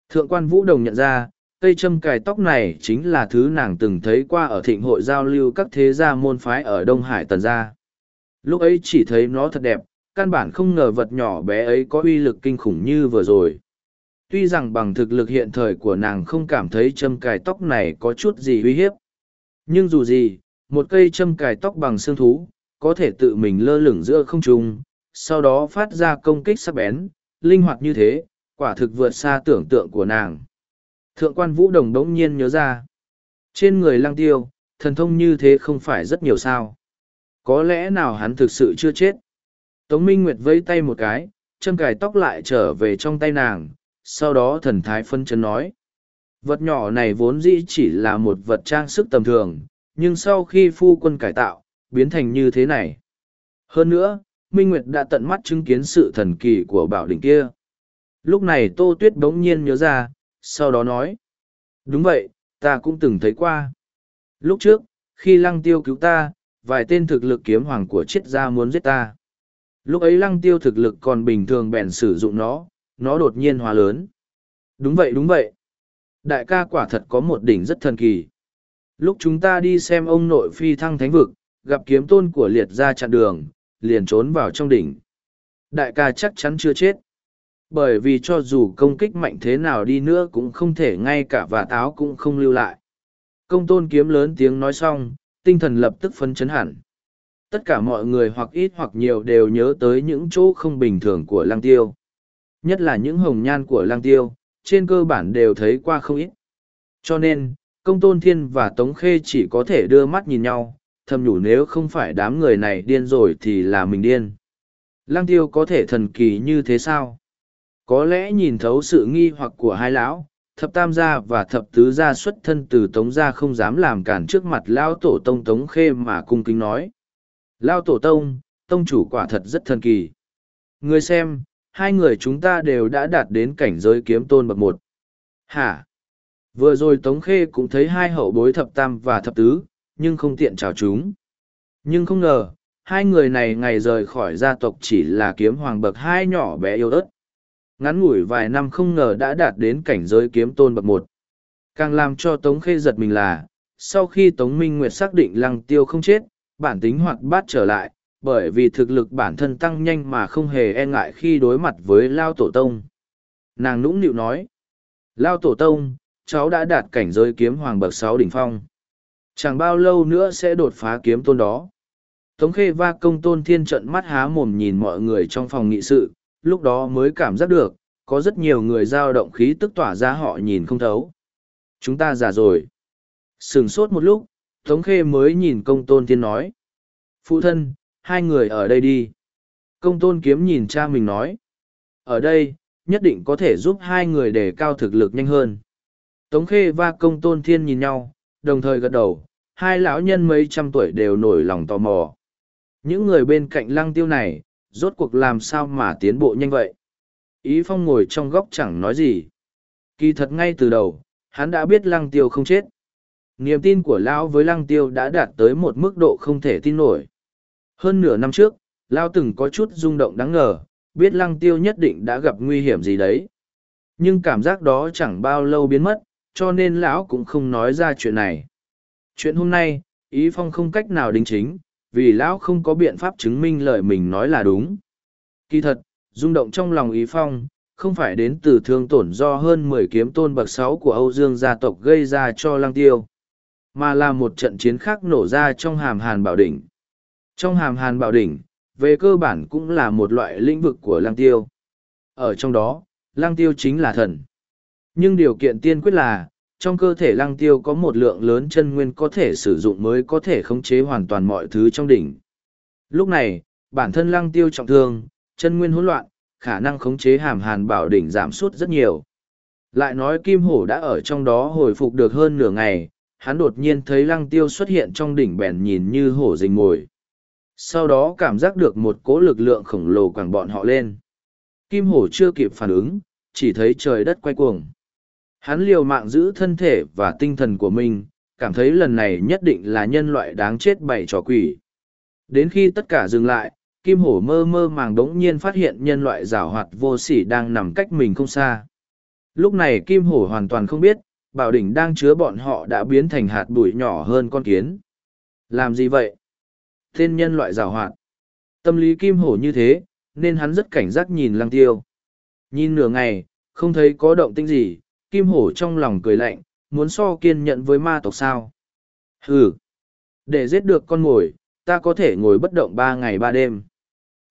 A: Thượng quan Vũ Đồng nhận ra, cây châm cài tóc này chính là thứ nàng từng thấy qua ở thịnh hội giao lưu các thế gia môn phái ở Đông Hải Tần Gia. Lúc ấy chỉ thấy nó thật đẹp, căn bản không ngờ vật nhỏ bé ấy có uy lực kinh khủng như vừa rồi. Tuy rằng bằng thực lực hiện thời của nàng không cảm thấy châm cài tóc này có chút gì uy hiếp. Nhưng dù gì, một cây châm cài tóc bằng xương thú, có thể tự mình lơ lửng giữa không trung, sau đó phát ra công kích sắc bén, linh hoạt như thế, quả thực vượt xa tưởng tượng của nàng. Thượng quan Vũ Đồng đống nhiên nhớ ra. Trên người lăng tiêu, thần thông như thế không phải rất nhiều sao. Có lẽ nào hắn thực sự chưa chết. Tống Minh Nguyệt vây tay một cái, châm cài tóc lại trở về trong tay nàng, sau đó thần thái phân chấn nói. Vật nhỏ này vốn dĩ chỉ là một vật trang sức tầm thường, nhưng sau khi phu quân cải tạo, biến thành như thế này. Hơn nữa, Minh Nguyệt đã tận mắt chứng kiến sự thần kỳ của bảo đỉnh kia. Lúc này Tô Tuyết bỗng nhiên nhớ ra, sau đó nói. Đúng vậy, ta cũng từng thấy qua. Lúc trước, khi lăng tiêu cứu ta, vài tên thực lực kiếm hoàng của triết gia muốn giết ta. Lúc ấy lăng tiêu thực lực còn bình thường bèn sử dụng nó, nó đột nhiên hóa lớn. Đúng vậy đúng vậy. Đại ca quả thật có một đỉnh rất thần kỳ. Lúc chúng ta đi xem ông nội phi thăng thánh vực, gặp kiếm tôn của liệt gia chặn đường, liền trốn vào trong đỉnh. Đại ca chắc chắn chưa chết. Bởi vì cho dù công kích mạnh thế nào đi nữa cũng không thể ngay cả và táo cũng không lưu lại. Công tôn kiếm lớn tiếng nói xong, tinh thần lập tức phấn chấn hẳn. Tất cả mọi người hoặc ít hoặc nhiều đều nhớ tới những chỗ không bình thường của lang tiêu. Nhất là những hồng nhan của lang tiêu, trên cơ bản đều thấy qua không ít. Cho nên, công tôn thiên và tống khê chỉ có thể đưa mắt nhìn nhau, thầm nhủ nếu không phải đám người này điên rồi thì là mình điên. lang tiêu có thể thần kỳ như thế sao? Có lẽ nhìn thấu sự nghi hoặc của hai lão, thập tam gia và thập tứ gia xuất thân từ tống gia không dám làm cản trước mặt lão tổ tông tống khê mà cung kính nói. Lao tổ tông, tông chủ quả thật rất thần kỳ. Người xem, hai người chúng ta đều đã đạt đến cảnh giới kiếm tôn bậc một. Hả? Vừa rồi Tống Khê cũng thấy hai hậu bối thập tam và thập tứ, nhưng không tiện chào chúng. Nhưng không ngờ, hai người này ngày rời khỏi gia tộc chỉ là kiếm hoàng bậc hai nhỏ bé yêu ớt. Ngắn ngủi vài năm không ngờ đã đạt đến cảnh giới kiếm tôn bậc một. Càng làm cho Tống Khê giật mình là, sau khi Tống Minh Nguyệt xác định lăng tiêu không chết, bản tính hoạt bát trở lại, bởi vì thực lực bản thân tăng nhanh mà không hề e ngại khi đối mặt với Lao Tổ Tông. Nàng nũng nịu nói, Lao Tổ Tông, cháu đã đạt cảnh giới kiếm hoàng bậc sáu đỉnh phong. Chẳng bao lâu nữa sẽ đột phá kiếm tôn đó. Tống khê va công tôn thiên trận mắt há mồm nhìn mọi người trong phòng nghị sự, lúc đó mới cảm giác được, có rất nhiều người dao động khí tức tỏa ra họ nhìn không thấu. Chúng ta già rồi. Sừng sốt một lúc, Tống Khê mới nhìn công tôn thiên nói. Phụ thân, hai người ở đây đi. Công tôn kiếm nhìn cha mình nói. Ở đây, nhất định có thể giúp hai người để cao thực lực nhanh hơn. Tống Khê và công tôn thiên nhìn nhau, đồng thời gật đầu, hai lão nhân mấy trăm tuổi đều nổi lòng tò mò. Những người bên cạnh lăng tiêu này, rốt cuộc làm sao mà tiến bộ nhanh vậy? Ý Phong ngồi trong góc chẳng nói gì. Kỳ thật ngay từ đầu, hắn đã biết lăng tiêu không chết. Niềm tin của Lão với lăng tiêu đã đạt tới một mức độ không thể tin nổi. Hơn nửa năm trước, Lão từng có chút rung động đáng ngờ, biết lăng tiêu nhất định đã gặp nguy hiểm gì đấy. Nhưng cảm giác đó chẳng bao lâu biến mất, cho nên Lão cũng không nói ra chuyện này. Chuyện hôm nay, Ý Phong không cách nào đính chính, vì Lão không có biện pháp chứng minh lời mình nói là đúng. Kỳ thật, rung động trong lòng Ý Phong, không phải đến từ thương tổn do hơn mười kiếm tôn bậc sáu của Âu Dương gia tộc gây ra cho lăng tiêu, mà là một trận chiến khác nổ ra trong hàm hàn bảo đỉnh. Trong hàm hàn bảo đỉnh, về cơ bản cũng là một loại lĩnh vực của lăng tiêu. Ở trong đó, lăng tiêu chính là thần. Nhưng điều kiện tiên quyết là, trong cơ thể lăng tiêu có một lượng lớn chân nguyên có thể sử dụng mới có thể khống chế hoàn toàn mọi thứ trong đỉnh. Lúc này, bản thân lăng tiêu trọng thương, chân nguyên hỗn loạn, khả năng khống chế hàm hàn bảo đỉnh giảm sút rất nhiều. Lại nói kim hổ đã ở trong đó hồi phục được hơn nửa ngày, hắn đột nhiên thấy lăng tiêu xuất hiện trong đỉnh bèn nhìn như hổ rình ngồi. Sau đó cảm giác được một cỗ lực lượng khổng lồ quẳng bọn họ lên. Kim hổ chưa kịp phản ứng, chỉ thấy trời đất quay cuồng. Hắn liều mạng giữ thân thể và tinh thần của mình, cảm thấy lần này nhất định là nhân loại đáng chết bảy trò quỷ. Đến khi tất cả dừng lại, kim hổ mơ mơ màng đống nhiên phát hiện nhân loại rào hoạt vô sỉ đang nằm cách mình không xa. Lúc này kim hổ hoàn toàn không biết, bảo đỉnh đang chứa bọn họ đã biến thành hạt bụi nhỏ hơn con kiến. Làm gì vậy? Tên nhân loại rào hoạt. Tâm lý kim hổ như thế, nên hắn rất cảnh giác nhìn lăng tiêu. Nhìn nửa ngày, không thấy có động tĩnh gì, kim hổ trong lòng cười lạnh, muốn so kiên nhận với ma tộc sao. Hừ, để giết được con mồi, ta có thể ngồi bất động ba ngày ba đêm.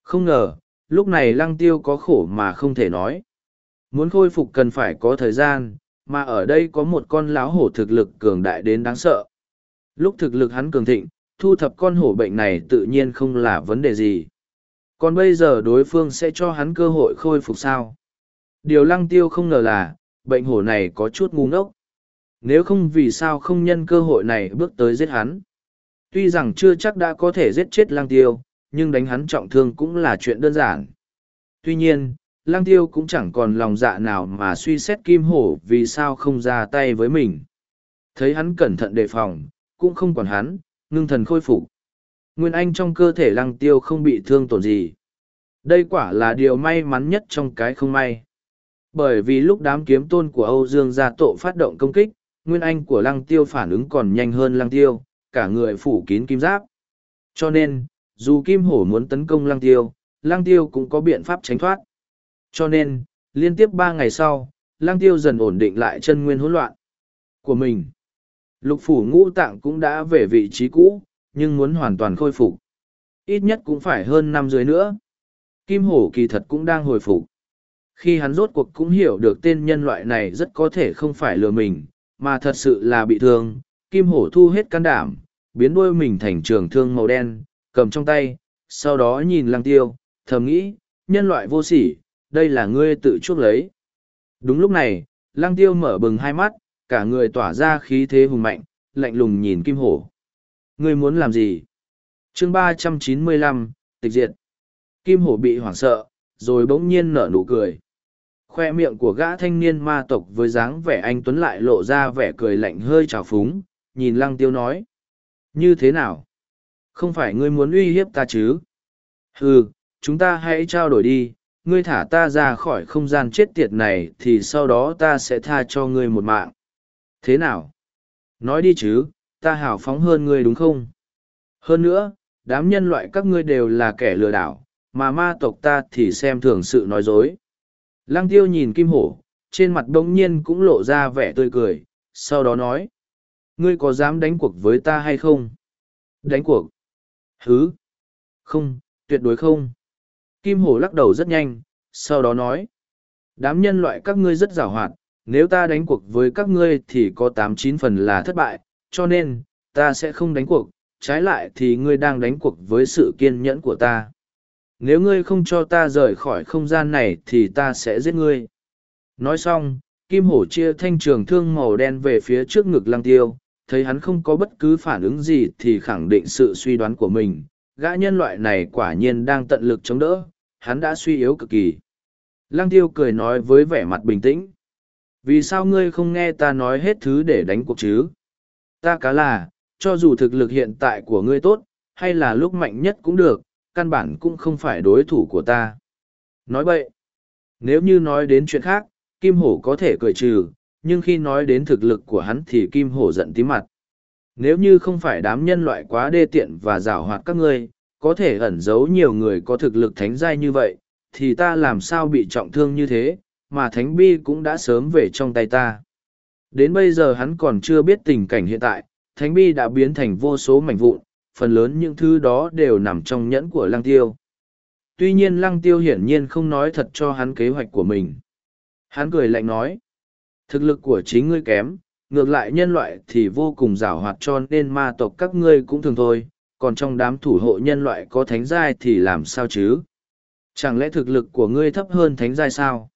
A: Không ngờ, lúc này lăng tiêu có khổ mà không thể nói. Muốn khôi phục cần phải có thời gian, mà ở đây có một con láo hổ thực lực cường đại đến đáng sợ. Lúc thực lực hắn cường thịnh, thu thập con hổ bệnh này tự nhiên không là vấn đề gì. Còn bây giờ đối phương sẽ cho hắn cơ hội khôi phục sao? Điều lăng tiêu không ngờ là, bệnh hổ này có chút ngu ngốc. Nếu không vì sao không nhân cơ hội này bước tới giết hắn. Tuy rằng chưa chắc đã có thể giết chết Lang tiêu, nhưng đánh hắn trọng thương cũng là chuyện đơn giản. Tuy nhiên, Lang tiêu cũng chẳng còn lòng dạ nào mà suy xét kim hổ vì sao không ra tay với mình. Thấy hắn cẩn thận đề phòng, cũng không còn hắn, ngưng thần khôi phục. Nguyên Anh trong cơ thể lăng tiêu không bị thương tổn gì. Đây quả là điều may mắn nhất trong cái không may. Bởi vì lúc đám kiếm tôn của Âu Dương gia tổ phát động công kích, Nguyên Anh của lăng tiêu phản ứng còn nhanh hơn lăng tiêu, cả người phủ kín kim giáp. Cho nên, dù kim hổ muốn tấn công lăng tiêu, lăng tiêu cũng có biện pháp tránh thoát. Cho nên, liên tiếp ba ngày sau, lăng tiêu dần ổn định lại chân nguyên hỗn loạn của mình. Lục phủ ngũ tạng cũng đã về vị trí cũ, nhưng muốn hoàn toàn khôi phục. Ít nhất cũng phải hơn năm dưới nữa. Kim hổ kỳ thật cũng đang hồi phục. Khi hắn rốt cuộc cũng hiểu được tên nhân loại này rất có thể không phải lừa mình, mà thật sự là bị thương, kim hổ thu hết can đảm, biến đuôi mình thành trường thương màu đen, cầm trong tay, sau đó nhìn lăng tiêu, thầm nghĩ, nhân loại vô sỉ, đây là ngươi tự chuốc lấy. Đúng lúc này, lăng tiêu mở bừng hai mắt, cả người tỏa ra khí thế hùng mạnh, lạnh lùng nhìn kim hổ. Ngươi muốn làm gì? chương ba trăm chín mươi lăm tịch diệt. Kim hổ bị hoảng sợ, rồi bỗng nhiên nở nụ cười. Khoe miệng của gã thanh niên ma tộc với dáng vẻ anh Tuấn lại lộ ra vẻ cười lạnh hơi trào phúng, nhìn lăng tiêu nói. Như thế nào? Không phải ngươi muốn uy hiếp ta chứ? Ừ, chúng ta hãy trao đổi đi, ngươi thả ta ra khỏi không gian chết tiệt này thì sau đó ta sẽ tha cho ngươi một mạng. Thế nào? Nói đi chứ, ta hào phóng hơn ngươi đúng không? Hơn nữa, đám nhân loại các ngươi đều là kẻ lừa đảo, mà ma tộc ta thì xem thường sự nói dối. Lăng tiêu nhìn kim hổ, trên mặt đông nhiên cũng lộ ra vẻ tươi cười, sau đó nói. Ngươi có dám đánh cuộc với ta hay không? Đánh cuộc? Hứ? Không, tuyệt đối không. Kim hổ lắc đầu rất nhanh, sau đó nói. Đám nhân loại các ngươi rất rào hoạt, Nếu ta đánh cuộc với các ngươi thì có tám chín phần là thất bại, cho nên, ta sẽ không đánh cuộc, trái lại thì ngươi đang đánh cuộc với sự kiên nhẫn của ta. Nếu ngươi không cho ta rời khỏi không gian này thì ta sẽ giết ngươi. Nói xong, Kim Hổ chia thanh trường thương màu đen về phía trước ngực lăng tiêu, thấy hắn không có bất cứ phản ứng gì thì khẳng định sự suy đoán của mình. Gã nhân loại này quả nhiên đang tận lực chống đỡ, hắn đã suy yếu cực kỳ. Lăng tiêu cười nói với vẻ mặt bình tĩnh. Vì sao ngươi không nghe ta nói hết thứ để đánh cuộc chứ? Ta cá là, cho dù thực lực hiện tại của ngươi tốt, hay là lúc mạnh nhất cũng được, căn bản cũng không phải đối thủ của ta. Nói vậy, nếu như nói đến chuyện khác, Kim Hổ có thể cười trừ, nhưng khi nói đến thực lực của hắn thì Kim Hổ giận tí mặt. Nếu như không phải đám nhân loại quá đê tiện và rào hoạt các ngươi, có thể ẩn giấu nhiều người có thực lực thánh giai như vậy, thì ta làm sao bị trọng thương như thế, mà thánh bi cũng đã sớm về trong tay ta. Đến bây giờ hắn còn chưa biết tình cảnh hiện tại, thánh bi đã biến thành vô số mảnh vụn, phần lớn những thứ đó đều nằm trong nhẫn của lăng tiêu. Tuy nhiên lăng tiêu hiển nhiên không nói thật cho hắn kế hoạch của mình. Hắn cười lạnh nói, thực lực của chính ngươi kém, ngược lại nhân loại thì vô cùng rảo hoạt cho nên ma tộc các ngươi cũng thường thôi, còn trong đám thủ hộ nhân loại có thánh giai thì làm sao chứ? Chẳng lẽ thực lực của ngươi thấp hơn thánh giai sao?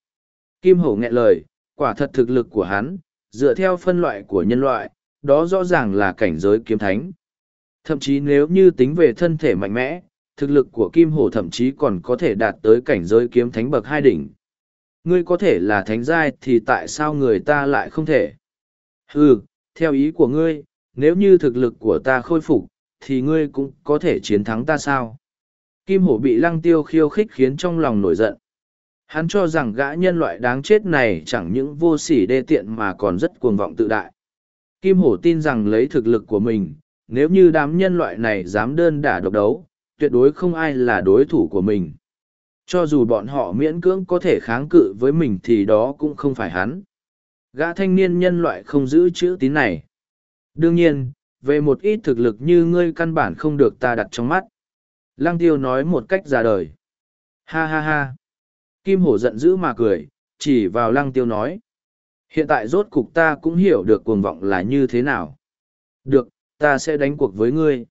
A: Kim hổ nghẹn lời, quả thật thực lực của hắn, dựa theo phân loại của nhân loại, đó rõ ràng là cảnh giới kiếm thánh. Thậm chí nếu như tính về thân thể mạnh mẽ, thực lực của Kim Hổ thậm chí còn có thể đạt tới cảnh giới kiếm thánh bậc hai đỉnh. Ngươi có thể là thánh giai thì tại sao người ta lại không thể? Ừ, theo ý của ngươi, nếu như thực lực của ta khôi phục, thì ngươi cũng có thể chiến thắng ta sao? Kim Hổ bị lăng tiêu khiêu khích khiến trong lòng nổi giận. Hắn cho rằng gã nhân loại đáng chết này chẳng những vô sỉ đê tiện mà còn rất cuồng vọng tự đại. Kim Hổ tin rằng lấy thực lực của mình, nếu như đám nhân loại này dám đơn đả độc đấu, tuyệt đối không ai là đối thủ của mình. Cho dù bọn họ miễn cưỡng có thể kháng cự với mình thì đó cũng không phải hắn. Gã thanh niên nhân loại không giữ chữ tín này. Đương nhiên, về một ít thực lực như ngươi căn bản không được ta đặt trong mắt. Lăng tiêu nói một cách ra đời. Ha ha ha. Kim hổ giận dữ mà cười, chỉ vào lăng tiêu nói. Hiện tại rốt cục ta cũng hiểu được cuồng vọng là như thế nào. Được, ta sẽ đánh cuộc với ngươi.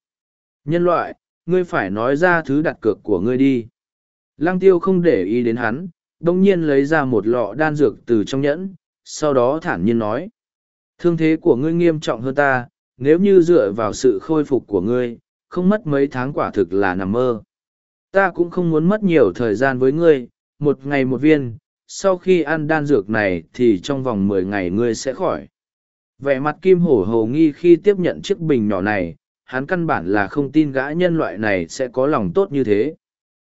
A: Nhân loại, ngươi phải nói ra thứ đặt cược của ngươi đi. Lăng tiêu không để ý đến hắn, đồng nhiên lấy ra một lọ đan dược từ trong nhẫn, sau đó thản nhiên nói. Thương thế của ngươi nghiêm trọng hơn ta, nếu như dựa vào sự khôi phục của ngươi, không mất mấy tháng quả thực là nằm mơ. Ta cũng không muốn mất nhiều thời gian với ngươi, một ngày một viên, sau khi ăn đan dược này thì trong vòng mười ngày ngươi sẽ khỏi. Vẻ mặt kim hổ hầu nghi khi tiếp nhận chiếc bình nhỏ này, hắn căn bản là không tin gã nhân loại này sẽ có lòng tốt như thế.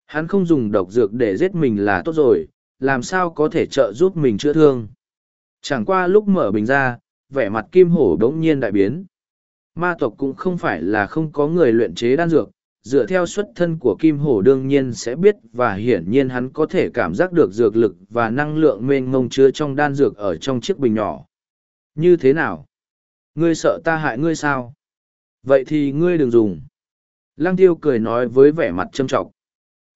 A: Hắn không dùng độc dược để giết mình là tốt rồi, làm sao có thể trợ giúp mình chữa thương. Chẳng qua lúc mở bình ra, vẻ mặt kim hổ đống nhiên đại biến. Ma tộc cũng không phải là không có người luyện chế đan dược, dựa theo xuất thân của kim hổ đương nhiên sẽ biết và hiển nhiên hắn có thể cảm giác được dược lực và năng lượng mênh mông chứa trong đan dược ở trong chiếc bình nhỏ. Như thế nào? Ngươi sợ ta hại ngươi sao? Vậy thì ngươi đừng dùng. Lăng tiêu cười nói với vẻ mặt châm trọng.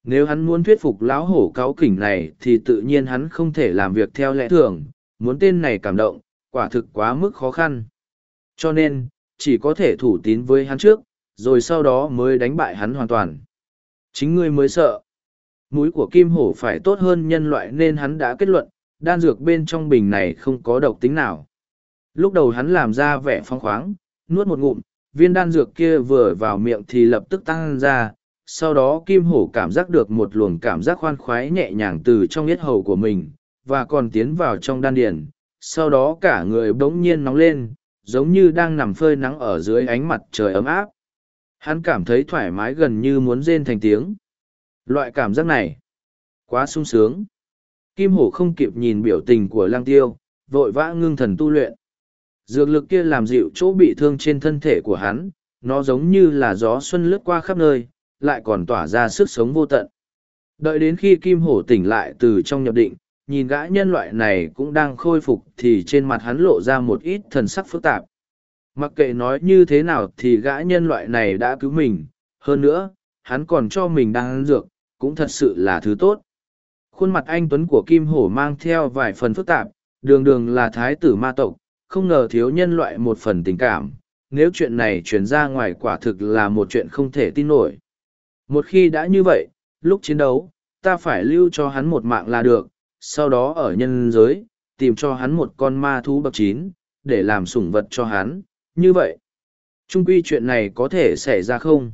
A: Nếu hắn muốn thuyết phục lão hổ cáo kỉnh này thì tự nhiên hắn không thể làm việc theo lẽ thường, muốn tên này cảm động, quả thực quá mức khó khăn. Cho nên, chỉ có thể thủ tín với hắn trước, rồi sau đó mới đánh bại hắn hoàn toàn. Chính ngươi mới sợ. Mũi của kim hổ phải tốt hơn nhân loại nên hắn đã kết luận, đan dược bên trong bình này không có độc tính nào. Lúc đầu hắn làm ra vẻ phong khoáng, nuốt một ngụm, viên đan dược kia vừa vào miệng thì lập tức tăng ra, sau đó kim hổ cảm giác được một luồng cảm giác khoan khoái nhẹ nhàng từ trong yết hầu của mình, và còn tiến vào trong đan điền. Sau đó cả người bỗng nhiên nóng lên, giống như đang nằm phơi nắng ở dưới ánh mặt trời ấm áp. Hắn cảm thấy thoải mái gần như muốn rên thành tiếng. Loại cảm giác này, quá sung sướng. Kim hổ không kịp nhìn biểu tình của lang tiêu, vội vã ngưng thần tu luyện. Dược lực kia làm dịu chỗ bị thương trên thân thể của hắn, nó giống như là gió xuân lướt qua khắp nơi, lại còn tỏa ra sức sống vô tận. Đợi đến khi Kim Hổ tỉnh lại từ trong nhập định, nhìn gã nhân loại này cũng đang khôi phục thì trên mặt hắn lộ ra một ít thần sắc phức tạp. Mặc kệ nói như thế nào thì gã nhân loại này đã cứu mình, hơn nữa, hắn còn cho mình đang ăn dược, cũng thật sự là thứ tốt. Khuôn mặt anh Tuấn của Kim Hổ mang theo vài phần phức tạp, đường đường là thái tử ma tộc, không ngờ thiếu nhân loại một phần tình cảm, nếu chuyện này truyền ra ngoài quả thực là một chuyện không thể tin nổi. Một khi đã như vậy, lúc chiến đấu, ta phải lưu cho hắn một mạng là được, sau đó ở nhân giới, tìm cho hắn một con ma thú bậc chín, để làm sủng vật cho hắn, như vậy. Trung quy chuyện này có thể xảy ra không?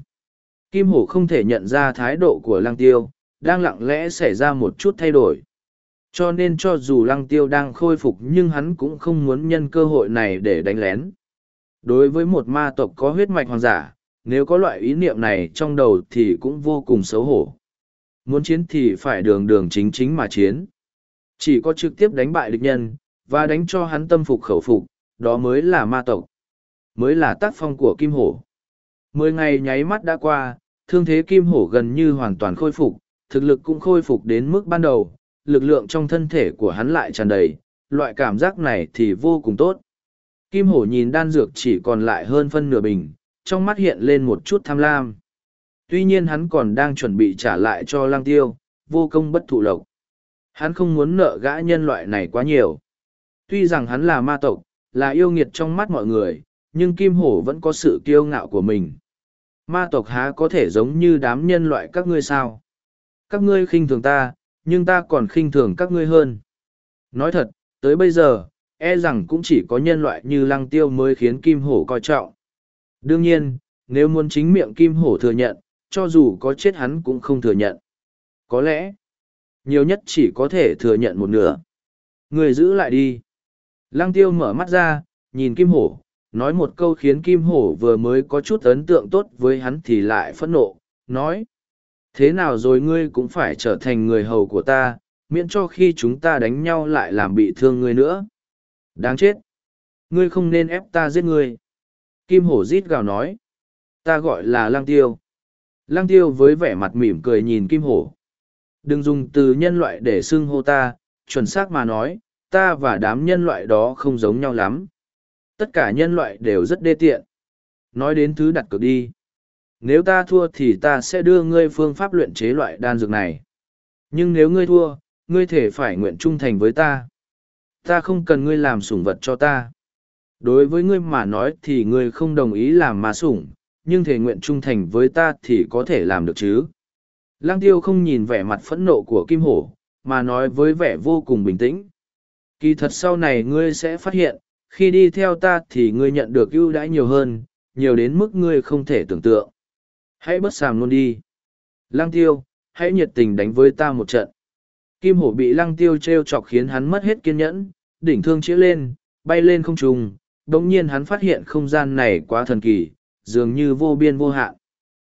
A: Kim Hổ không thể nhận ra thái độ của Lang Tiêu, đang lặng lẽ xảy ra một chút thay đổi. Cho nên cho dù Lăng Tiêu đang khôi phục nhưng hắn cũng không muốn nhân cơ hội này để đánh lén. Đối với một ma tộc có huyết mạch hoàng giả, nếu có loại ý niệm này trong đầu thì cũng vô cùng xấu hổ. Muốn chiến thì phải đường đường chính chính mà chiến. Chỉ có trực tiếp đánh bại địch nhân, và đánh cho hắn tâm phục khẩu phục, đó mới là ma tộc. Mới là tác phong của Kim Hổ. Mười ngày nháy mắt đã qua, thương thế Kim Hổ gần như hoàn toàn khôi phục, thực lực cũng khôi phục đến mức ban đầu, lực lượng trong thân thể của hắn lại tràn đầy, loại cảm giác này thì vô cùng tốt. Kim Hổ nhìn đan dược chỉ còn lại hơn phân nửa bình, trong mắt hiện lên một chút tham lam. Tuy nhiên hắn còn đang chuẩn bị trả lại cho lang tiêu, vô công bất thụ lộc. Hắn không muốn nợ gã nhân loại này quá nhiều. Tuy rằng hắn là ma tộc, là yêu nghiệt trong mắt mọi người, nhưng Kim Hổ vẫn có sự kiêu ngạo của mình. Ma tộc há có thể giống như đám nhân loại các ngươi sao? Các ngươi khinh thường ta, nhưng ta còn khinh thường các ngươi hơn. Nói thật, tới bây giờ, e rằng cũng chỉ có nhân loại như lăng tiêu mới khiến Kim Hổ coi trọng. Đương nhiên, nếu muốn chính miệng Kim Hổ thừa nhận, cho dù có chết hắn cũng không thừa nhận. Có lẽ, nhiều nhất chỉ có thể thừa nhận một nửa. Người giữ lại đi. Lăng tiêu mở mắt ra, nhìn Kim Hổ, nói một câu khiến Kim Hổ vừa mới có chút ấn tượng tốt với hắn thì lại phẫn nộ, nói. Thế nào rồi ngươi cũng phải trở thành người hầu của ta, miễn cho khi chúng ta đánh nhau lại làm bị thương ngươi nữa. Đáng chết! Ngươi không nên ép ta giết ngươi. Kim Hổ rít gào nói. Ta gọi là Lang Tiêu. Lang Tiêu với vẻ mặt mỉm cười nhìn Kim Hổ. Đừng dùng từ nhân loại để xưng hô ta, chuẩn xác mà nói, ta và đám nhân loại đó không giống nhau lắm. Tất cả nhân loại đều rất đê tiện. Nói đến thứ đặt cược đi. Nếu ta thua thì ta sẽ đưa ngươi phương pháp luyện chế loại đan dược này. Nhưng nếu ngươi thua, ngươi thể phải nguyện trung thành với ta. Ta không cần ngươi làm sủng vật cho ta. Đối với ngươi mà nói thì ngươi không đồng ý làm mà sủng, nhưng thể nguyện trung thành với ta thì có thể làm được chứ. lang tiêu không nhìn vẻ mặt phẫn nộ của Kim Hổ, mà nói với vẻ vô cùng bình tĩnh. Kỳ thật sau này ngươi sẽ phát hiện, khi đi theo ta thì ngươi nhận được ưu đãi nhiều hơn, nhiều đến mức ngươi không thể tưởng tượng. Hãy bất sàm luôn đi. Lăng tiêu, hãy nhiệt tình đánh với ta một trận. Kim hổ bị lăng tiêu treo chọc khiến hắn mất hết kiên nhẫn, đỉnh thương chĩa lên, bay lên không trùng, đồng nhiên hắn phát hiện không gian này quá thần kỳ, dường như vô biên vô hạn.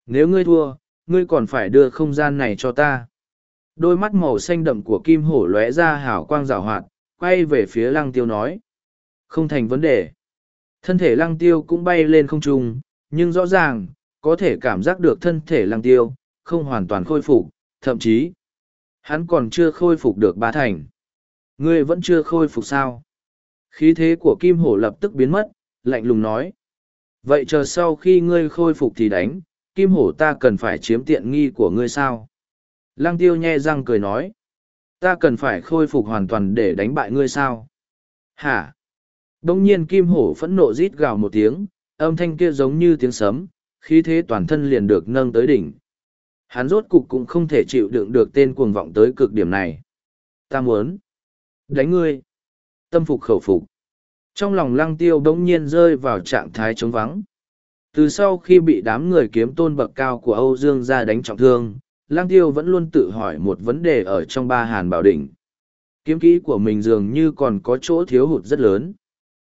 A: Nếu ngươi thua, ngươi còn phải đưa không gian này cho ta. Đôi mắt màu xanh đậm của kim hổ lóe ra hào quang rào hoạt, quay về phía lăng tiêu nói. Không thành vấn đề. Thân thể lăng tiêu cũng bay lên không trung, nhưng rõ ràng, có thể cảm giác được thân thể lăng tiêu, không hoàn toàn khôi phục, thậm chí, hắn còn chưa khôi phục được ba thành. Ngươi vẫn chưa khôi phục sao? Khí thế của kim hổ lập tức biến mất, lạnh lùng nói. Vậy chờ sau khi ngươi khôi phục thì đánh, kim hổ ta cần phải chiếm tiện nghi của ngươi sao? Lăng tiêu nhe răng cười nói. Ta cần phải khôi phục hoàn toàn để đánh bại ngươi sao? Hả? Đông nhiên kim hổ phẫn nộ rít gào một tiếng, âm thanh kia giống như tiếng sấm, khí thế toàn thân liền được nâng tới đỉnh. Hắn rốt cục cũng không thể chịu đựng được tên cuồng vọng tới cực điểm này. Ta muốn đánh ngươi. Tâm phục khẩu phục. Trong lòng lăng tiêu bỗng nhiên rơi vào trạng thái trống vắng. Từ sau khi bị đám người kiếm tôn bậc cao của Âu Dương ra đánh trọng thương, lăng tiêu vẫn luôn tự hỏi một vấn đề ở trong ba hàn bảo đỉnh. Kiếm kỹ của mình dường như còn có chỗ thiếu hụt rất lớn.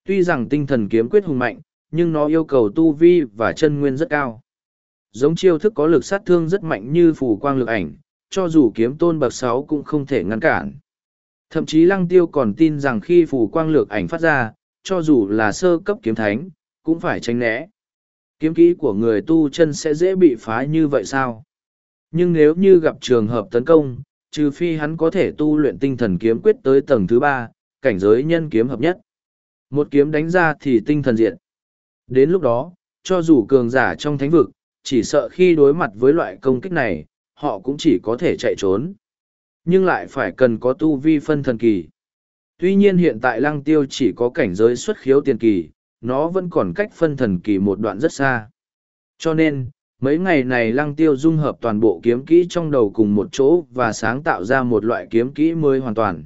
A: Tuy rằng tinh thần kiếm quyết hùng mạnh, nhưng nó yêu cầu tu vi và chân nguyên rất cao. Giống chiêu thức có lực sát thương rất mạnh như phủ quang lực ảnh, cho dù kiếm tôn bậc sáu cũng không thể ngăn cản. Thậm chí lăng tiêu còn tin rằng khi phủ quang lược ảnh phát ra, cho dù là sơ cấp kiếm thánh, cũng phải tránh né. Kiếm kỹ của người tu chân sẽ dễ bị phá như vậy sao? Nhưng nếu như gặp trường hợp tấn công, trừ phi hắn có thể tu luyện tinh thần kiếm quyết tới tầng thứ ba, cảnh giới nhân kiếm hợp nhất. Một kiếm đánh ra thì tinh thần diện. Đến lúc đó, cho dù cường giả trong thánh vực, chỉ sợ khi đối mặt với loại công kích này, họ cũng chỉ có thể chạy trốn. Nhưng lại phải cần có tu vi phân thần kỳ. Tuy nhiên hiện tại lăng tiêu chỉ có cảnh giới xuất khiếu tiền kỳ, nó vẫn còn cách phân thần kỳ một đoạn rất xa. Cho nên, mấy ngày này lăng tiêu dung hợp toàn bộ kiếm kỹ trong đầu cùng một chỗ và sáng tạo ra một loại kiếm kỹ mới hoàn toàn.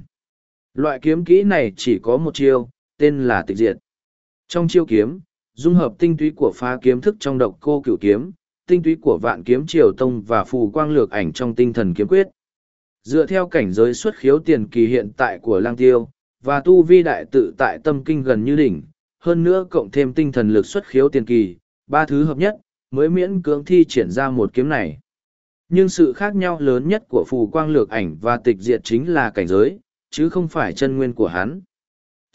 A: Loại kiếm kỹ này chỉ có một chiêu, tên là tịch diệt. Trong chiêu kiếm, dung hợp tinh túy của phá kiếm thức trong độc cô cửu kiếm, tinh túy của vạn kiếm triều tông và phù quang lược ảnh trong tinh thần kiếm quyết. Dựa theo cảnh giới xuất khiếu tiền kỳ hiện tại của lang tiêu, và tu vi đại tự tại tâm kinh gần như đỉnh, hơn nữa cộng thêm tinh thần lực xuất khiếu tiền kỳ, ba thứ hợp nhất, mới miễn cưỡng thi triển ra một kiếm này. Nhưng sự khác nhau lớn nhất của phù quang lược ảnh và tịch diệt chính là cảnh giới, chứ không phải chân nguyên của hắn.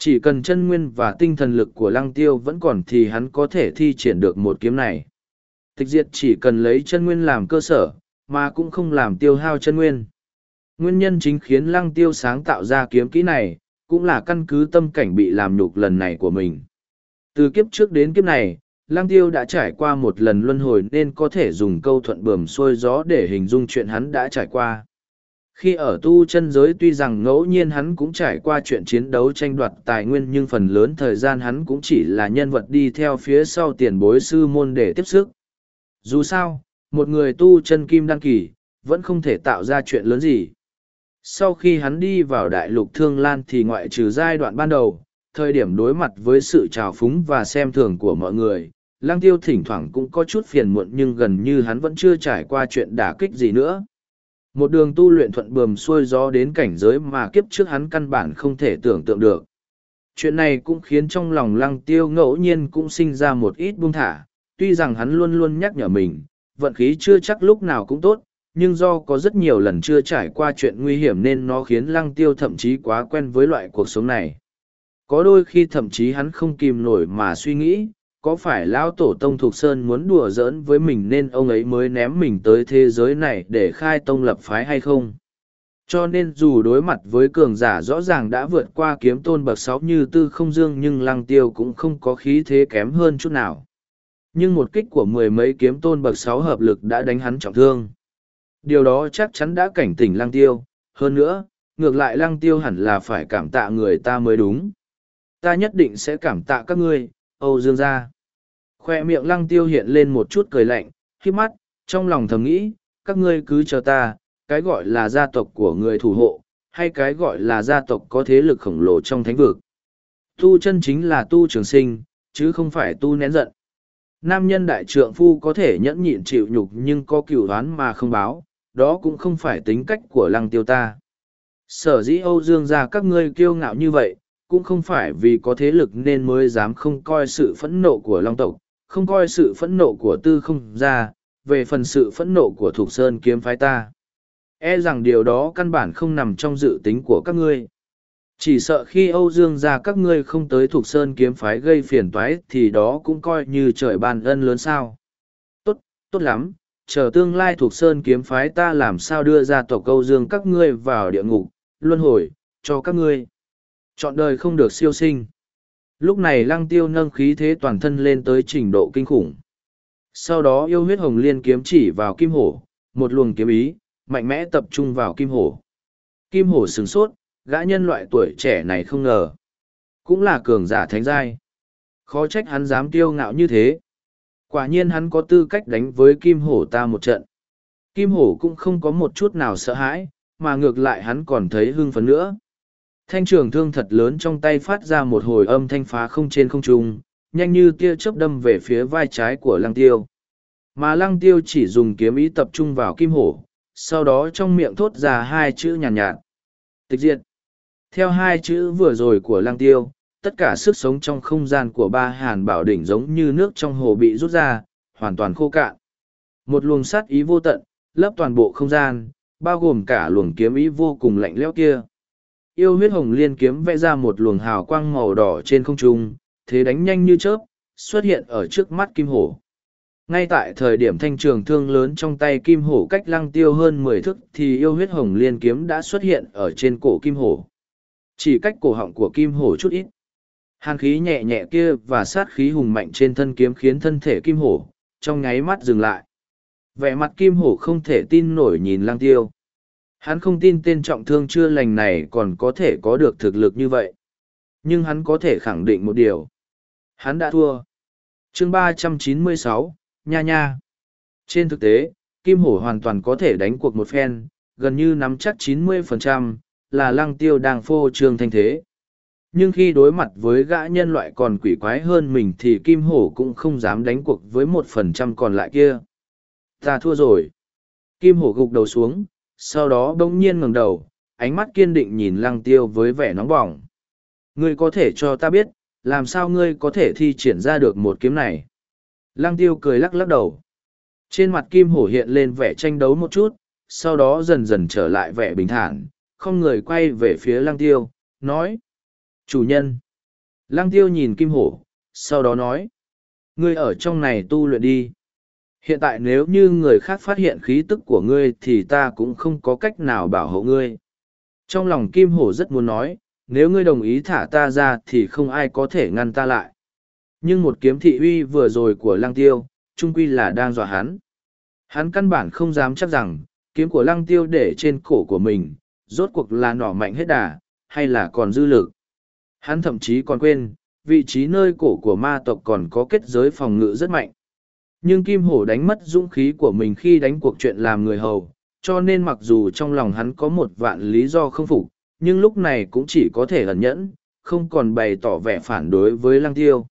A: Chỉ cần chân nguyên và tinh thần lực của lăng tiêu vẫn còn thì hắn có thể thi triển được một kiếm này. Tịch diệt chỉ cần lấy chân nguyên làm cơ sở, mà cũng không làm tiêu hao chân nguyên. Nguyên nhân chính khiến lăng tiêu sáng tạo ra kiếm kỹ này, cũng là căn cứ tâm cảnh bị làm nhục lần này của mình. Từ kiếp trước đến kiếp này, Lăng Tiêu đã trải qua một lần luân hồi nên có thể dùng câu thuận bườm xuôi gió để hình dung chuyện hắn đã trải qua. Khi ở tu chân giới tuy rằng ngẫu nhiên hắn cũng trải qua chuyện chiến đấu tranh đoạt tài nguyên nhưng phần lớn thời gian hắn cũng chỉ là nhân vật đi theo phía sau tiền bối sư môn để tiếp sức. Dù sao, một người tu chân kim đăng kỳ, vẫn không thể tạo ra chuyện lớn gì. Sau khi hắn đi vào đại lục Thương Lan thì ngoại trừ giai đoạn ban đầu, thời điểm đối mặt với sự trào phúng và xem thường của mọi người, Lăng Tiêu thỉnh thoảng cũng có chút phiền muộn nhưng gần như hắn vẫn chưa trải qua chuyện đả kích gì nữa. Một đường tu luyện thuận bờm xuôi gió đến cảnh giới mà kiếp trước hắn căn bản không thể tưởng tượng được. Chuyện này cũng khiến trong lòng Lăng Tiêu ngẫu nhiên cũng sinh ra một ít buông thả, tuy rằng hắn luôn luôn nhắc nhở mình, vận khí chưa chắc lúc nào cũng tốt, nhưng do có rất nhiều lần chưa trải qua chuyện nguy hiểm nên nó khiến lăng tiêu thậm chí quá quen với loại cuộc sống này. Có đôi khi thậm chí hắn không kìm nổi mà suy nghĩ, có phải lão tổ tông Thục Sơn muốn đùa giỡn với mình nên ông ấy mới ném mình tới thế giới này để khai tông lập phái hay không? Cho nên dù đối mặt với cường giả rõ ràng đã vượt qua kiếm tôn bậc sáu như tư không dương nhưng lăng tiêu cũng không có khí thế kém hơn chút nào. Nhưng một kích của mười mấy kiếm tôn bậc sáu hợp lực đã đánh hắn trọng thương. Điều đó chắc chắn đã cảnh tỉnh lăng tiêu, hơn nữa, ngược lại lăng tiêu hẳn là phải cảm tạ người ta mới đúng. Ta nhất định sẽ cảm tạ các ngươi, Âu Dương gia. Khoe miệng lăng tiêu hiện lên một chút cười lạnh, khi mắt, trong lòng thầm nghĩ, các ngươi cứ chờ ta, cái gọi là gia tộc của người thủ hộ, hay cái gọi là gia tộc có thế lực khổng lồ trong thánh vực. Tu chân chính là tu trường sinh, chứ không phải tu nén giận. Nam nhân đại trượng phu có thể nhẫn nhịn chịu nhục nhưng có cửu đoán mà không báo, đó cũng không phải tính cách của lăng tiêu ta. Sở dĩ Âu Dương gia các ngươi kiêu ngạo như vậy, cũng không phải vì có thế lực nên mới dám không coi sự phẫn nộ của long tộc, không coi sự phẫn nộ của tư không gia, về phần sự phẫn nộ của Thục Sơn kiếm phái ta. E rằng điều đó căn bản không nằm trong dự tính của các ngươi. Chỉ sợ khi Âu Dương gia các ngươi không tới Thục Sơn kiếm phái gây phiền toái thì đó cũng coi như trời ban ân lớn sao. Tốt, tốt lắm, chờ tương lai thuộc sơn kiếm phái ta làm sao đưa ra tổ câu dương các ngươi vào địa ngục, luân hồi, cho các ngươi. Chọn đời không được siêu sinh. Lúc này lăng tiêu nâng khí thế toàn thân lên tới trình độ kinh khủng. Sau đó yêu huyết hồng liên kiếm chỉ vào kim hổ, một luồng kiếm ý, mạnh mẽ tập trung vào kim hổ. Kim hổ sừng sốt, gã nhân loại tuổi trẻ này không ngờ. Cũng là cường giả thánh giai. Khó trách hắn dám tiêu ngạo như thế. Quả nhiên hắn có tư cách đánh với kim hổ ta một trận. Kim hổ cũng không có một chút nào sợ hãi, mà ngược lại hắn còn thấy hưng phấn nữa. Thanh trường thương thật lớn trong tay phát ra một hồi âm thanh phá không trên không trung, nhanh như tia chớp đâm về phía vai trái của lăng tiêu. Mà lăng tiêu chỉ dùng kiếm ý tập trung vào kim hổ, sau đó trong miệng thốt ra hai chữ nhàn nhạt, nhạt. Tịch diệt. Theo hai chữ vừa rồi của lăng tiêu, tất cả sức sống trong không gian của ba hàn bảo đỉnh giống như nước trong hồ bị rút ra, hoàn toàn khô cạn. Một luồng sát ý vô tận, lấp toàn bộ không gian, bao gồm cả luồng kiếm ý vô cùng lạnh lẽo kia. Yêu huyết hồng liên kiếm vẽ ra một luồng hào quang màu đỏ trên không trung, thế đánh nhanh như chớp, xuất hiện ở trước mắt kim hổ. Ngay tại thời điểm thanh trường thương lớn trong tay kim hổ cách lăng tiêu hơn mười thước thì yêu huyết hồng liên kiếm đã xuất hiện ở trên cổ kim hổ. Chỉ cách cổ họng của kim hổ chút ít. Hàn khí nhẹ nhẹ kia và sát khí hùng mạnh trên thân kiếm khiến thân thể kim hổ, trong nháy mắt dừng lại. Vẻ mặt kim hổ không thể tin nổi nhìn lang tiêu. Hắn không tin tên trọng thương chưa lành này còn có thể có được thực lực như vậy. Nhưng hắn có thể khẳng định một điều. Hắn đã thua. chương ba trăm chín mươi sáu nha nha. Trên thực tế, Kim Hổ hoàn toàn có thể đánh cuộc một phen, gần như nắm chắc 90%, là lăng tiêu đang phô trương thanh thế. Nhưng khi đối mặt với gã nhân loại còn quỷ quái hơn mình thì Kim Hổ cũng không dám đánh cuộc với một phần trăm còn lại kia. Ta thua rồi. Kim Hổ gục đầu xuống, sau đó bỗng nhiên ngẩng đầu, ánh mắt kiên định nhìn lăng tiêu với vẻ nóng bỏng. Ngươi có thể cho ta biết, làm sao ngươi có thể thi triển ra được một kiếm này? Lăng tiêu cười lắc lắc đầu. Trên mặt Kim Hổ hiện lên vẻ tranh đấu một chút, sau đó dần dần trở lại vẻ bình thản, không người quay về phía lăng tiêu, nói. Chủ nhân. Lăng tiêu nhìn Kim Hổ, sau đó nói. Ngươi ở trong này tu luyện đi. Hiện tại nếu như người khác phát hiện khí tức của ngươi thì ta cũng không có cách nào bảo hộ ngươi. Trong lòng Kim Hổ rất muốn nói, nếu ngươi đồng ý thả ta ra thì không ai có thể ngăn ta lại. Nhưng một kiếm thị uy vừa rồi của lăng tiêu, trung quy là đang dọa hắn. Hắn căn bản không dám chắc rằng, kiếm của lăng tiêu để trên cổ của mình, rốt cuộc là nỏ mạnh hết đà, hay là còn dư lực. Hắn thậm chí còn quên, vị trí nơi cổ của ma tộc còn có kết giới phòng ngự rất mạnh. Nhưng Kim Hổ đánh mất dũng khí của mình khi đánh cuộc chuyện làm người hầu, cho nên mặc dù trong lòng hắn có một vạn lý do không phục, nhưng lúc này cũng chỉ có thể ẩn nhẫn, không còn bày tỏ vẻ phản đối với lăng tiêu.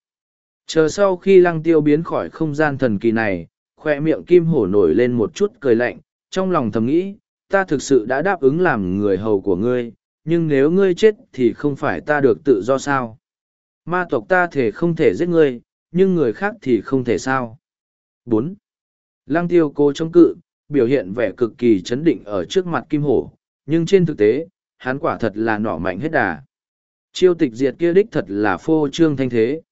A: Chờ sau khi lăng tiêu biến khỏi không gian thần kỳ này, khoe miệng Kim Hổ nổi lên một chút cười lạnh, trong lòng thầm nghĩ, ta thực sự đã đáp ứng làm người hầu của ngươi, nhưng nếu ngươi chết thì không phải ta được tự do sao. Ma tộc ta thể không thể giết ngươi, nhưng người khác thì không thể sao bốn Lăng tiêu cố chống cự, biểu hiện vẻ cực kỳ chấn định ở trước mặt kim hổ, nhưng trên thực tế, hắn quả thật là nỏ mạnh hết đà. Chiêu tịch diệt kia đích thật là phô trương thanh thế.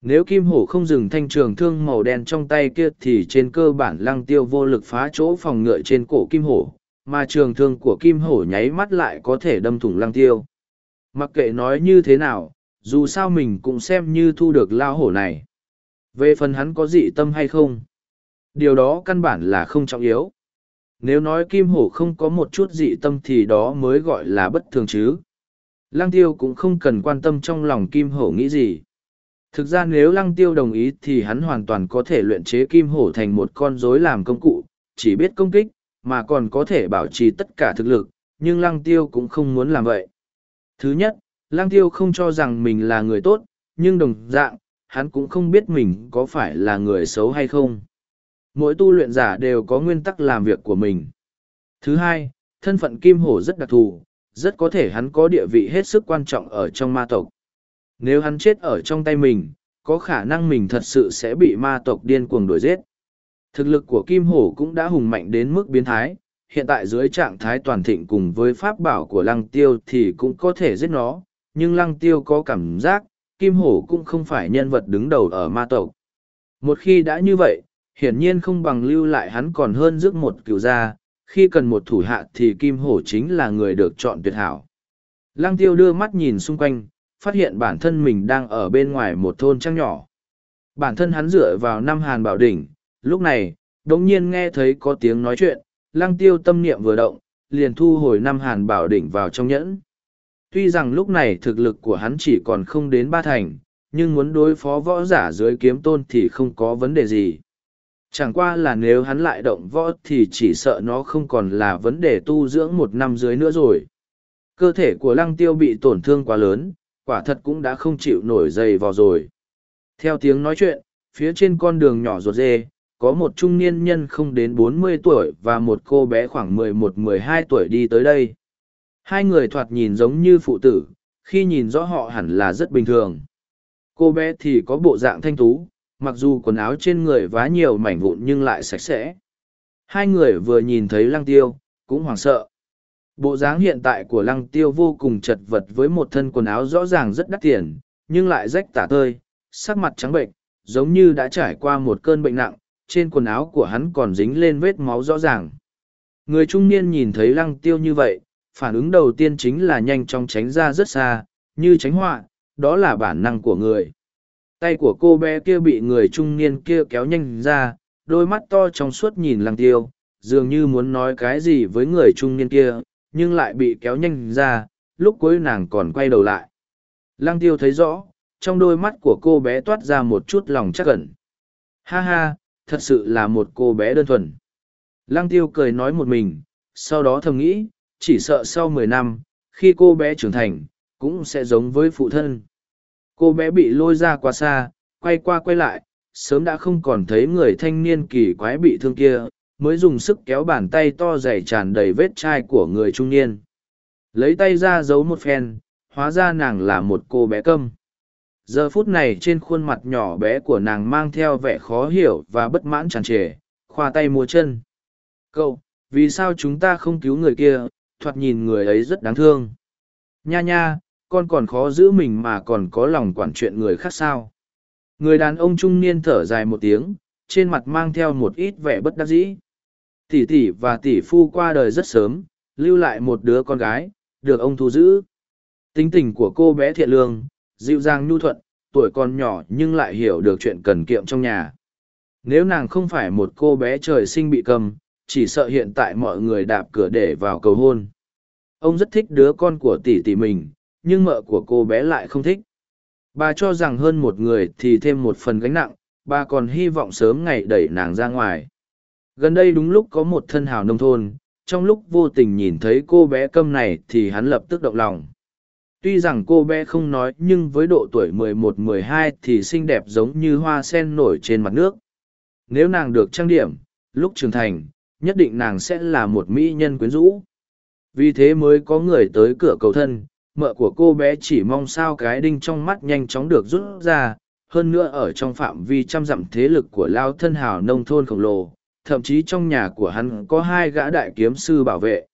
A: Nếu kim hổ không dừng thanh trường thương màu đen trong tay kia thì trên cơ bản lăng tiêu vô lực phá chỗ phòng ngựa trên cổ kim hổ, mà trường thương của kim hổ nháy mắt lại có thể đâm thủng lăng tiêu. Mặc kệ nói như thế nào, dù sao mình cũng xem như thu được lao hổ này. Về phần hắn có dị tâm hay không? Điều đó căn bản là không trọng yếu. Nếu nói kim hổ không có một chút dị tâm thì đó mới gọi là bất thường chứ. Lăng tiêu cũng không cần quan tâm trong lòng kim hổ nghĩ gì. Thực ra nếu lăng tiêu đồng ý thì hắn hoàn toàn có thể luyện chế kim hổ thành một con rối làm công cụ, chỉ biết công kích, mà còn có thể bảo trì tất cả thực lực, nhưng lăng tiêu cũng không muốn làm vậy. Thứ nhất, lăng tiêu không cho rằng mình là người tốt, nhưng đồng dạng, hắn cũng không biết mình có phải là người xấu hay không. Mỗi tu luyện giả đều có nguyên tắc làm việc của mình. Thứ hai, thân phận kim hổ rất đặc thù, rất có thể hắn có địa vị hết sức quan trọng ở trong ma tộc. Nếu hắn chết ở trong tay mình, có khả năng mình thật sự sẽ bị ma tộc điên cuồng đuổi giết. Thực lực của Kim Hổ cũng đã hùng mạnh đến mức biến thái, hiện tại dưới trạng thái toàn thịnh cùng với pháp bảo của Lăng Tiêu thì cũng có thể giết nó, nhưng Lăng Tiêu có cảm giác, Kim Hổ cũng không phải nhân vật đứng đầu ở ma tộc. Một khi đã như vậy, hiển nhiên không bằng lưu lại hắn còn hơn rước một cựu gia, khi cần một thủ hạ thì Kim Hổ chính là người được chọn tuyệt hảo. Lăng Tiêu đưa mắt nhìn xung quanh, phát hiện bản thân mình đang ở bên ngoài một thôn trăng nhỏ. Bản thân hắn dựa vào năm hàn bảo đỉnh, lúc này, đống nhiên nghe thấy có tiếng nói chuyện, lăng tiêu tâm niệm vừa động, liền thu hồi năm hàn bảo đỉnh vào trong nhẫn. Tuy rằng lúc này thực lực của hắn chỉ còn không đến ba thành, nhưng muốn đối phó võ giả dưới kiếm tôn thì không có vấn đề gì. Chẳng qua là nếu hắn lại động võ thì chỉ sợ nó không còn là vấn đề tu dưỡng một năm dưới nữa rồi. Cơ thể của lăng tiêu bị tổn thương quá lớn, quả thật cũng đã không chịu nổi dày vào rồi. Theo tiếng nói chuyện, phía trên con đường nhỏ ruột dê, có một trung niên nhân không đến bốn mươi tuổi và một cô bé khoảng mười một mười hai tuổi đi tới đây. Hai người thoạt nhìn giống như phụ tử, khi nhìn rõ họ hẳn là rất bình thường. Cô bé thì có bộ dạng thanh tú, mặc dù quần áo trên người vá nhiều mảnh vụn nhưng lại sạch sẽ. Hai người vừa nhìn thấy lăng tiêu, cũng hoảng sợ. Bộ dáng hiện tại của lăng tiêu vô cùng chật vật với một thân quần áo rõ ràng rất đắt tiền, nhưng lại rách tả tơi, sắc mặt trắng bệnh, giống như đã trải qua một cơn bệnh nặng, trên quần áo của hắn còn dính lên vết máu rõ ràng. Người trung niên nhìn thấy lăng tiêu như vậy, phản ứng đầu tiên chính là nhanh chóng tránh ra rất xa, như tránh họa, đó là bản năng của người. Tay của cô bé kia bị người trung niên kia kéo nhanh ra, đôi mắt to trong suốt nhìn lăng tiêu, dường như muốn nói cái gì với người trung niên kia, nhưng lại bị kéo nhanh ra, lúc cuối nàng còn quay đầu lại. Lăng tiêu thấy rõ, trong đôi mắt của cô bé toát ra một chút lòng chắc ẩn. Ha ha, thật sự là một cô bé đơn thuần. Lăng tiêu cười nói một mình, sau đó thầm nghĩ, chỉ sợ sau mười năm, khi cô bé trưởng thành, cũng sẽ giống với phụ thân. Cô bé bị lôi ra quá xa, quay qua quay lại, sớm đã không còn thấy người thanh niên kỳ quái bị thương kia, mới dùng sức kéo bàn tay to dày tràn đầy vết chai của người trung niên. Lấy tay ra giấu một phen, hóa ra nàng là một cô bé câm. Giờ phút này trên khuôn mặt nhỏ bé của nàng mang theo vẻ khó hiểu và bất mãn tràn trề, khoa tay múa chân. Cậu, vì sao chúng ta không cứu người kia, thoạt nhìn người ấy rất đáng thương. Nha nha, con còn khó giữ mình mà còn có lòng quản chuyện người khác sao. Người đàn ông trung niên thở dài một tiếng, trên mặt mang theo một ít vẻ bất đắc dĩ. Tỷ tỷ và tỷ phu qua đời rất sớm, lưu lại một đứa con gái, được ông thu giữ. Tính tình của cô bé thiện lương, dịu dàng nhu thuận, tuổi còn nhỏ nhưng lại hiểu được chuyện cần kiệm trong nhà. Nếu nàng không phải một cô bé trời sinh bị cầm, chỉ sợ hiện tại mọi người đạp cửa để vào cầu hôn. Ông rất thích đứa con của tỷ tỷ mình, nhưng mợ của cô bé lại không thích. Bà cho rằng hơn một người thì thêm một phần gánh nặng, bà còn hy vọng sớm ngày đẩy nàng ra ngoài. Gần đây đúng lúc có một thân hào nông thôn, trong lúc vô tình nhìn thấy cô bé câm này thì hắn lập tức động lòng. Tuy rằng cô bé không nói nhưng với độ tuổi 11-12 thì xinh đẹp giống như hoa sen nổi trên mặt nước. Nếu nàng được trang điểm, lúc trưởng thành, nhất định nàng sẽ là một mỹ nhân quyến rũ. Vì thế mới có người tới cửa cầu thân, mợ của cô bé chỉ mong sao cái đinh trong mắt nhanh chóng được rút ra, hơn nữa ở trong phạm vi trăm dặm thế lực của lao thân hào nông thôn khổng lồ, thậm chí trong nhà của hắn có hai gã đại kiếm sư bảo vệ.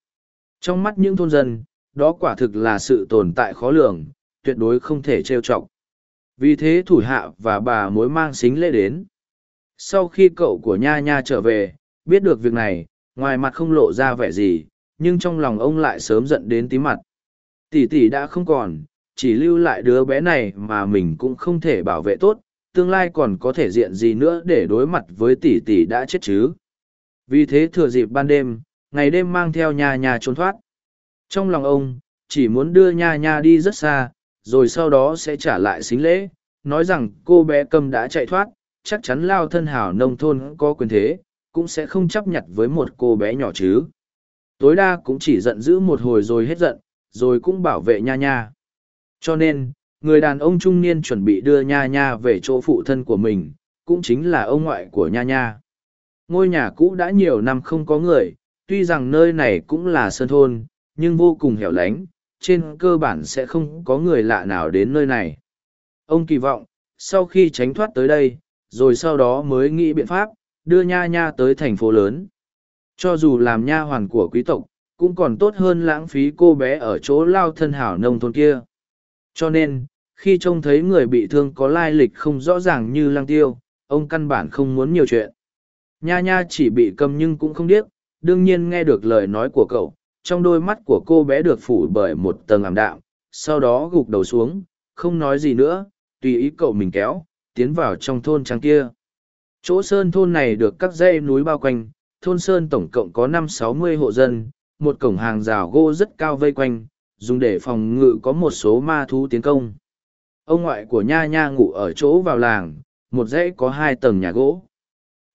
A: Trong mắt những thôn dân, đó quả thực là sự tồn tại khó lường, tuyệt đối không thể trêu chọc. Vì thế thủ hạ và bà mối mang xính lễ đến. Sau khi cậu của Nha Nha trở về, biết được việc này, ngoài mặt không lộ ra vẻ gì, nhưng trong lòng ông lại sớm giận đến tí mặt. Tỷ tỷ đã không còn, chỉ lưu lại đứa bé này mà mình cũng không thể bảo vệ tốt, tương lai còn có thể diện gì nữa để đối mặt với tỷ tỷ đã chết chứ. Vì thế thừa dịp ban đêm, ngày đêm mang theo nha nha trốn thoát. Trong lòng ông, chỉ muốn đưa nha nha đi rất xa, rồi sau đó sẽ trả lại xính lễ, nói rằng cô bé cầm đã chạy thoát, chắc chắn lao thân hảo nông thôn có quyền thế, cũng sẽ không chấp nhận với một cô bé nhỏ chứ. Tối đa cũng chỉ giận dữ một hồi rồi hết giận, rồi cũng bảo vệ nha nha. Cho nên, người đàn ông trung niên chuẩn bị đưa nha nha về chỗ phụ thân của mình, cũng chính là ông ngoại của nha nha. Ngôi nhà cũ đã nhiều năm không có người, tuy rằng nơi này cũng là sơn thôn, nhưng vô cùng hẻo lánh, trên cơ bản sẽ không có người lạ nào đến nơi này. Ông kỳ vọng, sau khi tránh thoát tới đây, rồi sau đó mới nghĩ biện pháp, đưa nha nha tới thành phố lớn. Cho dù làm nha hoàn của quý tộc, cũng còn tốt hơn lãng phí cô bé ở chỗ lao thân hảo nông thôn kia. Cho nên, khi trông thấy người bị thương có lai lịch không rõ ràng như Lang tiêu, ông căn bản không muốn nhiều chuyện. Nha nha chỉ bị cầm nhưng cũng không điếc, đương nhiên nghe được lời nói của cậu, trong đôi mắt của cô bé được phủ bởi một tầng ảm đạm, sau đó gục đầu xuống, không nói gì nữa, tùy ý cậu mình kéo, tiến vào trong thôn trắng kia. Chỗ sơn thôn này được các dãy núi bao quanh, thôn sơn tổng cộng có năm sáu mươi hộ dân, một cổng hàng rào gỗ rất cao vây quanh, dùng để phòng ngự có một số ma thú tiến công. Ông ngoại của Nha Nha ngủ ở chỗ vào làng, một dãy có hai tầng nhà gỗ.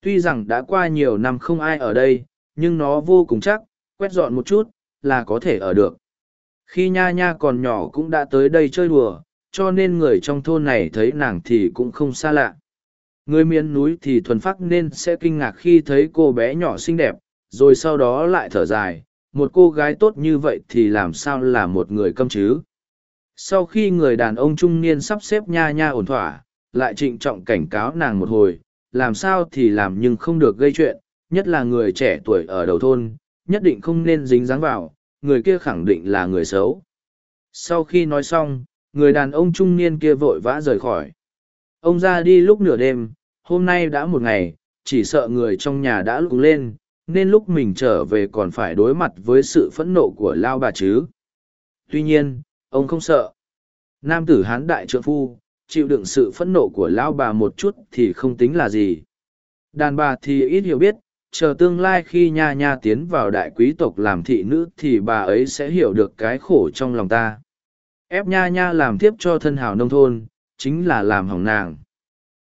A: Tuy rằng đã qua nhiều năm không ai ở đây, nhưng nó vô cùng chắc, quét dọn một chút, là có thể ở được. Khi Nha Nha còn nhỏ cũng đã tới đây chơi đùa, cho nên người trong thôn này thấy nàng thì cũng không xa lạ. Người miền núi thì thuần phát nên sẽ kinh ngạc khi thấy cô bé nhỏ xinh đẹp, rồi sau đó lại thở dài, một cô gái tốt như vậy thì làm sao là một người câm chứ? Sau khi người đàn ông trung niên sắp xếp nha nha ổn thỏa lại trịnh trọng cảnh cáo nàng một hồi làm sao thì làm nhưng không được gây chuyện nhất là người trẻ tuổi ở đầu thôn nhất định không nên dính dáng vào người kia khẳng định là người xấu. Sau khi nói xong người đàn ông trung niên kia vội vã rời khỏi ông ra đi lúc nửa đêm, hôm nay đã một ngày, chỉ sợ người trong nhà đã lục lên, nên lúc mình trở về còn phải đối mặt với sự phẫn nộ của lao bà chứ. Tuy nhiên, ông không sợ. Nam tử hán đại trượng phu, chịu đựng sự phẫn nộ của lao bà một chút thì không tính là gì. Đàn bà thì ít hiểu biết, chờ tương lai khi nha nha tiến vào đại quý tộc làm thị nữ thì bà ấy sẽ hiểu được cái khổ trong lòng ta. Ép nha nha làm tiếp cho thân hào nông thôn chính là làm hỏng nàng.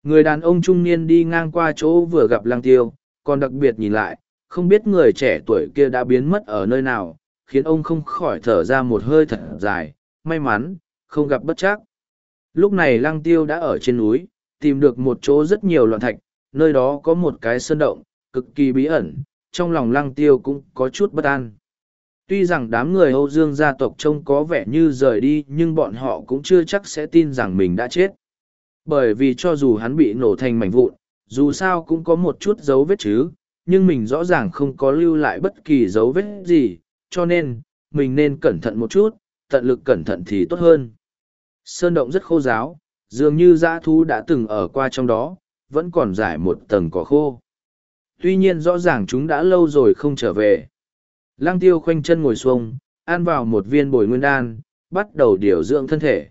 A: Người đàn ông trung niên đi ngang qua chỗ vừa gặp lang tiêu, còn đặc biệt nhìn lại, không biết người trẻ tuổi kia đã biến mất ở nơi nào, khiến ông không khỏi thở ra một hơi thật dài, may mắn, không gặp bất chắc. Lúc này lăng tiêu đã ở trên núi, tìm được một chỗ rất nhiều loạn thạch, nơi đó có một cái sơn động, cực kỳ bí ẩn, trong lòng lăng tiêu cũng có chút bất an tuy rằng đám người âu dương gia tộc trông có vẻ như rời đi, nhưng bọn họ cũng chưa chắc sẽ tin rằng mình đã chết. Bởi vì cho dù hắn bị nổ thành mảnh vụn, dù sao cũng có một chút dấu vết chứ, nhưng mình rõ ràng không có lưu lại bất kỳ dấu vết gì, cho nên, mình nên cẩn thận một chút, tận lực cẩn thận thì tốt hơn. Sơn động rất khô giáo, dường như dã thú đã từng ở qua trong đó, vẫn còn giải một tầng cỏ khô. Tuy nhiên rõ ràng chúng đã lâu rồi không trở về lăng tiêu khoanh chân ngồi xuông ăn vào một viên bồi nguyên đan, bắt đầu điều dưỡng thân thể.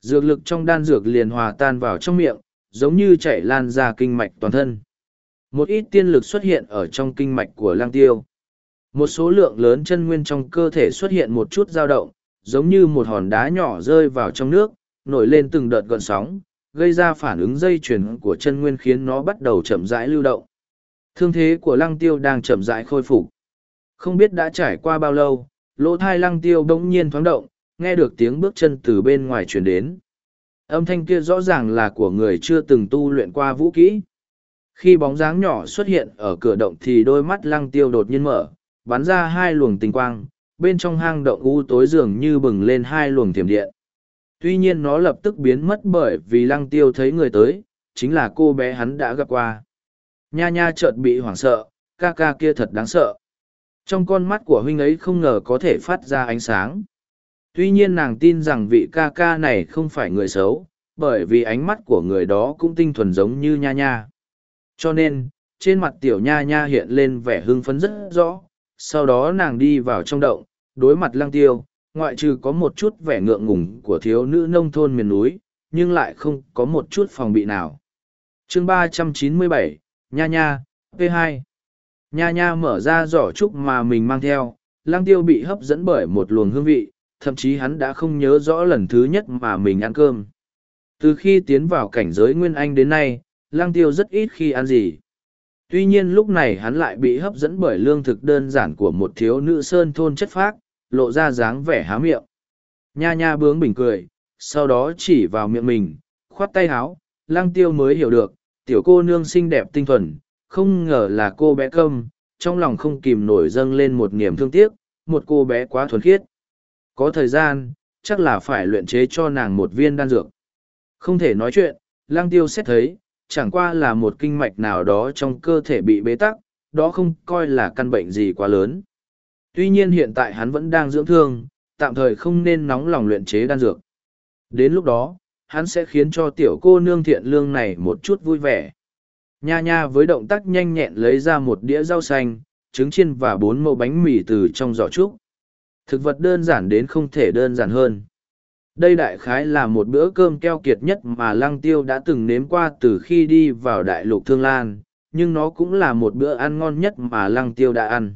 A: Dược lực trong đan dược liền hòa tan vào trong miệng, giống như chảy lan ra kinh mạch toàn thân. Một ít tiên lực xuất hiện ở trong kinh mạch của lang tiêu. Một số lượng lớn chân nguyên trong cơ thể xuất hiện một chút dao động, giống như một hòn đá nhỏ rơi vào trong nước, nổi lên từng đợt gọn sóng, gây ra phản ứng dây chuyển của chân nguyên khiến nó bắt đầu chậm rãi lưu động. Thương thế của lăng tiêu đang chậm rãi khôi phục không biết đã trải qua bao lâu, lỗ thai lăng tiêu bỗng nhiên thoáng động, nghe được tiếng bước chân từ bên ngoài truyền đến. Âm thanh kia rõ ràng là của người chưa từng tu luyện qua vũ kỹ. Khi bóng dáng nhỏ xuất hiện ở cửa động thì đôi mắt lăng tiêu đột nhiên mở, bắn ra hai luồng tinh quang, bên trong hang động u tối dường như bừng lên hai luồng thiểm điện. Tuy nhiên nó lập tức biến mất bởi vì lăng tiêu thấy người tới, chính là cô bé hắn đã gặp qua. Nha nha chợt bị hoảng sợ, ca ca kia thật đáng sợ trong con mắt của huynh ấy không ngờ có thể phát ra ánh sáng. Tuy nhiên nàng tin rằng vị ca ca này không phải người xấu, bởi vì ánh mắt của người đó cũng tinh thuần giống như nha nha. Cho nên, trên mặt tiểu nha nha hiện lên vẻ hưng phấn rất rõ. Sau đó nàng đi vào trong động, đối mặt lăng tiêu, ngoại trừ có một chút vẻ ngượng ngùng của thiếu nữ nông thôn miền núi, nhưng lại không có một chút phòng bị nào. Chương ba trăm chín mươi bảy, nha nha, p 2 nha nha mở ra giỏ trúc mà mình mang theo Lang tiêu bị hấp dẫn bởi một luồng hương vị, thậm chí hắn đã không nhớ rõ lần thứ nhất mà mình ăn cơm. Từ khi tiến vào cảnh giới nguyên anh đến nay Lang tiêu rất ít khi ăn gì. Tuy nhiên lúc này hắn lại bị hấp dẫn bởi lương thực đơn giản của một thiếu nữ sơn thôn chất phác, lộ ra dáng vẻ há miệng. Nha nha bướng bình cười, sau đó chỉ vào miệng mình, khoát tay háo Lang tiêu mới hiểu được, tiểu cô nương xinh đẹp tinh thuần không ngờ là cô bé câm trong lòng không kìm nổi dâng lên một niềm thương tiếc một cô bé quá thuần khiết có thời gian chắc là phải luyện chế cho nàng một viên đan dược không thể nói chuyện Lang tiêu xét thấy chẳng qua là một kinh mạch nào đó trong cơ thể bị bế tắc, đó không coi là căn bệnh gì quá lớn. Tuy nhiên hiện tại hắn vẫn đang dưỡng thương, tạm thời không nên nóng lòng luyện chế đan dược. Đến lúc đó, hắn sẽ khiến cho tiểu cô nương thiện lương này một chút vui vẻ. Nha nha với động tác nhanh nhẹn lấy ra một đĩa rau xanh, trứng chiên và bốn mẫu bánh mì từ trong giỏ trúc. Thực vật đơn giản đến không thể đơn giản hơn. Đây đại khái là một bữa cơm keo kiệt nhất mà Lăng Tiêu đã từng nếm qua từ khi đi vào đại lục Thương Lan, nhưng nó cũng là một bữa ăn ngon nhất mà Lăng Tiêu đã ăn.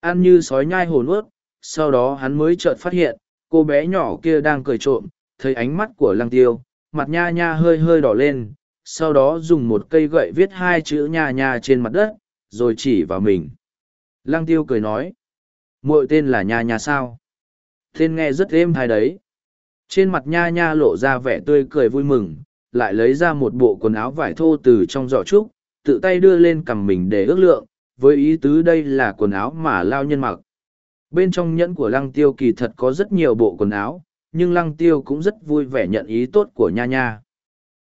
A: Ăn như sói nhai hồn ướt, sau đó hắn mới chợt phát hiện, cô bé nhỏ kia đang cười trộm, thấy ánh mắt của Lăng Tiêu, mặt nha nha hơi hơi đỏ lên, sau đó dùng một cây gậy viết hai chữ nha nha trên mặt đất, rồi chỉ vào mình. Lăng Tiêu cười nói, muội tên là nha nha sao? Tên nghe rất êm hay đấy trên mặt nha nha lộ ra vẻ tươi cười vui mừng, lại lấy ra một bộ quần áo vải thô từ trong giỏ trúc, tự tay đưa lên cầm mình để ước lượng, với ý tứ đây là quần áo mà lao nhân mặc. Bên trong nhẫn của lăng tiêu kỳ thật có rất nhiều bộ quần áo, nhưng lăng tiêu cũng rất vui vẻ nhận ý tốt của nha nha.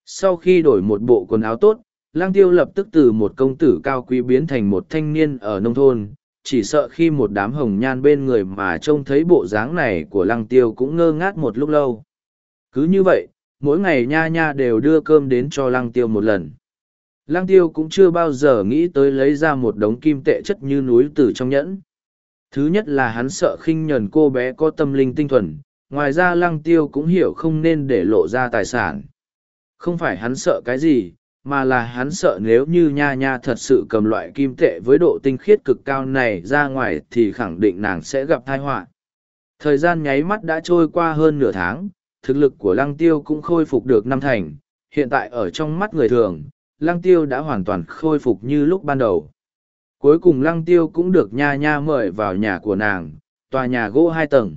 A: Sau khi đổi một bộ quần áo tốt, lăng tiêu lập tức từ một công tử cao quý biến thành một thanh niên ở nông thôn, chỉ sợ khi một đám hồng nhan bên người mà trông thấy bộ dáng này của lăng tiêu cũng ngơ ngác một lúc lâu. Cứ như vậy, mỗi ngày nha nha đều đưa cơm đến cho lăng tiêu một lần. Lăng tiêu cũng chưa bao giờ nghĩ tới lấy ra một đống kim tệ chất như núi từ trong nhẫn. Thứ nhất là hắn sợ khinh nhờn cô bé có tâm linh tinh thuần, ngoài ra lăng tiêu cũng hiểu không nên để lộ ra tài sản. Không phải hắn sợ cái gì, mà là hắn sợ nếu như nha nha thật sự cầm loại kim tệ với độ tinh khiết cực cao này ra ngoài thì khẳng định nàng sẽ gặp tai họa. Thời gian nháy mắt đã trôi qua hơn nửa tháng thực lực của lăng tiêu cũng khôi phục được năm thành hiện tại ở trong mắt người thường lăng tiêu đã hoàn toàn khôi phục như lúc ban đầu. Cuối cùng lăng tiêu cũng được nha nha mời vào nhà của nàng tòa nhà gỗ hai tầng.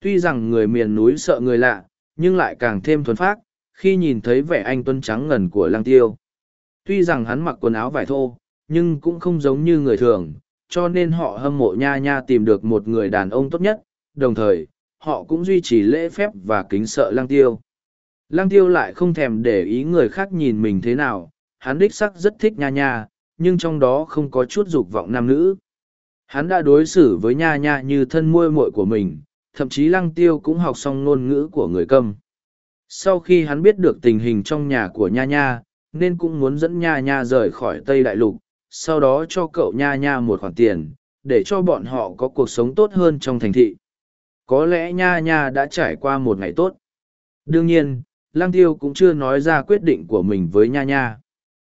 A: Tuy rằng người miền núi sợ người lạ nhưng lại càng thêm thuần phác khi nhìn thấy vẻ anh tuân trắng ngần của lăng tiêu. Tuy rằng hắn mặc quần áo vải thô, nhưng cũng không giống như người thường, cho nên họ hâm mộ nha nha tìm được một người đàn ông tốt nhất, đồng thời, họ cũng duy trì lễ phép và kính sợ lăng tiêu. Lăng tiêu lại không thèm để ý người khác nhìn mình thế nào, hắn đích sắc rất thích nha nha, nhưng trong đó không có chút dục vọng nam nữ. Hắn đã đối xử với nha nha như thân muôi muội của mình, thậm chí lăng tiêu cũng học xong ngôn ngữ của người câm sau khi hắn biết được tình hình trong nhà của nha nha, nên cũng muốn dẫn nha nha rời khỏi tây đại lục, sau đó cho cậu nha nha một khoản tiền, để cho bọn họ có cuộc sống tốt hơn trong thành thị. Có lẽ nha nha đã trải qua một ngày tốt. Đương nhiên lang tiêu cũng chưa nói ra quyết định của mình với nha nha.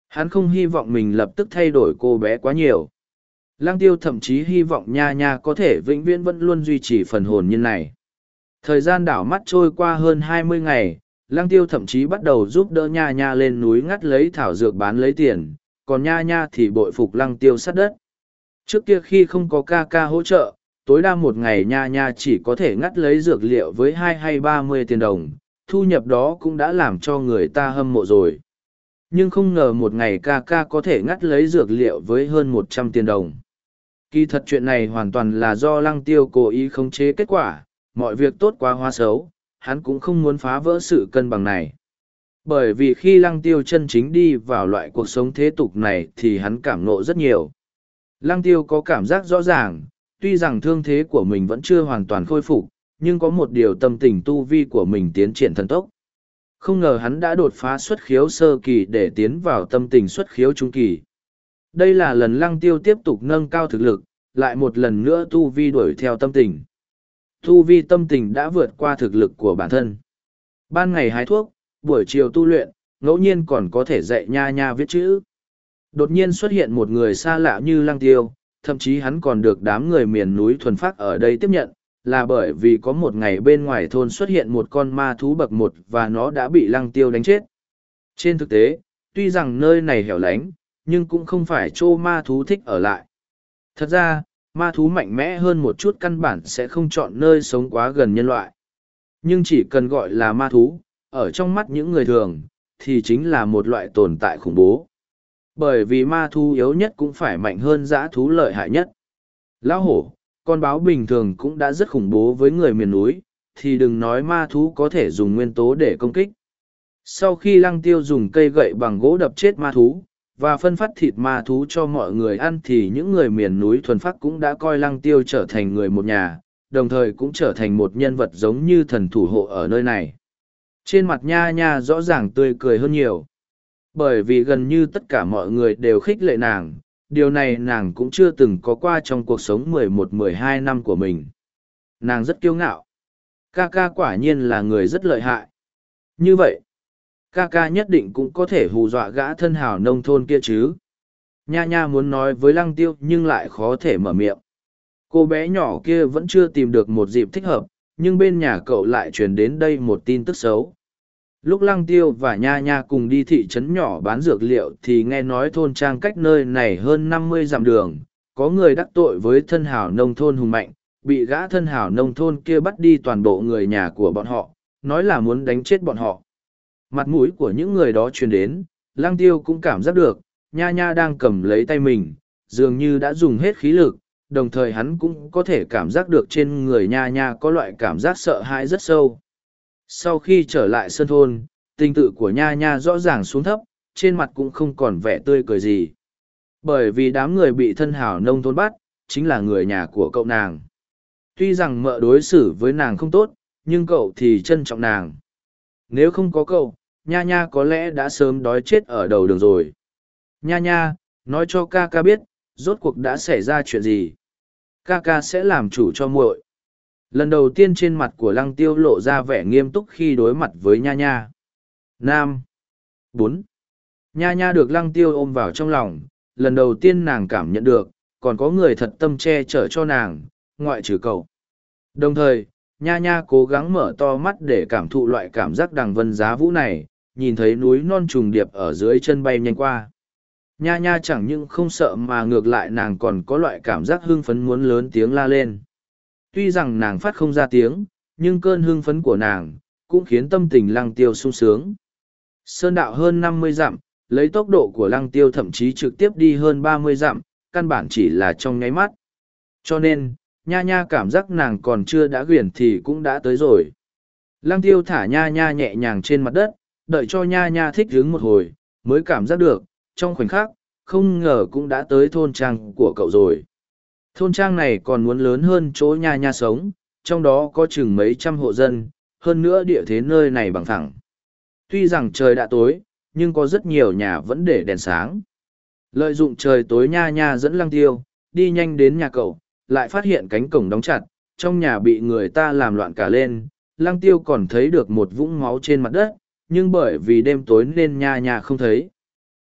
A: Hắn không hy vọng mình lập tức thay đổi cô bé quá nhiều. Lang tiêu thậm chí hy vọng nha nha có thể vĩnh viễn vẫn luôn duy trì phần hồn như này. Thời gian đảo mắt trôi qua hơn hai mươi ngày Lăng tiêu thậm chí bắt đầu giúp đỡ nha nha lên núi ngắt lấy thảo dược bán lấy tiền, còn nha nha thì bội phục lăng tiêu sát đất. Trước kia khi không có ca ca hỗ trợ, tối đa một ngày nha nha chỉ có thể ngắt lấy dược liệu với hai hay ba mươi tiền đồng, thu nhập đó cũng đã làm cho người ta hâm mộ rồi. Nhưng không ngờ một ngày ca ca có thể ngắt lấy dược liệu với hơn một trăm tiền đồng. Kỳ thật chuyện này hoàn toàn là do lăng tiêu cố ý khống chế kết quả, mọi việc tốt quá hoa xấu, hắn cũng không muốn phá vỡ sự cân bằng này. Bởi vì khi lăng tiêu chân chính đi vào loại cuộc sống thế tục này thì hắn cảm nộ rất nhiều. Lăng tiêu có cảm giác rõ ràng, tuy rằng thương thế của mình vẫn chưa hoàn toàn khôi phục, nhưng có một điều tâm tình tu vi của mình tiến triển thần tốc. Không ngờ hắn đã đột phá xuất khiếu sơ kỳ để tiến vào tâm tình xuất khiếu trung kỳ. Đây là lần lăng tiêu tiếp tục nâng cao thực lực, lại một lần nữa tu vi đuổi theo tâm tình tu vi tâm tình đã vượt qua thực lực của bản thân. Ban ngày hái thuốc, buổi chiều tu luyện, ngẫu nhiên còn có thể dạy nha nha viết chữ. Đột nhiên xuất hiện một người xa lạ như Lăng Tiêu, thậm chí hắn còn được đám người miền núi thuần phát ở đây tiếp nhận, là bởi vì có một ngày bên ngoài thôn xuất hiện một con ma thú bậc một và nó đã bị Lăng Tiêu đánh chết. Trên thực tế, tuy rằng nơi này hẻo lánh, nhưng cũng không phải chỗ ma thú thích ở lại. Thật ra, ma thú mạnh mẽ hơn một chút căn bản sẽ không chọn nơi sống quá gần nhân loại. Nhưng chỉ cần gọi là ma thú, ở trong mắt những người thường, thì chính là một loại tồn tại khủng bố. Bởi vì ma thú yếu nhất cũng phải mạnh hơn dã thú lợi hại nhất. Lão hổ, con báo bình thường cũng đã rất khủng bố với người miền núi, thì đừng nói ma thú có thể dùng nguyên tố để công kích. Sau khi lăng tiêu dùng cây gậy bằng gỗ đập chết ma thú, và phân phát thịt ma thú cho mọi người ăn thì những người miền núi thuần phát cũng đã coi lăng tiêu trở thành người một nhà, đồng thời cũng trở thành một nhân vật giống như thần thủ hộ ở nơi này. Trên mặt nha nha rõ ràng tươi cười hơn nhiều. Bởi vì gần như tất cả mọi người đều khích lệ nàng, điều này nàng cũng chưa từng có qua trong cuộc sống mười một mười hai năm của mình. Nàng rất kiêu ngạo. Ca ca quả nhiên là người rất lợi hại. Như vậy, ca ca nhất định cũng có thể hù dọa gã thân hào nông thôn kia chứ. Nha nha muốn nói với lăng tiêu nhưng lại khó thể mở miệng. Cô bé nhỏ kia vẫn chưa tìm được một dịp thích hợp, nhưng bên nhà cậu lại truyền đến đây một tin tức xấu. Lúc lăng tiêu và nha nha cùng đi thị trấn nhỏ bán dược liệu thì nghe nói thôn trang cách nơi này hơn năm mươi dặm đường, có người đắc tội với thân hào nông thôn hùng mạnh, bị gã thân hào nông thôn kia bắt đi toàn bộ người nhà của bọn họ, nói là muốn đánh chết bọn họ. Mặt mũi của những người đó truyền đến, lang tiêu cũng cảm giác được, nha nha đang cầm lấy tay mình, dường như đã dùng hết khí lực, đồng thời hắn cũng có thể cảm giác được trên người nha nha có loại cảm giác sợ hãi rất sâu. Sau khi trở lại sân thôn, tình tự của nha nha rõ ràng xuống thấp, trên mặt cũng không còn vẻ tươi cười gì. Bởi vì đám người bị thân hảo nông thôn bắt, chính là người nhà của cậu nàng. Tuy rằng mợ đối xử với nàng không tốt, nhưng cậu thì trân trọng nàng. Nếu không có cậu, nha nha có lẽ đã sớm đói chết ở đầu đường rồi. Nha nha, nói cho ca ca biết, rốt cuộc đã xảy ra chuyện gì. Ca ca sẽ làm chủ cho muội. Lần đầu tiên trên mặt của lăng tiêu lộ ra vẻ nghiêm túc khi đối mặt với nha nha. Nam. bốn Nha nha được lăng tiêu ôm vào trong lòng, lần đầu tiên nàng cảm nhận được, còn có người thật tâm che chở cho nàng, ngoại trừ cậu. Đồng thời, nha nha cố gắng mở to mắt để cảm thụ loại cảm giác đằng vân giá vũ này, nhìn thấy núi non trùng điệp ở dưới chân bay nhanh qua. Nha nha chẳng những không sợ mà ngược lại nàng còn có loại cảm giác hưng phấn muốn lớn tiếng la lên. Tuy rằng nàng phát không ra tiếng, nhưng cơn hưng phấn của nàng cũng khiến tâm tình lăng tiêu sung sướng. Sơn đạo hơn năm mươi dặm, lấy tốc độ của lăng tiêu thậm chí trực tiếp đi hơn ba mươi dặm, căn bản chỉ là trong nháy mắt. Cho nên, nha nha cảm giác nàng còn chưa đã quyển thì cũng đã tới rồi. Lăng tiêu thả nha nha nhẹ nhàng trên mặt đất, đợi cho nha nha thích đứng một hồi, mới cảm giác được, trong khoảnh khắc, không ngờ cũng đã tới thôn trang của cậu rồi. Thôn trang này còn muốn lớn hơn chỗ nha nha sống, trong đó có chừng mấy trăm hộ dân, hơn nữa địa thế nơi này bằng phẳng. Tuy rằng trời đã tối, nhưng có rất nhiều nhà vẫn để đèn sáng. Lợi dụng trời tối nha nha dẫn lăng tiêu, đi nhanh đến nhà cậu, lại phát hiện cánh cổng đóng chặt, trong nhà bị người ta làm loạn cả lên, lăng tiêu còn thấy được một vũng máu trên mặt đất, nhưng bởi vì đêm tối nên nha nha không thấy.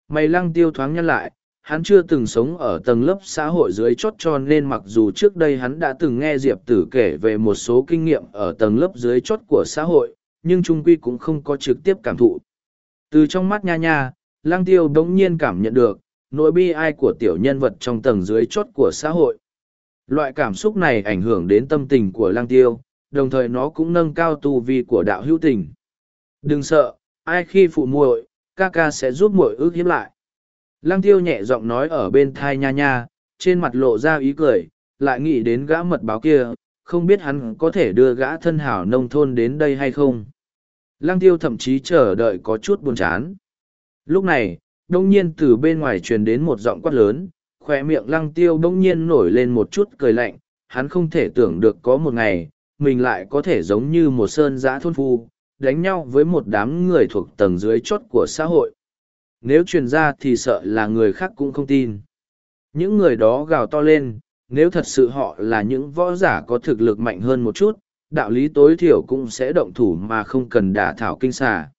A: Mày lăng tiêu thoáng nhăn lại, hắn chưa từng sống ở tầng lớp xã hội dưới chót cho nên mặc dù trước đây hắn đã từng nghe Diệp Tử kể về một số kinh nghiệm ở tầng lớp dưới chót của xã hội, nhưng trung quy cũng không có trực tiếp cảm thụ. Từ trong mắt nha nha, lăng tiêu đống nhiên cảm nhận được, nỗi bi ai của tiểu nhân vật trong tầng dưới chót của xã hội. Loại cảm xúc này ảnh hưởng đến tâm tình của lăng tiêu, đồng thời nó cũng nâng cao tu vi của đạo hữu tình. Đừng sợ, ai khi phụ muội, ca ca sẽ giúp muội ước hiếp lại. Lăng tiêu nhẹ giọng nói ở bên thai nha nha, trên mặt lộ ra ý cười, lại nghĩ đến gã mật báo kia, không biết hắn có thể đưa gã thân hảo nông thôn đến đây hay không. Lăng tiêu thậm chí chờ đợi có chút buồn chán. Lúc này, đông nhiên từ bên ngoài truyền đến một giọng quát lớn, khoe miệng lăng tiêu đông nhiên nổi lên một chút cười lạnh, hắn không thể tưởng được có một ngày, mình lại có thể giống như một sơn giã thôn phu, đánh nhau với một đám người thuộc tầng dưới chốt của xã hội. Nếu truyền ra thì sợ là người khác cũng không tin. Những người đó gào to lên, nếu thật sự họ là những võ giả có thực lực mạnh hơn một chút, đạo lý tối thiểu cũng sẽ động thủ mà không cần đả thảo kinh xà.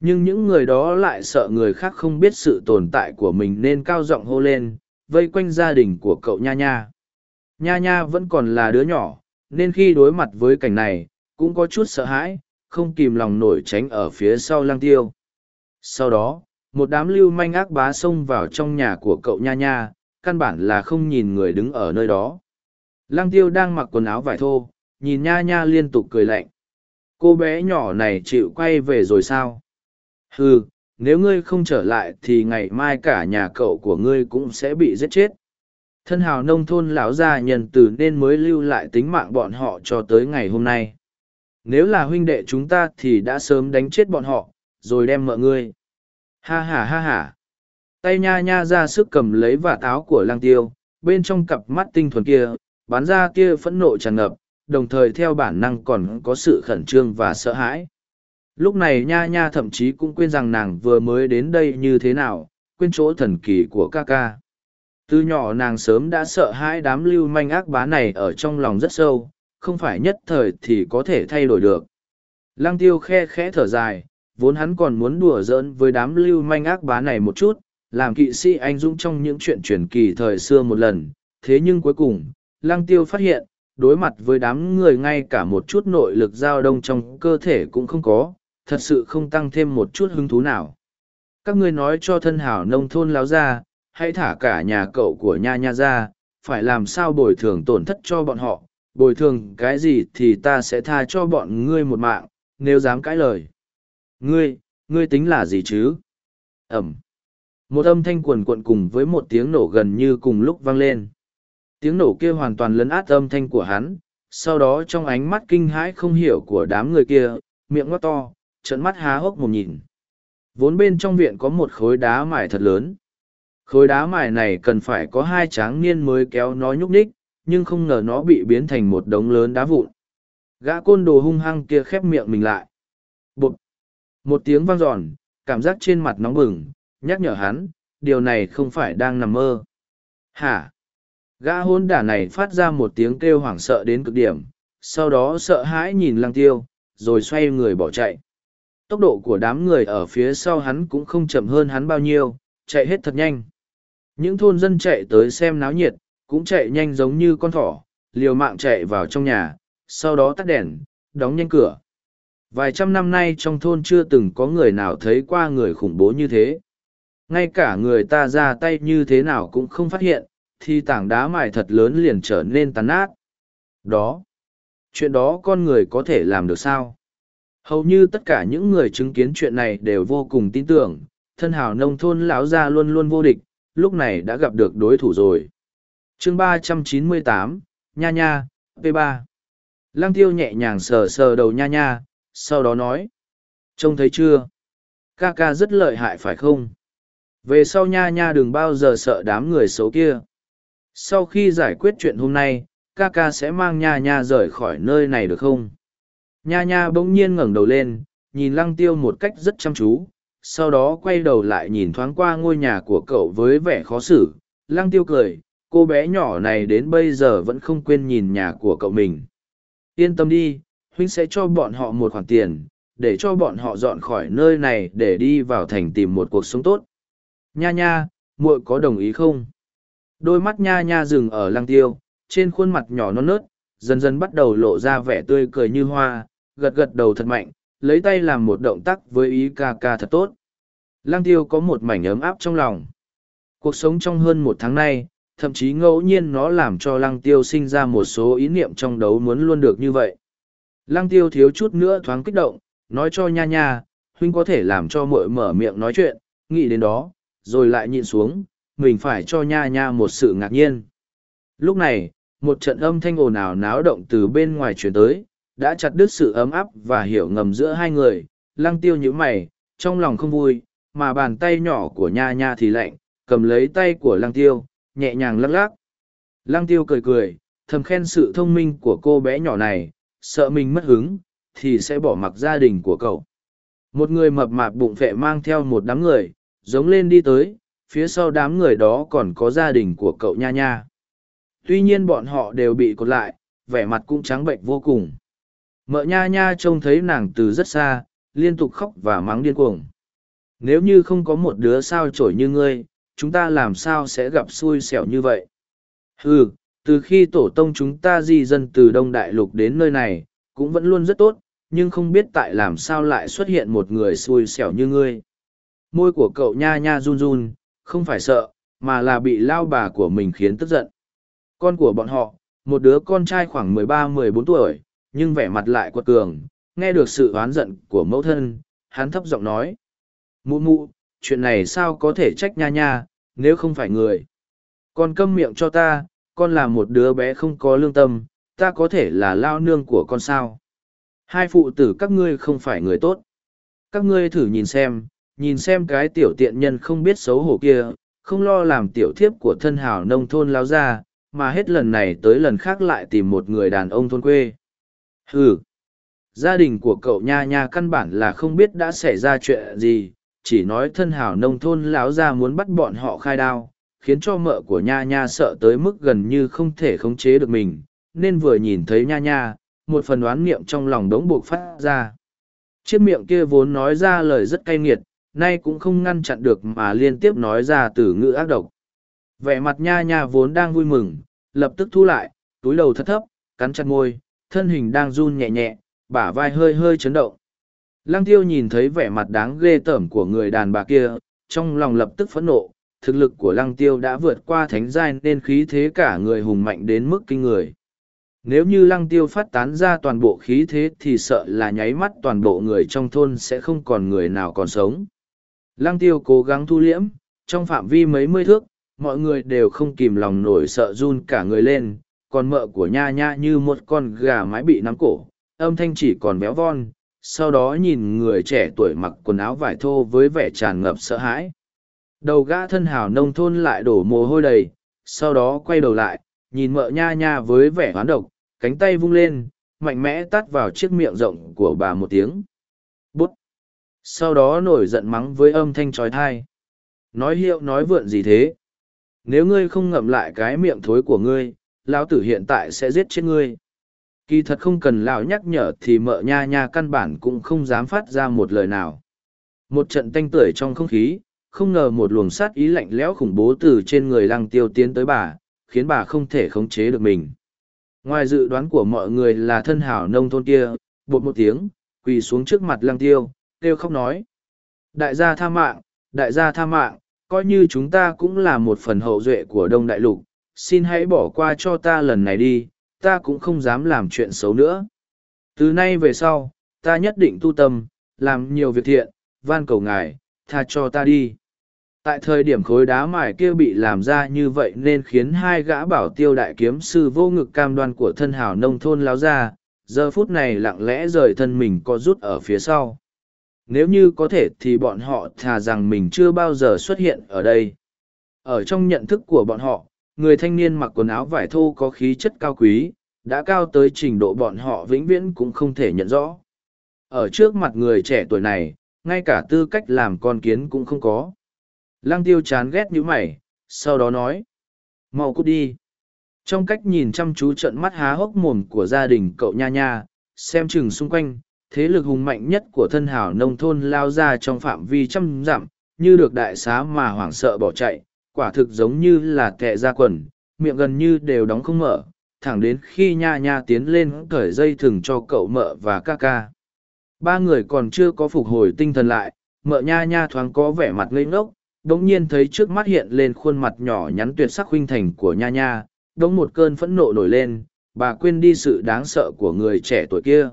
A: Nhưng những người đó lại sợ người khác không biết sự tồn tại của mình nên cao giọng hô lên, vây quanh gia đình của cậu Nha Nha. Nha Nha vẫn còn là đứa nhỏ, nên khi đối mặt với cảnh này, cũng có chút sợ hãi, không kìm lòng nổi tránh ở phía sau lang tiêu. Sau đó, một đám lưu manh ác bá xông vào trong nhà của cậu Nha Nha, căn bản là không nhìn người đứng ở nơi đó. Lăng tiêu đang mặc quần áo vải thô, nhìn Nha Nha liên tục cười lạnh. Cô bé nhỏ này chịu quay về rồi sao? Hừ, nếu ngươi không trở lại thì ngày mai cả nhà cậu của ngươi cũng sẽ bị giết chết. Thân hào nông thôn lão gia nhân từ nên mới lưu lại tính mạng bọn họ cho tới ngày hôm nay. Nếu là huynh đệ chúng ta thì đã sớm đánh chết bọn họ, rồi đem mợ ngươi. Ha ha ha ha. Tay nha nha ra sức cầm lấy vả táo của lang tiêu, bên trong cặp mắt tinh thuần kia, bắn ra kia phẫn nộ tràn ngập, đồng thời theo bản năng còn có sự khẩn trương và sợ hãi. Lúc này nha nha thậm chí cũng quên rằng nàng vừa mới đến đây như thế nào, quên chỗ thần kỳ của ca ca. Từ nhỏ nàng sớm đã sợ hãi đám lưu manh ác bá này ở trong lòng rất sâu, không phải nhất thời thì có thể thay đổi được. Lăng tiêu khe khẽ thở dài, vốn hắn còn muốn đùa giỡn với đám lưu manh ác bá này một chút, làm kỵ sĩ anh dũng trong những chuyện truyền kỳ thời xưa một lần. Thế nhưng cuối cùng, lăng tiêu phát hiện, đối mặt với đám người ngay cả một chút nội lực giao đông trong cơ thể cũng không có, thật sự không tăng thêm một chút hứng thú nào. Các ngươi nói cho thân hảo nông thôn láo ra, hãy thả cả nhà cậu của nha nha ra, phải làm sao bồi thường tổn thất cho bọn họ, bồi thường cái gì thì ta sẽ tha cho bọn ngươi một mạng, nếu dám cãi lời. Ngươi, ngươi tính là gì chứ? Ẩm. Một âm thanh quần quận cùng với một tiếng nổ gần như cùng lúc vang lên. Tiếng nổ kia hoàn toàn lấn át âm thanh của hắn, sau đó trong ánh mắt kinh hãi không hiểu của đám người kia, miệng ngoác to, trận mắt há hốc một nhìn. Vốn bên trong viện có một khối đá mài thật lớn. Khối đá mài này cần phải có hai tráng niên mới kéo nó nhúc nhích, nhưng không ngờ nó bị biến thành một đống lớn đá vụn. Gã côn đồ hung hăng kia khép miệng mình lại. Bụt! Một tiếng vang giòn, cảm giác trên mặt nóng bừng, nhắc nhở hắn, điều này không phải đang nằm mơ. Hả? Gã hôn đả này phát ra một tiếng kêu hoảng sợ đến cực điểm, sau đó sợ hãi nhìn lăng tiêu, rồi xoay người bỏ chạy. tốc độ của đám người ở phía sau hắn cũng không chậm hơn hắn bao nhiêu, chạy hết thật nhanh. Những thôn dân chạy tới xem náo nhiệt, cũng chạy nhanh giống như con thỏ, liều mạng chạy vào trong nhà, sau đó tắt đèn, đóng nhanh cửa. Vài trăm năm nay trong thôn chưa từng có người nào thấy qua người khủng bố như thế. Ngay cả người ta ra tay như thế nào cũng không phát hiện, thì tảng đá mài thật lớn liền trở nên tàn nát. Đó, chuyện đó con người có thể làm được sao? Hầu như tất cả những người chứng kiến chuyện này đều vô cùng tin tưởng, thân hào nông thôn lão gia luôn luôn vô địch, lúc này đã gặp được đối thủ rồi chương ba trăm chín mươi tám Nha Nha, P3. Lăng tiêu nhẹ nhàng sờ sờ đầu Nha Nha, sau đó nói. Trông thấy chưa? Ca ca rất lợi hại phải không? Về sau Nha Nha đừng bao giờ sợ đám người xấu kia. Sau khi giải quyết chuyện hôm nay, ca ca sẽ mang Nha Nha rời khỏi nơi này được không? Nha Nha bỗng nhiên ngẩng đầu lên, nhìn lăng tiêu một cách rất chăm chú, sau đó quay đầu lại nhìn thoáng qua ngôi nhà của cậu với vẻ khó xử. Lăng tiêu cười, cô bé nhỏ này đến bây giờ vẫn không quên nhìn nhà của cậu mình. Yên tâm đi, huynh sẽ cho bọn họ một khoản tiền, để cho bọn họ dọn khỏi nơi này để đi vào thành tìm một cuộc sống tốt. Nha nha, muội có đồng ý không? Đôi mắt nha nha dừng ở lăng tiêu, trên khuôn mặt nhỏ non nớt, dần dần bắt đầu lộ ra vẻ tươi cười như hoa, gật gật đầu thật mạnh, lấy tay làm một động tác với ý ca ca thật tốt. Lăng tiêu có một mảnh ấm áp trong lòng. Cuộc sống trong hơn một tháng nay, thậm chí ngẫu nhiên nó làm cho lăng tiêu sinh ra một số ý niệm trong đấu muốn luôn được như vậy. Lăng tiêu thiếu chút nữa thoáng kích động, nói cho nha nha, huynh có thể làm cho muội mở miệng nói chuyện, nghĩ đến đó, rồi lại nhịn xuống, mình phải cho nha nha một sự ngạc nhiên. Lúc này, một trận âm thanh ồn ào náo động từ bên ngoài chuyển tới, đã chặt đứt sự ấm áp và hiểu ngầm giữa hai người, lăng tiêu như mày, trong lòng không vui, mà bàn tay nhỏ của nha nha thì lạnh, cầm lấy tay của lăng tiêu, nhẹ nhàng lắc lắc. Lăng tiêu cười cười, thầm khen sự thông minh của cô bé nhỏ này, sợ mình mất hứng, thì sẽ bỏ mặc gia đình của cậu. Một người mập mạp bụng phệ mang theo một đám người, giống lên đi tới, phía sau đám người đó còn có gia đình của cậu nha nha. Tuy nhiên bọn họ đều bị cột lại, vẻ mặt cũng trắng bệnh vô cùng. Mợ nha nha trông thấy nàng từ rất xa, liên tục khóc và mắng điên cuồng. Nếu như không có một đứa sao trổi như ngươi, chúng ta làm sao sẽ gặp xui xẻo như vậy? Ừ, từ khi tổ tông chúng ta di dân từ Đông Đại Lục đến nơi này, cũng vẫn luôn rất tốt, nhưng không biết tại làm sao lại xuất hiện một người xui xẻo như ngươi. Môi của cậu nha nha run run, không phải sợ, mà là bị lao bà của mình khiến tức giận. Con của bọn họ, một đứa con trai khoảng mười ba mười bốn tuổi, nhưng vẻ mặt lại quật cường, nghe được sự oán giận của mẫu thân, hắn thấp giọng nói. Mụ mụ, chuyện này sao có thể trách nha nha, nếu không phải người. Con câm miệng cho ta, con là một đứa bé không có lương tâm, ta có thể là lao nương của con sao. Hai phụ tử các ngươi không phải người tốt. Các ngươi thử nhìn xem, nhìn xem cái tiểu tiện nhân không biết xấu hổ kia, không lo làm tiểu thiếp của thân hào nông thôn lao ra, mà hết lần này tới lần khác lại tìm một người đàn ông thôn quê. Hừ, gia đình của cậu nha nha căn bản là không biết đã xảy ra chuyện gì, chỉ nói thân hảo nông thôn lão ra muốn bắt bọn họ khai đao, khiến cho mợ của nha nha sợ tới mức gần như không thể khống chế được mình, nên vừa nhìn thấy nha nha, một phần oán niệm trong lòng đống buộc phát ra. Chiếc miệng kia vốn nói ra lời rất cay nghiệt, nay cũng không ngăn chặn được mà liên tiếp nói ra từ ngữ ác độc. Vẻ mặt nha nha vốn đang vui mừng, lập tức thu lại, túi đầu thất thấp, cắn chặt môi, thân hình đang run nhẹ nhẹ, bả vai hơi hơi chấn động. Lăng tiêu nhìn thấy vẻ mặt đáng ghê tởm của người đàn bà kia, trong lòng lập tức phẫn nộ, thực lực của lăng tiêu đã vượt qua thánh giai nên khí thế cả người hùng mạnh đến mức kinh người. Nếu như lăng tiêu phát tán ra toàn bộ khí thế thì sợ là nháy mắt toàn bộ người trong thôn sẽ không còn người nào còn sống. Lăng tiêu cố gắng thu liễm, trong phạm vi mấy mươi thước, mọi người đều không kìm lòng nổi sợ run cả người lên, còn mợ của nha nha như một con gà mái bị nắm cổ, âm thanh chỉ còn béo von, sau đó nhìn người trẻ tuổi mặc quần áo vải thô với vẻ tràn ngập sợ hãi. Đầu gã thân hào nông thôn lại đổ mồ hôi đầy, sau đó quay đầu lại, nhìn mợ nha nha với vẻ hoán độc, cánh tay vung lên, mạnh mẽ tắt vào chiếc miệng rộng của bà một tiếng. Bút! Sau đó nổi giận mắng với âm thanh trói thai. Nói hiệu nói vượn gì thế? Nếu ngươi không ngậm lại cái miệng thối của ngươi, lão tử hiện tại sẽ giết chết ngươi. Kỳ thật không cần lão nhắc nhở thì mợ nha nha căn bản cũng không dám phát ra một lời nào. Một trận tanh tưởi trong không khí, không ngờ một luồng sát ý lạnh lẽo khủng bố từ trên người lăng tiêu tiến tới bà, khiến bà không thể khống chế được mình. Ngoài dự đoán của mọi người là thân hảo nông thôn kia, bột một tiếng, quỳ xuống trước mặt lăng tiêu, kêu khóc nói. Đại gia tha mạng, đại gia tha mạng, coi như chúng ta cũng là một phần hậu duệ của Đông Đại Lục, xin hãy bỏ qua cho ta lần này đi, ta cũng không dám làm chuyện xấu nữa. Từ nay về sau, ta nhất định tu tâm, làm nhiều việc thiện, van cầu ngài, tha cho ta đi. Tại thời điểm khối đá mài kia bị làm ra như vậy nên khiến hai gã bảo tiêu đại kiếm sư vô ngực cam đoan của thân hào nông thôn láo ra, giờ phút này lặng lẽ rời thân mình có rút ở phía sau. Nếu như có thể thì bọn họ thà rằng mình chưa bao giờ xuất hiện ở đây. Ở trong nhận thức của bọn họ, người thanh niên mặc quần áo vải thô có khí chất cao quý, đã cao tới trình độ bọn họ vĩnh viễn cũng không thể nhận rõ. Ở trước mặt người trẻ tuổi này, ngay cả tư cách làm con kiến cũng không có. Lăng tiêu chán ghét như mày, sau đó nói. mau cút đi. Trong cách nhìn chăm chú trận mắt há hốc mồm của gia đình cậu nha nha, xem chừng xung quanh, thế lực hùng mạnh nhất của thân hảo nông thôn lao ra trong phạm vi trăm dặm, như được đại xá mà hoảng sợ bỏ chạy, quả thực giống như là tệ ra quần, miệng gần như đều đóng không mở, thẳng đến khi nha nha tiến lên cởi dây thừng cho cậu mợ và ca ca. Ba người còn chưa có phục hồi tinh thần lại, mợ nha nha thoáng có vẻ mặt ngây ngốc, đống nhiên thấy trước mắt hiện lên khuôn mặt nhỏ nhắn tuyệt sắc huynh thành của nha nha, đống một cơn phẫn nộ nổi lên, bà quên đi sự đáng sợ của người trẻ tuổi kia.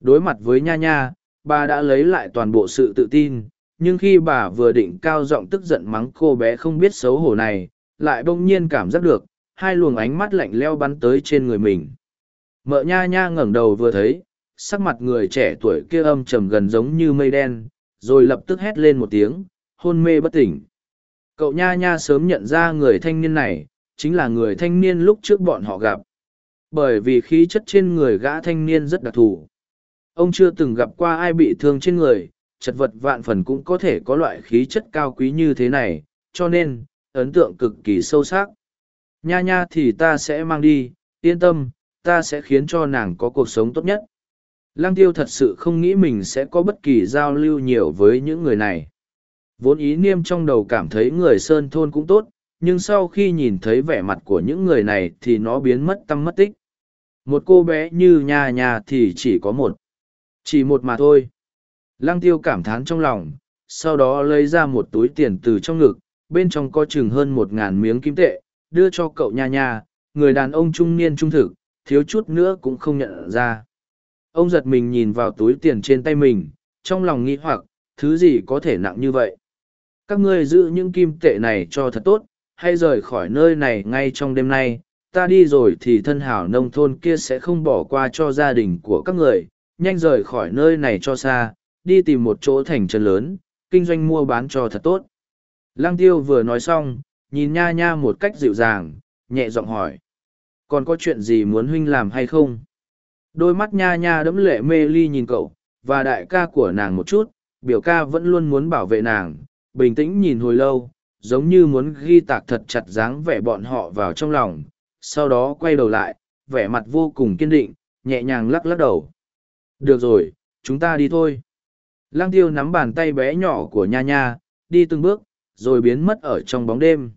A: Đối mặt với nha nha, bà đã lấy lại toàn bộ sự tự tin, nhưng khi bà vừa định cao giọng tức giận mắng cô bé không biết xấu hổ này, lại bỗng nhiên cảm giác được, hai luồng ánh mắt lạnh leo bắn tới trên người mình. Mợ nha nha ngẩng đầu vừa thấy, sắc mặt người trẻ tuổi kia âm trầm gần giống như mây đen, rồi lập tức hét lên một tiếng, hôn mê bất tỉnh. Cậu nha nha sớm nhận ra người thanh niên này, chính là người thanh niên lúc trước bọn họ gặp. Bởi vì khí chất trên người gã thanh niên rất đặc thù. Ông chưa từng gặp qua ai bị thương trên người, chật vật vạn phần cũng có thể có loại khí chất cao quý như thế này, cho nên, ấn tượng cực kỳ sâu sắc. Nha nha thì ta sẽ mang đi, yên tâm, ta sẽ khiến cho nàng có cuộc sống tốt nhất. Lăng tiêu thật sự không nghĩ mình sẽ có bất kỳ giao lưu nhiều với những người này. Vốn ý niêm trong đầu cảm thấy người sơn thôn cũng tốt, nhưng sau khi nhìn thấy vẻ mặt của những người này thì nó biến mất tâm mất tích. Một cô bé như nha nha thì chỉ có một. Chỉ một mà thôi. Lăng tiêu cảm thán trong lòng, sau đó lấy ra một túi tiền từ trong ngực, bên trong có chừng hơn một ngàn miếng kim tệ, đưa cho cậu nha nha, người đàn ông trung niên trung thực, thiếu chút nữa cũng không nhận ra. Ông giật mình nhìn vào túi tiền trên tay mình, trong lòng nghĩ hoặc, thứ gì có thể nặng như vậy. Các ngươi giữ những kim tệ này cho thật tốt, hay rời khỏi nơi này ngay trong đêm nay, ta đi rồi thì thân hảo nông thôn kia sẽ không bỏ qua cho gia đình của các người, nhanh rời khỏi nơi này cho xa, đi tìm một chỗ thành trấn lớn, kinh doanh mua bán cho thật tốt. Lăng tiêu vừa nói xong, nhìn nha nha một cách dịu dàng, nhẹ giọng hỏi. Còn có chuyện gì muốn huynh làm hay không? Đôi mắt nha nha đẫm lệ mê ly nhìn cậu, và đại ca của nàng một chút, biểu ca vẫn luôn muốn bảo vệ nàng, bình tĩnh nhìn hồi lâu, giống như muốn ghi tạc thật chặt dáng vẻ bọn họ vào trong lòng, sau đó quay đầu lại, vẻ mặt vô cùng kiên định, nhẹ nhàng lắc lắc đầu. Được rồi, chúng ta đi thôi. Lăng tiêu nắm bàn tay bé nhỏ của nha nha, đi từng bước, rồi biến mất ở trong bóng đêm.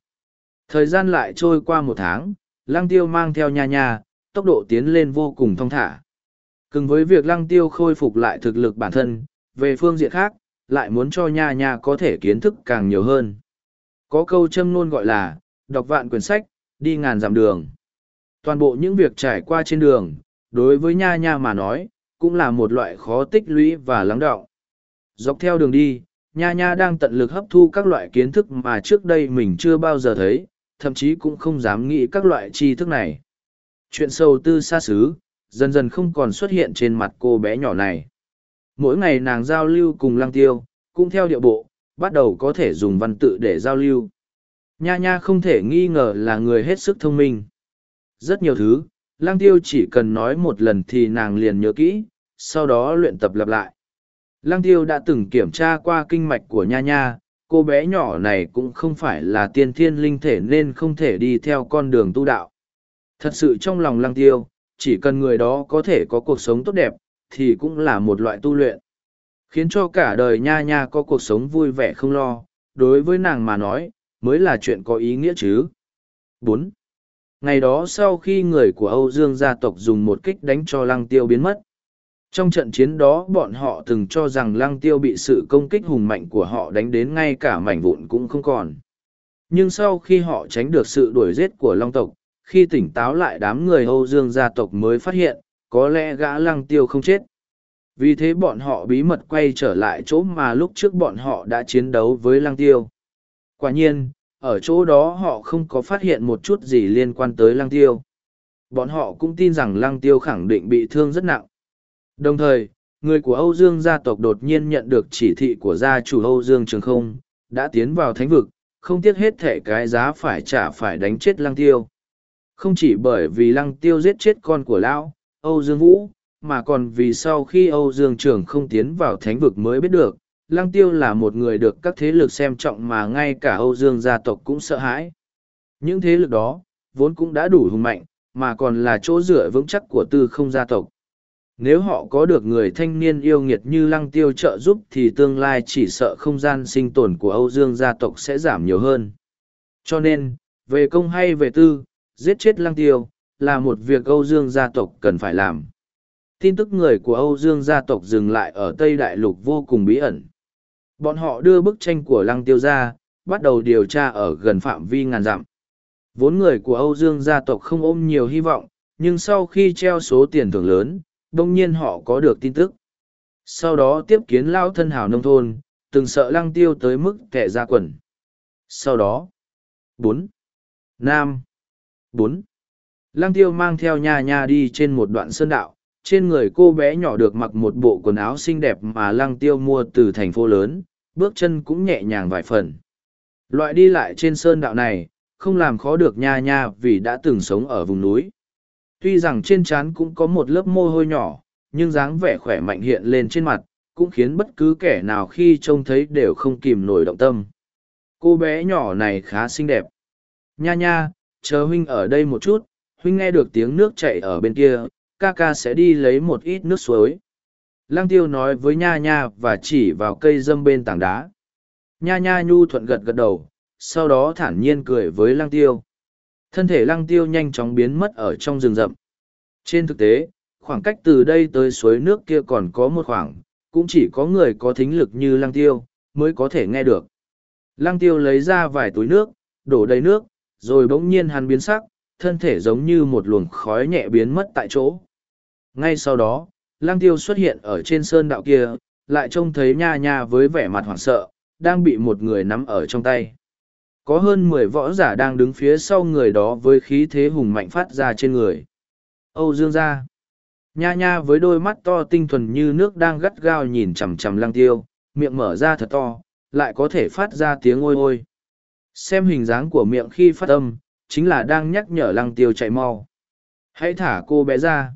A: Thời gian lại trôi qua một tháng, lăng tiêu mang theo nha nha, tốc độ tiến lên vô cùng thong thả. Cùng với việc lăng tiêu khôi phục lại thực lực bản thân, về phương diện khác, lại muốn cho nha nha có thể kiến thức càng nhiều hơn. Có câu châm ngôn gọi là, đọc vạn quyển sách, đi ngàn dặm đường. Toàn bộ những việc trải qua trên đường, đối với nha nha mà nói, cũng là một loại khó tích lũy và lắng đọng. Dọc theo đường đi, nha nha đang tận lực hấp thu các loại kiến thức mà trước đây mình chưa bao giờ thấy, thậm chí cũng không dám nghĩ các loại tri thức này. Chuyện sâu tư xa xứ, dần dần không còn xuất hiện trên mặt cô bé nhỏ này. Mỗi ngày nàng giao lưu cùng lăng tiêu, cũng theo điệu bộ, bắt đầu có thể dùng văn tự để giao lưu. Nha nha không thể nghi ngờ là người hết sức thông minh. Rất nhiều thứ, lăng tiêu chỉ cần nói một lần thì nàng liền nhớ kỹ, sau đó luyện tập lặp lại. Lăng tiêu đã từng kiểm tra qua kinh mạch của nha nha, cô bé nhỏ này cũng không phải là tiên thiên linh thể nên không thể đi theo con đường tu đạo. Thật sự trong lòng lăng tiêu, chỉ cần người đó có thể có cuộc sống tốt đẹp, thì cũng là một loại tu luyện. Khiến cho cả đời nha nha có cuộc sống vui vẻ không lo, đối với nàng mà nói, mới là chuyện có ý nghĩa chứ. bốn Ngày đó sau khi người của Âu Dương gia tộc dùng một kích đánh cho lăng tiêu biến mất. Trong trận chiến đó bọn họ từng cho rằng lăng tiêu bị sự công kích hùng mạnh của họ đánh đến ngay cả mảnh vụn cũng không còn. Nhưng sau khi họ tránh được sự đuổi giết của long tộc, khi tỉnh táo lại đám người Âu Dương gia tộc mới phát hiện, có lẽ gã lăng tiêu không chết. Vì thế bọn họ bí mật quay trở lại chỗ mà lúc trước bọn họ đã chiến đấu với lăng tiêu. Quả nhiên, ở chỗ đó họ không có phát hiện một chút gì liên quan tới lăng tiêu. Bọn họ cũng tin rằng lăng tiêu khẳng định bị thương rất nặng. Đồng thời, người của Âu Dương gia tộc đột nhiên nhận được chỉ thị của gia chủ Âu Dương Trường Không, đã tiến vào thánh vực, không tiếc hết thể cái giá phải trả phải đánh chết lăng tiêu. Không chỉ bởi vì lăng tiêu giết chết con của lão, Âu Dương Vũ, mà còn vì sau khi Âu Dương Trường không tiến vào thánh vực mới biết được, lăng tiêu là một người được các thế lực xem trọng mà ngay cả Âu Dương gia tộc cũng sợ hãi. Những thế lực đó, vốn cũng đã đủ hùng mạnh, mà còn là chỗ dựa vững chắc của tư không gia tộc. Nếu họ có được người thanh niên yêu nghiệt như lăng tiêu trợ giúp thì tương lai chỉ sợ không gian sinh tồn của Âu Dương gia tộc sẽ giảm nhiều hơn. Cho nên, về công hay về tư, giết chết lăng tiêu, là một việc Âu Dương gia tộc cần phải làm. Tin tức người của Âu Dương gia tộc dừng lại ở Tây Đại Lục vô cùng bí ẩn. Bọn họ đưa bức tranh của lăng tiêu ra, bắt đầu điều tra ở gần phạm vi ngàn dặm. Vốn người của Âu Dương gia tộc không ôm nhiều hy vọng, nhưng sau khi treo số tiền thưởng lớn, đông nhiên họ có được tin tức. Sau đó tiếp kiến lao thân hào nông thôn, từng sợ lăng tiêu tới mức kẻ ra quần. Sau đó, bốn Nam, bốn Lăng tiêu mang theo nha nha đi trên một đoạn sơn đạo, trên người cô bé nhỏ được mặc một bộ quần áo xinh đẹp mà lăng tiêu mua từ thành phố lớn, bước chân cũng nhẹ nhàng vài phần. Loại đi lại trên sơn đạo này, không làm khó được nha nha vì đã từng sống ở vùng núi. Tuy rằng trên trán cũng có một lớp mồ hôi nhỏ, nhưng dáng vẻ khỏe mạnh hiện lên trên mặt, cũng khiến bất cứ kẻ nào khi trông thấy đều không kìm nổi động tâm. Cô bé nhỏ này khá xinh đẹp. Nha nha, chờ huynh ở đây một chút, huynh nghe được tiếng nước chảy ở bên kia, ca ca sẽ đi lấy một ít nước suối. Lăng tiêu nói với nha nha và chỉ vào cây dâm bên tảng đá. Nha nha nhu thuận gật gật đầu, sau đó thản nhiên cười với lăng tiêu. Thân thể lăng tiêu nhanh chóng biến mất ở trong rừng rậm. Trên thực tế, khoảng cách từ đây tới suối nước kia còn có một khoảng, cũng chỉ có người có thính lực như lăng tiêu, mới có thể nghe được. Lăng tiêu lấy ra vài túi nước, đổ đầy nước, rồi bỗng nhiên hắn biến sắc, thân thể giống như một luồng khói nhẹ biến mất tại chỗ. Ngay sau đó, lăng tiêu xuất hiện ở trên sơn đạo kia, lại trông thấy nha nha với vẻ mặt hoảng sợ, đang bị một người nắm ở trong tay. Có hơn mười võ giả đang đứng phía sau người đó với khí thế hùng mạnh phát ra trên người. Âu Dương gia. Nha nha với đôi mắt to tinh thuần như nước đang gắt gao nhìn chằm chằm lăng tiêu, miệng mở ra thật to, lại có thể phát ra tiếng ôi ôi. Xem hình dáng của miệng khi phát âm, chính là đang nhắc nhở lăng tiêu chạy mau. Hãy thả cô bé ra.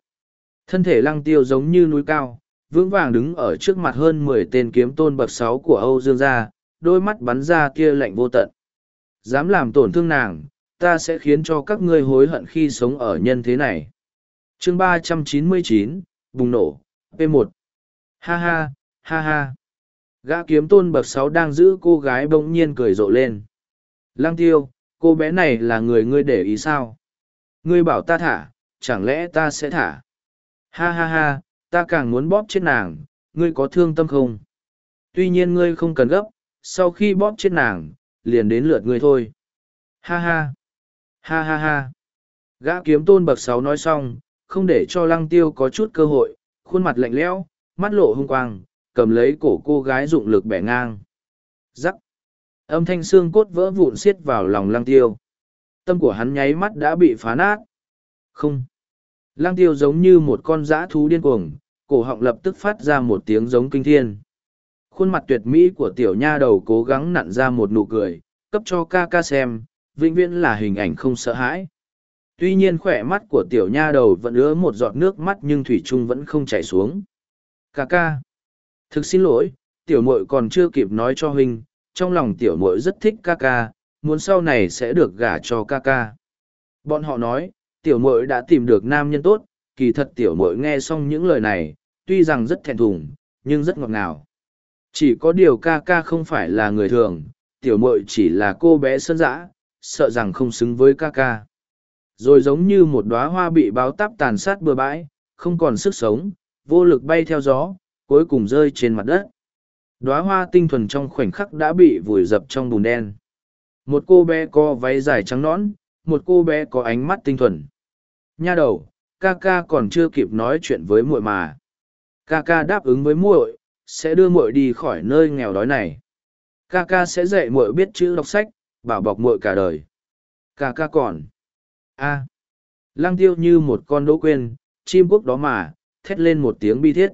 A: Thân thể lăng tiêu giống như núi cao, vững vàng đứng ở trước mặt hơn mười tên kiếm tôn bậc sáu của Âu Dương gia, đôi mắt bắn ra kia lạnh vô tận. Dám làm tổn thương nàng, ta sẽ khiến cho các ngươi hối hận khi sống ở nhân thế này. chương ba trăm chín mươi chín bùng nổ, P1. Ha ha, ha ha. Gã kiếm tôn bậc sáu đang giữ cô gái bỗng nhiên cười rộ lên. Lăng tiêu, cô bé này là người ngươi để ý sao? Ngươi bảo ta thả, chẳng lẽ ta sẽ thả? Ha ha ha, ta càng muốn bóp chết nàng, ngươi có thương tâm không? Tuy nhiên ngươi không cần gấp, sau khi bóp chết nàng, liền đến lượt ngươi thôi. Ha ha, ha ha ha. Gã kiếm tôn bậc sáu nói xong, không để cho lăng tiêu có chút cơ hội, khuôn mặt lạnh lẽo, mắt lộ hung quang, cầm lấy cổ cô gái dụng lực bẻ ngang. Rắc. Âm thanh xương cốt vỡ vụn xiết vào lòng lăng tiêu. Tâm của hắn nháy mắt đã bị phá nát. Không. Lăng tiêu giống như một con dã thú điên cuồng, cổ họng lập tức phát ra một tiếng giống kinh thiên. Khuôn mặt tuyệt mỹ của tiểu nha đầu cố gắng nặn ra một nụ cười, cấp cho ca ca xem, vĩnh viễn là hình ảnh không sợ hãi. Tuy nhiên khỏe mắt của tiểu nha đầu vẫn ứa một giọt nước mắt nhưng thủy trung vẫn không chảy xuống. Ca ca. Thực xin lỗi, tiểu muội còn chưa kịp nói cho huynh, trong lòng tiểu muội rất thích ca ca, muốn sau này sẽ được gả cho ca ca. Bọn họ nói, tiểu muội đã tìm được nam nhân tốt, kỳ thật tiểu muội nghe xong những lời này, tuy rằng rất thẹn thùng, nhưng rất ngọt ngào. Chỉ có điều ca ca không phải là người thường, tiểu mội chỉ là cô bé sơn dã, sợ rằng không xứng với ca ca. Rồi giống như một đóa hoa bị báo táp tàn sát bừa bãi, không còn sức sống, vô lực bay theo gió, cuối cùng rơi trên mặt đất. Đóa hoa tinh thuần trong khoảnh khắc đã bị vùi dập trong bùn đen. Một cô bé có váy dài trắng nõn, một cô bé có ánh mắt tinh thuần. Nha đầu, ca ca còn chưa kịp nói chuyện với muội mà. Ca ca đáp ứng với muội, sẽ đưa muội đi khỏi nơi nghèo đói này. Ca ca sẽ dạy muội biết chữ đọc sách, bảo bọc muội cả đời. Ca ca còn. a à. Lăng tiêu như một con đỗ quên, chim quốc đó mà, thét lên một tiếng bi thiết.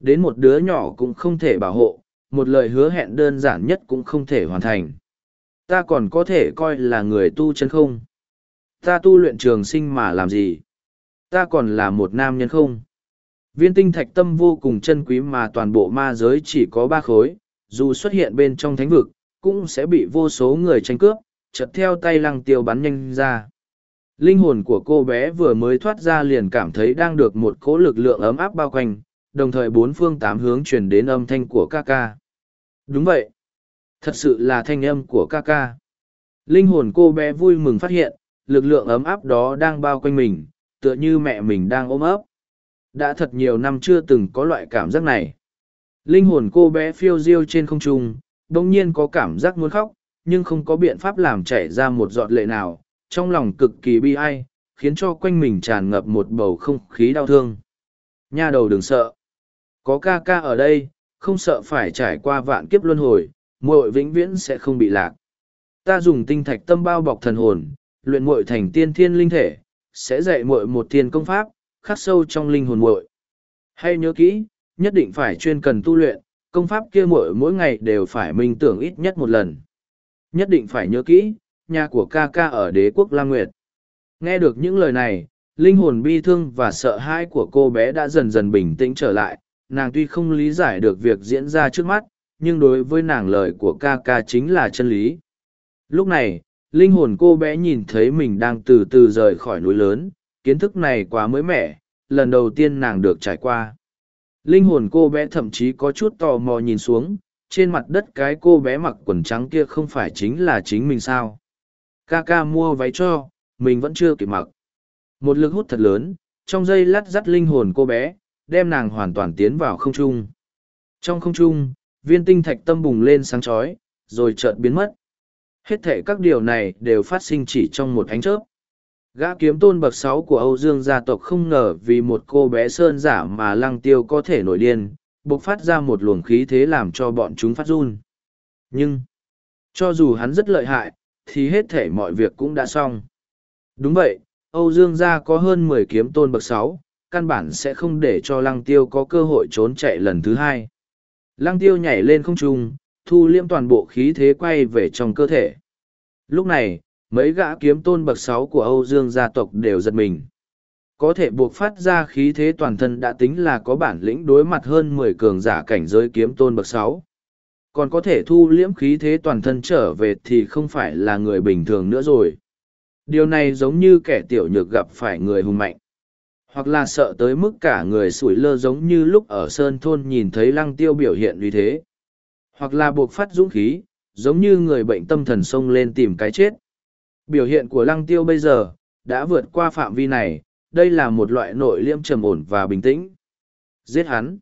A: Đến một đứa nhỏ cũng không thể bảo hộ, một lời hứa hẹn đơn giản nhất cũng không thể hoàn thành. Ta còn có thể coi là người tu chân không? Ta tu luyện trường sinh mà làm gì? Ta còn là một nam nhân không? Viên tinh thạch tâm vô cùng chân quý mà toàn bộ ma giới chỉ có ba khối, dù xuất hiện bên trong thánh vực, cũng sẽ bị vô số người tranh cướp, chật theo tay lăng tiêu bắn nhanh ra. Linh hồn của cô bé vừa mới thoát ra liền cảm thấy đang được một cỗ lực lượng ấm áp bao quanh, đồng thời bốn phương tám hướng truyền đến âm thanh của ca ca. Đúng vậy. Thật sự là thanh âm của ca ca. Linh hồn cô bé vui mừng phát hiện, lực lượng ấm áp đó đang bao quanh mình, tựa như mẹ mình đang ôm ấp. Đã thật nhiều năm chưa từng có loại cảm giác này. Linh hồn cô bé phiêu diêu trên không trung, đồng nhiên có cảm giác muốn khóc, nhưng không có biện pháp làm chảy ra một giọt lệ nào, trong lòng cực kỳ bi ai, khiến cho quanh mình tràn ngập một bầu không khí đau thương. Nha đầu đừng sợ. Có ca ca ở đây, không sợ phải trải qua vạn kiếp luân hồi, muội vĩnh viễn sẽ không bị lạc. Ta dùng tinh thạch tâm bao bọc thần hồn, luyện muội thành tiên thiên linh thể, sẽ dạy muội một thiên công pháp, khắc sâu trong linh hồn muội. Hay nhớ kỹ, nhất định phải chuyên cần tu luyện, công pháp kia muội mỗi ngày đều phải minh tưởng ít nhất một lần. Nhất định phải nhớ kỹ, nhà của ca ca ở đế quốc Lam Nguyệt. Nghe được những lời này, linh hồn bi thương và sợ hãi của cô bé đã dần dần bình tĩnh trở lại, nàng tuy không lý giải được việc diễn ra trước mắt, nhưng đối với nàng lời của ca ca chính là chân lý. Lúc này, linh hồn cô bé nhìn thấy mình đang từ từ rời khỏi núi lớn, kiến thức này quá mới mẻ, lần đầu tiên nàng được trải qua. Linh hồn cô bé thậm chí có chút tò mò nhìn xuống, trên mặt đất cái cô bé mặc quần trắng kia không phải chính là chính mình sao. Ca ca mua váy cho, mình vẫn chưa kịp mặc. Một lực hút thật lớn, trong giây lát dắt linh hồn cô bé, đem nàng hoàn toàn tiến vào không trung. Trong không trung, viên tinh thạch tâm bùng lên sáng chói, rồi chợt biến mất. Hết thể các điều này đều phát sinh chỉ trong một ánh chớp. Gã kiếm tôn bậc sáu của Âu Dương gia tộc không ngờ vì một cô bé sơn giả mà lăng tiêu có thể nổi điên, bộc phát ra một luồng khí thế làm cho bọn chúng phát run. Nhưng, cho dù hắn rất lợi hại, thì hết thể mọi việc cũng đã xong. Đúng vậy, Âu Dương gia có hơn mười kiếm tôn bậc sáu, căn bản sẽ không để cho lăng tiêu có cơ hội trốn chạy lần thứ hai. Lăng tiêu nhảy lên không trung, thu liêm toàn bộ khí thế quay về trong cơ thể. Lúc này, mấy gã kiếm tôn bậc sáu của Âu Dương gia tộc đều giật mình. Có thể buộc phát ra khí thế toàn thân đã tính là có bản lĩnh đối mặt hơn mười cường giả cảnh giới kiếm tôn bậc sáu. Còn có thể thu liễm khí thế toàn thân trở về thì không phải là người bình thường nữa rồi. Điều này giống như kẻ tiểu nhược gặp phải người hùng mạnh. Hoặc là sợ tới mức cả người sủi lơ giống như lúc ở Sơn Thôn nhìn thấy lăng tiêu biểu hiện như thế. Hoặc là buộc phát dũng khí, giống như người bệnh tâm thần xông lên tìm cái chết. Biểu hiện của lăng tiêu bây giờ, đã vượt qua phạm vi này, đây là một loại nội liêm trầm ổn và bình tĩnh. Giết hắn.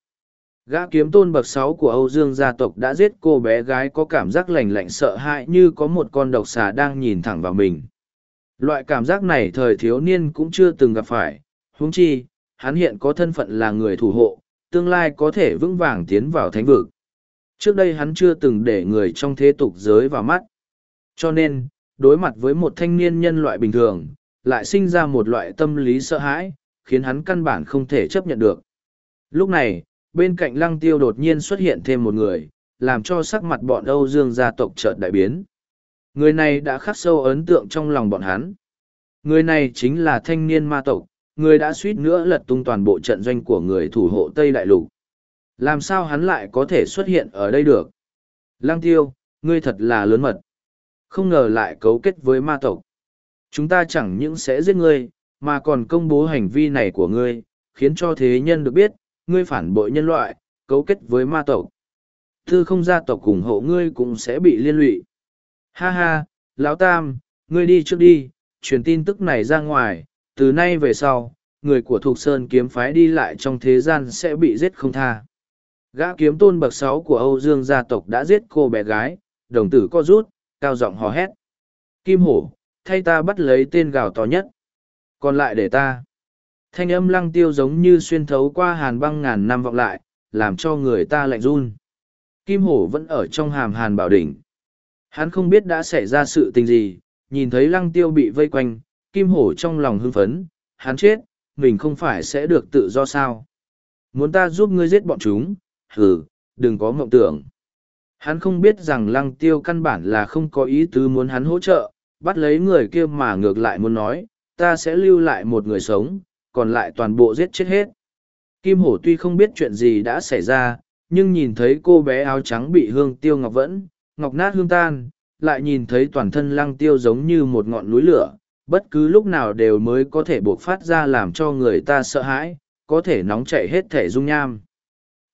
A: Gã kiếm tôn bậc sáu của Âu Dương gia tộc đã giết cô bé gái có cảm giác lành lạnh sợ hãi như có một con độc xà đang nhìn thẳng vào mình. Loại cảm giác này thời thiếu niên cũng chưa từng gặp phải, huống chi, hắn hiện có thân phận là người thủ hộ, tương lai có thể vững vàng tiến vào thánh vực. Trước đây hắn chưa từng để người trong thế tục giới vào mắt. Cho nên, đối mặt với một thanh niên nhân loại bình thường, lại sinh ra một loại tâm lý sợ hãi, khiến hắn căn bản không thể chấp nhận được. Lúc này, bên cạnh lăng tiêu đột nhiên xuất hiện thêm một người, làm cho sắc mặt bọn Âu Dương gia tộc chợt đại biến. Người này đã khắc sâu ấn tượng trong lòng bọn hắn. Người này chính là thanh niên ma tộc, người đã suýt nữa lật tung toàn bộ trận doanh của người thủ hộ Tây Đại Lục. Làm sao hắn lại có thể xuất hiện ở đây được? Lăng tiêu, ngươi thật là lớn mật. Không ngờ lại cấu kết với ma tộc. Chúng ta chẳng những sẽ giết ngươi, mà còn công bố hành vi này của ngươi, khiến cho thế nhân được biết, ngươi phản bội nhân loại, cấu kết với ma tộc. Thư không gia tộc ủng hộ ngươi cũng sẽ bị liên lụy. Ha ha, Lão Tam, ngươi đi trước đi, truyền tin tức này ra ngoài, từ nay về sau, người của Thục Sơn kiếm phái đi lại trong thế gian sẽ bị giết không tha. Gã kiếm tôn bậc sáu của Âu Dương gia tộc đã giết cô bé gái, đồng tử co rút, cao giọng hò hét. Kim hổ, thay ta bắt lấy tên gào to nhất. Còn lại để ta. Thanh âm lăng tiêu giống như xuyên thấu qua hàn băng ngàn năm vọng lại, làm cho người ta lạnh run. Kim hổ vẫn ở trong hàm hàn bảo đỉnh. Hắn không biết đã xảy ra sự tình gì, nhìn thấy lăng tiêu bị vây quanh, kim hổ trong lòng hưng phấn, hắn chết, mình không phải sẽ được tự do sao. Muốn ta giúp ngươi giết bọn chúng, hừ, đừng có mộng tưởng. Hắn không biết rằng lăng tiêu căn bản là không có ý tứ muốn hắn hỗ trợ, bắt lấy người kia mà ngược lại muốn nói, ta sẽ lưu lại một người sống, còn lại toàn bộ giết chết hết. Kim hổ tuy không biết chuyện gì đã xảy ra, nhưng nhìn thấy cô bé áo trắng bị hương tiêu ngọc vẫn, ngọc nát hương tan, lại nhìn thấy toàn thân lăng tiêu giống như một ngọn núi lửa, bất cứ lúc nào đều mới có thể buộc phát ra làm cho người ta sợ hãi, có thể nóng chạy hết thể dung nham.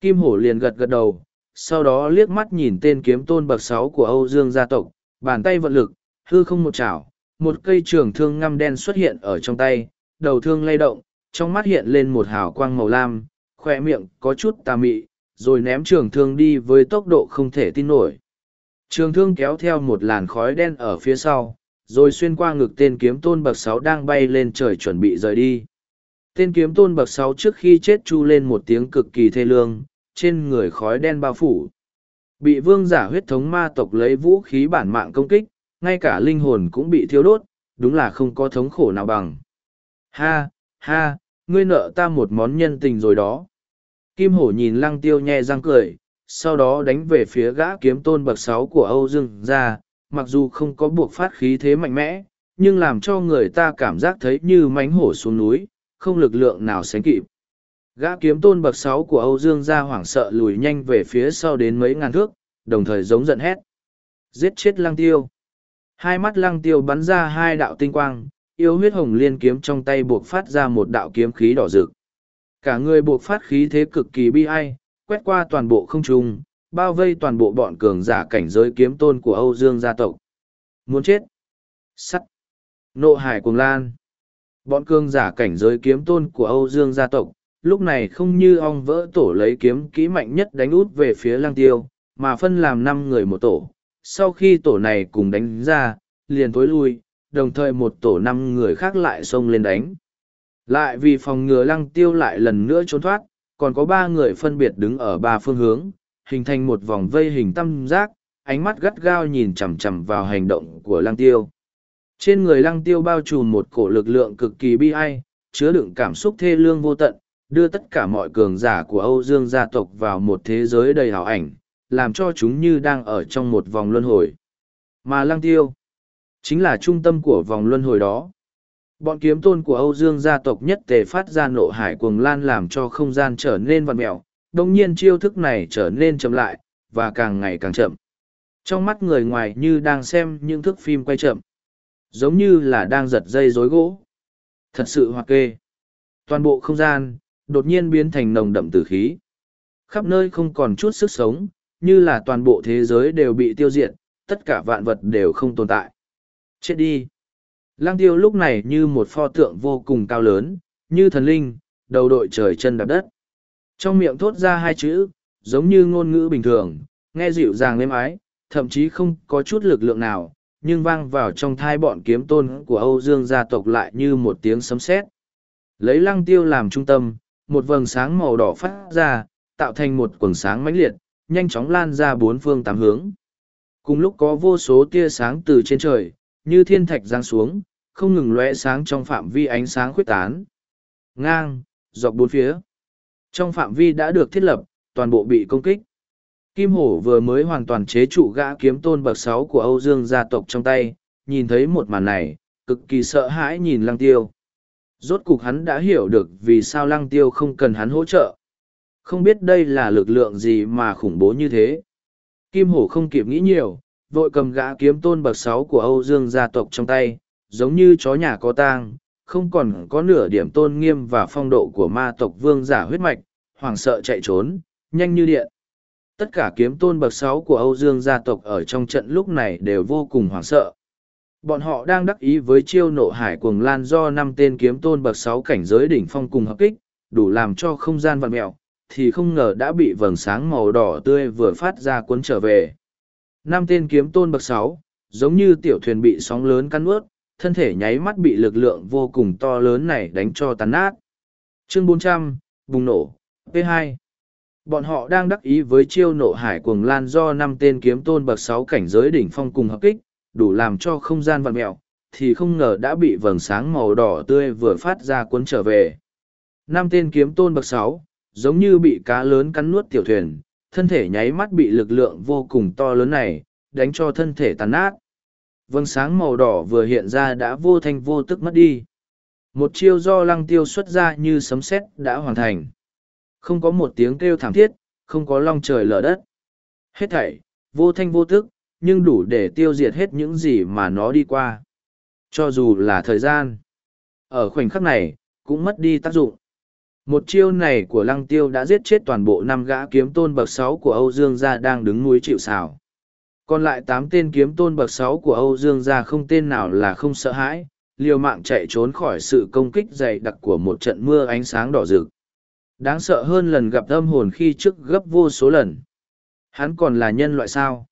A: Kim hổ liền gật gật đầu, sau đó liếc mắt nhìn tên kiếm tôn bậc sáu của Âu Dương gia tộc, bàn tay vận lực, hư không một chảo, một cây trường thương ngăm đen xuất hiện ở trong tay, đầu thương lay động, trong mắt hiện lên một hào quang màu lam, khoe miệng có chút tà mị, rồi ném trường thương đi với tốc độ không thể tin nổi. Trường thương kéo theo một làn khói đen ở phía sau, rồi xuyên qua ngực tên kiếm tôn bậc sáu đang bay lên trời chuẩn bị rời đi. Tên kiếm tôn bậc sáu trước khi chết chu lên một tiếng cực kỳ thê lương, trên người khói đen bao phủ. Bị vương giả huyết thống ma tộc lấy vũ khí bản mạng công kích, ngay cả linh hồn cũng bị thiêu đốt, đúng là không có thống khổ nào bằng. Ha, ha, ngươi nợ ta một món nhân tình rồi đó. Kim hổ nhìn lăng tiêu nhe răng cười, sau đó đánh về phía gã kiếm tôn bậc sáu của Âu Dương ra, mặc dù không có buộc phát khí thế mạnh mẽ, nhưng làm cho người ta cảm giác thấy như mánh hổ xuống núi, không lực lượng nào sánh kịp. Gã kiếm tôn bậc sáu của Âu Dương Gia hoảng sợ lùi nhanh về phía sau đến mấy ngàn thước, đồng thời giống giận hét. Giết chết lăng tiêu. Hai mắt lăng tiêu bắn ra hai đạo tinh quang, yêu huyết hồng liên kiếm trong tay buộc phát ra một đạo kiếm khí đỏ rực. Cả người buộc phát khí thế cực kỳ bi ai, quét qua toàn bộ không trung, bao vây toàn bộ bọn cường giả cảnh giới kiếm tôn của Âu Dương gia tộc. Muốn chết? Sắt! Nộ hải cuồng lan! Bọn cường giả cảnh giới kiếm tôn của Âu Dương gia tộc, lúc này không như ong vỡ tổ lấy kiếm kỹ mạnh nhất đánh út về phía lang tiêu, mà phân làm năm người một tổ. Sau khi tổ này cùng đánh ra, liền tối lui, đồng thời một tổ năm người khác lại xông lên đánh. Lại vì phòng ngừa lăng tiêu lại lần nữa trốn thoát, còn có ba người phân biệt đứng ở ba phương hướng, hình thành một vòng vây hình tam giác, ánh mắt gắt gao nhìn chằm chằm vào hành động của lăng tiêu. Trên người lăng tiêu bao trùm một cổ lực lượng cực kỳ bi ai, chứa đựng cảm xúc thê lương vô tận, đưa tất cả mọi cường giả của Âu Dương gia tộc vào một thế giới đầy hào ảnh, làm cho chúng như đang ở trong một vòng luân hồi. Mà lăng tiêu, chính là trung tâm của vòng luân hồi đó. Bọn kiếm tôn của Âu Dương gia tộc nhất tề phát ra nộ hải cuồng lan làm cho không gian trở nên vặn mẹo, đồng nhiên chiêu thức này trở nên chậm lại, và càng ngày càng chậm. Trong mắt người ngoài như đang xem những thước phim quay chậm, giống như là đang giật dây rối gỗ. Thật sự hoặc kê. Toàn bộ không gian, đột nhiên biến thành nồng đậm tử khí. Khắp nơi không còn chút sức sống, như là toàn bộ thế giới đều bị tiêu diệt, tất cả vạn vật đều không tồn tại. Chết đi! Lang tiêu lúc này như một pho tượng vô cùng cao lớn, như thần linh, đầu đội trời chân đạp đất. Trong miệng thốt ra hai chữ, giống như ngôn ngữ bình thường, nghe dịu dàng êm ái, thậm chí không có chút lực lượng nào, nhưng vang vào trong thai bọn kiếm tôn của Âu Dương gia tộc lại như một tiếng sấm sét. Lấy lăng tiêu làm trung tâm, một vầng sáng màu đỏ phát ra, tạo thành một quầng sáng mãnh liệt, nhanh chóng lan ra bốn phương tám hướng. Cùng lúc có vô số tia sáng từ trên trời, như thiên thạch giáng xuống, không ngừng lóe sáng trong phạm vi ánh sáng khuyết tán. Ngang, dọc bốn phía. Trong phạm vi đã được thiết lập, toàn bộ bị công kích. Kim Hổ vừa mới hoàn toàn chế trụ gã kiếm tôn bậc sáu của Âu Dương gia tộc trong tay, nhìn thấy một màn này, cực kỳ sợ hãi nhìn Lăng Tiêu. Rốt cục hắn đã hiểu được vì sao Lăng Tiêu không cần hắn hỗ trợ. Không biết đây là lực lượng gì mà khủng bố như thế. Kim Hổ không kịp nghĩ nhiều, vội cầm gã kiếm tôn bậc sáu của Âu Dương gia tộc trong tay, giống như chó nhà có tang, không còn có nửa điểm tôn nghiêm và phong độ của ma tộc vương giả huyết mạch, hoảng sợ chạy trốn, nhanh như điện. Tất cả kiếm tôn bậc sáu của Âu Dương gia tộc ở trong trận lúc này đều vô cùng hoảng sợ. Bọn họ đang đắc ý với chiêu nộ hải cuồng lan do năm tên kiếm tôn bậc sáu cảnh giới đỉnh phong cùng hợp kích, đủ làm cho không gian vặn mẹo, thì không ngờ đã bị vầng sáng màu đỏ tươi vừa phát ra cuốn trở về. Năm tên kiếm tôn bậc sáu, giống như tiểu thuyền bị sóng lớn cắn ướt, thân thể nháy mắt bị lực lượng vô cùng to lớn này đánh cho tàn nát. Chương 400, bùng nổ, P2. Bọn họ đang đắc ý với chiêu nộ hải cuồng lan do năm tên kiếm tôn bậc sáu cảnh giới đỉnh phong cùng hợp kích, đủ làm cho không gian vặn mẹo, thì không ngờ đã bị vầng sáng màu đỏ tươi vừa phát ra cuốn trở về. Năm tên kiếm tôn bậc sáu, giống như bị cá lớn cắn nuốt tiểu thuyền, thân thể nháy mắt bị lực lượng vô cùng to lớn này, đánh cho thân thể tàn nát. Vầng sáng màu đỏ vừa hiện ra đã vô thanh vô tức mất đi. Một chiêu do lăng tiêu xuất ra như sấm sét đã hoàn thành. Không có một tiếng kêu thảm thiết, không có long trời lở đất. Hết thảy, vô thanh vô tức, nhưng đủ để tiêu diệt hết những gì mà nó đi qua. Cho dù là thời gian. Ở khoảnh khắc này, cũng mất đi tác dụng. Một chiêu này của lăng tiêu đã giết chết toàn bộ năm gã kiếm tôn bậc sáu của Âu Dương gia đang đứng núi chịu xào. Còn lại tám tên kiếm tôn bậc sáu của Âu Dương gia không tên nào là không sợ hãi, liều mạng chạy trốn khỏi sự công kích dày đặc của một trận mưa ánh sáng đỏ rực. Đáng sợ hơn lần gặp âm hồn khi trước gấp vô số lần. Hắn còn là nhân loại sao?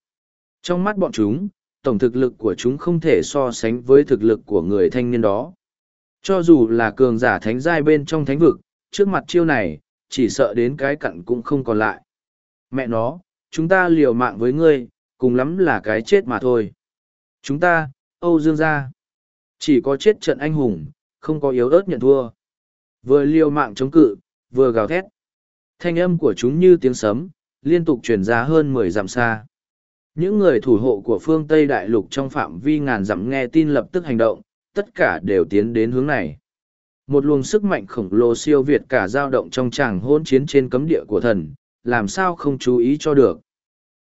A: Trong mắt bọn chúng, tổng thực lực của chúng không thể so sánh với thực lực của người thanh niên đó. Cho dù là cường giả thánh giai bên trong thánh vực, trước mặt chiêu này, chỉ sợ đến cái cặn cũng không còn lại. Mẹ nó, chúng ta liều mạng với ngươi, cùng lắm là cái chết mà thôi. Chúng ta, Âu Dương gia, chỉ có chết trận anh hùng, không có yếu ớt nhận thua. Vừa liều mạng chống cự, vừa gào thét. Thanh âm của chúng như tiếng sấm, liên tục truyền ra hơn mười dặm xa. Những người thủ hộ của phương Tây Đại Lục trong phạm vi ngàn dặm nghe tin lập tức hành động, tất cả đều tiến đến hướng này. Một luồng sức mạnh khổng lồ siêu việt cả dao động trong tràng hôn chiến trên cấm địa của thần, làm sao không chú ý cho được.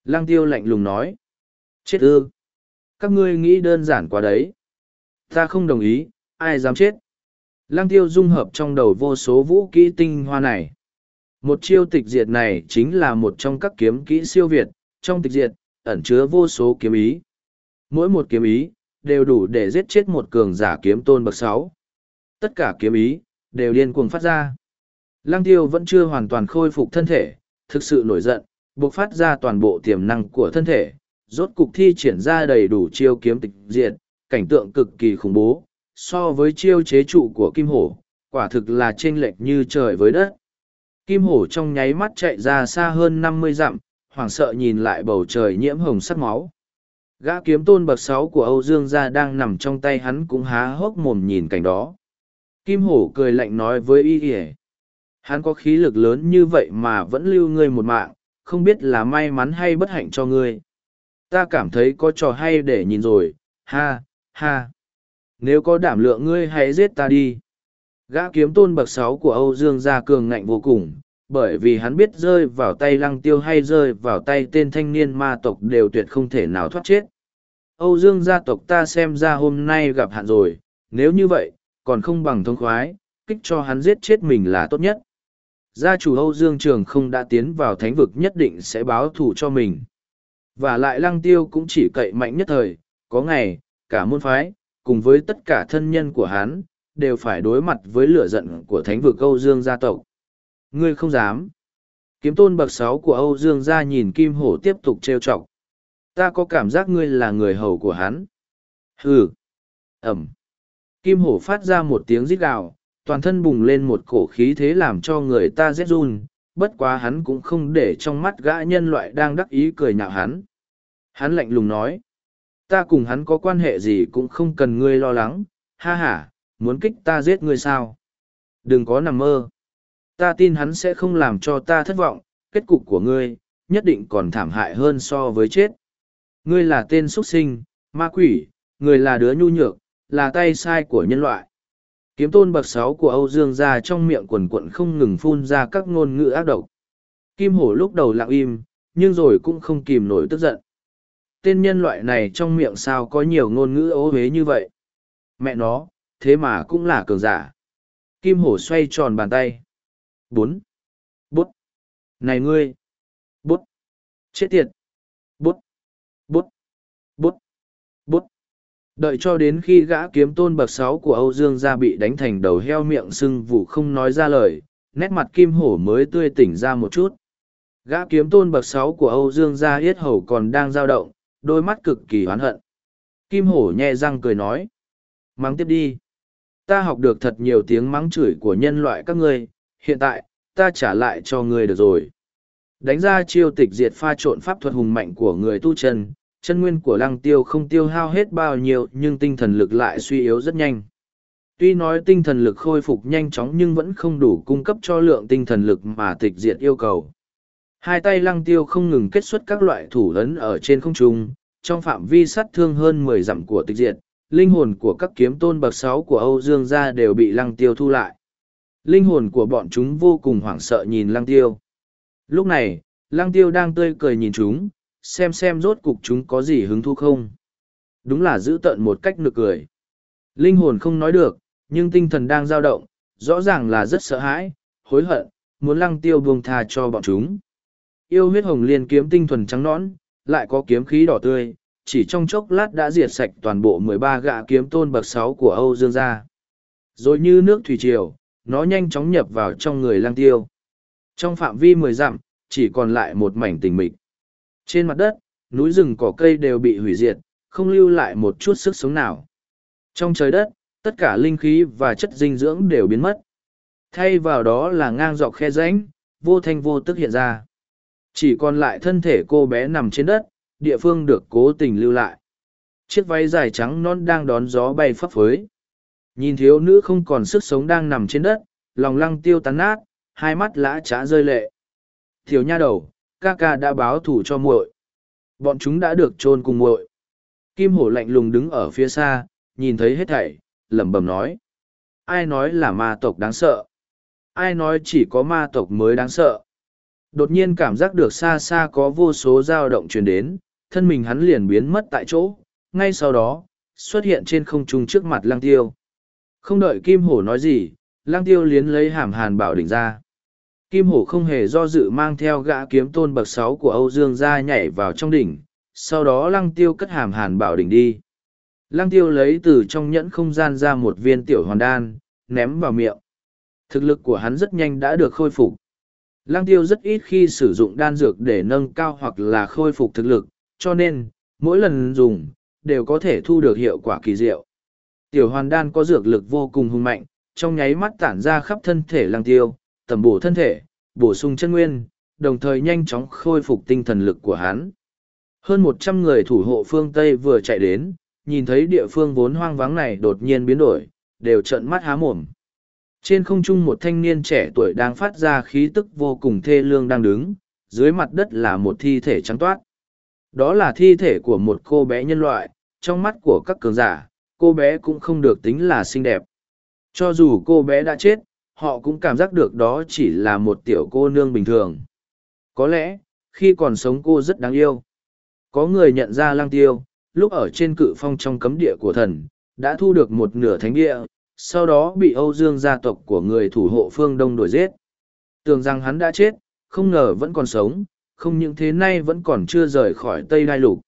A: Lăng tiêu lạnh lùng nói. Chết ư. Các ngươi nghĩ đơn giản quá đấy. Ta không đồng ý, ai dám chết. Lăng tiêu dung hợp trong đầu vô số vũ kỹ tinh hoa này. Một chiêu tịch diệt này chính là một trong các kiếm kỹ siêu việt, trong tịch diệt, ẩn chứa vô số kiếm ý. Mỗi một kiếm ý, đều đủ để giết chết một cường giả kiếm tôn bậc sáu. Tất cả kiếm ý, đều điên cuồng phát ra. Lăng tiêu vẫn chưa hoàn toàn khôi phục thân thể, thực sự nổi giận, buộc phát ra toàn bộ tiềm năng của thân thể, rốt cục thi triển ra đầy đủ chiêu kiếm tịch diệt, cảnh tượng cực kỳ khủng bố, so với chiêu chế trụ của kim hổ, quả thực là chênh lệch như trời với đất. Kim hổ trong nháy mắt chạy ra xa hơn năm mươi dặm, hoảng sợ nhìn lại bầu trời nhiễm hồng sắc máu. Gã kiếm tôn bậc sáu của Âu Dương gia đang nằm trong tay hắn cũng há hốc mồm nhìn cảnh đó. Kim hổ cười lạnh nói với y ỉa hắn có khí lực lớn như vậy mà vẫn lưu ngươi một mạng, không biết là may mắn hay bất hạnh cho ngươi ta cảm thấy có trò hay để nhìn rồi, ha ha nếu có đảm lượng ngươi hãy giết ta đi gã kiếm tôn bậc sáu của âu dương gia cường ngạnh vô cùng bởi vì hắn biết rơi vào tay lăng tiêu hay rơi vào tay tên thanh niên ma tộc đều tuyệt không thể nào thoát chết âu dương gia tộc ta xem ra hôm nay gặp hạn rồi nếu như vậy còn không bằng thông khoái, kích cho hắn giết chết mình là tốt nhất. Gia chủ Âu Dương Trường không đã tiến vào thánh vực nhất định sẽ báo thù cho mình. Và lại lăng tiêu cũng chỉ cậy mạnh nhất thời, có ngày, cả môn phái, cùng với tất cả thân nhân của hắn, đều phải đối mặt với lửa giận của thánh vực Âu Dương gia tộc. Ngươi không dám. Kiếm tôn bậc sáu của Âu Dương gia nhìn Kim Hổ tiếp tục trêu chọc. Ta có cảm giác ngươi là người hầu của hắn. Hừ. Ẩm. Kim hổ phát ra một tiếng rít gào, toàn thân bùng lên một cổ khí thế làm cho người ta rét run, bất quá hắn cũng không để trong mắt gã nhân loại đang đắc ý cười nhạo hắn. Hắn lạnh lùng nói, ta cùng hắn có quan hệ gì cũng không cần ngươi lo lắng, ha ha, muốn kích ta giết ngươi sao? Đừng có nằm mơ. Ta tin hắn sẽ không làm cho ta thất vọng, kết cục của ngươi, nhất định còn thảm hại hơn so với chết. Ngươi là tên xuất sinh, ma quỷ, người là đứa nhu nhược, là tay sai của nhân loại. Kiếm tôn bậc sáu của Âu Dương ra trong miệng quần quận không ngừng phun ra các ngôn ngữ ác độc. Kim hổ lúc đầu lặng im, nhưng rồi cũng không kìm nổi tức giận. Tên nhân loại này trong miệng sao có nhiều ngôn ngữ ố hế như vậy. Mẹ nó, thế mà cũng là cường giả. Kim hổ xoay tròn bàn tay. Bốn. Bút. Này ngươi. Bút. Chết tiệt. Bút. Bút. Bút. Bút. Đợi cho đến khi gã kiếm tôn bậc sáu của Âu Dương gia bị đánh thành đầu heo miệng sưng vụ không nói ra lời, nét mặt kim hổ mới tươi tỉnh ra một chút. Gã kiếm tôn bậc sáu của Âu Dương gia yết hầu còn đang dao động, đôi mắt cực kỳ oán hận. Kim hổ nhẹ răng cười nói. Mắng tiếp đi. Ta học được thật nhiều tiếng mắng chửi của nhân loại các ngươi, hiện tại, ta trả lại cho ngươi được rồi. Đánh ra chiêu tịch diệt pha trộn pháp thuật hùng mạnh của người tu chân, chân nguyên của lăng tiêu không tiêu hao hết bao nhiêu nhưng tinh thần lực lại suy yếu rất nhanh. Tuy nói tinh thần lực khôi phục nhanh chóng nhưng vẫn không đủ cung cấp cho lượng tinh thần lực mà tịch diệt yêu cầu. Hai tay lăng tiêu không ngừng kết xuất các loại thủ ấn ở trên không trung, trong phạm vi sát thương hơn mười dặm của tịch diệt, linh hồn của các kiếm tôn bậc sáu của Âu Dương gia đều bị lăng tiêu thu lại. Linh hồn của bọn chúng vô cùng hoảng sợ nhìn lăng tiêu. Lúc này, lăng tiêu đang tươi cười nhìn chúng, xem xem rốt cục chúng có gì hứng thú không. Đúng là giữ tận một cách nực cười. Linh hồn không nói được, nhưng tinh thần đang dao động, rõ ràng là rất sợ hãi, hối hận, muốn lăng tiêu buông tha cho bọn chúng. Yêu huyết hồng liên kiếm tinh thuần trắng nõn, lại có kiếm khí đỏ tươi, chỉ trong chốc lát đã diệt sạch toàn bộ mười ba gạ kiếm tôn bậc sáu của Âu Dương gia. Rồi như nước thủy triều, nó nhanh chóng nhập vào trong người Lang tiêu. Trong phạm vi mười dặm, chỉ còn lại một mảnh tình mịch. Trên mặt đất, núi rừng cỏ cây đều bị hủy diệt, không lưu lại một chút sức sống nào. Trong trời đất, tất cả linh khí và chất dinh dưỡng đều biến mất. Thay vào đó là ngang dọc khe rãnh, vô thanh vô tức hiện ra. Chỉ còn lại thân thể cô bé nằm trên đất, địa phương được cố tình lưu lại. Chiếc váy dài trắng non đang đón gió bay phấp phới. Nhìn thiếu nữ không còn sức sống đang nằm trên đất, lòng lăng tiêu tán nát, hai mắt lã trá rơi lệ. Thiếu nha đầu, ca ca đã báo thủ cho muội. Bọn chúng đã được chôn cùng muội. Kim hổ lạnh lùng đứng ở phía xa, nhìn thấy hết thảy, lẩm bẩm nói. Ai nói là ma tộc đáng sợ? Ai nói chỉ có ma tộc mới đáng sợ? Đột nhiên cảm giác được xa xa có vô số dao động truyền đến, thân mình hắn liền biến mất tại chỗ, ngay sau đó, xuất hiện trên không trung trước mặt lăng tiêu. Không đợi Kim Hổ nói gì, lang tiêu liến lấy hàm hàn bảo đỉnh ra. Kim Hổ không hề do dự mang theo gã kiếm tôn bậc sáu của Âu Dương ra nhảy vào trong đỉnh, sau đó lăng tiêu cất hàm hàn bảo đỉnh đi. Lăng tiêu lấy từ trong nhẫn không gian ra một viên tiểu hoàn đan, ném vào miệng. Thực lực của hắn rất nhanh đã được khôi phục. Lăng tiêu rất ít khi sử dụng đan dược để nâng cao hoặc là khôi phục thực lực, cho nên, mỗi lần dùng, đều có thể thu được hiệu quả kỳ diệu. Tiểu hoàn đan có dược lực vô cùng hùng mạnh, trong nháy mắt tản ra khắp thân thể Lang tiêu, tầm bổ thân thể, bổ sung chân nguyên, đồng thời nhanh chóng khôi phục tinh thần lực của hắn. Hơn một trăm người thủ hộ phương Tây vừa chạy đến, nhìn thấy địa phương vốn hoang vắng này đột nhiên biến đổi, đều trợn mắt há mồm. Trên không trung một thanh niên trẻ tuổi đang phát ra khí tức vô cùng thê lương đang đứng, dưới mặt đất là một thi thể trắng toát. Đó là thi thể của một cô bé nhân loại, trong mắt của các cường giả, cô bé cũng không được tính là xinh đẹp. Cho dù cô bé đã chết, họ cũng cảm giác được đó chỉ là một tiểu cô nương bình thường. Có lẽ, khi còn sống cô rất đáng yêu. Có người nhận ra lang tiêu, lúc ở trên cự phong trong cấm địa của thần, đã thu được một nửa thánh địa, sau đó bị Âu Dương gia tộc của người thủ hộ phương Đông đuổi giết. Tưởng rằng hắn đã chết, không ngờ vẫn còn sống, không những thế nay vẫn còn chưa rời khỏi Tây Đai Lục.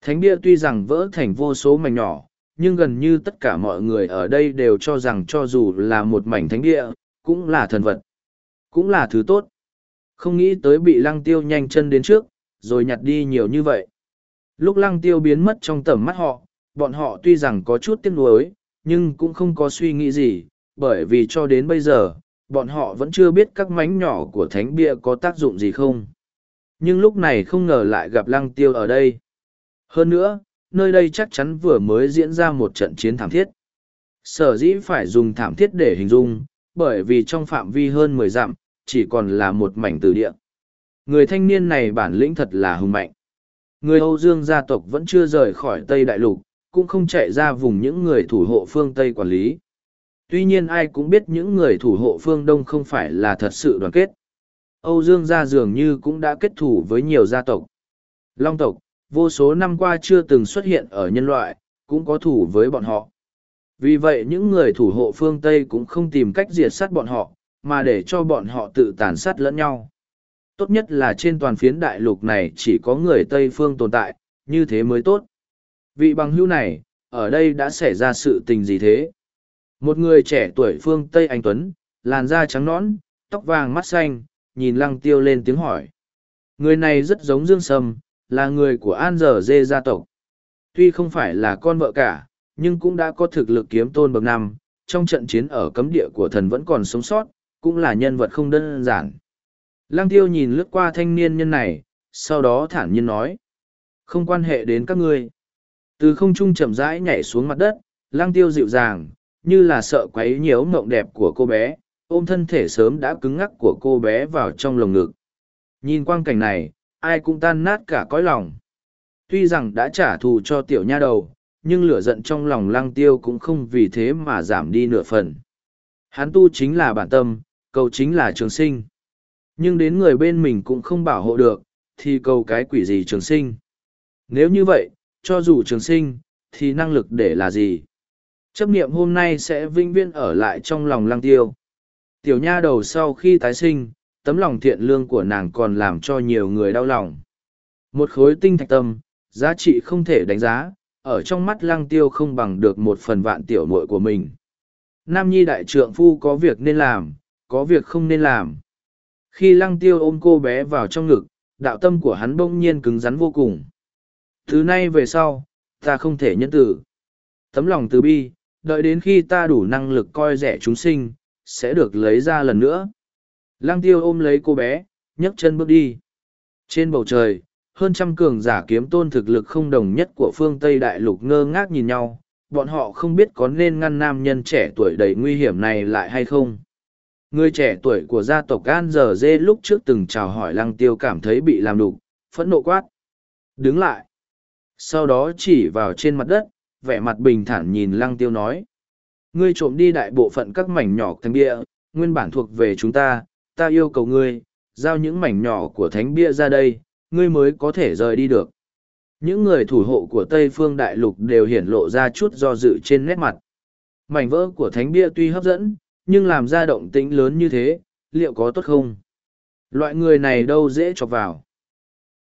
A: Thánh địa tuy rằng vỡ thành vô số mảnh nhỏ, nhưng gần như tất cả mọi người ở đây đều cho rằng cho dù là một mảnh thánh địa, cũng là thần vật, cũng là thứ tốt. Không nghĩ tới bị lăng tiêu nhanh chân đến trước, rồi nhặt đi nhiều như vậy. Lúc lăng tiêu biến mất trong tầm mắt họ, bọn họ tuy rằng có chút tiếc nuối, nhưng cũng không có suy nghĩ gì, bởi vì cho đến bây giờ, bọn họ vẫn chưa biết các mánh nhỏ của thánh bia có tác dụng gì không. Nhưng lúc này không ngờ lại gặp lăng tiêu ở đây. Hơn nữa, nơi đây chắc chắn vừa mới diễn ra một trận chiến thảm thiết. Sở dĩ phải dùng thảm thiết để hình dung, bởi vì trong phạm vi hơn mười dặm, chỉ còn là một mảnh từ địa. Người thanh niên này bản lĩnh thật là hùng mạnh. Người Âu Dương gia tộc vẫn chưa rời khỏi Tây Đại Lục, cũng không chạy ra vùng những người thủ hộ phương Tây quản lý. Tuy nhiên ai cũng biết những người thủ hộ phương Đông không phải là thật sự đoàn kết. Âu Dương gia dường như cũng đã kết thủ với nhiều gia tộc. Long tộc, vô số năm qua chưa từng xuất hiện ở nhân loại, cũng có thủ với bọn họ. Vì vậy những người thủ hộ phương Tây cũng không tìm cách diệt sát bọn họ, mà để cho bọn họ tự tàn sát lẫn nhau. Tốt nhất là trên toàn phiến đại lục này chỉ có người Tây phương tồn tại, như thế mới tốt. Vị bằng hữu này, ở đây đã xảy ra sự tình gì thế? Một người trẻ tuổi phương Tây Anh Tuấn, làn da trắng nõn, tóc vàng mắt xanh, nhìn lăng tiêu lên tiếng hỏi. Người này rất giống Dương Sâm, là người của An Giờ Dê gia tộc. Tuy không phải là con vợ cả, nhưng cũng đã có thực lực kiếm tôn bậc năm, trong trận chiến ở cấm địa của thần vẫn còn sống sót, cũng là nhân vật không đơn giản. Lăng tiêu nhìn lướt qua thanh niên nhân này, sau đó thản nhiên nói. Không quan hệ đến các ngươi. Từ không trung chậm rãi nhảy xuống mặt đất, lăng tiêu dịu dàng, như là sợ quấy nhiễu mộng đẹp của cô bé, ôm thân thể sớm đã cứng ngắc của cô bé vào trong lồng ngực. Nhìn quang cảnh này, ai cũng tan nát cả cõi lòng. Tuy rằng đã trả thù cho tiểu nha đầu, nhưng lửa giận trong lòng lăng tiêu cũng không vì thế mà giảm đi nửa phần. Hắn tu chính là bản tâm, cầu chính là trường sinh. Nhưng đến người bên mình cũng không bảo hộ được, thì cầu cái quỷ gì trường sinh. Nếu như vậy, cho dù trường sinh, thì năng lực để là gì? Chấp niệm hôm nay sẽ vinh viên ở lại trong lòng lăng tiêu. Tiểu nha đầu sau khi tái sinh, tấm lòng thiện lương của nàng còn làm cho nhiều người đau lòng. Một khối tinh thạch tâm, giá trị không thể đánh giá, ở trong mắt lăng tiêu không bằng được một phần vạn tiểu muội của mình. Nam nhi đại trượng phu có việc nên làm, có việc không nên làm. Khi lăng tiêu ôm cô bé vào trong ngực, đạo tâm của hắn bỗng nhiên cứng rắn vô cùng. Thứ nay về sau, ta không thể nhân tử. Tấm lòng từ bi, đợi đến khi ta đủ năng lực coi rẻ chúng sinh, sẽ được lấy ra lần nữa. Lăng tiêu ôm lấy cô bé, nhấc chân bước đi. Trên bầu trời, hơn trăm cường giả kiếm tôn thực lực không đồng nhất của phương Tây Đại Lục ngơ ngác nhìn nhau, bọn họ không biết có nên ngăn nam nhân trẻ tuổi đầy nguy hiểm này lại hay không. Người trẻ tuổi của gia tộc An Giờ Dê lúc trước từng chào hỏi lăng tiêu cảm thấy bị làm đục, phẫn nộ quát. Đứng lại. Sau đó chỉ vào trên mặt đất, vẻ mặt bình thản nhìn lăng tiêu nói. Ngươi trộm đi đại bộ phận các mảnh nhỏ thành địa, nguyên bản thuộc về chúng ta, ta yêu cầu ngươi, giao những mảnh nhỏ của thánh bia ra đây, ngươi mới có thể rời đi được. Những người thủ hộ của Tây Phương Đại Lục đều hiển lộ ra chút do dự trên nét mặt. Mảnh vỡ của thánh bia tuy hấp dẫn, nhưng làm ra động tĩnh lớn như thế, liệu có tốt không? Loại người này đâu dễ chọc vào.